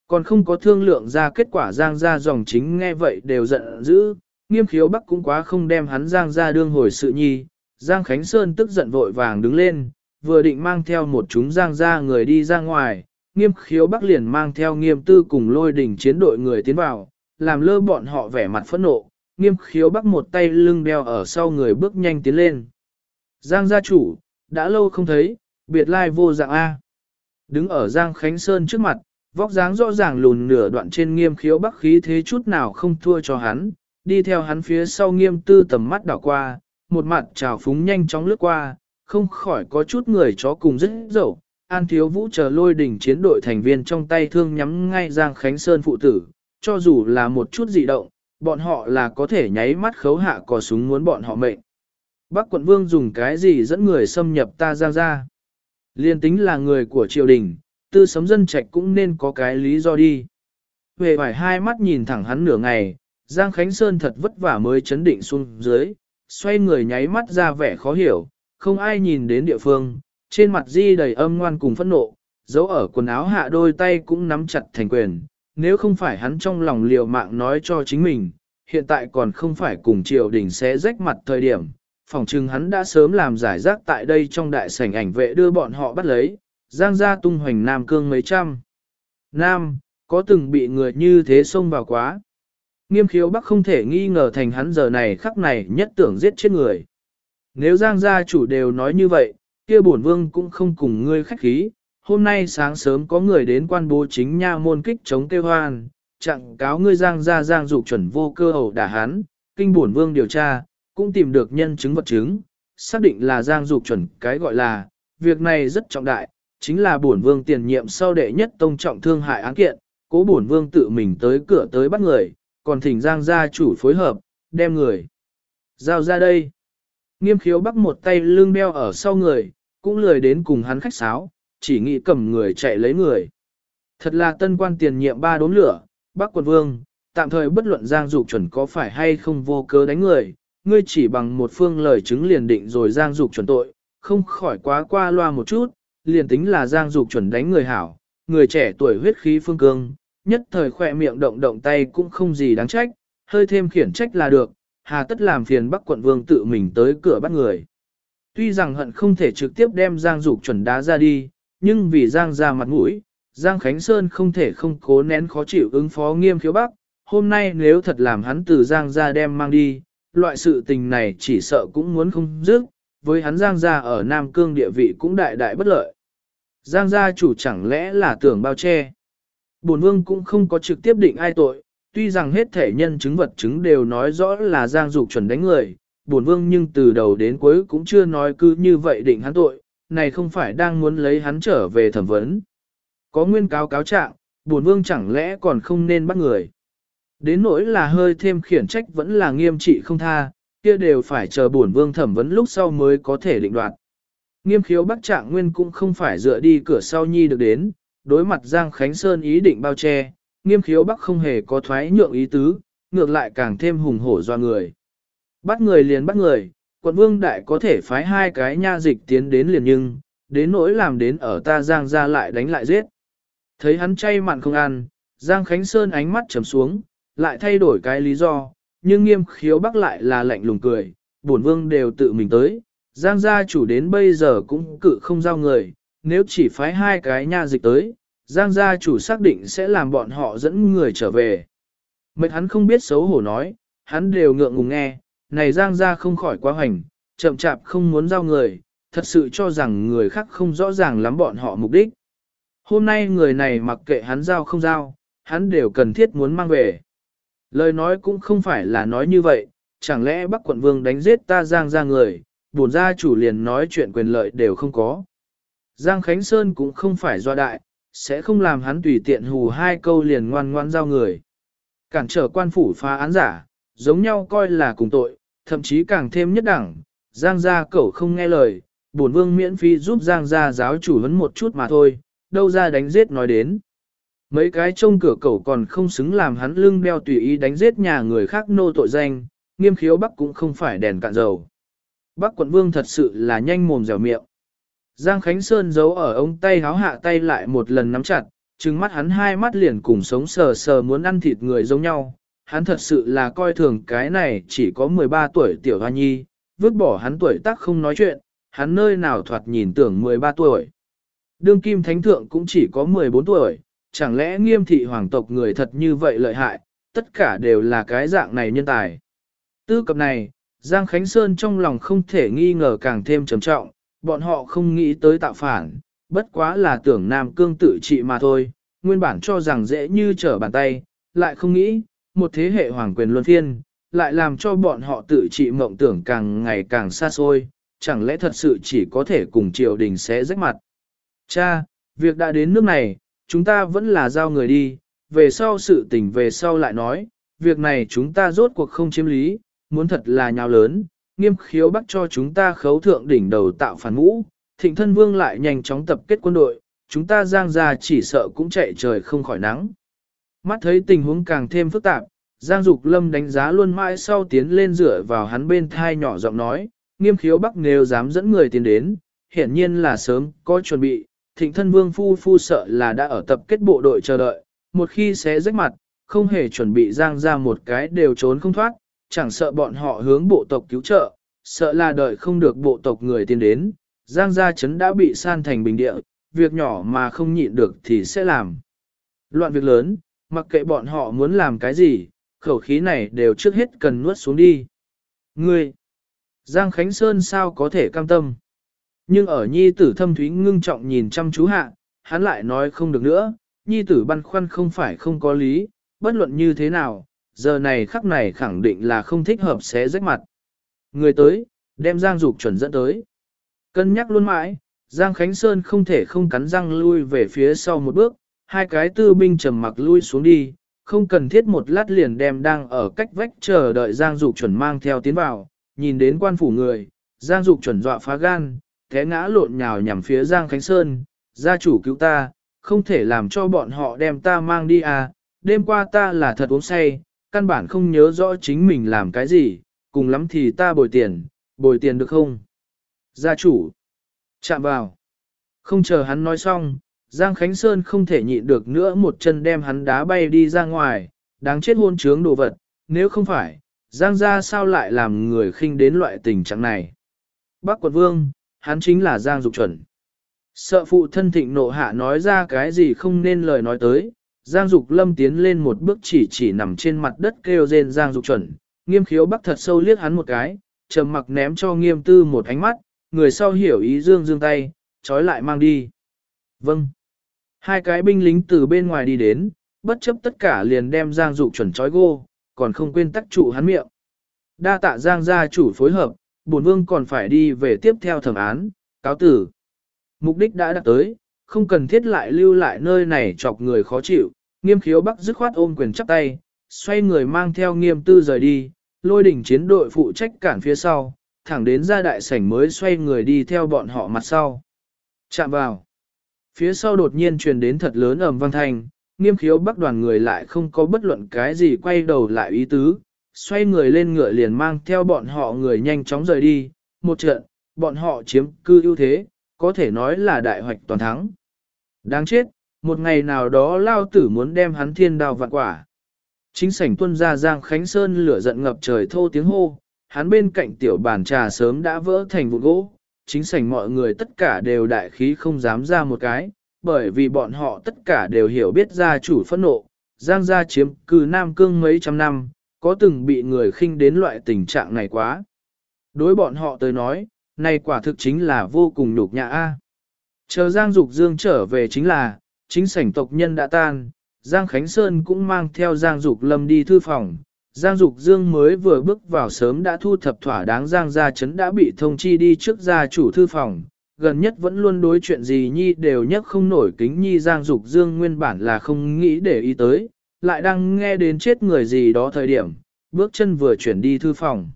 Còn không có thương lượng ra kết quả giang gia dòng chính nghe vậy đều giận dữ, nghiêm khiếu bắc cũng quá không đem hắn giang gia đương hồi sự nhi. Giang Khánh Sơn tức giận vội vàng đứng lên, vừa định mang theo một chúng giang gia người đi ra ngoài, nghiêm khiếu bắc liền mang theo nghiêm tư cùng lôi đỉnh chiến đội người tiến vào, làm lơ bọn họ vẻ mặt phẫn nộ, nghiêm khiếu bắc một tay lưng đeo ở sau người bước nhanh tiến lên. Giang gia chủ, đã lâu không thấy, biệt lai vô dạng A. Đứng ở Giang Khánh Sơn trước mặt, vóc dáng rõ ràng lùn nửa đoạn trên nghiêm khiếu bắc khí thế chút nào không thua cho hắn, đi theo hắn phía sau nghiêm tư tầm mắt đảo qua, một mặt trào phúng nhanh chóng lướt qua, không khỏi có chút người chó cùng rất dẫu. An Thiếu Vũ chờ lôi đỉnh chiến đội thành viên trong tay thương nhắm ngay Giang Khánh Sơn phụ tử, cho dù là một chút dị động, bọn họ là có thể nháy mắt khấu hạ cò súng muốn bọn họ mệnh. Bắc quận vương dùng cái gì dẫn người xâm nhập ta giang ra? Liên tính là người của triều đình, tư sấm dân trạch cũng nên có cái lý do đi. Về phải hai mắt nhìn thẳng hắn nửa ngày, Giang Khánh Sơn thật vất vả mới chấn định xuống dưới, xoay người nháy mắt ra vẻ khó hiểu, không ai nhìn đến địa phương, trên mặt di đầy âm ngoan cùng phẫn nộ, dấu ở quần áo hạ đôi tay cũng nắm chặt thành quyền, nếu không phải hắn trong lòng liều mạng nói cho chính mình, hiện tại còn không phải cùng triều đình sẽ rách mặt thời điểm, phòng trừng hắn đã sớm làm giải rác tại đây trong đại sảnh ảnh vệ đưa bọn họ bắt lấy, giang ra tung hoành Nam Cương mấy trăm. Nam, có từng bị người như thế xông vào quá. Nghiêm khiếu bắc không thể nghi ngờ thành hắn giờ này khắc này nhất tưởng giết chết người. Nếu giang gia chủ đều nói như vậy, kia bổn vương cũng không cùng ngươi khách khí, hôm nay sáng sớm có người đến quan bố chính nha môn kích chống kêu hoan, chặn cáo ngươi giang gia giang dục chuẩn vô cơ hầu đả hắn kinh bổn vương điều tra, cũng tìm được nhân chứng vật chứng, xác định là giang dục chuẩn cái gọi là, việc này rất trọng đại, chính là bổn vương tiền nhiệm sau đệ nhất tông trọng thương hại án kiện, cố bổn vương tự mình tới cửa tới bắt người, còn thỉnh giang gia chủ phối hợp, đem người giao ra đây. Nghiêm khiếu bắt một tay lưng đeo ở sau người, cũng lười đến cùng hắn khách sáo, chỉ nghĩ cầm người chạy lấy người. Thật là tân quan tiền nhiệm ba đốm lửa, bác quận vương, tạm thời bất luận Giang Dục chuẩn có phải hay không vô cớ đánh người, ngươi chỉ bằng một phương lời chứng liền định rồi Giang Dục chuẩn tội, không khỏi quá qua loa một chút, liền tính là Giang Dục chuẩn đánh người hảo, người trẻ tuổi huyết khí phương cương, nhất thời khỏe miệng động động tay cũng không gì đáng trách, hơi thêm khiển trách là được, hà tất làm phiền Bắc quận vương tự mình tới cửa bắt người. Tuy rằng hận không thể trực tiếp đem Giang Dục chuẩn đá ra đi, nhưng vì Giang ra mặt mũi, Giang Khánh Sơn không thể không cố nén khó chịu ứng phó nghiêm khiếu bắc, hôm nay nếu thật làm hắn từ Giang ra đem mang đi, loại sự tình này chỉ sợ cũng muốn không dứt, với hắn Giang Gia ở Nam Cương địa vị cũng đại đại bất lợi. Giang gia chủ chẳng lẽ là tưởng bao che. Bổn vương cũng không có trực tiếp định ai tội, tuy rằng hết thể nhân chứng vật chứng đều nói rõ là Giang dục chuẩn đánh người, bổn vương nhưng từ đầu đến cuối cũng chưa nói cứ như vậy định hắn tội, này không phải đang muốn lấy hắn trở về thẩm vấn. Có nguyên cáo cáo trạng, bổn vương chẳng lẽ còn không nên bắt người. Đến nỗi là hơi thêm khiển trách vẫn là nghiêm trị không tha, kia đều phải chờ bổn vương thẩm vấn lúc sau mới có thể định đoạt. Nghiêm khiếu bắc trạng nguyên cũng không phải dựa đi cửa sau nhi được đến, đối mặt Giang Khánh Sơn ý định bao che, nghiêm khiếu bắc không hề có thoái nhượng ý tứ, ngược lại càng thêm hùng hổ do người. Bắt người liền bắt người, quận vương đại có thể phái hai cái nha dịch tiến đến liền nhưng, đến nỗi làm đến ở ta Giang ra lại đánh lại giết. Thấy hắn chay mặn không ăn, Giang Khánh Sơn ánh mắt trầm xuống, lại thay đổi cái lý do, nhưng nghiêm khiếu bắc lại là lạnh lùng cười, bổn vương đều tự mình tới, Giang gia chủ đến bây giờ cũng cự không giao người, nếu chỉ phái hai cái nha dịch tới, Giang gia chủ xác định sẽ làm bọn họ dẫn người trở về. Mệt hắn không biết xấu hổ nói, hắn đều ngượng ngùng nghe, này Giang gia không khỏi quá hành, chậm chạp không muốn giao người, thật sự cho rằng người khác không rõ ràng lắm bọn họ mục đích. Hôm nay người này mặc kệ hắn giao không giao, hắn đều cần thiết muốn mang về. Lời nói cũng không phải là nói như vậy, chẳng lẽ Bắc quận vương đánh giết ta Giang ra người, buồn gia chủ liền nói chuyện quyền lợi đều không có. Giang Khánh Sơn cũng không phải do đại, sẽ không làm hắn tùy tiện hù hai câu liền ngoan ngoan giao người. Cản trở quan phủ phá án giả, giống nhau coi là cùng tội, thậm chí càng thêm nhất đẳng, Giang gia cẩu không nghe lời, bổn vương miễn phí giúp Giang gia giáo chủ hấn một chút mà thôi, đâu ra đánh giết nói đến. Mấy cái trông cửa cẩu còn không xứng làm hắn lưng đeo tùy ý đánh giết nhà người khác nô tội danh, nghiêm khiếu bắc cũng không phải đèn cạn dầu. Bắc quận vương thật sự là nhanh mồm dẻo miệng. Giang Khánh Sơn giấu ở ống tay háo hạ tay lại một lần nắm chặt, trừng mắt hắn hai mắt liền cùng sống sờ sờ muốn ăn thịt người giống nhau. Hắn thật sự là coi thường cái này chỉ có 13 tuổi tiểu hoa nhi, vứt bỏ hắn tuổi tác không nói chuyện, hắn nơi nào thoạt nhìn tưởng 13 tuổi. Đương kim thánh thượng cũng chỉ có 14 tuổi, chẳng lẽ nghiêm thị hoàng tộc người thật như vậy lợi hại, tất cả đều là cái dạng này nhân tài. Tư cập này, Giang Khánh Sơn trong lòng không thể nghi ngờ càng thêm trầm trọng, bọn họ không nghĩ tới tạo phản, bất quá là tưởng Nam Cương tự trị mà thôi, nguyên bản cho rằng dễ như trở bàn tay, lại không nghĩ, một thế hệ hoàng quyền luân phiên, lại làm cho bọn họ tự trị mộng tưởng càng ngày càng xa xôi, chẳng lẽ thật sự chỉ có thể cùng triều đình sẽ rách mặt. Cha, việc đã đến nước này, chúng ta vẫn là giao người đi, về sau sự tình về sau lại nói, việc này chúng ta rốt cuộc không chiếm lý, muốn thật là nhào lớn, nghiêm khiếu bắt cho chúng ta khấu thượng đỉnh đầu tạo phản ngũ, thịnh thân vương lại nhanh chóng tập kết quân đội, chúng ta giang ra chỉ sợ cũng chạy trời không khỏi nắng. Mắt thấy tình huống càng thêm phức tạp, Giang Dục Lâm đánh giá luôn mãi sau tiến lên dựa vào hắn bên thai nhỏ giọng nói, nghiêm khiếu bắc nếu dám dẫn người tiến đến, hiển nhiên là sớm có chuẩn bị, thịnh thân vương phu phu sợ là đã ở tập kết bộ đội chờ đợi, một khi xé rách mặt, không hề chuẩn bị giang ra một cái đều trốn không thoát, chẳng sợ bọn họ hướng bộ tộc cứu trợ, sợ là đợi không được bộ tộc người tiến đến, giang gia chấn đã bị san thành bình địa, việc nhỏ mà không nhịn được thì sẽ làm. Loạn việc lớn, mặc kệ bọn họ muốn làm cái gì, khẩu khí này đều trước hết cần nuốt xuống đi. Ngươi, Giang Khánh Sơn sao có thể cam tâm? Nhưng ở nhi tử thâm thúy ngưng trọng nhìn chăm chú hạ, hắn lại nói không được nữa, nhi tử băn khoăn không phải không có lý, bất luận như thế nào, giờ này khắc này khẳng định là không thích hợp xé rách mặt. Người tới, đem Giang Dục chuẩn dẫn tới. Cân nhắc luôn mãi, Giang Khánh Sơn không thể không cắn răng lui về phía sau một bước, hai cái tư binh trầm mặc lui xuống đi, không cần thiết một lát liền đem đang ở cách vách chờ đợi Giang Dục chuẩn mang theo tiến vào, nhìn đến quan phủ người, Giang Dục chuẩn dọa phá gan, té ngã lộn nhào nhằm phía Giang Khánh Sơn, gia chủ cứu ta, không thể làm cho bọn họ đem ta mang đi à, đêm qua ta là thật uống say, căn bản không nhớ rõ chính mình làm cái gì, cùng lắm thì ta bồi tiền, bồi tiền được không? Gia chủ, chạm vào, không chờ hắn nói xong, Giang Khánh Sơn không thể nhịn được nữa một chân đem hắn đá bay đi ra ngoài, đáng chết hôn trướng đồ vật, nếu không phải, Giang gia sao lại làm người khinh đến loại tình trạng này. Bác quận vương, hắn chính là Giang Dục Chuẩn. Sợ phụ thân thịnh nộ hạ nói ra cái gì không nên lời nói tới, Giang Dục Lâm tiến lên một bước chỉ chỉ nằm trên mặt đất kêu rên Giang Dục Chuẩn, nghiêm khiếu bắc thật sâu liếc hắn một cái, trầm mặc ném cho nghiêm tư một ánh mắt, người sau hiểu ý dương dương tay, trói lại mang đi. Vâng. Hai cái binh lính từ bên ngoài đi đến, bất chấp tất cả liền đem Giang Dục Chuẩn trói gô, còn không quên tắc trụ hắn miệng. Đa tạ Giang gia chủ phối hợp, bổn vương còn phải đi về tiếp theo thẩm án, cáo tử. Mục đích đã đạt tới, không cần thiết lại lưu lại nơi này chọc người khó chịu, nghiêm khiếu bắc dứt khoát ôm quyền chắp tay, xoay người mang theo nghiêm tư rời đi, lôi đỉnh chiến đội phụ trách cản phía sau, thẳng đến ra đại sảnh mới xoay người đi theo bọn họ mặt sau. Chạm vào. Phía sau đột nhiên truyền đến thật lớn ầm vang thanh, nghiêm khiếu bắc đoàn người lại không có bất luận cái gì quay đầu lại ý tứ, xoay người lên ngựa liền mang theo bọn họ người nhanh chóng rời đi, một trận, bọn họ chiếm cư ưu thế, có thể nói là đại hoạch toàn thắng. Đáng chết, một ngày nào đó lao tử muốn đem hắn thiên đào vạn quả. Chính sảnh tuân ra Giang Khánh Sơn lửa giận ngập trời thô tiếng hô, hắn bên cạnh tiểu bàn trà sớm đã vỡ thành vụn gỗ, chính sảnh mọi người tất cả đều đại khí không dám ra một cái, bởi vì bọn họ tất cả đều hiểu biết gia chủ phẫn nộ, Giang gia chiếm cư Nam Cương mấy trăm năm, có từng bị người khinh đến loại tình trạng này quá. Đối bọn họ tới nói, Này quả thực chính là vô cùng nhục nhã a. Chờ Giang Dục Dương trở về chính là, chính sảnh tộc nhân đã tan, Giang Khánh Sơn cũng mang theo Giang Dục Lâm đi thư phòng. Giang Dục Dương mới vừa bước vào sớm đã thu thập thỏa đáng Giang gia chấn đã bị thông chi đi trước gia chủ thư phòng, gần nhất vẫn luôn đối chuyện gì nhi đều nhất không nổi kính nhi Giang Dục Dương nguyên bản là không nghĩ để ý tới, lại đang nghe đến chết người gì đó thời điểm, bước chân vừa chuyển đi thư phòng.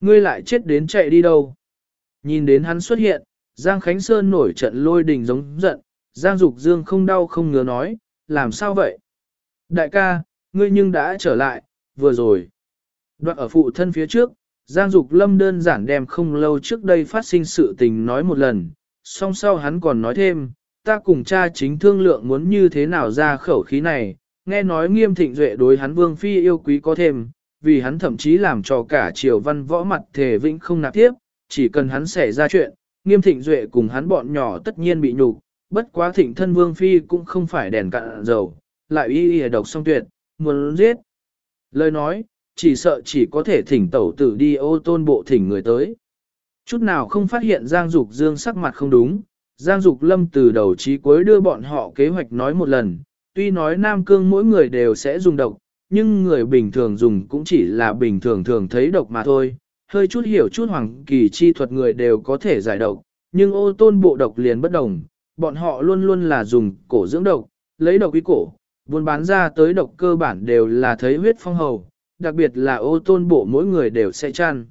Ngươi lại chết đến chạy đi đâu? Nhìn đến hắn xuất hiện, Giang Khánh Sơn nổi trận lôi đình giống giận, Giang Dục Dương không đau không ngứa nói, làm sao vậy? Đại ca, ngươi nhưng đã trở lại, vừa rồi. Đoạn ở phụ thân phía trước, Giang Dục Lâm đơn giản đem không lâu trước đây phát sinh sự tình nói một lần, song sau hắn còn nói thêm, ta cùng cha chính thương lượng muốn như thế nào ra khẩu khí này, nghe nói nghiêm thịnh duệ đối hắn vương phi yêu quý có thêm, vì hắn thậm chí làm cho cả triều văn võ mặt thể vĩnh không nạp tiếp, chỉ cần hắn xảy ra chuyện, nghiêm thịnh duệ cùng hắn bọn nhỏ tất nhiên bị nhục, bất quá thịnh thân vương phi cũng không phải đèn cạn dầu, lại y y độc song tuyệt, muốn giết. Lời nói, chỉ sợ chỉ có thể thỉnh tẩu tử đi ô tôn bộ thỉnh người tới. Chút nào không phát hiện Giang Dục Dương sắc mặt không đúng, Giang Dục Lâm từ đầu chí cuối đưa bọn họ kế hoạch nói một lần, tuy nói Nam Cương mỗi người đều sẽ dùng độc, nhưng người bình thường dùng cũng chỉ là bình thường thường thấy độc mà thôi, hơi chút hiểu chút hoàng kỳ chi thuật người đều có thể giải độc, nhưng ô tôn bộ độc liền bất đồng, bọn họ luôn luôn là dùng cổ dưỡng độc, lấy độc quý cổ, buôn bán ra tới độc cơ bản đều là thấy huyết phong hầu, đặc biệt là ô tôn bộ mỗi người đều sẽ chăn.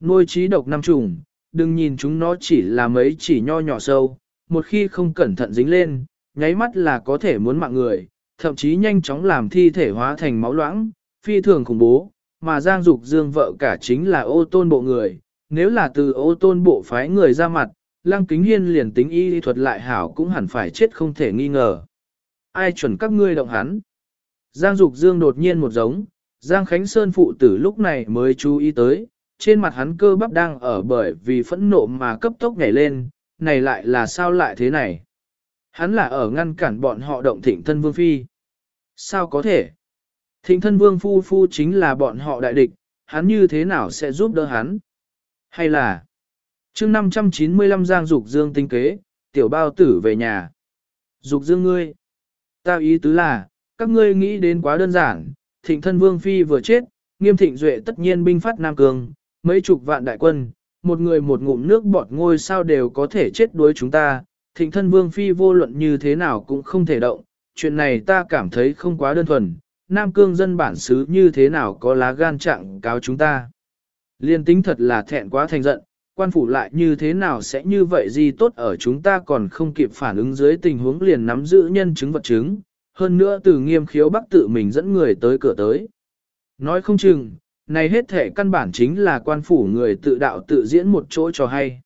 Nuôi trí độc năm trùng, đừng nhìn chúng nó chỉ là mấy chỉ nho nhỏ sâu, một khi không cẩn thận dính lên, nháy mắt là có thể muốn mạng người, thậm chí nhanh chóng làm thi thể hóa thành máu loãng, phi thường khủng bố, mà Giang Dục Dương vợ cả chính là ô tôn bộ người, nếu là từ ô tôn bộ phái người ra mặt, Lăng Kính Hiên liền tính y thuật lại hảo cũng hẳn phải chết không thể nghi ngờ. Ai chuẩn các ngươi động hắn? Giang Dục Dương đột nhiên một giống, Giang Khánh Sơn phụ tử lúc này mới chú ý tới, trên mặt hắn cơ bắp đang ở bởi vì phẫn nộ mà cấp tốc nhảy lên, này lại là sao lại thế này? Hắn là ở ngăn cản bọn họ động thịnh thân vương phi. Sao có thể? Thịnh thân vương phu phu chính là bọn họ đại địch, hắn như thế nào sẽ giúp đỡ hắn? Hay là chương 595 Giang Dục Dương tinh kế, tiểu bao tử về nhà. Dục Dương ngươi. Tao ý tứ là, các ngươi nghĩ đến quá đơn giản, thịnh thân vương phi vừa chết, nghiêm thịnh duệ tất nhiên binh phát Nam Cương, mấy chục vạn đại quân, một người một ngụm nước bọt ngôi sao đều có thể chết đuối chúng ta, thịnh thân vương phi vô luận như thế nào cũng không thể động, chuyện này ta cảm thấy không quá đơn thuần, Nam Cương dân bản xứ như thế nào có lá gan trạng cáo chúng ta. Liên tính thật là thẹn quá thành giận, quan phủ lại như thế nào sẽ như vậy gì tốt ở chúng ta còn không kịp phản ứng dưới tình huống liền nắm giữ nhân chứng vật chứng, hơn nữa từ nghiêm khiếu bắc tự mình dẫn người tới cửa tới. Nói không chừng, này hết thể căn bản chính là quan phủ người tự đạo tự diễn một chỗ cho hay.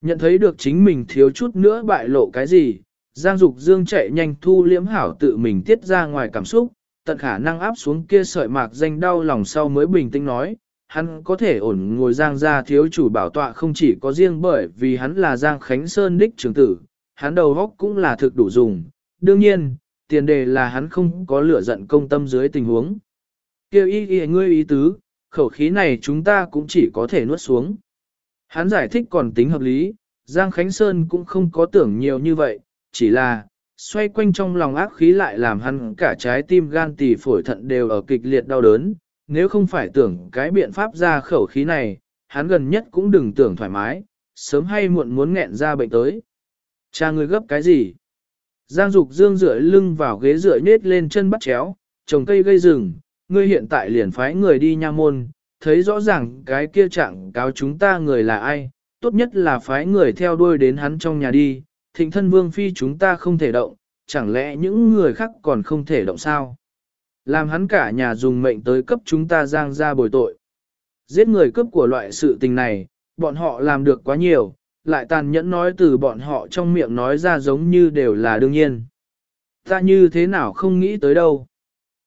Nhận thấy được chính mình thiếu chút nữa bại lộ cái gì, Giang Dục Dương chạy nhanh thu liễm hảo tự mình tiết ra ngoài cảm xúc, tận khả năng áp xuống kia sợi mạc danh đau lòng sau mới bình tĩnh nói, hắn có thể ổn ngồi Giang ra thiếu chủ bảo tọa không chỉ có riêng bởi vì hắn là Giang Khánh Sơn đích trưởng tử, hắn đầu góc cũng là thực đủ dùng, đương nhiên, tiền đề là hắn không có lửa giận công tâm dưới tình huống. Kêu ý ý ngươi ý tứ, khẩu khí này chúng ta cũng chỉ có thể nuốt xuống. Hắn giải thích còn tính hợp lý, Giang Khánh Sơn cũng không có tưởng nhiều như vậy, chỉ là, xoay quanh trong lòng ác khí lại làm hắn cả trái tim gan tỳ phổi thận đều ở kịch liệt đau đớn, nếu không phải tưởng cái biện pháp ra khẩu khí này, hắn gần nhất cũng đừng tưởng thoải mái, sớm hay muộn muốn nghẹn ra bệnh tới. Cha ngươi gấp cái gì? Giang Dục Dương dựa lưng vào ghế dựa nết lên chân bắt chéo, trồng cây gây rừng, ngươi hiện tại liền phái người đi nha môn, thấy rõ ràng cái kia trạng cáo chúng ta người là ai, tốt nhất là phái người theo đuôi đến hắn trong nhà đi, thịnh thân vương phi chúng ta không thể động, chẳng lẽ những người khác còn không thể động sao? Làm hắn cả nhà dùng mệnh tới cấp chúng ta giang ra bồi tội. Giết người cướp của loại sự tình này, bọn họ làm được quá nhiều, lại tàn nhẫn nói từ bọn họ trong miệng nói ra giống như đều là đương nhiên. Ta như thế nào không nghĩ tới đâu.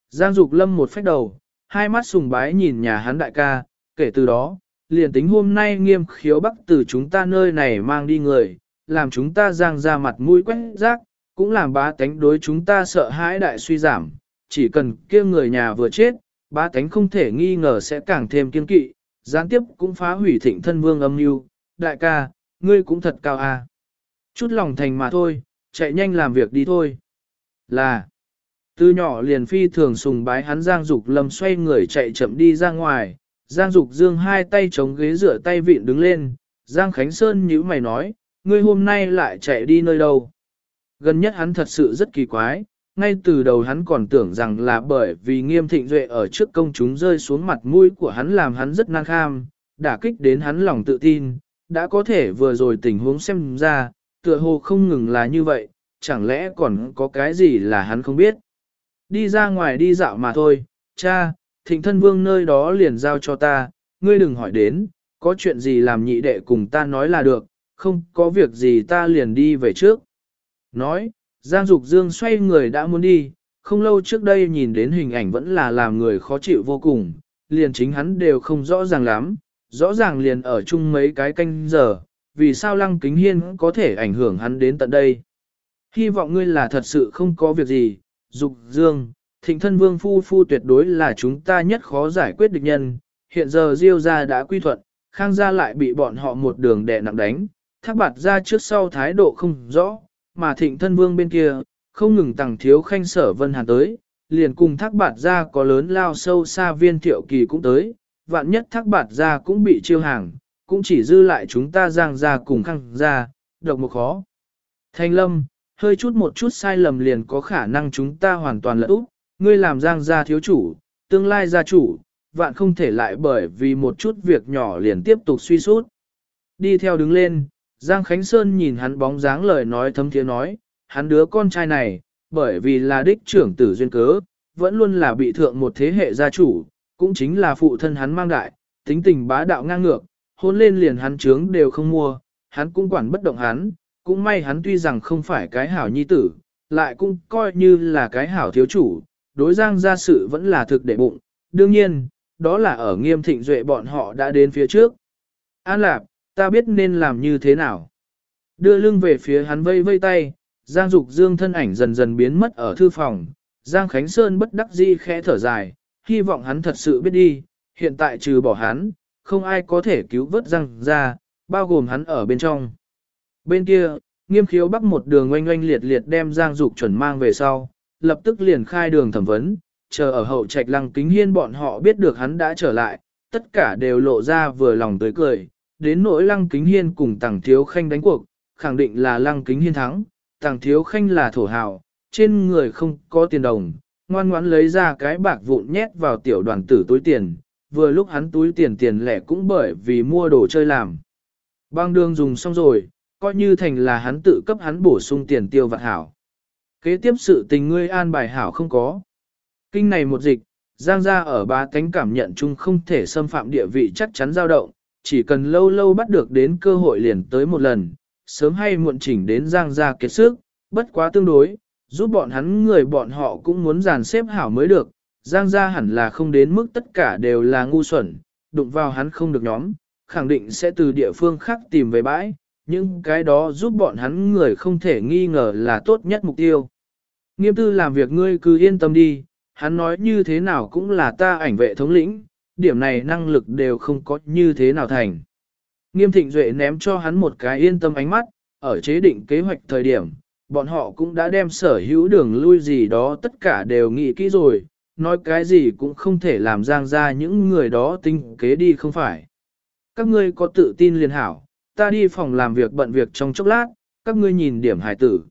Giang Dục Lâm một phách đầu, hai mắt sùng bái nhìn nhà hắn đại ca, kể từ đó, liền tính hôm nay nghiêm khiếu bắc từ chúng ta nơi này mang đi người, làm chúng ta giang ra mặt mũi quét rác, cũng làm bá tánh đối chúng ta sợ hãi đại suy giảm, chỉ cần kia người nhà vừa chết, bá tánh không thể nghi ngờ sẽ càng thêm kiên kỵ, gián tiếp cũng phá hủy thịnh thân vương âm mưu đại ca, ngươi cũng thật cao à. Chút lòng thành mà thôi, chạy nhanh làm việc đi thôi. Là, từ nhỏ liền phi thường sùng bái hắn Giang Dục Lâm xoay người chạy chậm đi ra ngoài, Giang Dục Dương hai tay chống ghế rửa tay vịn đứng lên, Giang Khánh Sơn nhíu mày nói, ngươi hôm nay lại chạy đi nơi đâu? Gần nhất hắn thật sự rất kỳ quái, ngay từ đầu hắn còn tưởng rằng là bởi vì nghiêm thịnh duệ ở trước công chúng rơi xuống mặt mũi của hắn làm hắn rất năng kham, đả kích đến hắn lòng tự tin, đã có thể vừa rồi tình huống xem ra, tựa hồ không ngừng là như vậy, chẳng lẽ còn có cái gì là hắn không biết. Đi ra ngoài đi dạo mà thôi, cha, thịnh thân vương nơi đó liền giao cho ta, ngươi đừng hỏi đến, có chuyện gì làm nhị đệ cùng ta nói là được, không có việc gì ta liền đi về trước. Nói, Giang Dục Dương xoay người đã muốn đi, không lâu trước đây nhìn đến hình ảnh vẫn là làm người khó chịu vô cùng, liền chính hắn đều không rõ ràng lắm, rõ ràng liền ở chung mấy cái canh giờ, vì sao Lăng Kính Hiên có thể ảnh hưởng hắn đến tận đây. Hy vọng ngươi là thật sự không có việc gì, Dục Dương, thịnh thân vương phu phu tuyệt đối là chúng ta nhất khó giải quyết địch nhân, hiện giờ Diêu gia đã quy thuận, Khang gia lại bị bọn họ một đường đè nặng đánh, thác bạt ra trước sau thái độ không rõ, mà thịnh thân vương bên kia, không ngừng tàng thiếu khanh sở vân hàn tới, liền cùng thác bạt ra có lớn lao sâu xa viên thiệu kỳ cũng tới, vạn nhất thác bạt ra cũng bị chiêu hàng, cũng chỉ dư lại chúng ta giang ra cùng khang ra, độc một khó. Thanh lâm, hơi chút một chút sai lầm liền có khả năng chúng ta hoàn toàn lỡ úp, ngươi làm giang gia thiếu chủ, tương lai gia chủ, vạn không thể lại bởi vì một chút việc nhỏ liền tiếp tục suy sút. Đi theo đứng lên, Giang Khánh Sơn nhìn hắn bóng dáng lời nói thấm thiế nói, hắn đứa con trai này, bởi vì là đích trưởng tử duyên cớ, vẫn luôn là bị thượng một thế hệ gia chủ, cũng chính là phụ thân hắn mang đại, tính tình bá đạo ngang ngược, hôn lên liền hắn trướng đều không mua, hắn cũng quản bất động hắn, cũng may hắn tuy rằng không phải cái hảo nhi tử, lại cũng coi như là cái hảo thiếu chủ, đối giang gia sự vẫn là thực để bụng, đương nhiên, đó là ở nghiêm thịnh duệ bọn họ đã đến phía trước. An Lạp, ta biết nên làm như thế nào. Đưa lưng về phía hắn vây vây tay, Giang Dục Dương thân ảnh dần dần biến mất ở thư phòng, Giang Khánh Sơn bất đắc dĩ khẽ thở dài, hy vọng hắn thật sự biết đi, hiện tại trừ bỏ hắn, không ai có thể cứu vớt Giang ra, bao gồm hắn ở bên trong. Bên kia, nghiêm khiếu bắc một đường oanh oanh liệt liệt đem Giang Dục chuẩn mang về sau, lập tức liền khai đường thẩm vấn, chờ ở hậu trạch lăng kính hiên bọn họ biết được hắn đã trở lại, tất cả đều lộ ra vừa lòng tới cười, đến nỗi lăng kính hiên cùng tàng thiếu khanh đánh cuộc, khẳng định là lăng kính hiên thắng, tàng thiếu khanh là thổ hào, trên người không có tiền đồng, ngoan ngoãn lấy ra cái bạc vụn nhét vào tiểu đoàn tử túi tiền, vừa lúc hắn túi tiền tiền lẻ cũng bởi vì mua đồ chơi làm. Bang đường dùng xong rồi, coi như thành là hắn tự cấp hắn bổ sung tiền tiêu vặt hảo. Kế tiếp sự tình ngươi an bài hảo không có. Kinh này một dịch, Giang gia ở ba cánh cảm nhận chung không thể xâm phạm địa vị chắc chắn dao động, chỉ cần lâu lâu bắt được đến cơ hội liền tới một lần, sớm hay muộn chỉnh đến Giang gia kiệt sức, bất quá tương đối, giúp bọn hắn người bọn họ cũng muốn dàn xếp hảo mới được, Giang gia hẳn là không đến mức tất cả đều là ngu xuẩn, đụng vào hắn không được nhóm, khẳng định sẽ từ địa phương khác tìm về bãi, nhưng cái đó giúp bọn hắn người không thể nghi ngờ là tốt nhất mục tiêu. Nghiêm tư làm việc ngươi cứ yên tâm đi, hắn nói như thế nào cũng là ta ảnh vệ thống lĩnh, điểm này năng lực đều không có như thế nào thành. Nghiêm thịnh duệ ném cho hắn một cái yên tâm ánh mắt, ở chế định kế hoạch thời điểm, bọn họ cũng đã đem sở hữu đường lui gì đó tất cả đều nghĩ kỹ rồi, nói cái gì cũng không thể làm giang ra những người đó tinh kế đi không phải. Các ngươi có tự tin liền hảo, ta đi phòng làm việc bận việc trong chốc lát, các ngươi nhìn điểm hải tử.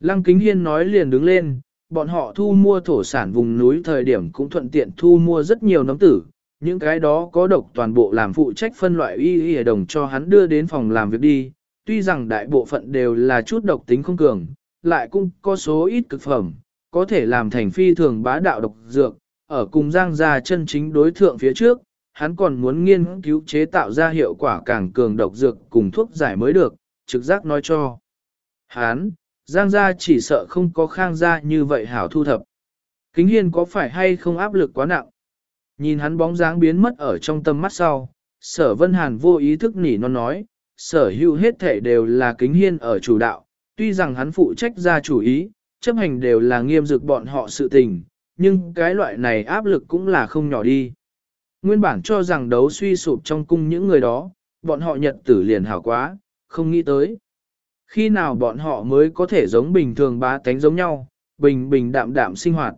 Lăng Kính Hiên nói liền đứng lên, bọn họ thu mua thổ sản vùng núi thời điểm cũng thuận tiện thu mua rất nhiều nấm tử, những cái đó có độc toàn bộ làm phụ trách phân loại y y đồng cho hắn đưa đến phòng làm việc đi, tuy rằng đại bộ phận đều là chút độc tính không cường, lại cũng có số ít cực phẩm, có thể làm thành phi thường bá đạo độc dược, ở cùng giang gia chân chính đối thượng phía trước, hắn còn muốn nghiên cứu chế tạo ra hiệu quả càng cường độc dược cùng thuốc giải mới được, trực giác nói cho. Hắn, giang gia chỉ sợ không có khang gia như vậy hảo thu thập. Kính hiên có phải hay không áp lực quá nặng? Nhìn hắn bóng dáng biến mất ở trong tâm mắt sau, sở vân hàn vô ý thức nỉ non nói, sở hữu hết thể đều là kính hiên ở chủ đạo, tuy rằng hắn phụ trách ra chủ ý, chấp hành đều là nghiêm dực bọn họ sự tình, nhưng cái loại này áp lực cũng là không nhỏ đi. Nguyên bản cho rằng đấu suy sụp trong cung những người đó, bọn họ nhật tử liền hảo quá, không nghĩ tới. Khi nào bọn họ mới có thể giống bình thường bá tánh giống nhau, bình bình đạm đạm sinh hoạt.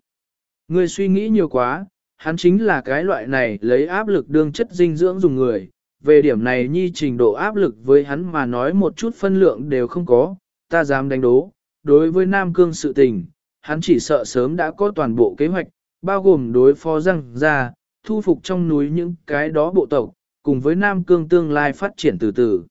Ngươi suy nghĩ nhiều quá, hắn chính là cái loại này lấy áp lực đương chất dinh dưỡng dùng người. Về điểm này nhi trình độ áp lực với hắn mà nói một chút phân lượng đều không có, ta dám đánh đố. Đối với Nam Cương sự tình, hắn chỉ sợ sớm đã có toàn bộ kế hoạch, bao gồm đối phó răng ra, thu phục trong núi những cái đó bộ tộc, cùng với Nam Cương tương lai phát triển từ từ.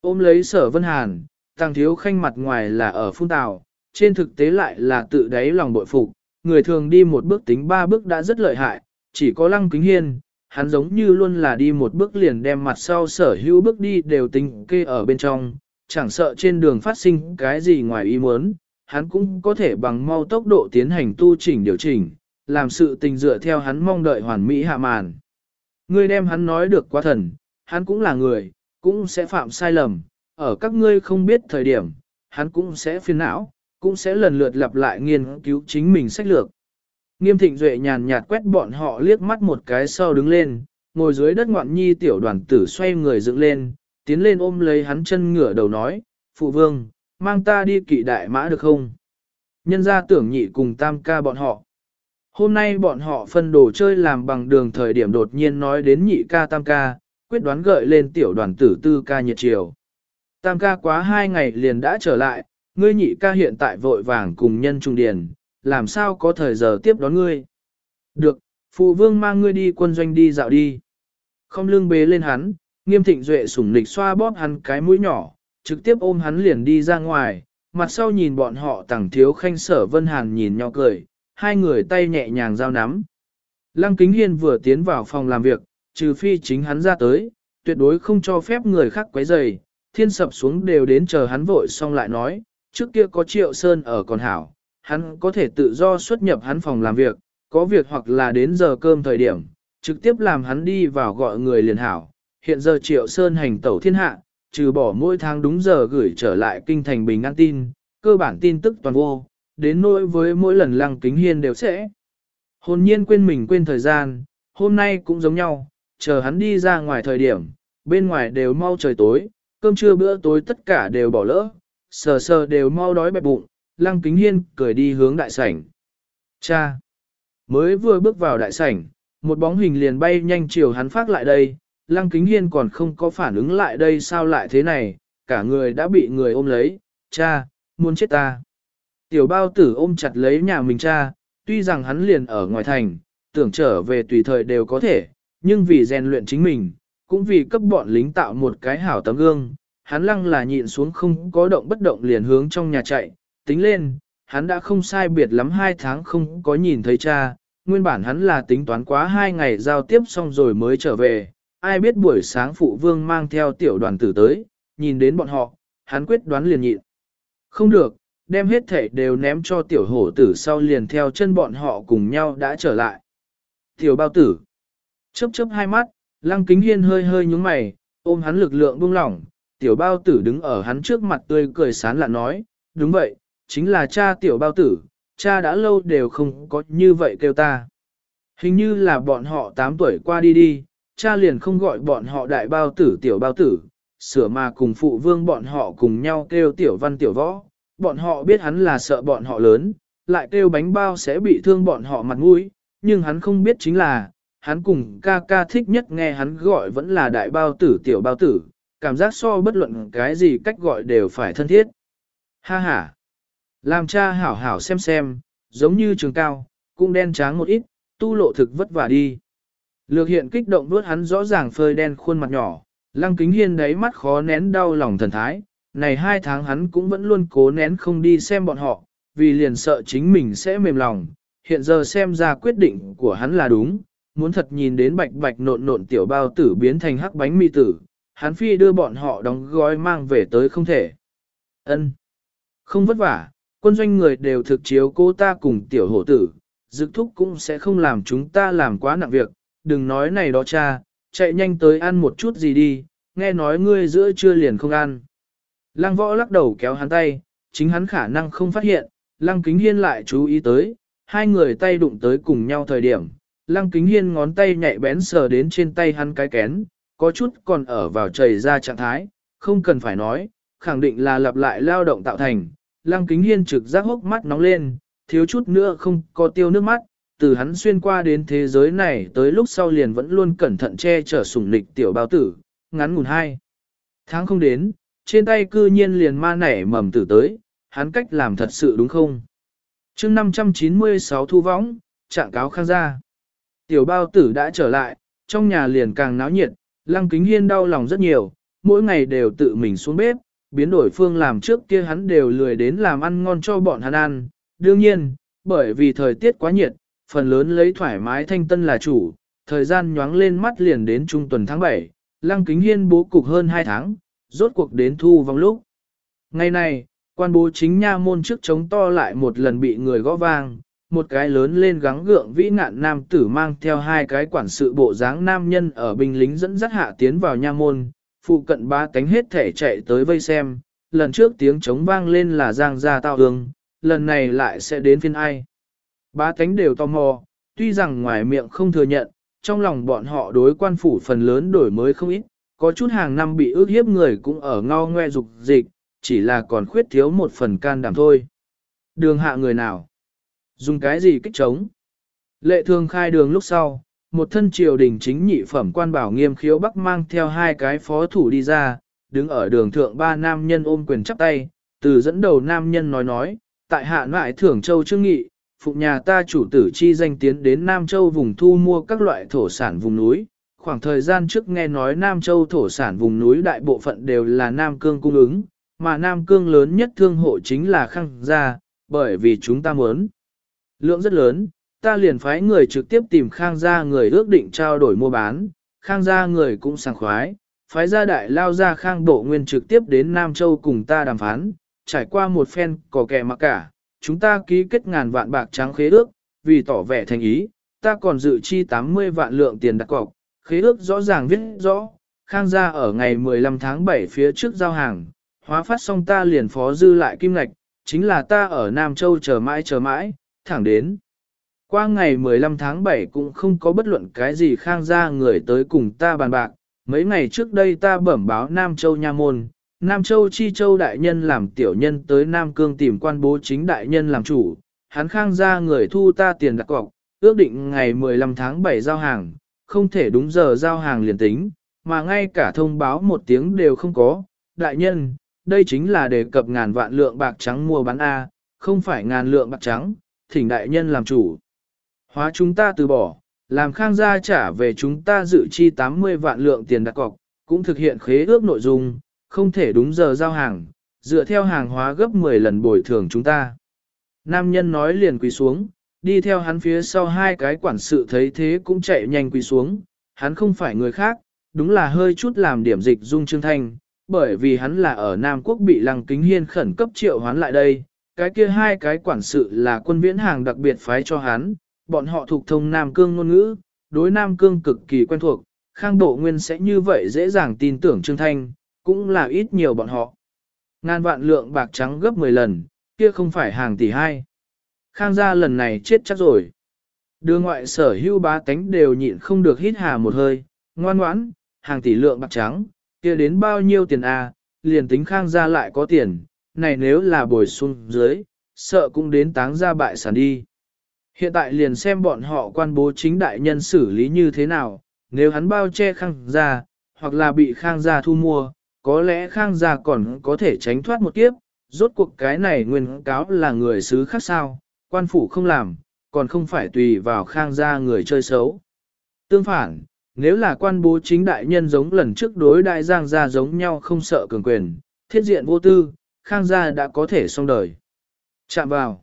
Ôm lấy sở vân hàn, tăng thiếu khanh mặt ngoài là ở phun tào, trên thực tế lại là tự đáy lòng bội phục, người thường đi một bước tính ba bước đã rất lợi hại, chỉ có lăng kính hiên, hắn giống như luôn là đi một bước liền đem mặt sau sở hữu bước đi đều tính kê ở bên trong, chẳng sợ trên đường phát sinh cái gì ngoài ý muốn, hắn cũng có thể bằng mau tốc độ tiến hành tu chỉnh điều chỉnh, làm sự tình dựa theo hắn mong đợi hoàn mỹ hạ màn. Ngươi đem hắn nói được quá thần, hắn cũng là người, cũng sẽ phạm sai lầm, ở các ngươi không biết thời điểm, hắn cũng sẽ phiền não, cũng sẽ lần lượt lặp lại nghiên cứu chính mình sách lược. Nghiêm thịnh duệ nhàn nhạt quét bọn họ liếc mắt một cái sau đứng lên, ngồi dưới đất ngoạn nhi tiểu đoàn tử xoay người dựng lên, tiến lên ôm lấy hắn chân ngửa đầu nói, phụ vương, mang ta đi kỵ đại mã được không? Nhân ra tưởng nhị cùng tam ca bọn họ. Hôm nay bọn họ phân đồ chơi làm bằng đường thời điểm đột nhiên nói đến nhị ca tam ca, quyết đoán gợi lên tiểu đoàn tử tư ca nhiệt chiều. Tam ca quá hai ngày liền đã trở lại, ngươi nhị ca hiện tại vội vàng cùng nhân trung điền, làm sao có thời giờ tiếp đón ngươi. Được, phụ vương mang ngươi đi quân doanh đi dạo đi. Không lương bế lên hắn, nghiêm thịnh duệ sủng nịch xoa bóp hắn cái mũi nhỏ, trực tiếp ôm hắn liền đi ra ngoài, mặt sau nhìn bọn họ tẳng thiếu khanh sở vân hàn nhìn nhau cười, hai người tay nhẹ nhàng giao nắm. Lăng Kính Hiên vừa tiến vào phòng làm việc, trừ phi chính hắn ra tới, tuyệt đối không cho phép người khác quấy rầy. thiên sập xuống đều đến chờ hắn vội xong lại nói, trước kia có triệu sơn ở còn hảo, hắn có thể tự do xuất nhập hắn phòng làm việc, có việc hoặc là đến giờ cơm thời điểm, trực tiếp làm hắn đi vào gọi người liền hảo. Hiện giờ triệu sơn hành tẩu thiên hạ, trừ bỏ mỗi tháng đúng giờ gửi trở lại kinh thành bình an tin, cơ bản tin tức toàn vô, đến nỗi với mỗi lần lăng kính hiên đều sẽ. Hồn nhiên quên mình quên thời gian, hôm nay cũng giống nhau, chờ hắn đi ra ngoài thời điểm, bên ngoài đều mau trời tối, cơm trưa bữa tối tất cả đều bỏ lỡ, sờ sờ đều mau đói bẹp bụng, lăng kính hiên cười đi hướng đại sảnh. Cha! Mới vừa bước vào đại sảnh, một bóng hình liền bay nhanh chiều hắn phát lại đây, lăng kính hiên còn không có phản ứng lại đây sao lại thế này, cả người đã bị người ôm lấy, cha, muốn chết ta. Tiểu bao tử ôm chặt lấy nhà mình cha, tuy rằng hắn liền ở ngoài thành, tưởng trở về tùy thời đều có thể, nhưng vì rèn luyện chính mình, cũng vì cấp bọn lính tạo một cái hảo tấm gương, hắn lăng là nhịn xuống không có động bất động liền hướng trong nhà chạy, tính lên, hắn đã không sai biệt lắm hai tháng không có nhìn thấy cha, nguyên bản hắn là tính toán quá hai ngày giao tiếp xong rồi mới trở về, ai biết buổi sáng phụ vương mang theo tiểu đoàn tử tới, nhìn đến bọn họ, hắn quyết đoán liền nhịn. Không được, đem hết thể đều ném cho tiểu hổ tử sau liền theo chân bọn họ cùng nhau đã trở lại. Tiểu bao tử, chớp chớp hai mắt, lăng kính hiên hơi hơi nhúng mày, ôm hắn lực lượng buông lỏng, tiểu bao tử đứng ở hắn trước mặt tươi cười sán lạ nói, đúng vậy, chính là cha tiểu bao tử, cha đã lâu đều không có như vậy kêu ta. Hình như là bọn họ 8 tuổi qua đi đi, cha liền không gọi bọn họ đại bao tử tiểu bao tử, sửa mà cùng phụ vương bọn họ cùng nhau kêu tiểu văn tiểu võ, bọn họ biết hắn là sợ bọn họ lớn, lại kêu bánh bao sẽ bị thương bọn họ mặt mũi, nhưng hắn không biết chính là, hắn cùng ca ca thích nhất nghe hắn gọi vẫn là đại bao tử tiểu bao tử, cảm giác so bất luận cái gì cách gọi đều phải thân thiết. Ha ha! Làm cha hảo hảo xem xem, giống như trường cao, cũng đen tráng một ít, tu lộ thực vất vả đi. Lược hiện kích động đuốt hắn rõ ràng phơi đen khuôn mặt nhỏ, lăng kính hiên đáy mắt khó nén đau lòng thần thái, này hai tháng hắn cũng vẫn luôn cố nén không đi xem bọn họ, vì liền sợ chính mình sẽ mềm lòng, hiện giờ xem ra quyết định của hắn là đúng, muốn thật nhìn đến bạch bạch nộn nộn tiểu bao tử biến thành hắc bánh mì tử, hắn phi đưa bọn họ đóng gói mang về tới không thể. Ân, Không vất vả, quân doanh người đều thực chiếu cô ta cùng tiểu hổ tử, dực thúc cũng sẽ không làm chúng ta làm quá nặng việc, đừng nói này đó cha, chạy nhanh tới ăn một chút gì đi, nghe nói ngươi giữa trưa liền không ăn. Lăng võ lắc đầu kéo hắn tay, chính hắn khả năng không phát hiện, lăng kính hiên lại chú ý tới, hai người tay đụng tới cùng nhau thời điểm. Lăng kính hiên ngón tay nhạy bén sờ đến trên tay hắn cái kén, có chút còn ở vào chảy ra trạng thái, không cần phải nói, khẳng định là lặp lại lao động tạo thành. Lăng kính hiên trực giác hốc mắt nóng lên, thiếu chút nữa không có tiêu nước mắt, từ hắn xuyên qua đến thế giới này tới lúc sau liền vẫn luôn cẩn thận che chở sủng lịch tiểu bao tử, ngắn ngủn hai. Tháng không đến, trên tay cư nhiên liền ma nảy mầm tử tới, hắn cách làm thật sự đúng không? chương 596 thu võng, trạng cáo khang ra Tiểu bao tử đã trở lại, trong nhà liền càng náo nhiệt, lăng kính hiên đau lòng rất nhiều, mỗi ngày đều tự mình xuống bếp, biến đổi phương làm trước kia hắn đều lười đến làm ăn ngon cho bọn hắn ăn. Đương nhiên, bởi vì thời tiết quá nhiệt, phần lớn lấy thoải mái thanh tân là chủ, thời gian nhoáng lên mắt liền đến trung tuần tháng 7, lăng kính hiên bố cục hơn 2 tháng, rốt cuộc đến thu vong lúc. Ngày này, quan bố chính nha môn trước chống to lại một lần bị người gõ vang, một cái lớn lên gắng gượng vĩ nạn nam tử mang theo hai cái quản sự bộ dáng nam nhân ở binh lính dẫn dắt hạ tiến vào nha môn, phụ cận ba cánh hết thể chạy tới vây xem, lần trước tiếng chống vang lên là giang gia tao hương, lần này lại sẽ đến phiên ai. Ba cánh đều tò mò, tuy rằng ngoài miệng không thừa nhận, trong lòng bọn họ đối quan phủ phần lớn đổi mới không ít, có chút hàng năm bị ước hiếp người cũng ở ngao ngoe dục dịch, chỉ là còn khuyết thiếu một phần can đảm thôi. Đường hạ người nào? Dùng cái gì kích chống? Lệ thường khai đường lúc sau, một thân triều đình chính nhị phẩm quan bảo nghiêm khiếu bắc mang theo hai cái phó thủ đi ra, đứng ở đường thượng ba nam nhân ôm quyền chắp tay, từ dẫn đầu nam nhân nói nói, tại hạ ngoại thưởng châu trương nghị, phụng nhà ta chủ tử chi danh tiến đến Nam Châu vùng thu mua các loại thổ sản vùng núi. Khoảng thời gian trước nghe nói Nam Châu thổ sản vùng núi đại bộ phận đều là Nam Cương cung ứng, mà Nam Cương lớn nhất thương hộ chính là Khang Gia, bởi vì chúng ta muốn. Lượng rất lớn, ta liền phái người trực tiếp tìm Khang Gia người ước định trao đổi mua bán, Khang Gia người cũng sảng khoái, phái gia đại lao ra Khang Bộ Nguyên trực tiếp đến Nam Châu cùng ta đàm phán, trải qua một phen có kẻ mặc cả, chúng ta ký kết ngàn vạn bạc trắng khế ước, vì tỏ vẻ thành ý, ta còn dự chi 80 vạn lượng tiền đặt cọc, khế ước rõ ràng viết rõ, Khang gia ở ngày 15 tháng 7 phía trước giao hàng, hóa phát xong ta liền phó dư lại kim ngạch, chính là ta ở Nam Châu chờ mãi chờ mãi, thẳng đến. Qua ngày 15 tháng 7 cũng không có bất luận cái gì khang gia người tới cùng ta bàn bạc, mấy ngày trước đây ta bẩm báo Nam Châu Nha Môn, Nam Châu Chi Châu đại nhân làm tiểu nhân tới Nam Cương tìm quan bố chính đại nhân làm chủ, hắn khang gia người thu ta tiền đặt cọc, ước định ngày 15 tháng 7 giao hàng, không thể đúng giờ giao hàng liền tính, mà ngay cả thông báo một tiếng đều không có. Đại nhân, đây chính là đề cập ngàn vạn lượng bạc trắng mua bán A, không phải ngàn lượng bạc trắng, thỉnh đại nhân làm chủ. Hóa chúng ta từ bỏ, làm khang gia trả về chúng ta dự chi 80 vạn lượng tiền đặt cọc, cũng thực hiện khế ước nội dung, không thể đúng giờ giao hàng, dựa theo hàng hóa gấp 10 lần bồi thường chúng ta. Nam nhân nói liền quỳ xuống, đi theo hắn phía sau hai cái quản sự thấy thế cũng chạy nhanh quỳ xuống, hắn không phải người khác, đúng là hơi chút làm điểm dịch dung trương thanh, bởi vì hắn là ở Nam Quốc bị lăng kính hiên khẩn cấp triệu hoán lại đây, cái kia hai cái quản sự là quân viễn hàng đặc biệt phái cho hắn, bọn họ thuộc thông Nam Cương ngôn ngữ, đối Nam Cương cực kỳ quen thuộc, Khang Độ Nguyên sẽ như vậy dễ dàng tin tưởng Trương Thanh, cũng là ít nhiều bọn họ. Ngàn vạn lượng bạc trắng gấp 10 lần, kia không phải hàng tỷ hai. Khang gia lần này chết chắc rồi. Đưa ngoại sở hưu bá tánh đều nhịn không được hít hà một hơi, ngoan ngoãn, hàng tỷ lượng bạc trắng, kia đến bao nhiêu tiền a? À, liền tính khang gia lại có tiền, này nếu là bồi xuống dưới, sợ cũng đến táng ra bại sản đi. Hiện tại liền xem bọn họ quan bố chính đại nhân xử lý như thế nào, nếu hắn bao che khang gia, hoặc là bị khang gia thu mua, có lẽ khang gia còn có thể tránh thoát một kiếp, rốt cuộc cái này nguyên cáo là người xứ khác sao, quan phủ không làm, còn không phải tùy vào khang gia người chơi xấu. Tương phản, nếu là quan bố chính đại nhân giống lần trước đối đại giang gia giống nhau không sợ cường quyền, thiết diện vô tư, khang gia đã có thể xong đời. Chạm vào.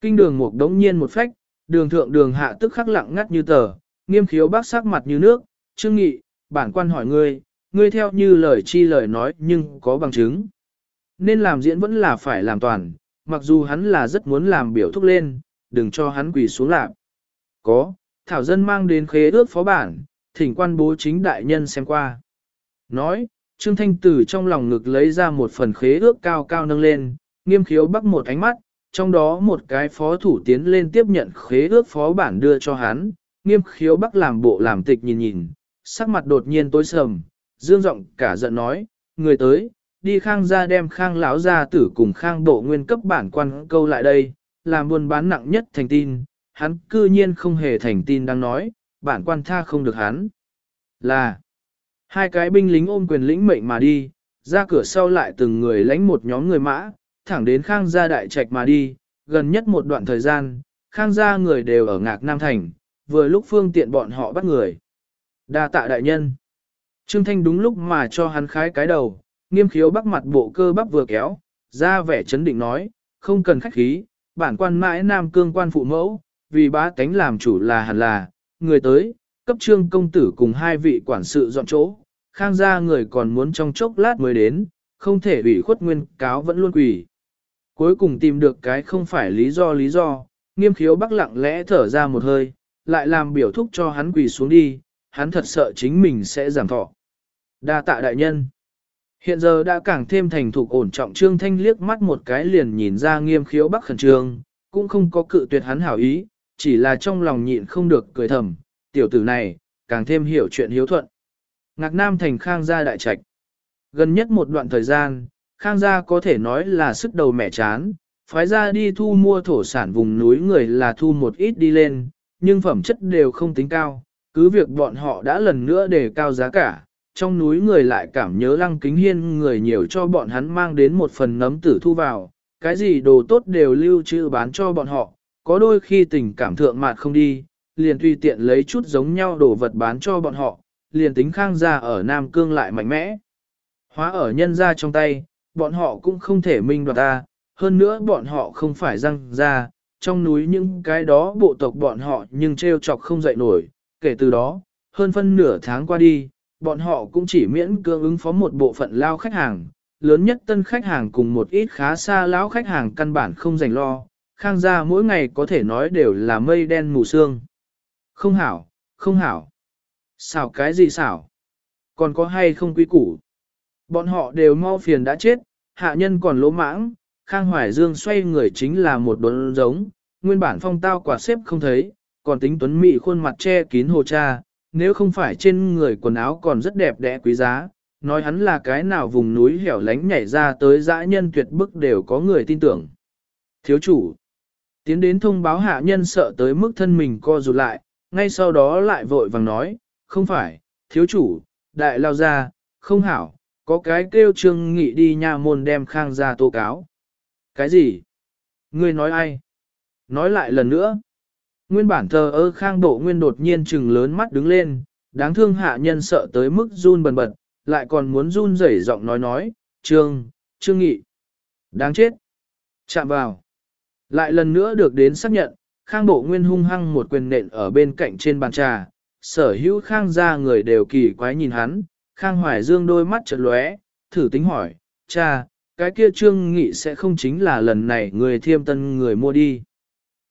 Kinh đường mục đống nhiên một phách, đường thượng đường hạ tức khắc lặng ngắt như tờ, nghiêm khiếu bác sắc mặt như nước, trương nghị, bản quan hỏi ngươi, ngươi theo như lời chi lời nói nhưng có bằng chứng. Nên làm diễn vẫn là phải làm toàn, mặc dù hắn là rất muốn làm biểu thúc lên, đừng cho hắn quỳ xuống lạc. Có, Thảo Dân mang đến khế ước phó bản, thỉnh quan bố chính đại nhân xem qua. Nói, Trương Thanh Tử trong lòng ngực lấy ra một phần khế ước cao cao nâng lên, nghiêm khiếu bắt một ánh mắt, trong đó một cái phó thủ tiến lên tiếp nhận khế ước phó bản đưa cho hắn, nghiêm khiếu bắc làm bộ làm tịch nhìn nhìn, sắc mặt đột nhiên tối sầm, dương giọng cả giận nói, người tới, đi khang ra đem khang lão gia tử cùng khang bộ nguyên cấp bản quan câu lại đây, làm buôn bán nặng nhất thành tin, hắn cư nhiên không hề thành tin đang nói, bản quan tha không được hắn. Là, hai cái binh lính ôm quyền lĩnh mệnh mà đi, ra cửa sau lại từng người lãnh một nhóm người mã, thẳng đến khang gia đại trạch mà đi, gần nhất một đoạn thời gian, khang gia người đều ở ngạc Nam Thành, vừa lúc phương tiện bọn họ bắt người. đa tạ đại nhân. Trương Thanh đúng lúc mà cho hắn khái cái đầu, nghiêm khiếu bắc mặt bộ cơ bắp vừa kéo, ra vẻ chấn định nói, không cần khách khí, bản quan mãi nam cương quan phụ mẫu, vì bá tánh làm chủ là hẳn là, người tới, cấp trương công tử cùng hai vị quản sự dọn chỗ, khang gia người còn muốn trong chốc lát mới đến, không thể ủy khuất nguyên cáo vẫn luôn quỷ. Cuối cùng tìm được cái không phải lý do lý do, nghiêm khiếu bắc lặng lẽ thở ra một hơi, lại làm biểu thúc cho hắn quỳ xuống đi, hắn thật sợ chính mình sẽ giảm thọ. Đa tạ đại nhân. Hiện giờ đã càng thêm thành thục ổn trọng Trương Thanh liếc mắt một cái liền nhìn ra nghiêm khiếu bắc khẩn trương, cũng không có cự tuyệt hắn hảo ý, chỉ là trong lòng nhịn không được cười thầm, tiểu tử này, càng thêm hiểu chuyện hiếu thuận. Ngạc Nam thành Khang gia đại trạch. Gần nhất một đoạn thời gian, Khang gia có thể nói là sức đầu mẹ chán, phái ra đi thu mua thổ sản vùng núi người là thu một ít đi lên, nhưng phẩm chất đều không tính cao, cứ việc bọn họ đã lần nữa đề cao giá cả, trong núi người lại cảm nhớ lăng kính hiên người nhiều cho bọn hắn mang đến một phần nấm tử thu vào, cái gì đồ tốt đều lưu trữ bán cho bọn họ, có đôi khi tình cảm thượng mạt không đi, liền tùy tiện lấy chút giống nhau đồ vật bán cho bọn họ, liền tính khang ra ở Nam Cương lại mạnh mẽ. Hóa ở nhân ra trong tay, bọn họ cũng không thể minh đoạt ta, hơn nữa bọn họ không phải răng ra, trong núi những cái đó bộ tộc bọn họ nhưng treo chọc không dậy nổi, kể từ đó, hơn phân nửa tháng qua đi, bọn họ cũng chỉ miễn cưỡng ứng phó một bộ phận lao khách hàng, lớn nhất tân khách hàng cùng một ít khá xa lão khách hàng căn bản không dành lo, khang gia mỗi ngày có thể nói đều là mây đen mù sương. Không hảo, không hảo. Xảo cái gì xảo? Còn có hay không quý củ? Bọn họ đều mau phiền đã chết, hạ nhân còn lỗ mãng, Khang Hoài Dương xoay người chính là một đốn giống, nguyên bản phong tao quả xếp không thấy, còn tính tuấn mị khuôn mặt che kín hồ cha, nếu không phải trên người quần áo còn rất đẹp đẽ quý giá, nói hắn là cái nào vùng núi hẻo lánh nhảy ra tới dã nhân tuyệt bức đều có người tin tưởng. Thiếu chủ, tiến đến thông báo hạ nhân sợ tới mức thân mình co rụt lại, ngay sau đó lại vội vàng nói, không phải, thiếu chủ, đại lao ra, không hảo, có cái kêu trương nghị đi nha môn đem khang ra tố cáo. Cái gì? Ngươi nói ai? Nói lại lần nữa. Nguyên bản thờ ơ khang bộ nguyên đột nhiên trừng lớn mắt đứng lên, đáng thương hạ nhân sợ tới mức run bần bật, lại còn muốn run rẩy giọng nói nói, trương, trương nghị. Đáng chết. Chạm vào. Lại lần nữa được đến xác nhận, khang bộ nguyên hung hăng một quyền nện ở bên cạnh trên bàn trà, sở hữu khang ra người đều kỳ quái nhìn hắn, khang hoài dương đôi mắt chợt lóe, thử tính hỏi, cha, cái kia trương nghị sẽ không chính là lần này người thiêm tân người mua đi.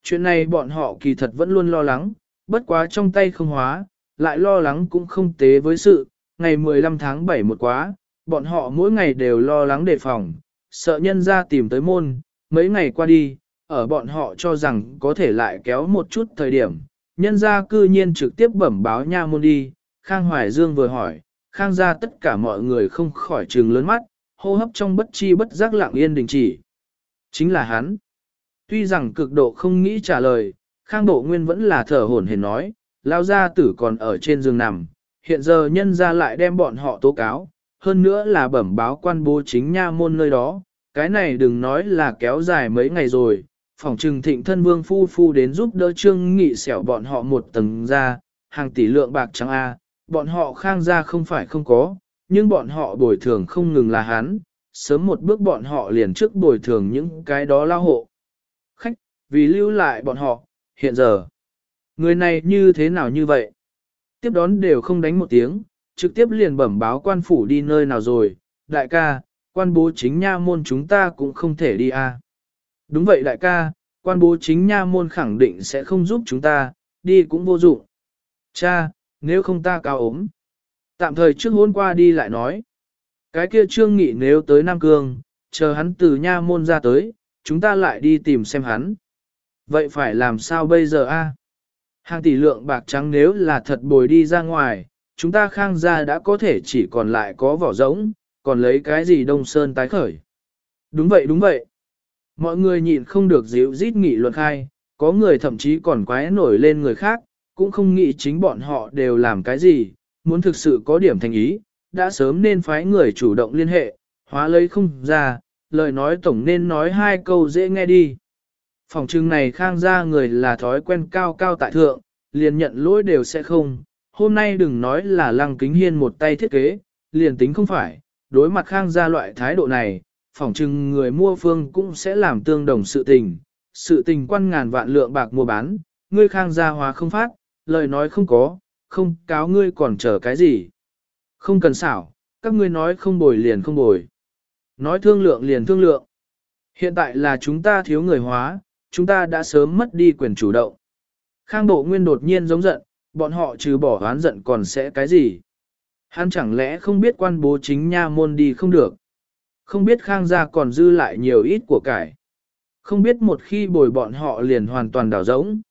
Chuyện này bọn họ kỳ thật vẫn luôn lo lắng, bất quá trong tay không hóa, lại lo lắng cũng không tế với sự, ngày 15 tháng 7 một quá, bọn họ mỗi ngày đều lo lắng đề phòng, sợ nhân ra tìm tới môn, mấy ngày qua đi, ở bọn họ cho rằng có thể lại kéo một chút thời điểm, nhân ra cư nhiên trực tiếp bẩm báo nha môn đi, Khang Hoài Dương vừa hỏi, Khang ra tất cả mọi người không khỏi trừng lớn mắt, hô hấp trong bất chi bất giác lặng yên đình chỉ. Chính là hắn. Tuy rằng cực độ không nghĩ trả lời, Khang Độ Nguyên vẫn là thở hổn hển nói, lao gia tử còn ở trên giường nằm, hiện giờ nhân ra lại đem bọn họ tố cáo, hơn nữa là bẩm báo quan bố chính nha môn nơi đó, cái này đừng nói là kéo dài mấy ngày rồi, phòng trừng thịnh thân vương phu phu đến giúp đỡ trương nghị xẻo bọn họ một tầng ra, hàng tỷ lượng bạc trắng A, bọn họ khang ra không phải không có, nhưng bọn họ bồi thường không ngừng là hắn, sớm một bước bọn họ liền trước bồi thường những cái đó lao hộ. Vì lưu lại bọn họ, hiện giờ, người này như thế nào như vậy? Tiếp đón đều không đánh một tiếng, trực tiếp liền bẩm báo quan phủ đi nơi nào rồi, đại ca, quan bố chính nha môn chúng ta cũng không thể đi a. Đúng vậy đại ca, quan bố chính nha môn khẳng định sẽ không giúp chúng ta, đi cũng vô dụng. Cha, nếu không ta cao ốm. Tạm thời trước hôn qua đi lại nói. Cái kia trương nghị nếu tới Nam Cương, chờ hắn từ nha môn ra tới, chúng ta lại đi tìm xem hắn. Vậy phải làm sao bây giờ a? Hàng tỷ lượng bạc trắng nếu là thật bồi đi ra ngoài, chúng ta khang gia đã có thể chỉ còn lại có vỏ rỗng, còn lấy cái gì đông sơn tái khởi. Đúng vậy đúng vậy. Mọi người nhịn không được dịu rít nghị luận khai, có người thậm chí còn quái nổi lên người khác, cũng không nghĩ chính bọn họ đều làm cái gì, muốn thực sự có điểm thành ý, đã sớm nên phái người chủ động liên hệ, hóa lấy không ra, lời nói tổng nên nói hai câu dễ nghe đi. Phòng trưng này khang ra người là thói quen cao cao tại thượng, liền nhận lỗi đều sẽ không, hôm nay đừng nói là lăng kính hiên một tay thiết kế, liền tính không phải, đối mặt khang ra loại thái độ này, phỏng chừng người mua phương cũng sẽ làm tương đồng sự tình, sự tình quan ngàn vạn lượng bạc mua bán, ngươi khang gia hóa không phát, lời nói không có, không cáo ngươi còn chờ cái gì. Không cần xảo, các ngươi nói không bồi liền không bồi. Nói thương lượng liền thương lượng. Hiện tại là chúng ta thiếu người hóa, chúng ta đã sớm mất đi quyền chủ động. Khang bộ Nguyên đột nhiên giống giận, bọn họ trừ bỏ oán giận còn sẽ cái gì? Hắn chẳng lẽ không biết quan bố chính nha môn đi không được? Không biết Khang gia còn dư lại nhiều ít của cải. Không biết một khi bồi bọn họ liền hoàn toàn đảo rỗng.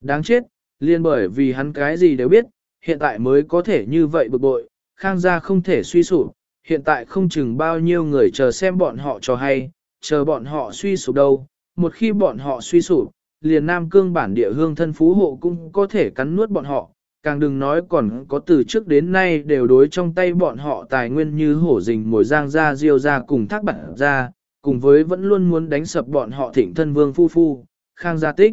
Đáng chết, liền bởi vì hắn cái gì đều biết, hiện tại mới có thể như vậy bực bội, Khang gia không thể suy sụp, hiện tại không chừng bao nhiêu người chờ xem bọn họ cho hay, chờ bọn họ suy sụp đâu, một khi bọn họ suy sụp, liền Nam Cương bản địa hương thân phú hộ cũng có thể cắn nuốt bọn họ, càng đừng nói còn có từ trước đến nay đều đối trong tay bọn họ tài nguyên như hổ rình mồi giang ra diêu ra cùng thác bản ra, cùng với vẫn luôn muốn đánh sập bọn họ thịnh thân vương phu phu, khang gia tích.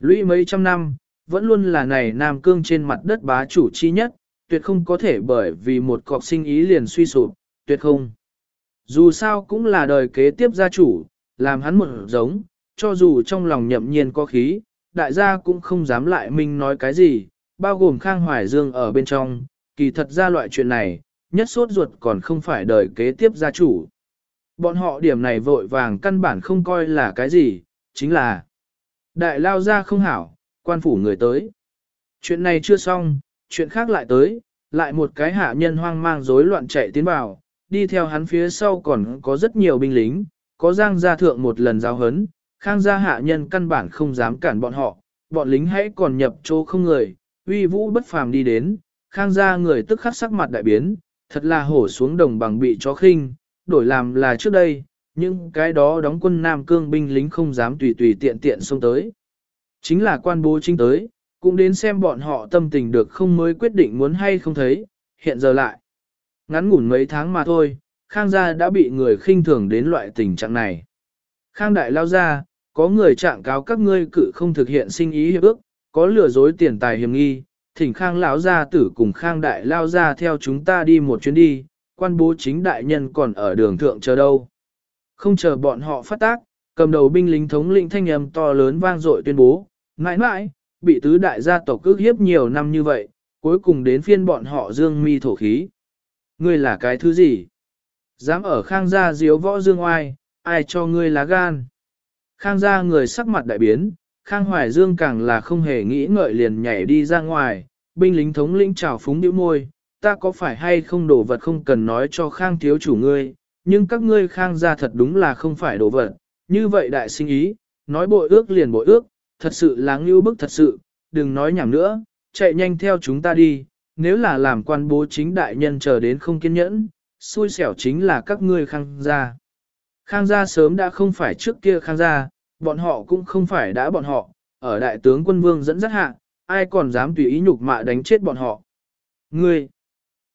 Lũy mấy trăm năm, vẫn luôn là này Nam Cương trên mặt đất bá chủ chi nhất, tuyệt không có thể bởi vì một cọc sinh ý liền suy sụp, tuyệt không. Dù sao cũng là đời kế tiếp gia chủ, làm hắn một giống, cho dù trong lòng nhậm nhiên có khí, đại gia cũng không dám lại mình nói cái gì, bao gồm Khang Hoài Dương ở bên trong, kỳ thật ra loại chuyện này, nhất suốt ruột còn không phải đời kế tiếp gia chủ. Bọn họ điểm này vội vàng căn bản không coi là cái gì, chính là đại lao ra không hảo, quan phủ người tới. Chuyện này chưa xong, chuyện khác lại tới, lại một cái hạ nhân hoang mang rối loạn chạy tiến vào, đi theo hắn phía sau còn có rất nhiều binh lính, có giang gia thượng một lần giao hấn, khang gia hạ nhân căn bản không dám cản bọn họ, bọn lính hãy còn nhập chỗ không người, uy vũ bất phàm đi đến, khang gia người tức khắc sắc mặt đại biến, thật là hổ xuống đồng bằng bị chó khinh, đổi làm là trước đây, nhưng cái đó đóng quân Nam Cương binh lính không dám tùy tùy tiện tiện xông tới. Chính là quan bố chính tới, cũng đến xem bọn họ tâm tình được không mới quyết định muốn hay không thấy, hiện giờ lại. Ngắn ngủn mấy tháng mà thôi, Khang gia đã bị người khinh thường đến loại tình trạng này. Khang đại lao ra, có người trạng cáo các ngươi cự không thực hiện sinh ý hiệp ước, có lừa dối tiền tài hiểm nghi, thỉnh Khang lão gia tử cùng Khang đại lao ra theo chúng ta đi một chuyến đi, quan bố chính đại nhân còn ở đường thượng chờ đâu. Không chờ bọn họ phát tác, cầm đầu binh lính thống lĩnh thanh âm to lớn vang dội tuyên bố, mãi mãi, bị tứ đại gia tộc cước hiếp nhiều năm như vậy, cuối cùng đến phiên bọn họ dương mi thổ khí. Ngươi là cái thứ gì? Dám ở khang gia diếu võ dương oai, ai cho ngươi lá gan? Khang gia người sắc mặt đại biến, khang hoài dương càng là không hề nghĩ ngợi liền nhảy đi ra ngoài, binh lính thống lĩnh trào phúng điệu môi, ta có phải hay không đổ vật không cần nói cho khang thiếu chủ ngươi, nhưng các ngươi khang gia thật đúng là không phải đổ vật, như vậy đại sinh ý, nói bội ước liền bội ước, thật sự là ngưu bức thật sự, đừng nói nhảm nữa, chạy nhanh theo chúng ta đi, nếu là làm quan bố chính đại nhân chờ đến không kiên nhẫn, xui xẻo chính là các ngươi khang gia. Khang gia sớm đã không phải trước kia khang gia, bọn họ cũng không phải đã bọn họ, ở đại tướng quân vương dẫn dắt hạ, ai còn dám tùy ý nhục mạ đánh chết bọn họ. Ngươi,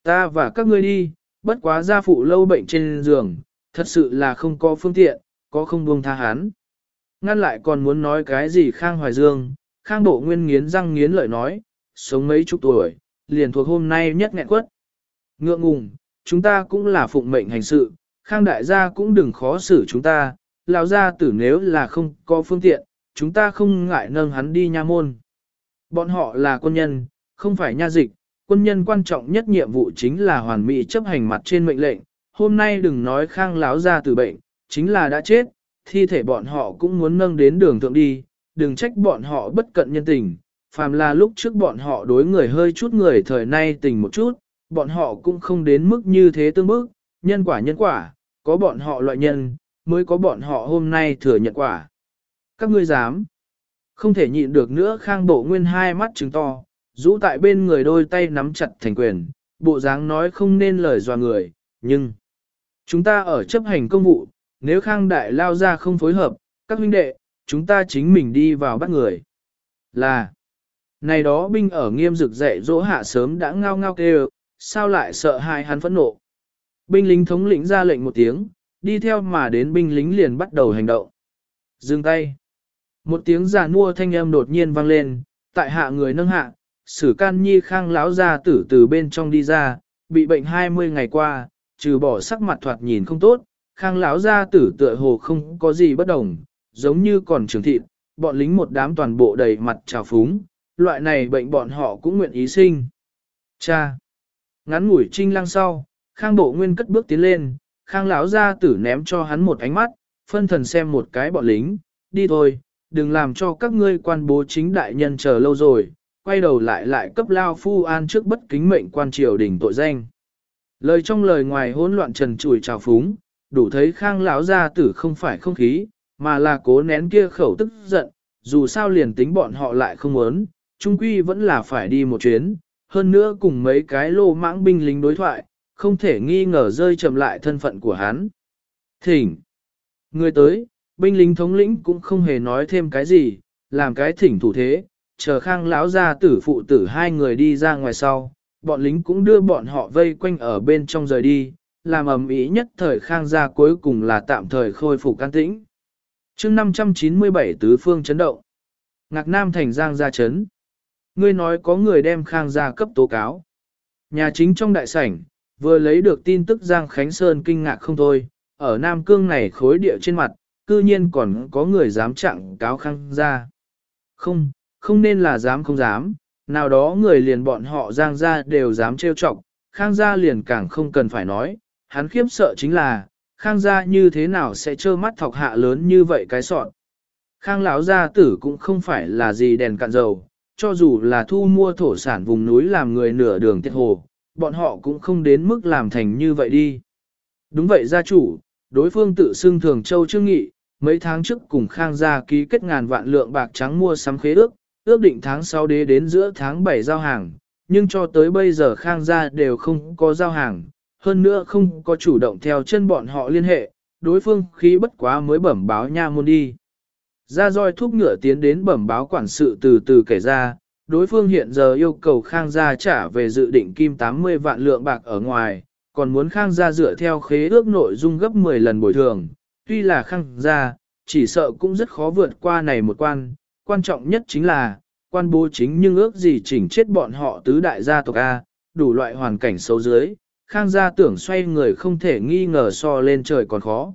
ta và các ngươi đi, bất quá gia phụ lâu bệnh trên giường, thật sự là không có phương tiện, có không buông tha hắn. Ngăn lại còn muốn nói cái gì Khang Hoài Dương, Khang Bộ Nguyên nghiến răng nghiến lợi nói, sống mấy chục tuổi, liền thuộc hôm nay nhất nghẹn quất. Ngượng ngùng, chúng ta cũng là phụng mệnh hành sự, Khang Đại gia cũng đừng khó xử chúng ta, lão gia tử nếu là không có phương tiện, chúng ta không ngại nâng hắn đi nha môn. Bọn họ là quân nhân, không phải nha dịch, quân nhân quan trọng nhất nhiệm vụ chính là hoàn mỹ chấp hành mặt trên mệnh lệnh. Hôm nay đừng nói khang lão gia tử bệnh, chính là đã chết, thi thể bọn họ cũng muốn nâng đến đường thượng đi, đừng trách bọn họ bất cận nhân tình. Phàm là lúc trước bọn họ đối người hơi chút người thời nay tình một chút, bọn họ cũng không đến mức như thế tương bức, nhân quả nhân quả, có bọn họ loại nhân, mới có bọn họ hôm nay thừa nhận quả. Các ngươi dám, không thể nhịn được nữa khang bộ nguyên hai mắt trứng to, rũ tại bên người đôi tay nắm chặt thành quyền, bộ dáng nói không nên lời dò người, nhưng chúng ta ở chấp hành công vụ, nếu khang đại lao ra không phối hợp, các huynh đệ, chúng ta chính mình đi vào bắt người. Là, này đó binh ở nghiêm dực dạy dỗ hạ sớm đã ngao ngao kêu, sao lại sợ hại hắn phẫn nộ. Binh lính thống lĩnh ra lệnh một tiếng, đi theo mà đến binh lính liền bắt đầu hành động. Dừng tay. Một tiếng giả nua thanh âm đột nhiên vang lên, tại hạ người nâng hạ, sử can nhi khang lão ra tử từ bên trong đi ra, bị bệnh 20 ngày qua, trừ bỏ sắc mặt thoạt nhìn không tốt, khang lão ra tử tựa hồ không có gì bất đồng, giống như còn trường thịt, bọn lính một đám toàn bộ đầy mặt trào phúng, loại này bệnh bọn họ cũng nguyện ý sinh. Cha! Ngắn ngủi trinh lăng sau, khang bộ nguyên cất bước tiến lên, khang lão ra tử ném cho hắn một ánh mắt, phân thần xem một cái bọn lính, đi thôi, đừng làm cho các ngươi quan bố chính đại nhân chờ lâu rồi, quay đầu lại lại cấp lao phu an trước bất kính mệnh quan triều đình tội danh. Lời trong lời ngoài hỗn loạn trần trùi trào phúng, đủ thấy khang lão gia tử không phải không khí, mà là cố nén kia khẩu tức giận, dù sao liền tính bọn họ lại không muốn, trung quy vẫn là phải đi một chuyến, hơn nữa cùng mấy cái lô mãng binh lính đối thoại, không thể nghi ngờ rơi chậm lại thân phận của hắn. Thỉnh! Người tới, binh lính thống lĩnh cũng không hề nói thêm cái gì, làm cái thỉnh thủ thế, chờ khang lão ra tử phụ tử hai người đi ra ngoài sau, bọn lính cũng đưa bọn họ vây quanh ở bên trong rời đi, làm ầm ĩ nhất thời khang gia cuối cùng là tạm thời khôi phục can tĩnh. chương 597 tứ phương chấn động. Ngạc Nam thành giang gia chấn. Ngươi nói có người đem khang gia cấp tố cáo. Nhà chính trong đại sảnh, vừa lấy được tin tức Giang Khánh Sơn kinh ngạc không thôi, ở Nam Cương này khối địa trên mặt, cư nhiên còn có người dám chặn cáo khang gia. Không, không nên là dám không dám, nào đó người liền bọn họ giang gia đều dám trêu chọc, khang gia liền càng không cần phải nói, hắn khiếp sợ chính là, khang gia như thế nào sẽ trơ mắt thọc hạ lớn như vậy cái sọn. Khang lão gia tử cũng không phải là gì đèn cạn dầu, cho dù là thu mua thổ sản vùng núi làm người nửa đường tiết hồ, bọn họ cũng không đến mức làm thành như vậy đi. Đúng vậy gia chủ, đối phương tự xưng thường châu trương nghị, mấy tháng trước cùng khang gia ký kết ngàn vạn lượng bạc trắng mua sắm khế ước, ước định tháng 6 đế đến giữa tháng 7 giao hàng, nhưng cho tới bây giờ khang gia đều không có giao hàng, hơn nữa không có chủ động theo chân bọn họ liên hệ, đối phương khí bất quá mới bẩm báo nha môn đi. Ra roi thúc ngựa tiến đến bẩm báo quản sự từ từ kể ra, đối phương hiện giờ yêu cầu khang gia trả về dự định kim 80 vạn lượng bạc ở ngoài, còn muốn khang gia dựa theo khế ước nội dung gấp 10 lần bồi thường, tuy là khang gia, chỉ sợ cũng rất khó vượt qua này một quan, quan trọng nhất chính là, quan bố chính nhưng ước gì chỉnh chết bọn họ tứ đại gia tộc A, đủ loại hoàn cảnh xấu dưới, khang gia tưởng xoay người không thể nghi ngờ so lên trời còn khó.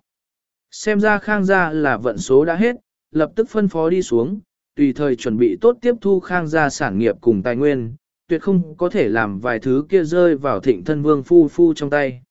Xem ra khang gia là vận số đã hết, lập tức phân phó đi xuống, tùy thời chuẩn bị tốt tiếp thu khang gia sản nghiệp cùng tài nguyên, tuyệt không có thể làm vài thứ kia rơi vào thịnh thân vương phu phu trong tay.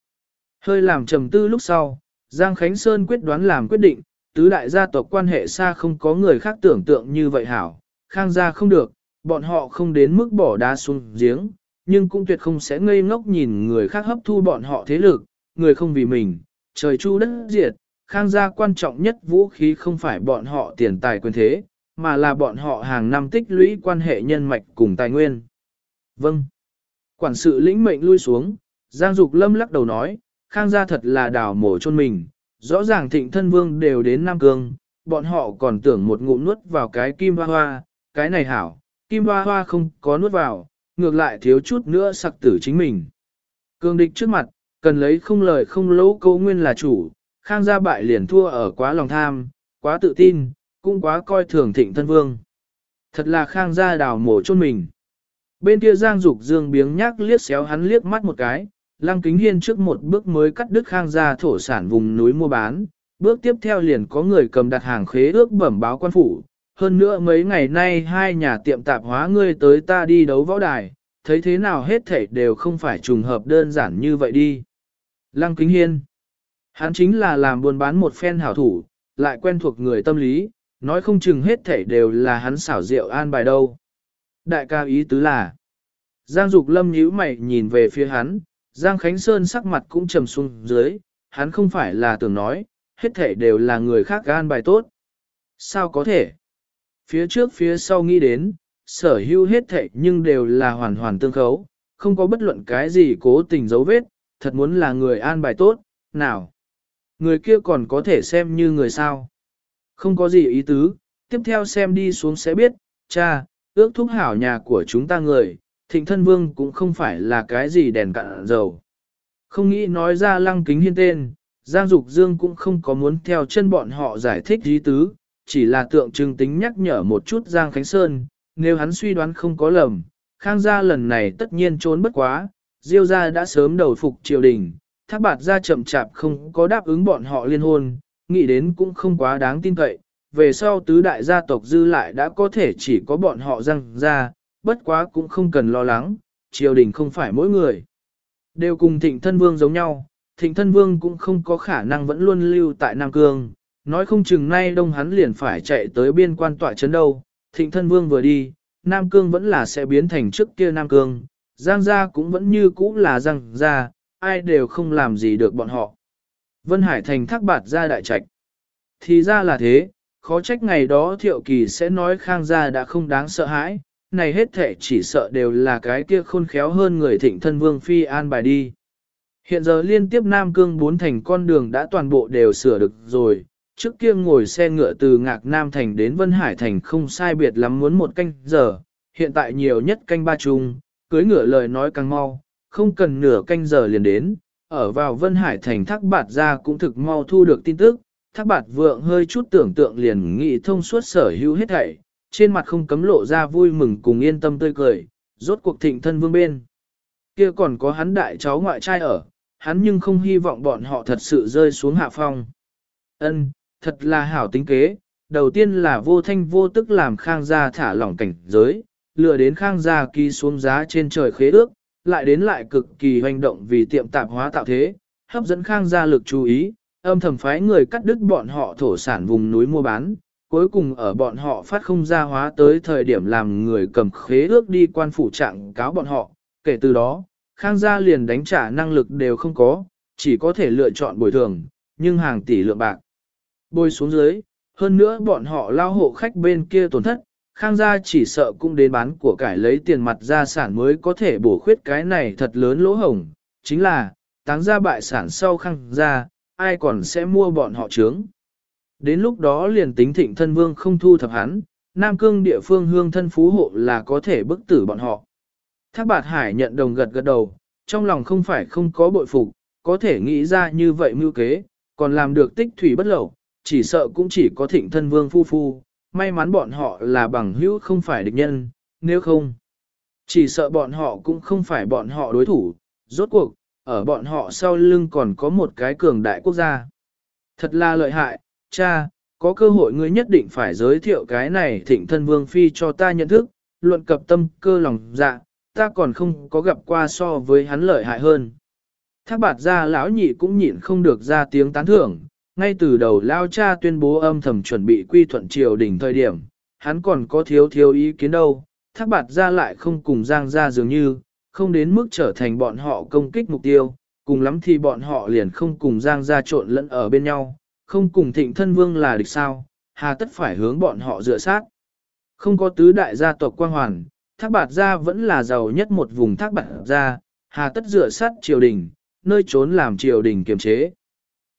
Hơi làm trầm tư lúc sau, Giang Khánh Sơn quyết đoán làm quyết định, tứ đại gia tộc quan hệ xa không có người khác tưởng tượng như vậy hảo, khang gia không được, bọn họ không đến mức bỏ đá xuống giếng, nhưng cũng tuyệt không sẽ ngây ngốc nhìn người khác hấp thu bọn họ thế lực, người không vì mình, trời chu đất diệt, khang gia quan trọng nhất vũ khí không phải bọn họ tiền tài quyền thế, mà là bọn họ hàng năm tích lũy quan hệ nhân mạch cùng tài nguyên. Vâng. Quản sự lĩnh mệnh lui xuống, Giang Dục Lâm lắc đầu nói, khang gia thật là đào mổ chôn mình, rõ ràng thịnh thân vương đều đến Nam Cương, bọn họ còn tưởng một ngụm nuốt vào cái kim hoa hoa, cái này hảo, kim hoa hoa không có nuốt vào, ngược lại thiếu chút nữa sặc tử chính mình. Cương địch trước mặt, cần lấy không lời không lỗ câu nguyên là chủ, khang gia bại liền thua ở quá lòng tham, quá tự tin, cũng quá coi thường thịnh thân vương. Thật là khang gia đào mổ chôn mình. Bên kia Giang Dục Dương biếng nhác liếc xéo hắn liếc mắt một cái, Lăng Kính Hiên trước một bước mới cắt đứt khang gia thổ sản vùng núi mua bán, bước tiếp theo liền có người cầm đặt hàng khế ước bẩm báo quan phủ. Hơn nữa mấy ngày nay hai nhà tiệm tạp hóa ngươi tới ta đi đấu võ đài, thấy thế nào hết thảy đều không phải trùng hợp đơn giản như vậy đi. Lăng Kính Hiên Hắn chính là làm buôn bán một phen hảo thủ, lại quen thuộc người tâm lý, nói không chừng hết thảy đều là hắn xảo diệu an bài đâu. Đại ca ý tứ là, Giang Dục Lâm nhíu mày nhìn về phía hắn, Giang Khánh Sơn sắc mặt cũng trầm xuống dưới, hắn không phải là tưởng nói, hết thảy đều là người khác an bài tốt. Sao có thể? Phía trước phía sau nghĩ đến, sở hữu hết thệ nhưng đều là hoàn hoàn tương khấu, không có bất luận cái gì cố tình dấu vết, thật muốn là người an bài tốt, nào. Người kia còn có thể xem như người sao. Không có gì ý tứ, tiếp theo xem đi xuống sẽ biết, cha, ước thúc hảo nhà của chúng ta người, thịnh thân vương cũng không phải là cái gì đèn cạn dầu. Không nghĩ nói ra lăng kính hiên tên, Giang Dục Dương cũng không có muốn theo chân bọn họ giải thích ý tứ, chỉ là tượng trưng tính nhắc nhở một chút Giang Khánh Sơn, nếu hắn suy đoán không có lầm, Khang gia lần này tất nhiên trốn bất quá, Diêu gia đã sớm đầu phục triều đình, thác bạt gia chậm chạp không có đáp ứng bọn họ liên hôn, nghĩ đến cũng không quá đáng tin cậy, về sau tứ đại gia tộc dư lại đã có thể chỉ có bọn họ Giang gia, bất quá cũng không cần lo lắng, triều đình không phải mỗi người. Đều cùng thịnh thân vương giống nhau, thịnh thân vương cũng không có khả năng vẫn luôn lưu tại Nam Cương, nói không chừng nay đông hắn liền phải chạy tới biên quan tọa chấn đâu, thịnh thân vương vừa đi, Nam Cương vẫn là sẽ biến thành trước kia Nam Cương, Giang gia cũng vẫn như cũ là Giang gia, ai đều không làm gì được bọn họ. Vân Hải thành thác bạt ra đại trạch. Thì ra là thế, khó trách ngày đó thiệu kỳ sẽ nói khang gia đã không đáng sợ hãi, này hết thể chỉ sợ đều là cái kia khôn khéo hơn người thịnh thân vương phi an bài đi. Hiện giờ liên tiếp Nam Cương bốn thành con đường đã toàn bộ đều sửa được rồi, trước kia ngồi xe ngựa từ Ngạc Nam Thành đến Vân Hải Thành không sai biệt lắm muốn một canh giờ, hiện tại nhiều nhất canh ba chung, cưới ngựa lời nói càng mau, không cần nửa canh giờ liền đến, ở vào Vân Hải Thành thác bạt ra cũng thực mau thu được tin tức, thác bạt vượng hơi chút tưởng tượng liền nghĩ thông suốt sở hữu hết thảy, trên mặt không cấm lộ ra vui mừng cùng yên tâm tươi cười, rốt cuộc thịnh thân vương bên. Kia còn có hắn đại cháu ngoại trai ở, hắn nhưng không hy vọng bọn họ thật sự rơi xuống hạ phong. Ân, thật là hảo tính kế, đầu tiên là vô thanh vô tức làm khang gia thả lỏng cảnh giới, lừa đến khang gia ký xuống giá trên trời khế ước, lại đến lại cực kỳ hoành động vì tiệm tạp hóa tạo thế, hấp dẫn khang gia lực chú ý, âm thầm phái người cắt đứt bọn họ thổ sản vùng núi mua bán, cuối cùng ở bọn họ phát không ra hóa tới thời điểm làm người cầm khế ước đi quan phủ trạng cáo bọn họ, kể từ đó, khang gia liền đánh trả năng lực đều không có, chỉ có thể lựa chọn bồi thường, nhưng hàng tỷ lượng bạc. bôi xuống dưới, hơn nữa bọn họ lao hộ khách bên kia tổn thất, khang gia chỉ sợ cũng đến bán của cải lấy tiền mặt gia sản mới có thể bổ khuyết cái này thật lớn lỗ hổng, chính là, táng gia bại sản sau khang gia, ai còn sẽ mua bọn họ trướng. Đến lúc đó liền tính thịnh thân vương không thu thập hắn, Nam Cương địa phương hương thân phú hộ là có thể bức tử bọn họ. Thác bạt hải nhận đồng gật gật đầu, trong lòng không phải không có bội phục, có thể nghĩ ra như vậy mưu kế, còn làm được tích thủy bất lậu, chỉ sợ cũng chỉ có thịnh thân vương phu phu, may mắn bọn họ là bằng hữu không phải địch nhân, nếu không, chỉ sợ bọn họ cũng không phải bọn họ đối thủ, rốt cuộc, ở bọn họ sau lưng còn có một cái cường đại quốc gia. Thật là lợi hại, cha, có cơ hội ngươi nhất định phải giới thiệu cái này thịnh thân vương phi cho ta nhận thức, luận cập tâm cơ lòng dạ, ta còn không có gặp qua so với hắn lợi hại hơn. Thác bạt ra lão nhị cũng nhịn không được ra tiếng tán thưởng, ngay từ đầu lao cha tuyên bố âm thầm chuẩn bị quy thuận triều đỉnh thời điểm, hắn còn có thiếu thiếu ý kiến đâu, thác bạt ra lại không cùng giang ra dường như, không đến mức trở thành bọn họ công kích mục tiêu, cùng lắm thì bọn họ liền không cùng giang ra trộn lẫn ở bên nhau, không cùng thịnh thân vương là địch sao, hà tất phải hướng bọn họ dựa sát. Không có tứ đại gia tộc quang hoàn, thác bạt gia vẫn là giàu nhất một vùng thác bạt gia, hà tất dựa sát triều đình, nơi trốn làm triều đình kiềm chế.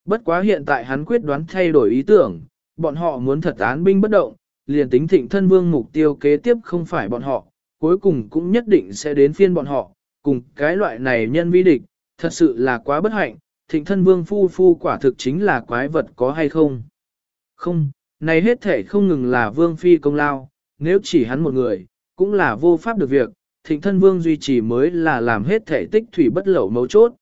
Bất quá hiện tại hắn quyết đoán thay đổi ý tưởng, bọn họ muốn thật án binh bất động, liền tính thịnh thân vương mục tiêu kế tiếp không phải bọn họ, cuối cùng cũng nhất định sẽ đến phiên bọn họ, cùng cái loại này nhân vi địch, thật sự là quá bất hạnh, thịnh thân vương phu phu quả thực chính là quái vật có hay không. Không, này hết thể không ngừng là vương phi công lao, nếu chỉ hắn một người, cũng là vô pháp được việc, thịnh thân vương duy trì mới là làm hết thể tích thủy bất lẩu mấu chốt.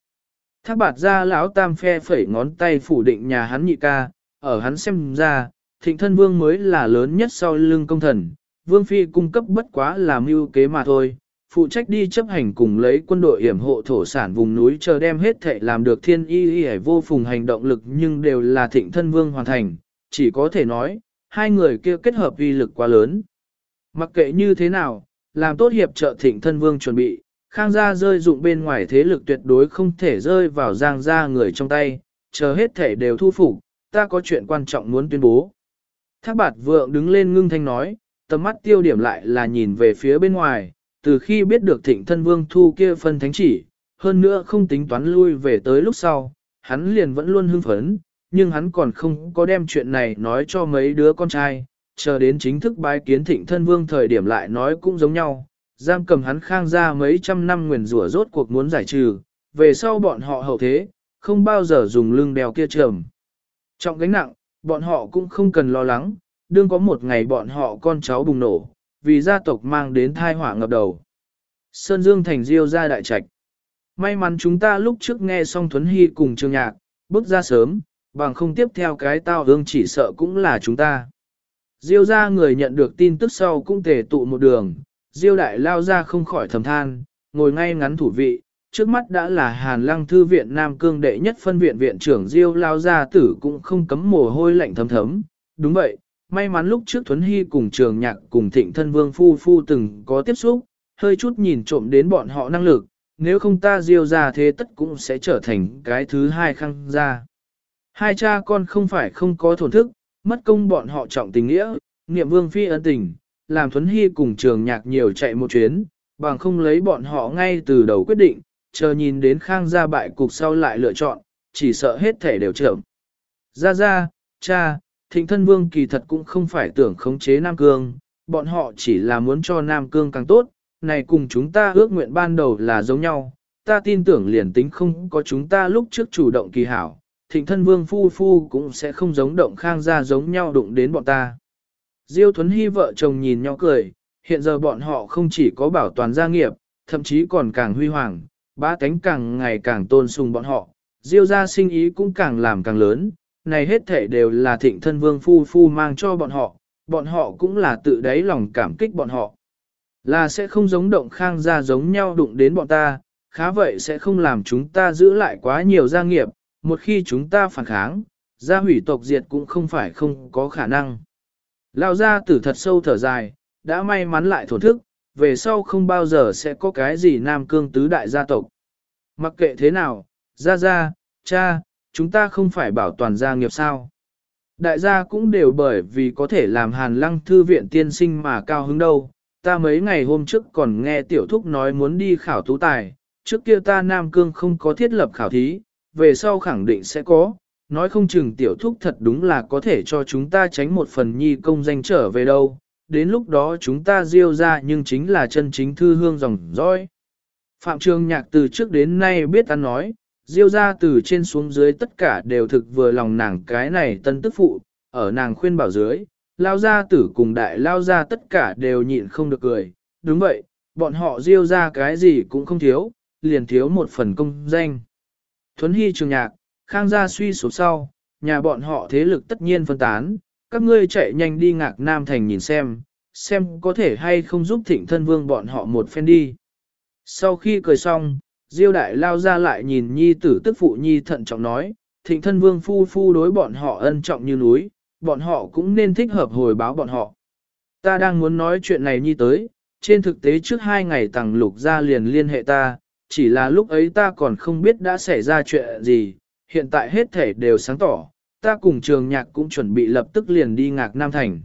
Thác bạt ra lão tam phe phẩy ngón tay phủ định nhà hắn nhị ca, ở hắn xem ra, thịnh thân vương mới là lớn nhất sau lưng công thần, vương phi cung cấp bất quá là mưu kế mà thôi, phụ trách đi chấp hành cùng lấy quân đội hiểm hộ thổ sản vùng núi chờ đem hết thệ làm được thiên y y vô phùng hành động lực nhưng đều là thịnh thân vương hoàn thành, chỉ có thể nói, hai người kia kết hợp uy lực quá lớn. Mặc kệ như thế nào, làm tốt hiệp trợ thịnh thân vương chuẩn bị, khang gia rơi dụng bên ngoài thế lực tuyệt đối không thể rơi vào giang gia người trong tay, chờ hết thể đều thu phục, ta có chuyện quan trọng muốn tuyên bố. Thác bạt vượng đứng lên ngưng thanh nói, tầm mắt tiêu điểm lại là nhìn về phía bên ngoài, từ khi biết được thịnh thân vương thu kia phân thánh chỉ, hơn nữa không tính toán lui về tới lúc sau, hắn liền vẫn luôn hưng phấn, nhưng hắn còn không có đem chuyện này nói cho mấy đứa con trai, chờ đến chính thức bái kiến thịnh thân vương thời điểm lại nói cũng giống nhau, giam cầm hắn khang ra mấy trăm năm nguyền rủa rốt cuộc muốn giải trừ, về sau bọn họ hậu thế, không bao giờ dùng lưng đèo kia trầm. Trọng gánh nặng, bọn họ cũng không cần lo lắng, đương có một ngày bọn họ con cháu bùng nổ, vì gia tộc mang đến thai họa ngập đầu. Sơn Dương thành diêu ra đại trạch. May mắn chúng ta lúc trước nghe xong Thuấn Hy cùng Trương Nhạc, bước ra sớm, bằng không tiếp theo cái tao hương chỉ sợ cũng là chúng ta. Diêu ra người nhận được tin tức sau cũng tề tụ một đường, Diêu đại lao ra không khỏi thầm than, ngồi ngay ngắn thủ vị, trước mắt đã là Hàn Lăng Thư viện Nam Cương đệ nhất phân viện viện trưởng Diêu lao gia tử cũng không cấm mồ hôi lạnh thấm thấm. Đúng vậy, may mắn lúc trước Thuấn Hy cùng trường nhạc cùng thịnh thân vương phu phu từng có tiếp xúc, hơi chút nhìn trộm đến bọn họ năng lực, nếu không ta Diêu ra thế tất cũng sẽ trở thành cái thứ hai khăng ra. Hai cha con không phải không có thổn thức, mất công bọn họ trọng tình nghĩa, niệm vương phi ân tình, làm Thuấn Hy cùng trường nhạc nhiều chạy một chuyến, bằng không lấy bọn họ ngay từ đầu quyết định, chờ nhìn đến khang gia bại cục sau lại lựa chọn, chỉ sợ hết thể đều chậm. Ra ra, cha, thịnh thân vương kỳ thật cũng không phải tưởng khống chế Nam Cương, bọn họ chỉ là muốn cho Nam Cương càng tốt, này cùng chúng ta ước nguyện ban đầu là giống nhau, ta tin tưởng liền tính không có chúng ta lúc trước chủ động kỳ hảo, thịnh thân vương phu phu cũng sẽ không giống động khang gia giống nhau đụng đến bọn ta. Diêu Thuấn Hy vợ chồng nhìn nhau cười, hiện giờ bọn họ không chỉ có bảo toàn gia nghiệp, thậm chí còn càng huy hoàng, ba tánh càng ngày càng tôn sùng bọn họ, Diêu gia sinh ý cũng càng làm càng lớn, này hết thể đều là thịnh thân vương phu phu mang cho bọn họ, bọn họ cũng là tự đáy lòng cảm kích bọn họ. Là sẽ không giống động khang gia giống nhau đụng đến bọn ta, khá vậy sẽ không làm chúng ta giữ lại quá nhiều gia nghiệp, một khi chúng ta phản kháng, gia hủy tộc diệt cũng không phải không có khả năng. Lao ra tử thật sâu thở dài, đã may mắn lại thổn thức, về sau không bao giờ sẽ có cái gì Nam Cương tứ đại gia tộc. Mặc kệ thế nào, gia gia, cha, chúng ta không phải bảo toàn gia nghiệp sao. Đại gia cũng đều bởi vì có thể làm hàn lăng thư viện tiên sinh mà cao hứng đâu. Ta mấy ngày hôm trước còn nghe tiểu thúc nói muốn đi khảo tú tài, trước kia ta Nam Cương không có thiết lập khảo thí, về sau khẳng định sẽ có, nói không chừng tiểu thúc thật đúng là có thể cho chúng ta tránh một phần nhi công danh trở về đâu, đến lúc đó chúng ta diêu ra nhưng chính là chân chính thư hương dòng dõi. Phạm Trường Nhạc từ trước đến nay biết ăn nói, diêu ra từ trên xuống dưới tất cả đều thực vừa lòng nàng cái này tân tức phụ, ở nàng khuyên bảo dưới, lao gia tử cùng đại lao gia tất cả đều nhịn không được cười, đúng vậy, bọn họ diêu ra cái gì cũng không thiếu, liền thiếu một phần công danh. Thuấn Hy Trường Nhạc, Khang gia suy sụp sau, nhà bọn họ thế lực tất nhiên phân tán, các ngươi chạy nhanh đi ngạc Nam Thành nhìn xem, xem có thể hay không giúp thịnh thân vương bọn họ một phen đi. Sau khi cười xong, Diêu đại lao ra lại nhìn nhi tử tức phụ nhi thận trọng nói, thịnh thân vương phu phu đối bọn họ ân trọng như núi, bọn họ cũng nên thích hợp hồi báo bọn họ. Ta đang muốn nói chuyện này nhi tới, trên thực tế trước hai ngày tàng lục ra liền liên hệ ta, chỉ là lúc ấy ta còn không biết đã xảy ra chuyện gì, hiện tại hết thể đều sáng tỏ, ta cùng trường nhạc cũng chuẩn bị lập tức liền đi ngạc Nam Thành.